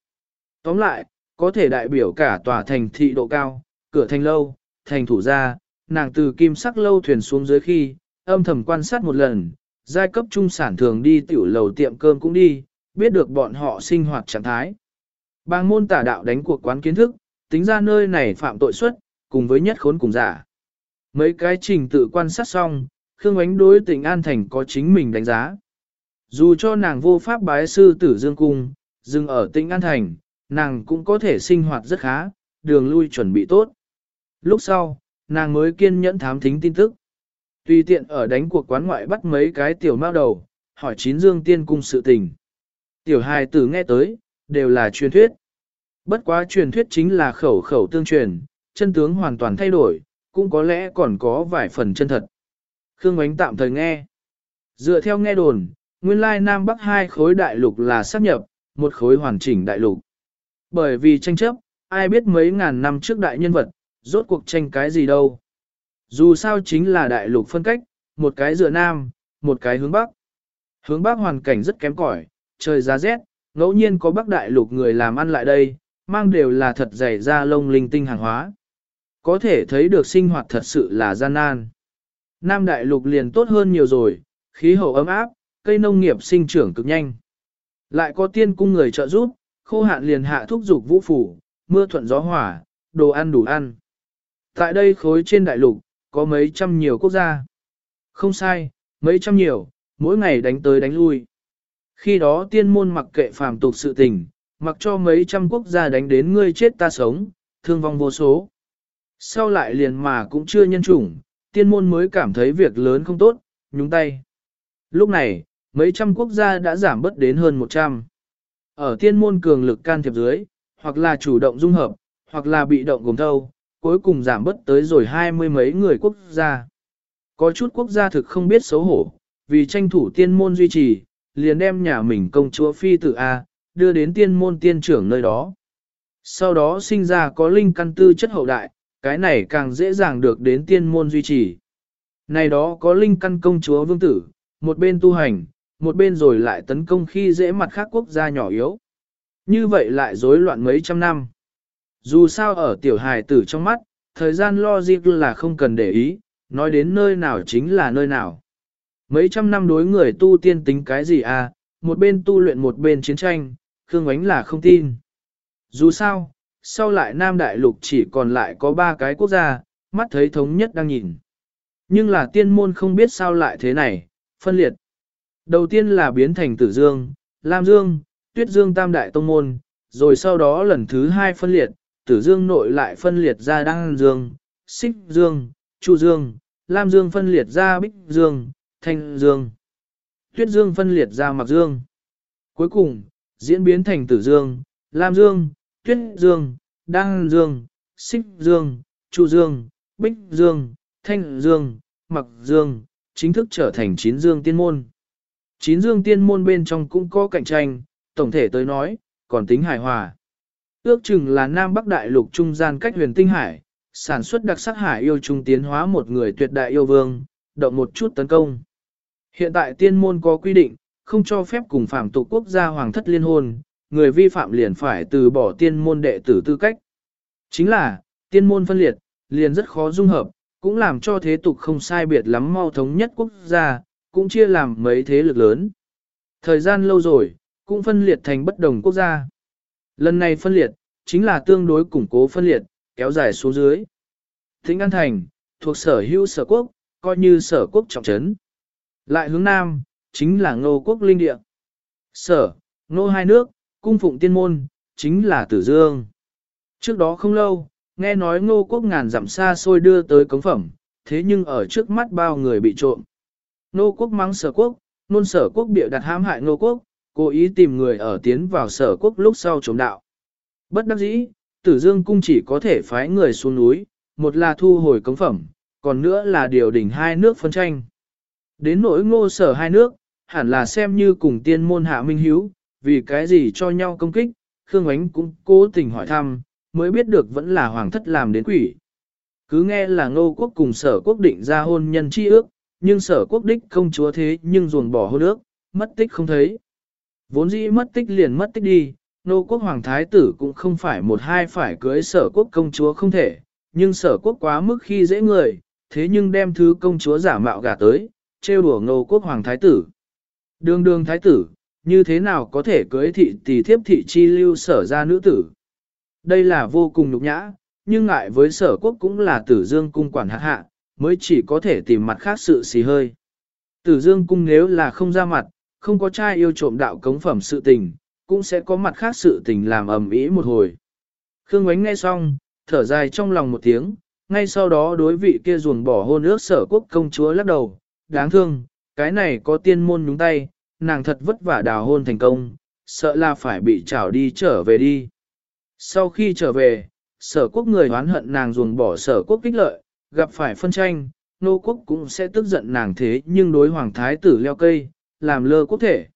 Tóm lại, có thể đại biểu cả tòa thành thị độ cao, cửa thành lâu, thành thủ gia, nàng từ kim sắc lâu thuyền xuống dưới khi, âm thầm quan sát một lần, Giai cấp trung sản thường đi tiểu lầu tiệm cơm cũng đi, biết được bọn họ sinh hoạt trạng thái. Bang môn tả đạo đánh cuộc quán kiến thức, tính ra nơi này phạm tội suất, cùng với nhất khốn cùng giả. Mấy cái trình tự quan sát xong, Khương Ánh đối tỉnh An Thành có chính mình đánh giá. Dù cho nàng vô pháp bái sư tử dương cung, dừng ở tỉnh An Thành, nàng cũng có thể sinh hoạt rất khá, đường lui chuẩn bị tốt. Lúc sau, nàng mới kiên nhẫn thám thính tin tức. Tùy tiện ở đánh cuộc quán ngoại bắt mấy cái tiểu mao đầu, hỏi chín dương tiên cung sự tình. Tiểu hài tử nghe tới, đều là truyền thuyết. Bất quá truyền thuyết chính là khẩu khẩu tương truyền, chân tướng hoàn toàn thay đổi, cũng có lẽ còn có vài phần chân thật. Khương Ánh tạm thời nghe. Dựa theo nghe đồn, nguyên lai Nam Bắc hai khối đại lục là sắp nhập, một khối hoàn chỉnh đại lục. Bởi vì tranh chấp, ai biết mấy ngàn năm trước đại nhân vật, rốt cuộc tranh cái gì đâu. Dù sao chính là đại lục phân cách, một cái dựa Nam, một cái hướng Bắc. Hướng Bắc hoàn cảnh rất kém cỏi, trời giá rét, ngẫu nhiên có Bắc đại lục người làm ăn lại đây, mang đều là thật dày da lông linh tinh hàng hóa. Có thể thấy được sinh hoạt thật sự là gian nan. Nam đại lục liền tốt hơn nhiều rồi, khí hậu ấm áp, cây nông nghiệp sinh trưởng cực nhanh. Lại có tiên cung người trợ giúp, khô hạn liền hạ thúc dục vũ phủ, mưa thuận gió hỏa, đồ ăn đủ ăn. Tại đây khối trên đại lục, có mấy trăm nhiều quốc gia. Không sai, mấy trăm nhiều, mỗi ngày đánh tới đánh lui. Khi đó tiên môn mặc kệ phàm tục sự tình, mặc cho mấy trăm quốc gia đánh đến ngươi chết ta sống, thương vong vô số. Sau lại liền mà cũng chưa nhân chủng, tiên môn mới cảm thấy việc lớn không tốt, nhúng tay. Lúc này, mấy trăm quốc gia đã giảm bớt đến hơn 100. Ở tiên môn cường lực can thiệp dưới, hoặc là chủ động dung hợp, hoặc là bị động gồm thâu, cuối cùng giảm bớt tới rồi hai mươi mấy người quốc gia. Có chút quốc gia thực không biết xấu hổ, vì tranh thủ tiên môn duy trì, liền đem nhà mình công chúa phi tử A, đưa đến tiên môn tiên trưởng nơi đó. Sau đó sinh ra có linh căn tư chất hậu đại, cái này càng dễ dàng được đến tiên môn duy trì. Này đó có linh căn công chúa vương tử, một bên tu hành, một bên rồi lại tấn công khi dễ mặt khác quốc gia nhỏ yếu. Như vậy lại rối loạn mấy trăm năm. Dù sao ở tiểu hài tử trong mắt, thời gian lo logic là không cần để ý, nói đến nơi nào chính là nơi nào. Mấy trăm năm đối người tu tiên tính cái gì à, một bên tu luyện một bên chiến tranh, Khương Ánh là không tin. Dù sao, sau lại Nam Đại Lục chỉ còn lại có ba cái quốc gia, mắt thấy thống nhất đang nhìn. Nhưng là tiên môn không biết sao lại thế này, phân liệt. Đầu tiên là biến thành Tử Dương, Lam Dương, Tuyết Dương Tam Đại Tông Môn, rồi sau đó lần thứ hai phân liệt, Tử Dương nội lại phân liệt ra Đăng Dương, Xích Dương, Chu Dương, Lam Dương phân liệt ra Bích Dương, Thanh Dương. Tuyết Dương phân liệt ra Mặc Dương. Cuối cùng, diễn biến thành Tử Dương, Lam Dương, Tuyết Dương, Đăng Dương, Xích Dương, Chu Dương, Bích Dương, Thanh Dương, Mặc Dương, chính thức trở thành chín dương tiên môn. Chín dương tiên môn bên trong cũng có cạnh tranh, tổng thể tới nói, còn tính hài hòa. Ước chừng là Nam Bắc Đại lục trung gian cách huyền tinh hải, sản xuất đặc sắc hải yêu trung tiến hóa một người tuyệt đại yêu vương, động một chút tấn công. Hiện tại tiên môn có quy định, không cho phép cùng phạm tục quốc gia hoàng thất liên hôn, người vi phạm liền phải từ bỏ tiên môn đệ tử tư cách. Chính là, tiên môn phân liệt, liền rất khó dung hợp, cũng làm cho thế tục không sai biệt lắm mau thống nhất quốc gia, cũng chia làm mấy thế lực lớn. Thời gian lâu rồi, cũng phân liệt thành bất đồng quốc gia. Lần này phân liệt, chính là tương đối củng cố phân liệt, kéo dài xuống dưới. Thính An Thành, thuộc sở hữu sở quốc, coi như sở quốc trọng trấn. Lại hướng Nam, chính là ngô quốc linh địa. Sở, ngô hai nước, cung phụng tiên môn, chính là tử dương. Trước đó không lâu, nghe nói ngô quốc ngàn dặm xa xôi đưa tới cống phẩm, thế nhưng ở trước mắt bao người bị trộm. Ngô quốc mắng sở quốc, nôn sở quốc bịa đặt hãm hại ngô quốc, cố ý tìm người ở tiến vào sở quốc lúc sau chống đạo. Bất đắc dĩ, tử dương cung chỉ có thể phái người xuống núi, một là thu hồi cống phẩm, còn nữa là điều đỉnh hai nước phân tranh. Đến nỗi ngô sở hai nước, hẳn là xem như cùng tiên môn hạ minh hiếu, vì cái gì cho nhau công kích, Khương Ánh cũng cố tình hỏi thăm, mới biết được vẫn là hoàng thất làm đến quỷ. Cứ nghe là ngô quốc cùng sở quốc định ra hôn nhân chi ước, nhưng sở quốc đích công chúa thế nhưng ruồn bỏ hôn ước, mất tích không thấy. Vốn dĩ mất tích liền mất tích đi, nô quốc hoàng thái tử cũng không phải một hai phải cưới sở quốc công chúa không thể, nhưng sở quốc quá mức khi dễ người, thế nhưng đem thứ công chúa giả mạo gả tới, trêu đùa nô quốc hoàng thái tử. Đường đường thái tử, như thế nào có thể cưới thị tỷ thiếp thị chi lưu sở ra nữ tử. Đây là vô cùng nhục nhã, nhưng ngại với sở quốc cũng là tử dương cung quản hạt hạ, mới chỉ có thể tìm mặt khác sự xì hơi. Tử dương cung nếu là không ra mặt, không có trai yêu trộm đạo cống phẩm sự tình, cũng sẽ có mặt khác sự tình làm ầm ĩ một hồi. Khương Ngoánh nghe xong, thở dài trong lòng một tiếng, ngay sau đó đối vị kia ruồng bỏ hôn ước sở quốc công chúa lắc đầu, đáng thương, cái này có tiên môn nhúng tay, nàng thật vất vả đào hôn thành công, sợ là phải bị trảo đi trở về đi. Sau khi trở về, sở quốc người oán hận nàng ruồng bỏ sở quốc kích lợi, gặp phải phân tranh, nô quốc cũng sẽ tức giận nàng thế nhưng đối hoàng thái tử leo cây, làm lơ quốc thể.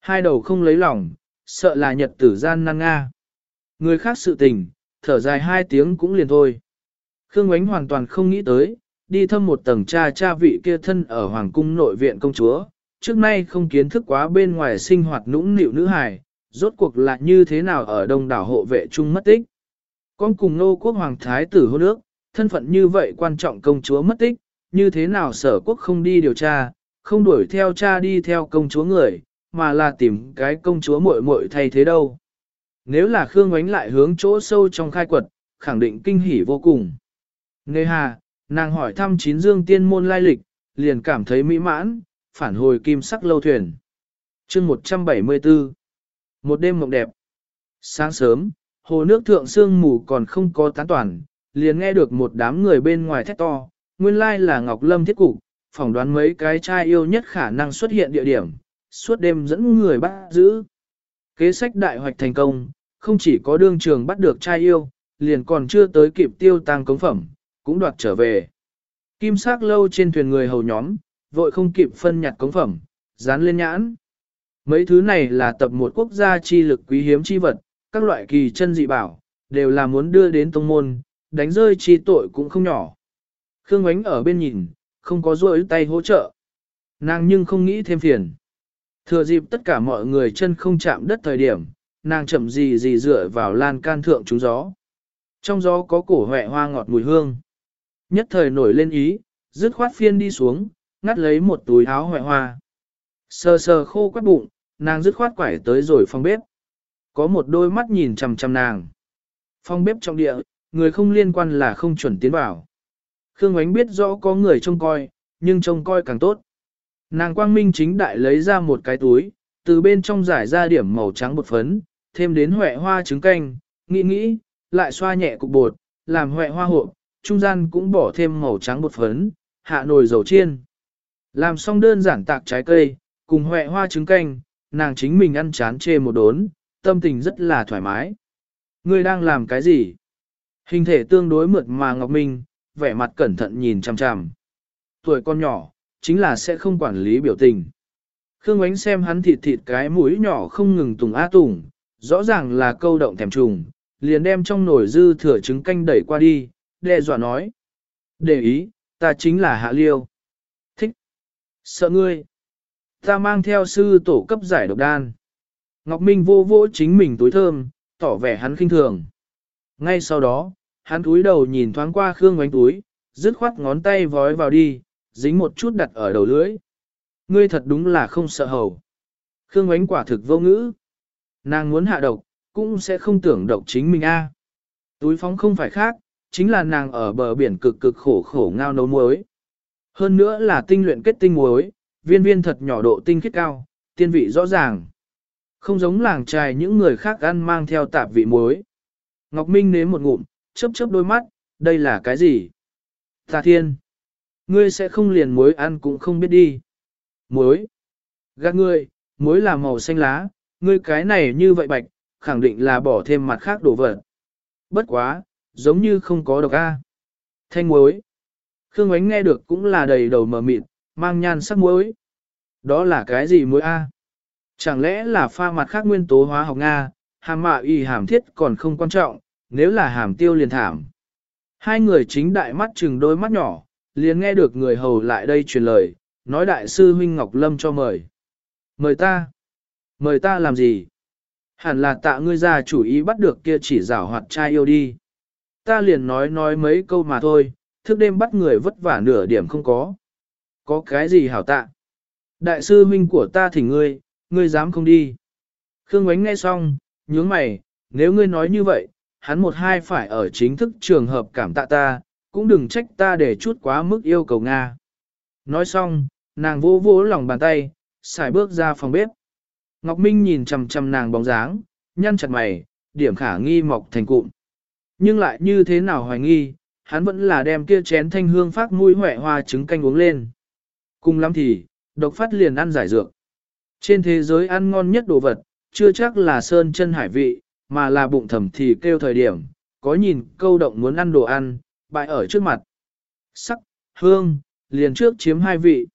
Hai đầu không lấy lòng, sợ là nhật tử gian năng nga. Người khác sự tình, thở dài hai tiếng cũng liền thôi. Khương Ngoánh hoàn toàn không nghĩ tới, đi thăm một tầng cha cha vị kia thân ở Hoàng cung nội viện công chúa, trước nay không kiến thức quá bên ngoài sinh hoạt nũng nịu nữ hài, rốt cuộc là như thế nào ở đông đảo hộ vệ chung mất tích. Con cùng nô quốc hoàng thái tử hôn ước, thân phận như vậy quan trọng công chúa mất tích, như thế nào sở quốc không đi điều tra, không đuổi theo cha đi theo công chúa người, mà là tìm cái công chúa muội muội thay thế đâu. Nếu là Khương Ngoánh lại hướng chỗ sâu trong khai quật, khẳng định kinh hỉ vô cùng. Nê hà, nàng hỏi thăm chín dương tiên môn lai lịch, liền cảm thấy mỹ mãn, phản hồi kim sắc lâu thuyền. chương 174 Một đêm mộng đẹp. Sáng sớm, hồ nước thượng sương mù còn không có tán toàn, liền nghe được một đám người bên ngoài thét to, nguyên lai là Ngọc Lâm thiết cục, phỏng đoán mấy cái trai yêu nhất khả năng xuất hiện địa điểm, suốt đêm dẫn người bắt giữ. Kế sách đại hoạch thành công, không chỉ có đương trường bắt được trai yêu, liền còn chưa tới kịp tiêu tăng cống phẩm, cũng đoạt trở về. Kim sắc lâu trên thuyền người hầu nhóm, vội không kịp phân nhặt cống phẩm, dán lên nhãn. Mấy thứ này là tập một quốc gia chi lực quý hiếm chi vật, các loại kỳ chân dị bảo, đều là muốn đưa đến tông môn, đánh rơi chi tội cũng không nhỏ. Khương Ánh ở bên nhìn, không có rỗi tay hỗ trợ. Nàng nhưng không nghĩ thêm phiền. Thừa dịp tất cả mọi người chân không chạm đất thời điểm, nàng chậm gì gì dựa vào lan can thượng trúng gió. Trong gió có cổ hẹ hoa ngọt mùi hương. Nhất thời nổi lên ý, dứt khoát phiên đi xuống, ngắt lấy một túi áo hẹ hoa. Sờ sờ khô quắt bụng, nàng dứt khoát quải tới rồi phòng bếp. Có một đôi mắt nhìn chằm chằm nàng. Phòng bếp trong địa, người không liên quan là không chuẩn tiến vào. Khương Ngoánh biết rõ có người trông coi, nhưng trông coi càng tốt. Nàng quang minh chính đại lấy ra một cái túi, từ bên trong giải ra điểm màu trắng bột phấn, thêm đến huệ hoa trứng canh, nghĩ nghĩ, lại xoa nhẹ cục bột, làm huệ hoa hộp, trung gian cũng bỏ thêm màu trắng bột phấn, hạ nồi dầu chiên. Làm xong đơn giản tạc trái cây, cùng huệ hoa trứng canh, nàng chính mình ăn chán chê một đốn, tâm tình rất là thoải mái. Ngươi đang làm cái gì? Hình thể tương đối mượt mà Ngọc Minh, vẻ mặt cẩn thận nhìn chằm chằm. Tuổi con nhỏ, chính là sẽ không quản lý biểu tình. Khương Ánh xem hắn thịt thịt cái mũi nhỏ không ngừng tùng á tùng, rõ ràng là câu động thèm trùng, liền đem trong nồi dư thừa trứng canh đẩy qua đi, đe dọa nói. Để ý, ta chính là Hạ Liêu. Thích. Sợ ngươi. Ta mang theo sư tổ cấp giải độc đan. Ngọc Minh vô vô chính mình túi thơm, tỏ vẻ hắn khinh thường. Ngay sau đó, hắn túi đầu nhìn thoáng qua Khương Ngoánh túi, dứt khoát ngón tay vói vào đi, dính một chút đặt ở đầu lưỡi. Ngươi thật đúng là không sợ hầu. Khương Ngoánh quả thực vô ngữ. Nàng muốn hạ độc, cũng sẽ không tưởng độc chính mình a. Túi phóng không phải khác, chính là nàng ở bờ biển cực cực khổ khổ ngao nấu muối. Hơn nữa là tinh luyện kết tinh muối, viên viên thật nhỏ độ tinh khiết cao, tiên vị rõ ràng. Không giống làng trài những người khác ăn mang theo tạp vị muối. Ngọc Minh nếm một ngụm, chớp chớp đôi mắt, đây là cái gì? Tà thiên. Ngươi sẽ không liền muối ăn cũng không biết đi. Muối. Gạt ngươi, muối là màu xanh lá, ngươi cái này như vậy bạch, khẳng định là bỏ thêm mặt khác đổ vật. Bất quá, giống như không có độc A. Thanh muối. Khương Ánh nghe được cũng là đầy đầu mờ mịt, mang nhan sắc muối. Đó là cái gì muối A? Chẳng lẽ là pha mặt khác nguyên tố hóa học Nga, hàm mạ y hàm thiết còn không quan trọng, nếu là hàm tiêu liền thảm. Hai người chính đại mắt chừng đôi mắt nhỏ, liền nghe được người hầu lại đây truyền lời, nói đại sư huynh Ngọc Lâm cho mời. Mời ta. Mời ta làm gì? Hẳn là tạ ngươi ra chủ ý bắt được kia chỉ rảo hoạt trai yêu đi. Ta liền nói nói mấy câu mà thôi, thức đêm bắt người vất vả nửa điểm không có. Có cái gì hảo tạ? Đại sư huynh của ta thỉnh ngươi, ngươi dám không đi. Khương Ngoánh nghe xong, nhướng mày, nếu ngươi nói như vậy, hắn một hai phải ở chính thức trường hợp cảm tạ ta, cũng đừng trách ta để chút quá mức yêu cầu Nga. Nói xong, nàng vô vỗ lòng bàn tay, xài bước ra phòng bếp. Ngọc Minh nhìn chằm chằm nàng bóng dáng, nhăn chặt mày, điểm khả nghi mọc thành cụm. Nhưng lại như thế nào hoài nghi, hắn vẫn là đem kia chén thanh hương phát mũi hỏe hoa trứng canh uống lên. Cùng lắm thì, độc phát liền ăn giải dược. Trên thế giới ăn ngon nhất đồ vật, chưa chắc là sơn chân hải vị, mà là bụng thầm thì kêu thời điểm, có nhìn câu động muốn ăn đồ ăn, bại ở trước mặt. Sắc, hương, liền trước chiếm hai vị.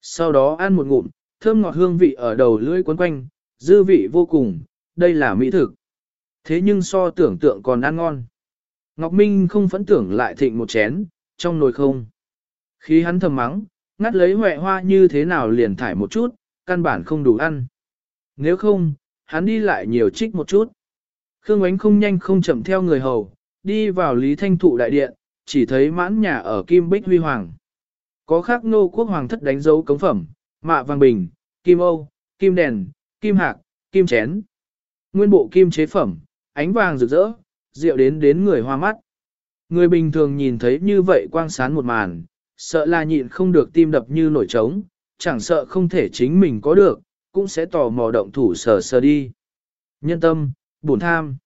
Sau đó ăn một ngụm, thơm ngọt hương vị ở đầu lưỡi quấn quanh, dư vị vô cùng, đây là mỹ thực. Thế nhưng so tưởng tượng còn ăn ngon. Ngọc Minh không phẫn tưởng lại thịnh một chén, trong nồi không. Khi hắn thầm mắng, ngắt lấy huệ hoa như thế nào liền thải một chút, căn bản không đủ ăn. Nếu không, hắn đi lại nhiều trích một chút. Khương Ánh không nhanh không chậm theo người hầu, đi vào Lý Thanh Thụ đại điện, chỉ thấy mãn nhà ở Kim Bích Huy Hoàng. Có khắc nô quốc hoàng thất đánh dấu cống phẩm, mạ vàng bình, kim âu, kim đèn, kim hạc, kim chén. Nguyên bộ kim chế phẩm, ánh vàng rực rỡ, rượu đến đến người hoa mắt. Người bình thường nhìn thấy như vậy quang sán một màn, sợ là nhịn không được tim đập như nổi trống, chẳng sợ không thể chính mình có được, cũng sẽ tò mò động thủ sờ sờ đi. Nhân tâm, buồn tham.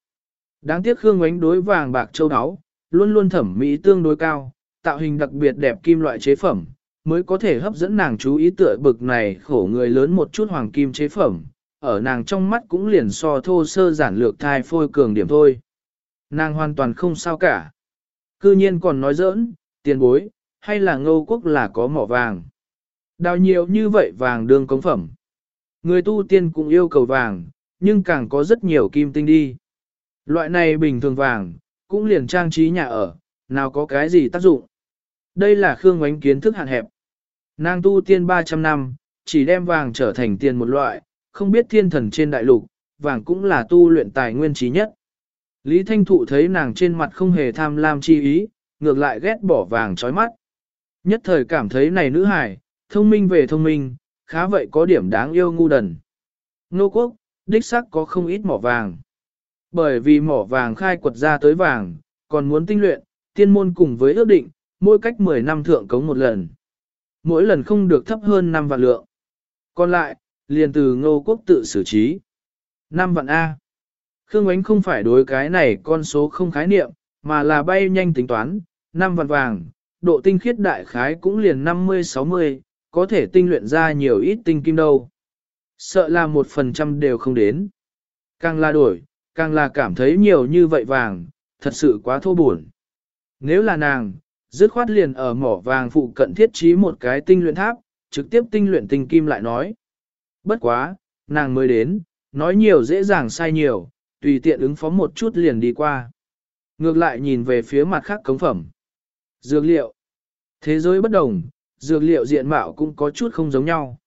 Đáng tiếc Khương Ngoánh đối vàng bạc châu áo, luôn luôn thẩm mỹ tương đối cao, tạo hình đặc biệt đẹp kim loại chế phẩm, mới có thể hấp dẫn nàng chú ý tựa bực này khổ người lớn một chút hoàng kim chế phẩm, ở nàng trong mắt cũng liền so thô sơ giản lược thai phôi cường điểm thôi. Nàng hoàn toàn không sao cả. Cư nhiên còn nói giỡn, tiền bối, hay là ngô quốc là có mỏ vàng. Đào nhiều như vậy vàng đương cống phẩm. Người tu tiên cũng yêu cầu vàng, nhưng càng có rất nhiều kim tinh đi. Loại này bình thường vàng, cũng liền trang trí nhà ở, nào có cái gì tác dụng. Đây là Khương Ngoánh kiến thức hạn hẹp. Nàng tu tiên 300 năm, chỉ đem vàng trở thành tiền một loại, không biết thiên thần trên đại lục, vàng cũng là tu luyện tài nguyên trí nhất. Lý Thanh Thụ thấy nàng trên mặt không hề tham lam chi ý, ngược lại ghét bỏ vàng trói mắt. Nhất thời cảm thấy này nữ hải, thông minh về thông minh, khá vậy có điểm đáng yêu ngu đần. Nô quốc, đích xác có không ít mỏ vàng. Bởi vì mỏ vàng khai quật ra tới vàng, còn muốn tinh luyện, tiên môn cùng với ước định, mỗi cách 10 năm thượng cống một lần. Mỗi lần không được thấp hơn 5 vạn lượng. Còn lại, liền từ ngô quốc tự xử trí. 5 vạn A. Khương Ánh không phải đối cái này con số không khái niệm, mà là bay nhanh tính toán, 5 vạn vàng, độ tinh khiết đại khái cũng liền 50-60, có thể tinh luyện ra nhiều ít tinh kim đâu. Sợ là một phần trăm đều không đến. Càng là đổi, càng là cảm thấy nhiều như vậy vàng, thật sự quá thô buồn. Nếu là nàng, dứt khoát liền ở mỏ vàng phụ cận thiết trí một cái tinh luyện tháp, trực tiếp tinh luyện tinh kim lại nói. Bất quá, nàng mới đến, nói nhiều dễ dàng sai nhiều, tùy tiện ứng phó một chút liền đi qua. Ngược lại nhìn về phía mặt khác cống phẩm. Dược liệu. Thế giới bất đồng, dược liệu diện mạo cũng có chút không giống nhau.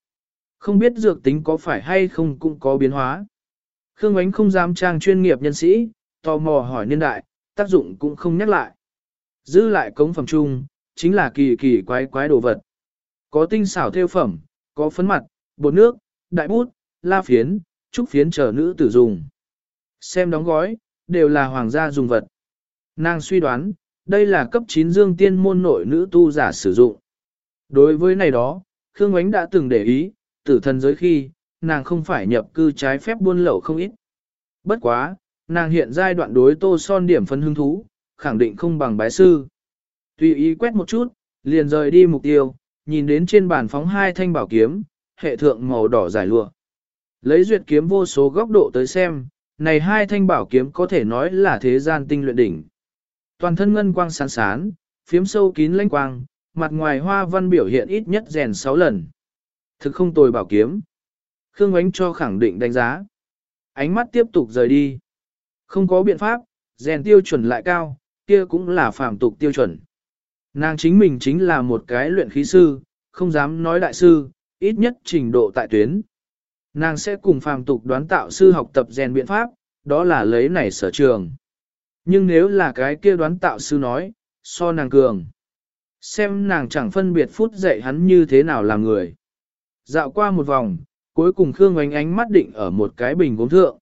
Không biết dược tính có phải hay không cũng có biến hóa. Khương Ánh không dám trang chuyên nghiệp nhân sĩ, tò mò hỏi niên đại, tác dụng cũng không nhắc lại. Giữ lại cống phẩm chung, chính là kỳ kỳ quái quái đồ vật. Có tinh xảo theo phẩm, có phấn mặt, bột nước, đại bút, la phiến, trúc phiến chờ nữ tử dùng. Xem đóng gói, đều là hoàng gia dùng vật. Nàng suy đoán, đây là cấp 9 dương tiên môn nội nữ tu giả sử dụng. Đối với này đó, Khương Ánh đã từng để ý, tử thần giới khi, nàng không phải nhập cư trái phép buôn lậu không ít. Bất quá, nàng hiện giai đoạn đối tô son điểm phân hứng thú, khẳng định không bằng bái sư. Tùy ý quét một chút, liền rời đi mục tiêu, nhìn đến trên bàn phóng hai thanh bảo kiếm, hệ thượng màu đỏ giải lụa. Lấy duyệt kiếm vô số góc độ tới xem, này hai thanh bảo kiếm có thể nói là thế gian tinh luyện đỉnh. Toàn thân ngân quang sáng sán, phiếm sâu kín lãnh quang, mặt ngoài hoa văn biểu hiện ít nhất rèn 6 lần. Thực không tồi bảo kiếm. Khương Ánh cho khẳng định đánh giá. Ánh mắt tiếp tục rời đi. Không có biện pháp, rèn tiêu chuẩn lại cao, kia cũng là phạm tục tiêu chuẩn. Nàng chính mình chính là một cái luyện khí sư, không dám nói đại sư, ít nhất trình độ tại tuyến. Nàng sẽ cùng phàm tục đoán tạo sư học tập rèn biện pháp, đó là lấy này sở trường. Nhưng nếu là cái kia đoán tạo sư nói, so nàng cường. Xem nàng chẳng phân biệt phút dạy hắn như thế nào làm người. Dạo qua một vòng, cuối cùng Khương ánh ánh mắt định ở một cái bình gốm thượng.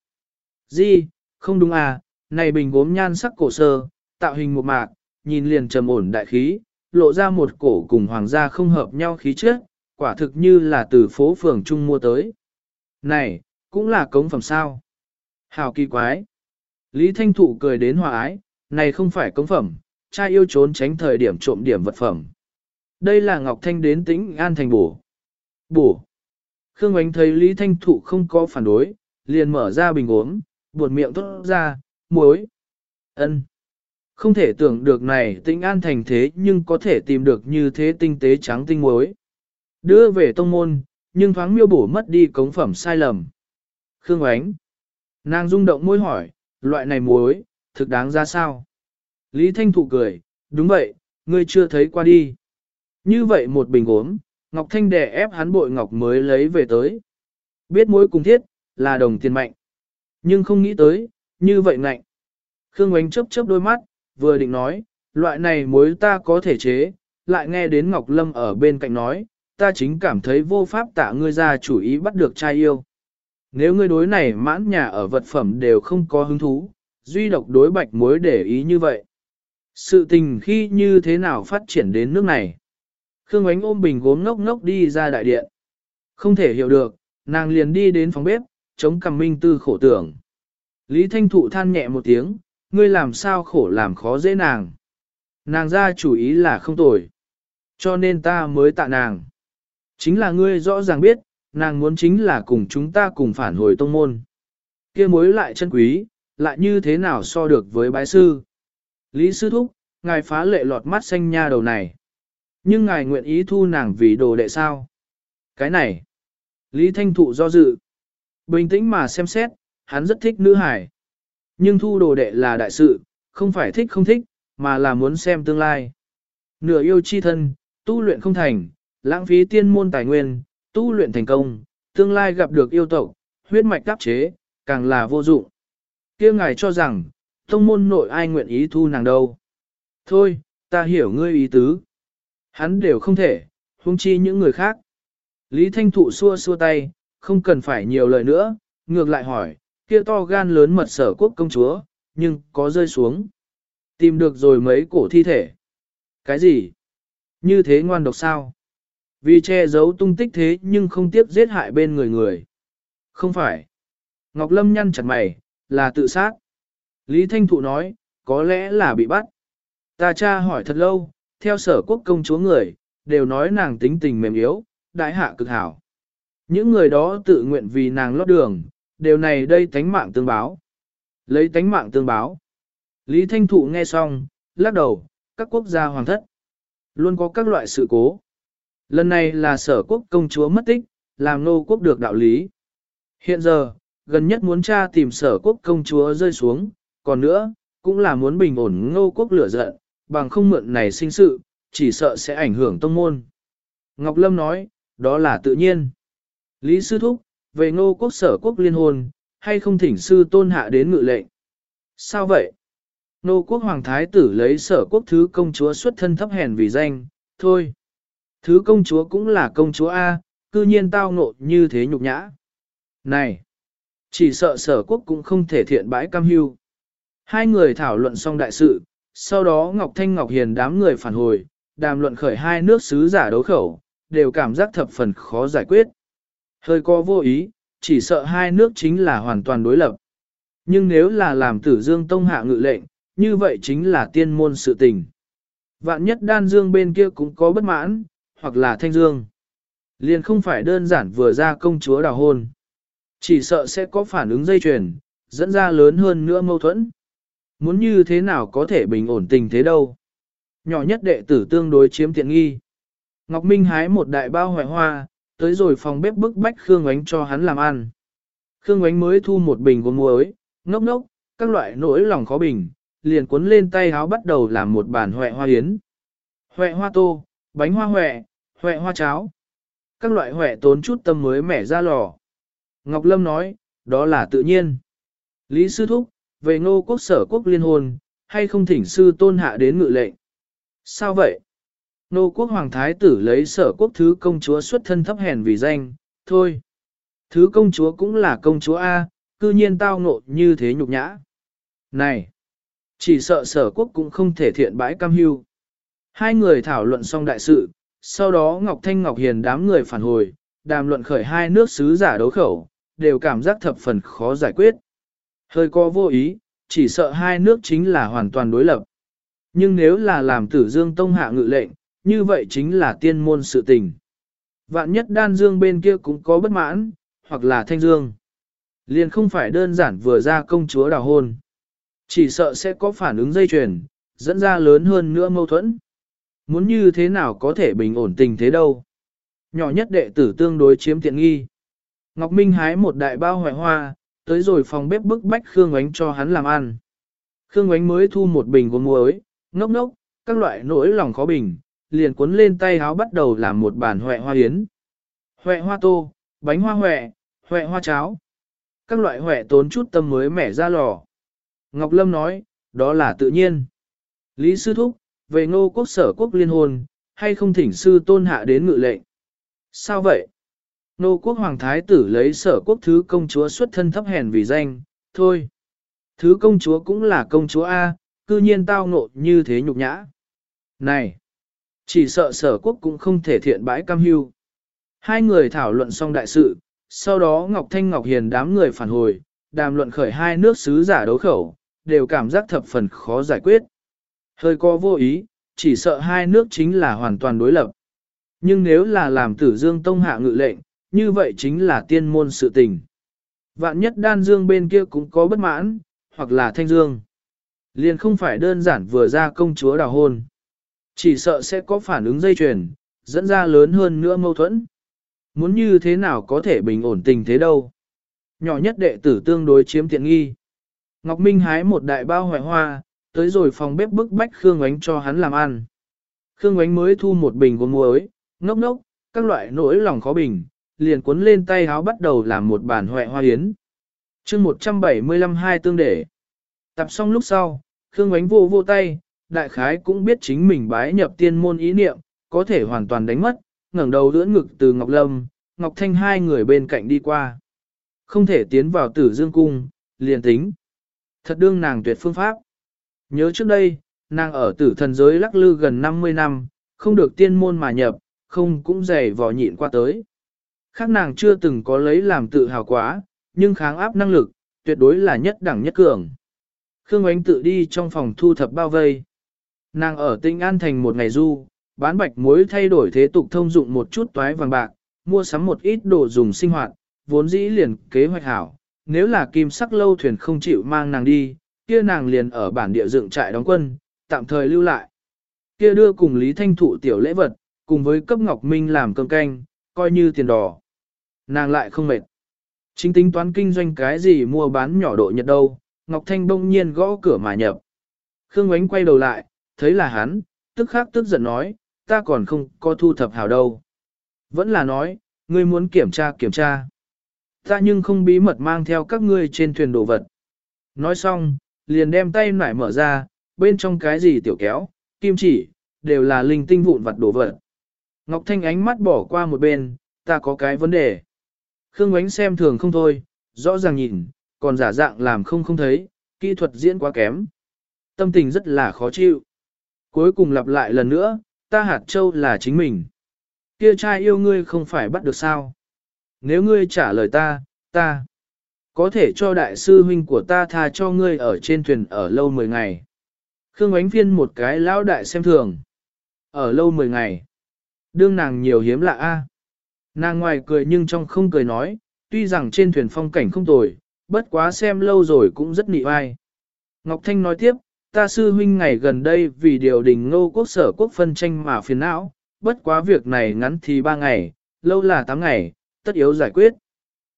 Di, không đúng à, này bình gốm nhan sắc cổ sơ, tạo hình một mạc, nhìn liền trầm ổn đại khí, lộ ra một cổ cùng hoàng gia không hợp nhau khí chất, quả thực như là từ phố phường trung mua tới. Này, cũng là cống phẩm sao. Hào kỳ quái. Lý Thanh Thụ cười đến hòa ái, này không phải cống phẩm, trai yêu trốn tránh thời điểm trộm điểm vật phẩm. Đây là Ngọc Thanh đến tĩnh an thành bổ. Bổ. Khương Ánh thấy Lý Thanh Thụ không có phản đối, liền mở ra bình uống, buột miệng tốt ra, muối. ân Không thể tưởng được này tinh an thành thế nhưng có thể tìm được như thế tinh tế trắng tinh muối. Đưa về tông môn, nhưng thoáng miêu bổ mất đi cống phẩm sai lầm. Khương Ánh. Nàng rung động môi hỏi, loại này muối, thực đáng ra sao? Lý Thanh Thụ cười, đúng vậy, ngươi chưa thấy qua đi. Như vậy một bình uống. Ngọc Thanh đè ép hắn bội Ngọc mới lấy về tới. Biết mối cùng thiết, là đồng tiền mạnh. Nhưng không nghĩ tới, như vậy ngạnh. Khương Ngoánh chớp chớp đôi mắt, vừa định nói, loại này mối ta có thể chế, lại nghe đến Ngọc Lâm ở bên cạnh nói, ta chính cảm thấy vô pháp tạ ngươi ra chủ ý bắt được trai yêu. Nếu ngươi đối này mãn nhà ở vật phẩm đều không có hứng thú, duy độc đối bạch mối để ý như vậy. Sự tình khi như thế nào phát triển đến nước này? Khương Ánh ôm bình gốm ngốc ngốc đi ra đại điện. Không thể hiểu được, nàng liền đi đến phòng bếp, chống cầm minh tư khổ tưởng. Lý Thanh Thụ than nhẹ một tiếng, ngươi làm sao khổ làm khó dễ nàng. Nàng ra chủ ý là không tồi. Cho nên ta mới tạ nàng. Chính là ngươi rõ ràng biết, nàng muốn chính là cùng chúng ta cùng phản hồi tông môn. kia mối lại chân quý, lại như thế nào so được với bái sư. Lý sư thúc, ngài phá lệ lọt mắt xanh nha đầu này. Nhưng ngài nguyện ý thu nàng vì đồ đệ sao? Cái này. Lý Thanh Thụ do dự. Bình tĩnh mà xem xét, hắn rất thích nữ hải. Nhưng thu đồ đệ là đại sự, không phải thích không thích, mà là muốn xem tương lai. Nửa yêu chi thân, tu luyện không thành, lãng phí tiên môn tài nguyên, tu luyện thành công, tương lai gặp được yêu tộc, huyết mạch đáp chế, càng là vô dụng. kia ngài cho rằng, tông môn nội ai nguyện ý thu nàng đâu. Thôi, ta hiểu ngươi ý tứ. Hắn đều không thể, huống chi những người khác. Lý Thanh Thụ xua xua tay, không cần phải nhiều lời nữa, ngược lại hỏi, kia to gan lớn mật sở quốc công chúa, nhưng có rơi xuống. Tìm được rồi mấy cổ thi thể. Cái gì? Như thế ngoan độc sao? Vì che giấu tung tích thế nhưng không tiếc giết hại bên người người. Không phải. Ngọc Lâm nhăn chặt mày, là tự sát. Lý Thanh Thụ nói, có lẽ là bị bắt. Ta cha hỏi thật lâu, theo sở quốc công chúa người, đều nói nàng tính tình mềm yếu, đại hạ cực hảo. Những người đó tự nguyện vì nàng lót đường, đều này đây tánh mạng tương báo. Lấy tánh mạng tương báo. Lý Thanh Thụ nghe xong, lắc đầu, các quốc gia hoàng thất. Luôn có các loại sự cố. Lần này là sở quốc công chúa mất tích, làm nô quốc được đạo lý. Hiện giờ, gần nhất muốn tra tìm sở quốc công chúa rơi xuống, còn nữa, cũng là muốn bình ổn ngô quốc lửa giận, bằng không mượn này sinh sự, chỉ sợ sẽ ảnh hưởng tông môn. Ngọc Lâm nói, đó là tự nhiên. Lý Sư Thúc, về ngô quốc sở quốc liên hôn, hay không thỉnh sư tôn hạ đến ngự lệnh? Sao vậy? Ngô quốc hoàng thái tử lấy sở quốc thứ công chúa xuất thân thấp hèn vì danh, thôi. Thứ công chúa cũng là công chúa A, cư nhiên tao ngộ như thế nhục nhã. Này! Chỉ sợ sở quốc cũng không thể thiện bãi cam hưu. Hai người thảo luận xong đại sự, sau đó Ngọc Thanh Ngọc Hiền đám người phản hồi, đàm luận khởi hai nước sứ giả đấu khẩu, đều cảm giác thập phần khó giải quyết. Hơi có vô ý, chỉ sợ hai nước chính là hoàn toàn đối lập. Nhưng nếu là làm tử dương tông hạ ngự lệnh, như vậy chính là tiên môn sự tình. Vạn nhất đan dương bên kia cũng có bất mãn, hoặc là thanh dương. Liền không phải đơn giản vừa ra công chúa đào hôn. Chỉ sợ sẽ có phản ứng dây chuyền, dẫn ra lớn hơn nữa mâu thuẫn. Muốn như thế nào có thể bình ổn tình thế đâu. Nhỏ nhất đệ tử tương đối chiếm tiện nghi. Ngọc Minh hái một đại bao hoại hoa, tới rồi phòng bếp bức bách Khương Ánh cho hắn làm ăn. Khương Ánh mới thu một bình gốm muối, ngốc ngốc, các loại nỗi lòng khó bình, liền cuốn lên tay háo bắt đầu làm một bàn hoại hoa yến Hoại hoa tô, bánh hoa hoẹ hoại hoa cháo. Các loại hoẹ tốn chút tâm mới mẻ ra lò. Ngọc Lâm nói, đó là tự nhiên. Lý Sư Thúc, về ngô quốc sở quốc liên hôn, hay không thỉnh sư tôn hạ đến ngự lệnh. Sao vậy? Nô quốc hoàng thái tử lấy sở quốc thứ công chúa xuất thân thấp hèn vì danh, thôi. Thứ công chúa cũng là công chúa A, cư nhiên tao ngộ như thế nhục nhã. Này! Chỉ sợ sở quốc cũng không thể thiện bãi cam hưu. Hai người thảo luận xong đại sự, sau đó Ngọc Thanh Ngọc Hiền đám người phản hồi, đàm luận khởi hai nước sứ giả đấu khẩu, đều cảm giác thập phần khó giải quyết. Hơi có vô ý, chỉ sợ hai nước chính là hoàn toàn đối lập. Nhưng nếu là làm tử dương tông hạ ngự lệnh, như vậy chính là tiên môn sự tình. Vạn nhất đan dương bên kia cũng có bất mãn, hoặc là thanh dương. Liền không phải đơn giản vừa ra công chúa đào hôn. Chỉ sợ sẽ có phản ứng dây chuyền, dẫn ra lớn hơn nữa mâu thuẫn. Muốn như thế nào có thể bình ổn tình thế đâu. Nhỏ nhất đệ tử tương đối chiếm tiện nghi. Ngọc Minh hái một đại bao hoài hoa, tới rồi phòng bếp bức bách Khương Ngoánh cho hắn làm ăn. Khương Ngoánh mới thu một bình gồm muối, ngốc ngốc, các loại nỗi lòng khó bình, liền cuốn lên tay háo bắt đầu làm một bàn hoẹ hoa yến. Hoẹ hoa tô, bánh hoa hoẹ, hoẹ hoa cháo. Các loại hoẹ tốn chút tâm mới mẻ ra lò. Ngọc Lâm nói, đó là tự nhiên. Lý Sư Thúc, về ngô quốc sở quốc liên hôn, hay không thỉnh sư tôn hạ đến ngự lệnh. Sao vậy? Nô quốc hoàng thái tử lấy sở quốc thứ công chúa xuất thân thấp hèn vì danh, thôi. Thứ công chúa cũng là công chúa A, cư nhiên tao ngộ như thế nhục nhã. Này! Chỉ sợ sở quốc cũng không thể thiện bãi cam hưu. Hai người thảo luận xong đại sự, sau đó Ngọc Thanh Ngọc Hiền đám người phản hồi, đàm luận khởi hai nước sứ giả đấu khẩu, đều cảm giác thập phần khó giải quyết. Hơi có vô ý, chỉ sợ hai nước chính là hoàn toàn đối lập. Nhưng nếu là làm tử dương tông hạ ngự lệnh, như vậy chính là tiên môn sự tình. Vạn nhất đan dương bên kia cũng có bất mãn, hoặc là thanh dương. Liền không phải đơn giản vừa ra công chúa đào hôn. Chỉ sợ sẽ có phản ứng dây chuyền, dẫn ra lớn hơn nữa mâu thuẫn. Muốn như thế nào có thể bình ổn tình thế đâu. Nhỏ nhất đệ tử tương đối chiếm tiện nghi. Ngọc Minh hái một đại bao hoài hoa, tới rồi phòng bếp bức bách Khương Ánh cho hắn làm ăn. Khương Ánh mới thu một bình gồm muối, ngốc ngốc, các loại nỗi lòng khó bình, liền cuốn lên tay háo bắt đầu làm một bàn hoẹ hoa yến. chương 175 hai tương để. Tập xong lúc sau, Khương Ánh vô vô tay, đại khái cũng biết chính mình bái nhập tiên môn ý niệm, có thể hoàn toàn đánh mất, ngẩng đầu đỡ ngực từ Ngọc Lâm, Ngọc Thanh hai người bên cạnh đi qua. Không thể tiến vào tử dương cung, liền tính. Thật đương nàng tuyệt phương pháp. Nhớ trước đây, nàng ở tử thần giới lắc lư gần 50 năm, không được tiên môn mà nhập, không cũng dày vò nhịn qua tới. Khác nàng chưa từng có lấy làm tự hào quá, nhưng kháng áp năng lực, tuyệt đối là nhất đẳng nhất cường. Khương Ánh tự đi trong phòng thu thập bao vây. Nàng ở tinh an thành một ngày du, bán bạch muối thay đổi thế tục thông dụng một chút toái vàng bạc, mua sắm một ít đồ dùng sinh hoạt, vốn dĩ liền kế hoạch hảo. Nếu là kim sắc lâu thuyền không chịu mang nàng đi, kia nàng liền ở bản địa dựng trại đóng quân, tạm thời lưu lại. Kia đưa cùng Lý Thanh Thụ tiểu lễ vật, cùng với cấp Ngọc Minh làm cơm canh, coi như tiền đỏ. Nàng lại không mệt. Chính tính toán kinh doanh cái gì mua bán nhỏ độ nhật đâu, Ngọc Thanh bỗng nhiên gõ cửa mà nhập. Khương Ngoánh quay đầu lại, thấy là hắn, tức khắc tức giận nói, ta còn không có thu thập hảo đâu. Vẫn là nói, ngươi muốn kiểm tra kiểm tra. Ta nhưng không bí mật mang theo các ngươi trên thuyền đồ vật. Nói xong, liền đem tay nải mở ra, bên trong cái gì tiểu kéo, kim chỉ, đều là linh tinh vụn vặt đồ vật. Ngọc Thanh ánh mắt bỏ qua một bên, ta có cái vấn đề. Khương Ngoánh xem thường không thôi, rõ ràng nhìn, còn giả dạng làm không không thấy, kỹ thuật diễn quá kém. Tâm tình rất là khó chịu. Cuối cùng lặp lại lần nữa, ta hạt châu là chính mình. Kia trai yêu ngươi không phải bắt được sao. Nếu ngươi trả lời ta, ta có thể cho đại sư huynh của ta tha cho ngươi ở trên thuyền ở lâu 10 ngày. Khương ánh phiên một cái lão đại xem thường. Ở lâu 10 ngày. Đương nàng nhiều hiếm lạ a. Nàng ngoài cười nhưng trong không cười nói, tuy rằng trên thuyền phong cảnh không tồi, bất quá xem lâu rồi cũng rất nị vai. Ngọc Thanh nói tiếp, ta sư huynh ngày gần đây vì điều đình ngô quốc sở quốc phân tranh mà phiền não, bất quá việc này ngắn thì 3 ngày, lâu là 8 ngày, tất yếu giải quyết.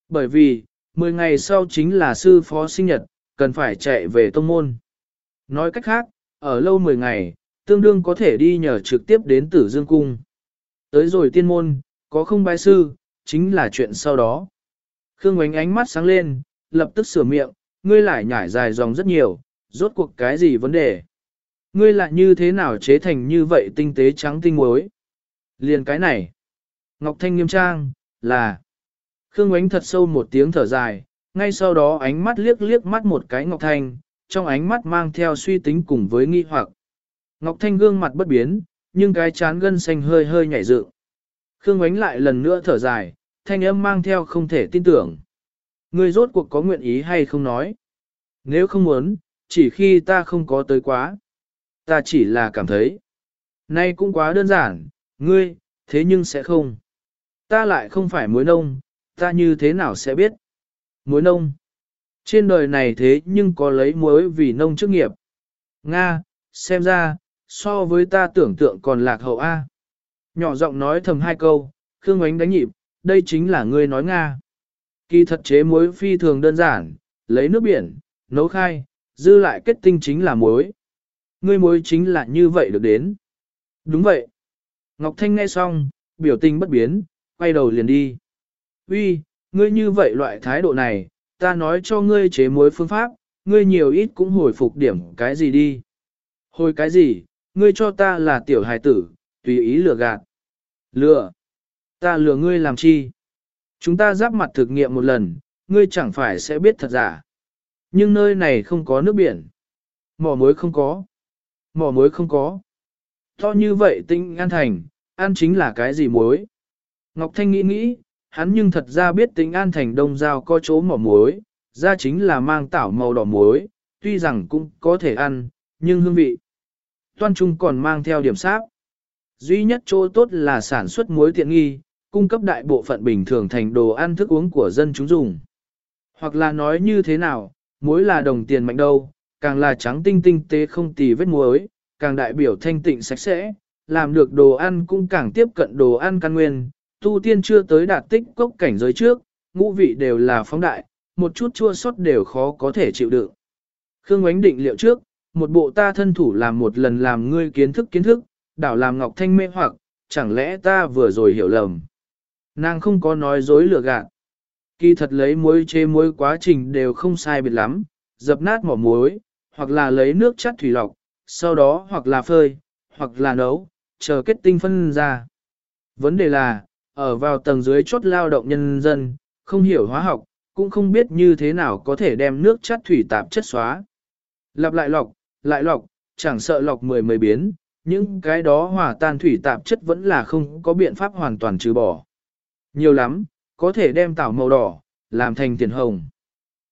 Bởi vì, 10 ngày sau chính là sư phó sinh nhật, cần phải chạy về tông môn. Nói cách khác, ở lâu 10 ngày, tương đương có thể đi nhờ trực tiếp đến tử dương cung. Tới rồi tiên môn, có không bái sư, chính là chuyện sau đó. Khương ánh ánh mắt sáng lên, lập tức sửa miệng, ngươi lại nhảy dài dòng rất nhiều, rốt cuộc cái gì vấn đề. Ngươi lại như thế nào chế thành như vậy tinh tế trắng tinh muối? Liền cái này. Ngọc Thanh nghiêm trang, là. Khương ánh thật sâu một tiếng thở dài, ngay sau đó ánh mắt liếc liếc mắt một cái Ngọc Thanh, trong ánh mắt mang theo suy tính cùng với nghi hoặc. Ngọc Thanh gương mặt bất biến, nhưng cái chán gân xanh hơi hơi nhảy dựng. Khương Ngoánh lại lần nữa thở dài, thanh âm mang theo không thể tin tưởng. Ngươi rốt cuộc có nguyện ý hay không nói? Nếu không muốn, chỉ khi ta không có tới quá. Ta chỉ là cảm thấy. Nay cũng quá đơn giản, ngươi, thế nhưng sẽ không. Ta lại không phải muối nông, ta như thế nào sẽ biết? Muối nông. Trên đời này thế nhưng có lấy muối vì nông chức nghiệp. Nga, xem ra, so với ta tưởng tượng còn lạc hậu A. Nhỏ giọng nói thầm hai câu, Khương Ánh đánh nhịp, đây chính là ngươi nói Nga. Kỳ thật chế muối phi thường đơn giản, lấy nước biển, nấu khai, dư lại kết tinh chính là muối. Ngươi muối chính là như vậy được đến. Đúng vậy. Ngọc Thanh nghe xong, biểu tình bất biến, quay đầu liền đi. Uy, ngươi như vậy loại thái độ này, ta nói cho ngươi chế muối phương pháp, ngươi nhiều ít cũng hồi phục điểm cái gì đi. Hồi cái gì, ngươi cho ta là tiểu hài tử, tùy ý lừa gạt. Lừa? Ta lừa ngươi làm chi? Chúng ta giáp mặt thực nghiệm một lần, ngươi chẳng phải sẽ biết thật giả. Nhưng nơi này không có nước biển. Mỏ muối không có. Mỏ muối không có. To như vậy tinh an thành, ăn chính là cái gì muối? Ngọc Thanh nghĩ nghĩ, hắn nhưng thật ra biết tính an thành đông giao có chỗ mỏ muối, ra chính là mang tảo màu đỏ muối, tuy rằng cũng có thể ăn, nhưng hương vị. Toan Trung còn mang theo điểm sáp. Duy nhất chỗ tốt là sản xuất muối tiện nghi, cung cấp đại bộ phận bình thường thành đồ ăn thức uống của dân chúng dùng. Hoặc là nói như thế nào, muối là đồng tiền mạnh đâu, càng là trắng tinh tinh tế không tì vết muối, càng đại biểu thanh tịnh sạch sẽ, làm được đồ ăn cũng càng tiếp cận đồ ăn căn nguyên, tu tiên chưa tới đạt tích cốc cảnh giới trước, ngũ vị đều là phóng đại, một chút chua sót đều khó có thể chịu đựng. Khương Ngoánh định liệu trước, một bộ ta thân thủ làm một lần làm ngươi kiến thức kiến thức, đảo làm Ngọc Thanh mê hoặc, chẳng lẽ ta vừa rồi hiểu lầm. Nàng không có nói dối lừa gạt. Kỳ thật lấy muối chế muối quá trình đều không sai biệt lắm, dập nát mỏ muối, hoặc là lấy nước chắt thủy lọc, sau đó hoặc là phơi, hoặc là nấu, chờ kết tinh phân ra. Vấn đề là, ở vào tầng dưới chốt lao động nhân dân, không hiểu hóa học, cũng không biết như thế nào có thể đem nước chắt thủy tạp chất xóa. Lặp lại lọc, lại lọc, chẳng sợ lọc mười mười biến, những cái đó hòa tan thủy tạp chất vẫn là không có biện pháp hoàn toàn trừ bỏ. Nhiều lắm, có thể đem tảo màu đỏ, làm thành tiền hồng.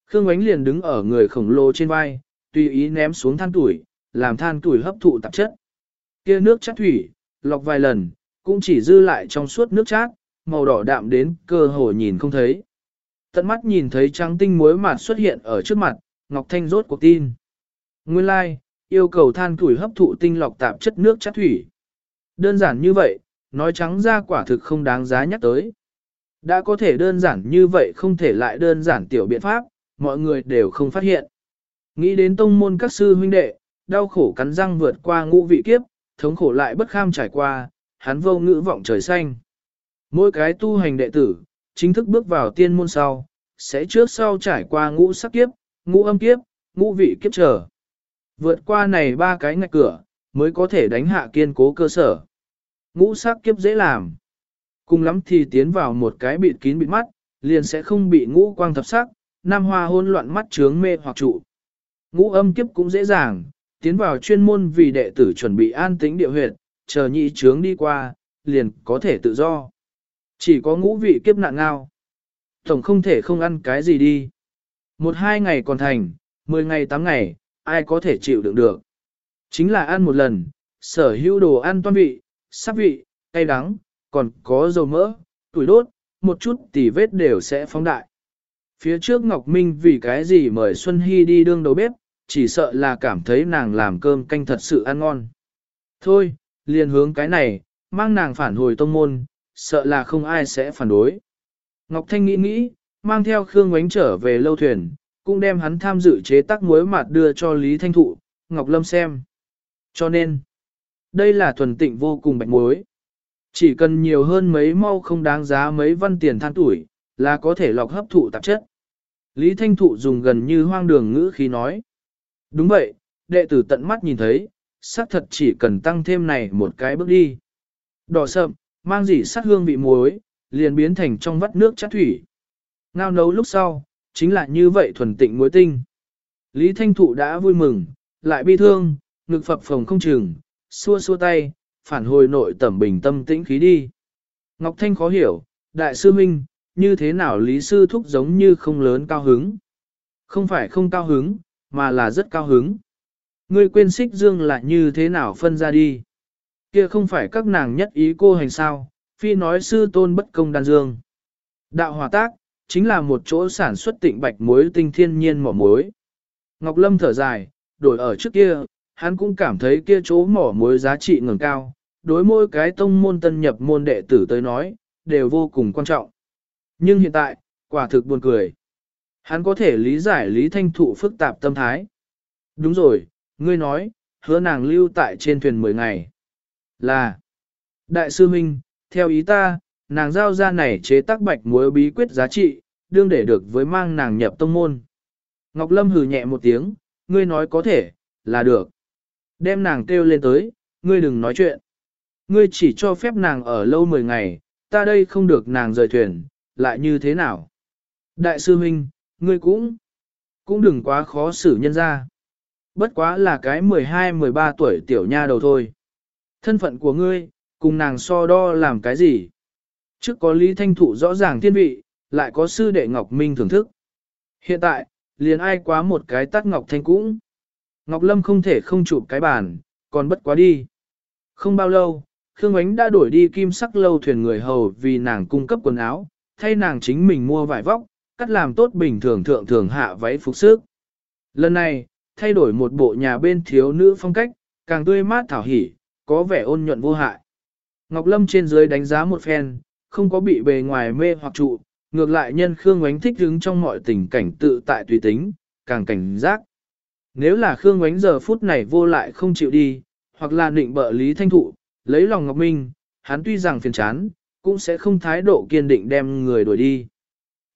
Khương Ánh liền đứng ở người khổng lồ trên vai, tùy ý ném xuống than tuổi, làm than tuổi hấp thụ tạp chất. kia nước chát thủy, lọc vài lần, cũng chỉ dư lại trong suốt nước chát, màu đỏ đạm đến cơ hồ nhìn không thấy. Tận mắt nhìn thấy trắng tinh muối mạt xuất hiện ở trước mặt, Ngọc Thanh rốt cuộc tin. Nguyên lai, like, yêu cầu than củi hấp thụ tinh lọc tạp chất nước chất thủy. Đơn giản như vậy, nói trắng ra quả thực không đáng giá nhắc tới. Đã có thể đơn giản như vậy không thể lại đơn giản tiểu biện pháp, mọi người đều không phát hiện. Nghĩ đến tông môn các sư huynh đệ, đau khổ cắn răng vượt qua ngũ vị kiếp, thống khổ lại bất kham trải qua, hắn vô ngữ vọng trời xanh. Mỗi cái tu hành đệ tử, chính thức bước vào tiên môn sau, sẽ trước sau trải qua ngũ sắc kiếp, ngũ âm kiếp, ngũ vị kiếp trở. Vượt qua này ba cái ngạch cửa, mới có thể đánh hạ kiên cố cơ sở. Ngũ sắc kiếp dễ làm. Cùng lắm thì tiến vào một cái bịt kín bịt mắt, liền sẽ không bị ngũ quang thập sắc, nam hoa hôn loạn mắt trướng mê hoặc trụ. Ngũ âm kiếp cũng dễ dàng, tiến vào chuyên môn vì đệ tử chuẩn bị an tĩnh địa huyệt, chờ nhị trướng đi qua, liền có thể tự do. Chỉ có ngũ vị kiếp nạn ngao. Tổng không thể không ăn cái gì đi. Một hai ngày còn thành, mười ngày tám ngày, ai có thể chịu đựng được. Chính là ăn một lần, sở hữu đồ ăn toan vị, sắc vị, cay đắng, còn có dầu mỡ, tuổi đốt, một chút tỉ vết đều sẽ phóng đại. Phía trước Ngọc Minh vì cái gì mời Xuân Hy đi đương đầu bếp, chỉ sợ là cảm thấy nàng làm cơm canh thật sự ăn ngon. Thôi, liền hướng cái này, mang nàng phản hồi tông môn, sợ là không ai sẽ phản đối. Ngọc Thanh nghĩ nghĩ, mang theo Khương Ngoánh trở về lâu thuyền, cũng đem hắn tham dự chế tác muối mạt đưa cho Lý Thanh Thụ, Ngọc Lâm xem. Cho nên, đây là thuần tịnh vô cùng bạch muối. Chỉ cần nhiều hơn mấy mau không đáng giá mấy văn tiền than tuổi, là có thể lọc hấp thụ tạp chất. Lý Thanh Thụ dùng gần như hoang đường ngữ khí nói. Đúng vậy, đệ tử tận mắt nhìn thấy, xác thật chỉ cần tăng thêm này một cái bước đi. Đỏ sậm, mang gì sát hương vị muối, liền biến thành trong vắt nước chát thủy. Ngao nấu lúc sau, chính là như vậy thuần tịnh muối tinh. Lý Thanh Thụ đã vui mừng, lại bi thương, ngực phập phồng không chừng, xua xua tay, phản hồi nội tẩm bình tâm tĩnh khí đi. Ngọc Thanh khó hiểu, đại sư minh, như thế nào lý sư thúc giống như không lớn cao hứng. Không phải không cao hứng, mà là rất cao hứng. Ngươi quên xích dương là như thế nào phân ra đi. Kia không phải các nàng nhất ý cô hành sao, phi nói sư tôn bất công đan dương. Đạo hòa tác, chính là một chỗ sản xuất tịnh bạch muối tinh thiên nhiên mỏ muối. Ngọc Lâm thở dài, đổi ở trước kia, hắn cũng cảm thấy kia chỗ mỏ muối giá trị ngừng cao, đối mỗi cái tông môn tân nhập môn đệ tử tới nói, đều vô cùng quan trọng. Nhưng hiện tại, quả thực buồn cười. Hắn có thể lý giải lý thanh thụ phức tạp tâm thái. Đúng rồi, ngươi nói, hứa nàng lưu tại trên thuyền 10 ngày. Là, Đại sư Minh, theo ý ta, nàng giao ra này chế tác bạch muối bí quyết giá trị, đương để được với mang nàng nhập tông môn. Ngọc Lâm hừ nhẹ một tiếng, ngươi nói có thể, là được. Đem nàng kêu lên tới, ngươi đừng nói chuyện. Ngươi chỉ cho phép nàng ở lâu 10 ngày, ta đây không được nàng rời thuyền, lại như thế nào? Đại sư huynh, ngươi cũng, cũng đừng quá khó xử nhân ra. Bất quá là cái 12-13 tuổi tiểu nha đầu thôi. Thân phận của ngươi, cùng nàng so đo làm cái gì? Trước có Lý Thanh Thụ rõ ràng thiên vị, lại có sư đệ Ngọc Minh thưởng thức. Hiện tại, liền ai quá một cái tắt Ngọc Thanh cũng. Ngọc Lâm không thể không chụp cái bàn, còn bất quá đi. Không bao lâu, Khương Ánh đã đổi đi kim sắc lâu thuyền người hầu vì nàng cung cấp quần áo, thay nàng chính mình mua vải vóc, cắt làm tốt bình thường thượng thường hạ váy phục sức. Lần này, thay đổi một bộ nhà bên thiếu nữ phong cách, càng tươi mát thảo hỉ, có vẻ ôn nhuận vô hại. Ngọc Lâm trên dưới đánh giá một phen, không có bị bề ngoài mê hoặc trụ, ngược lại nhân Khương Ngoánh thích hứng trong mọi tình cảnh tự tại tùy tính, càng cảnh giác. Nếu là Khương Ngoánh giờ phút này vô lại không chịu đi, hoặc là định bợ Lý Thanh Thụ, lấy lòng Ngọc Minh, hắn tuy rằng phiền chán, cũng sẽ không thái độ kiên định đem người đuổi đi.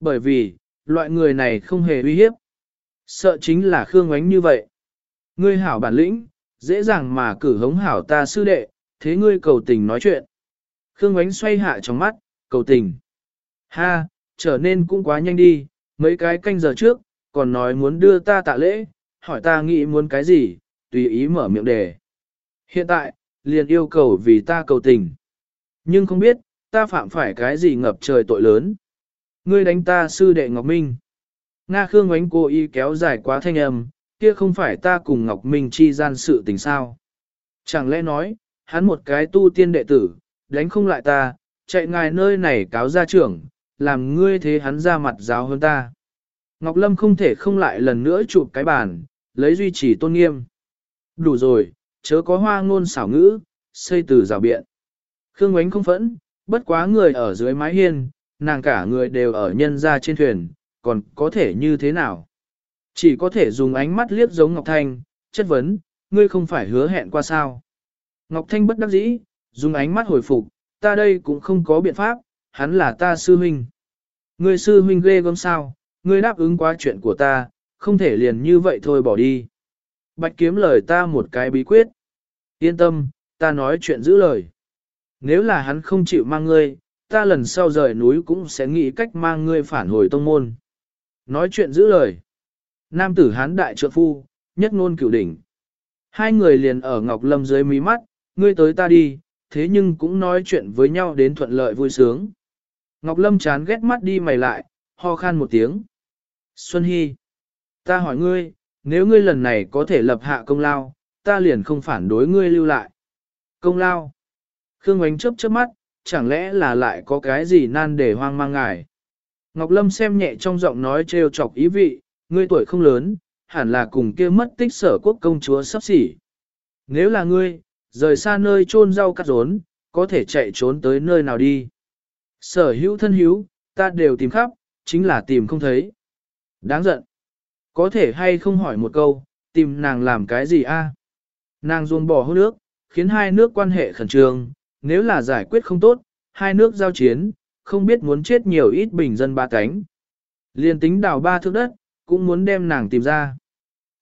Bởi vì, loại người này không hề uy hiếp. Sợ chính là Khương Ngoánh như vậy. Ngươi hảo bản lĩnh, dễ dàng mà cử hống hảo ta sư đệ, thế ngươi cầu tình nói chuyện. Khương Ngoánh xoay hạ trong mắt, cầu tình. Ha, trở nên cũng quá nhanh đi, mấy cái canh giờ trước, còn nói muốn đưa ta tạ lễ, hỏi ta nghĩ muốn cái gì, tùy ý mở miệng đề. Hiện tại, liền yêu cầu vì ta cầu tình. Nhưng không biết, ta phạm phải cái gì ngập trời tội lớn. Ngươi đánh ta sư đệ Ngọc Minh. Nga Khương ánh cô y kéo dài quá thanh âm, kia không phải ta cùng Ngọc Minh chi gian sự tình sao. Chẳng lẽ nói, hắn một cái tu tiên đệ tử, đánh không lại ta, chạy ngài nơi này cáo ra trưởng, làm ngươi thế hắn ra mặt giáo hơn ta. Ngọc Lâm không thể không lại lần nữa chụp cái bàn, lấy duy trì tôn nghiêm. Đủ rồi, chớ có hoa ngôn xảo ngữ, xây từ rào biện. Khương Ngoánh không phẫn, bất quá người ở dưới mái hiên, nàng cả người đều ở nhân ra trên thuyền, còn có thể như thế nào? Chỉ có thể dùng ánh mắt liếc giống Ngọc Thanh, chất vấn, ngươi không phải hứa hẹn qua sao? Ngọc Thanh bất đắc dĩ, dùng ánh mắt hồi phục, ta đây cũng không có biện pháp, hắn là ta sư huynh. Ngươi sư huynh ghê gớm sao, ngươi đáp ứng qua chuyện của ta, không thể liền như vậy thôi bỏ đi. Bạch kiếm lời ta một cái bí quyết. Yên tâm, ta nói chuyện giữ lời. Nếu là hắn không chịu mang ngươi, ta lần sau rời núi cũng sẽ nghĩ cách mang ngươi phản hồi tông môn. Nói chuyện giữ lời. Nam tử hán đại trượng phu, nhất ngôn cửu đỉnh. Hai người liền ở Ngọc Lâm dưới mí mắt, ngươi tới ta đi, thế nhưng cũng nói chuyện với nhau đến thuận lợi vui sướng. Ngọc Lâm chán ghét mắt đi mày lại, ho khan một tiếng. Xuân Hy, ta hỏi ngươi, nếu ngươi lần này có thể lập hạ công lao, ta liền không phản đối ngươi lưu lại. Công lao. Khương Ngoánh chớp chớp mắt, chẳng lẽ là lại có cái gì nan để hoang mang ngài. Ngọc Lâm xem nhẹ trong giọng nói trêu chọc ý vị, ngươi tuổi không lớn, hẳn là cùng kia mất tích sở quốc công chúa sắp xỉ. Nếu là ngươi, rời xa nơi chôn rau cắt rốn, có thể chạy trốn tới nơi nào đi. Sở hữu thân hữu, ta đều tìm khắp, chính là tìm không thấy. Đáng giận. Có thể hay không hỏi một câu, tìm nàng làm cái gì a? Nàng ruông bỏ hôn nước, khiến hai nước quan hệ khẩn trương, nếu là giải quyết không tốt, hai nước giao chiến, không biết muốn chết nhiều ít bình dân ba cánh. Liên tính đào ba thước đất, cũng muốn đem nàng tìm ra.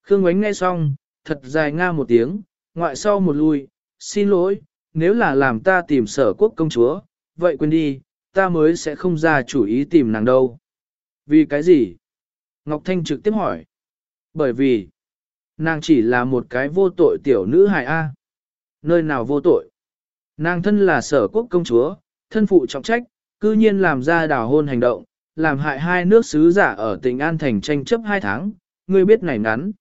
Khương Ngoánh nghe xong, thật dài nga một tiếng, ngoại sau một lui, xin lỗi, nếu là làm ta tìm sở quốc công chúa, vậy quên đi, ta mới sẽ không ra chủ ý tìm nàng đâu. Vì cái gì? Ngọc Thanh trực tiếp hỏi. Bởi vì, nàng chỉ là một cái vô tội tiểu nữ hài A. Nơi nào vô tội? Nàng thân là sở quốc công chúa, thân phụ trọng trách, cư nhiên làm ra đào hôn hành động, làm hại hai nước sứ giả ở tỉnh An Thành tranh chấp hai tháng, ngươi biết này ngắn.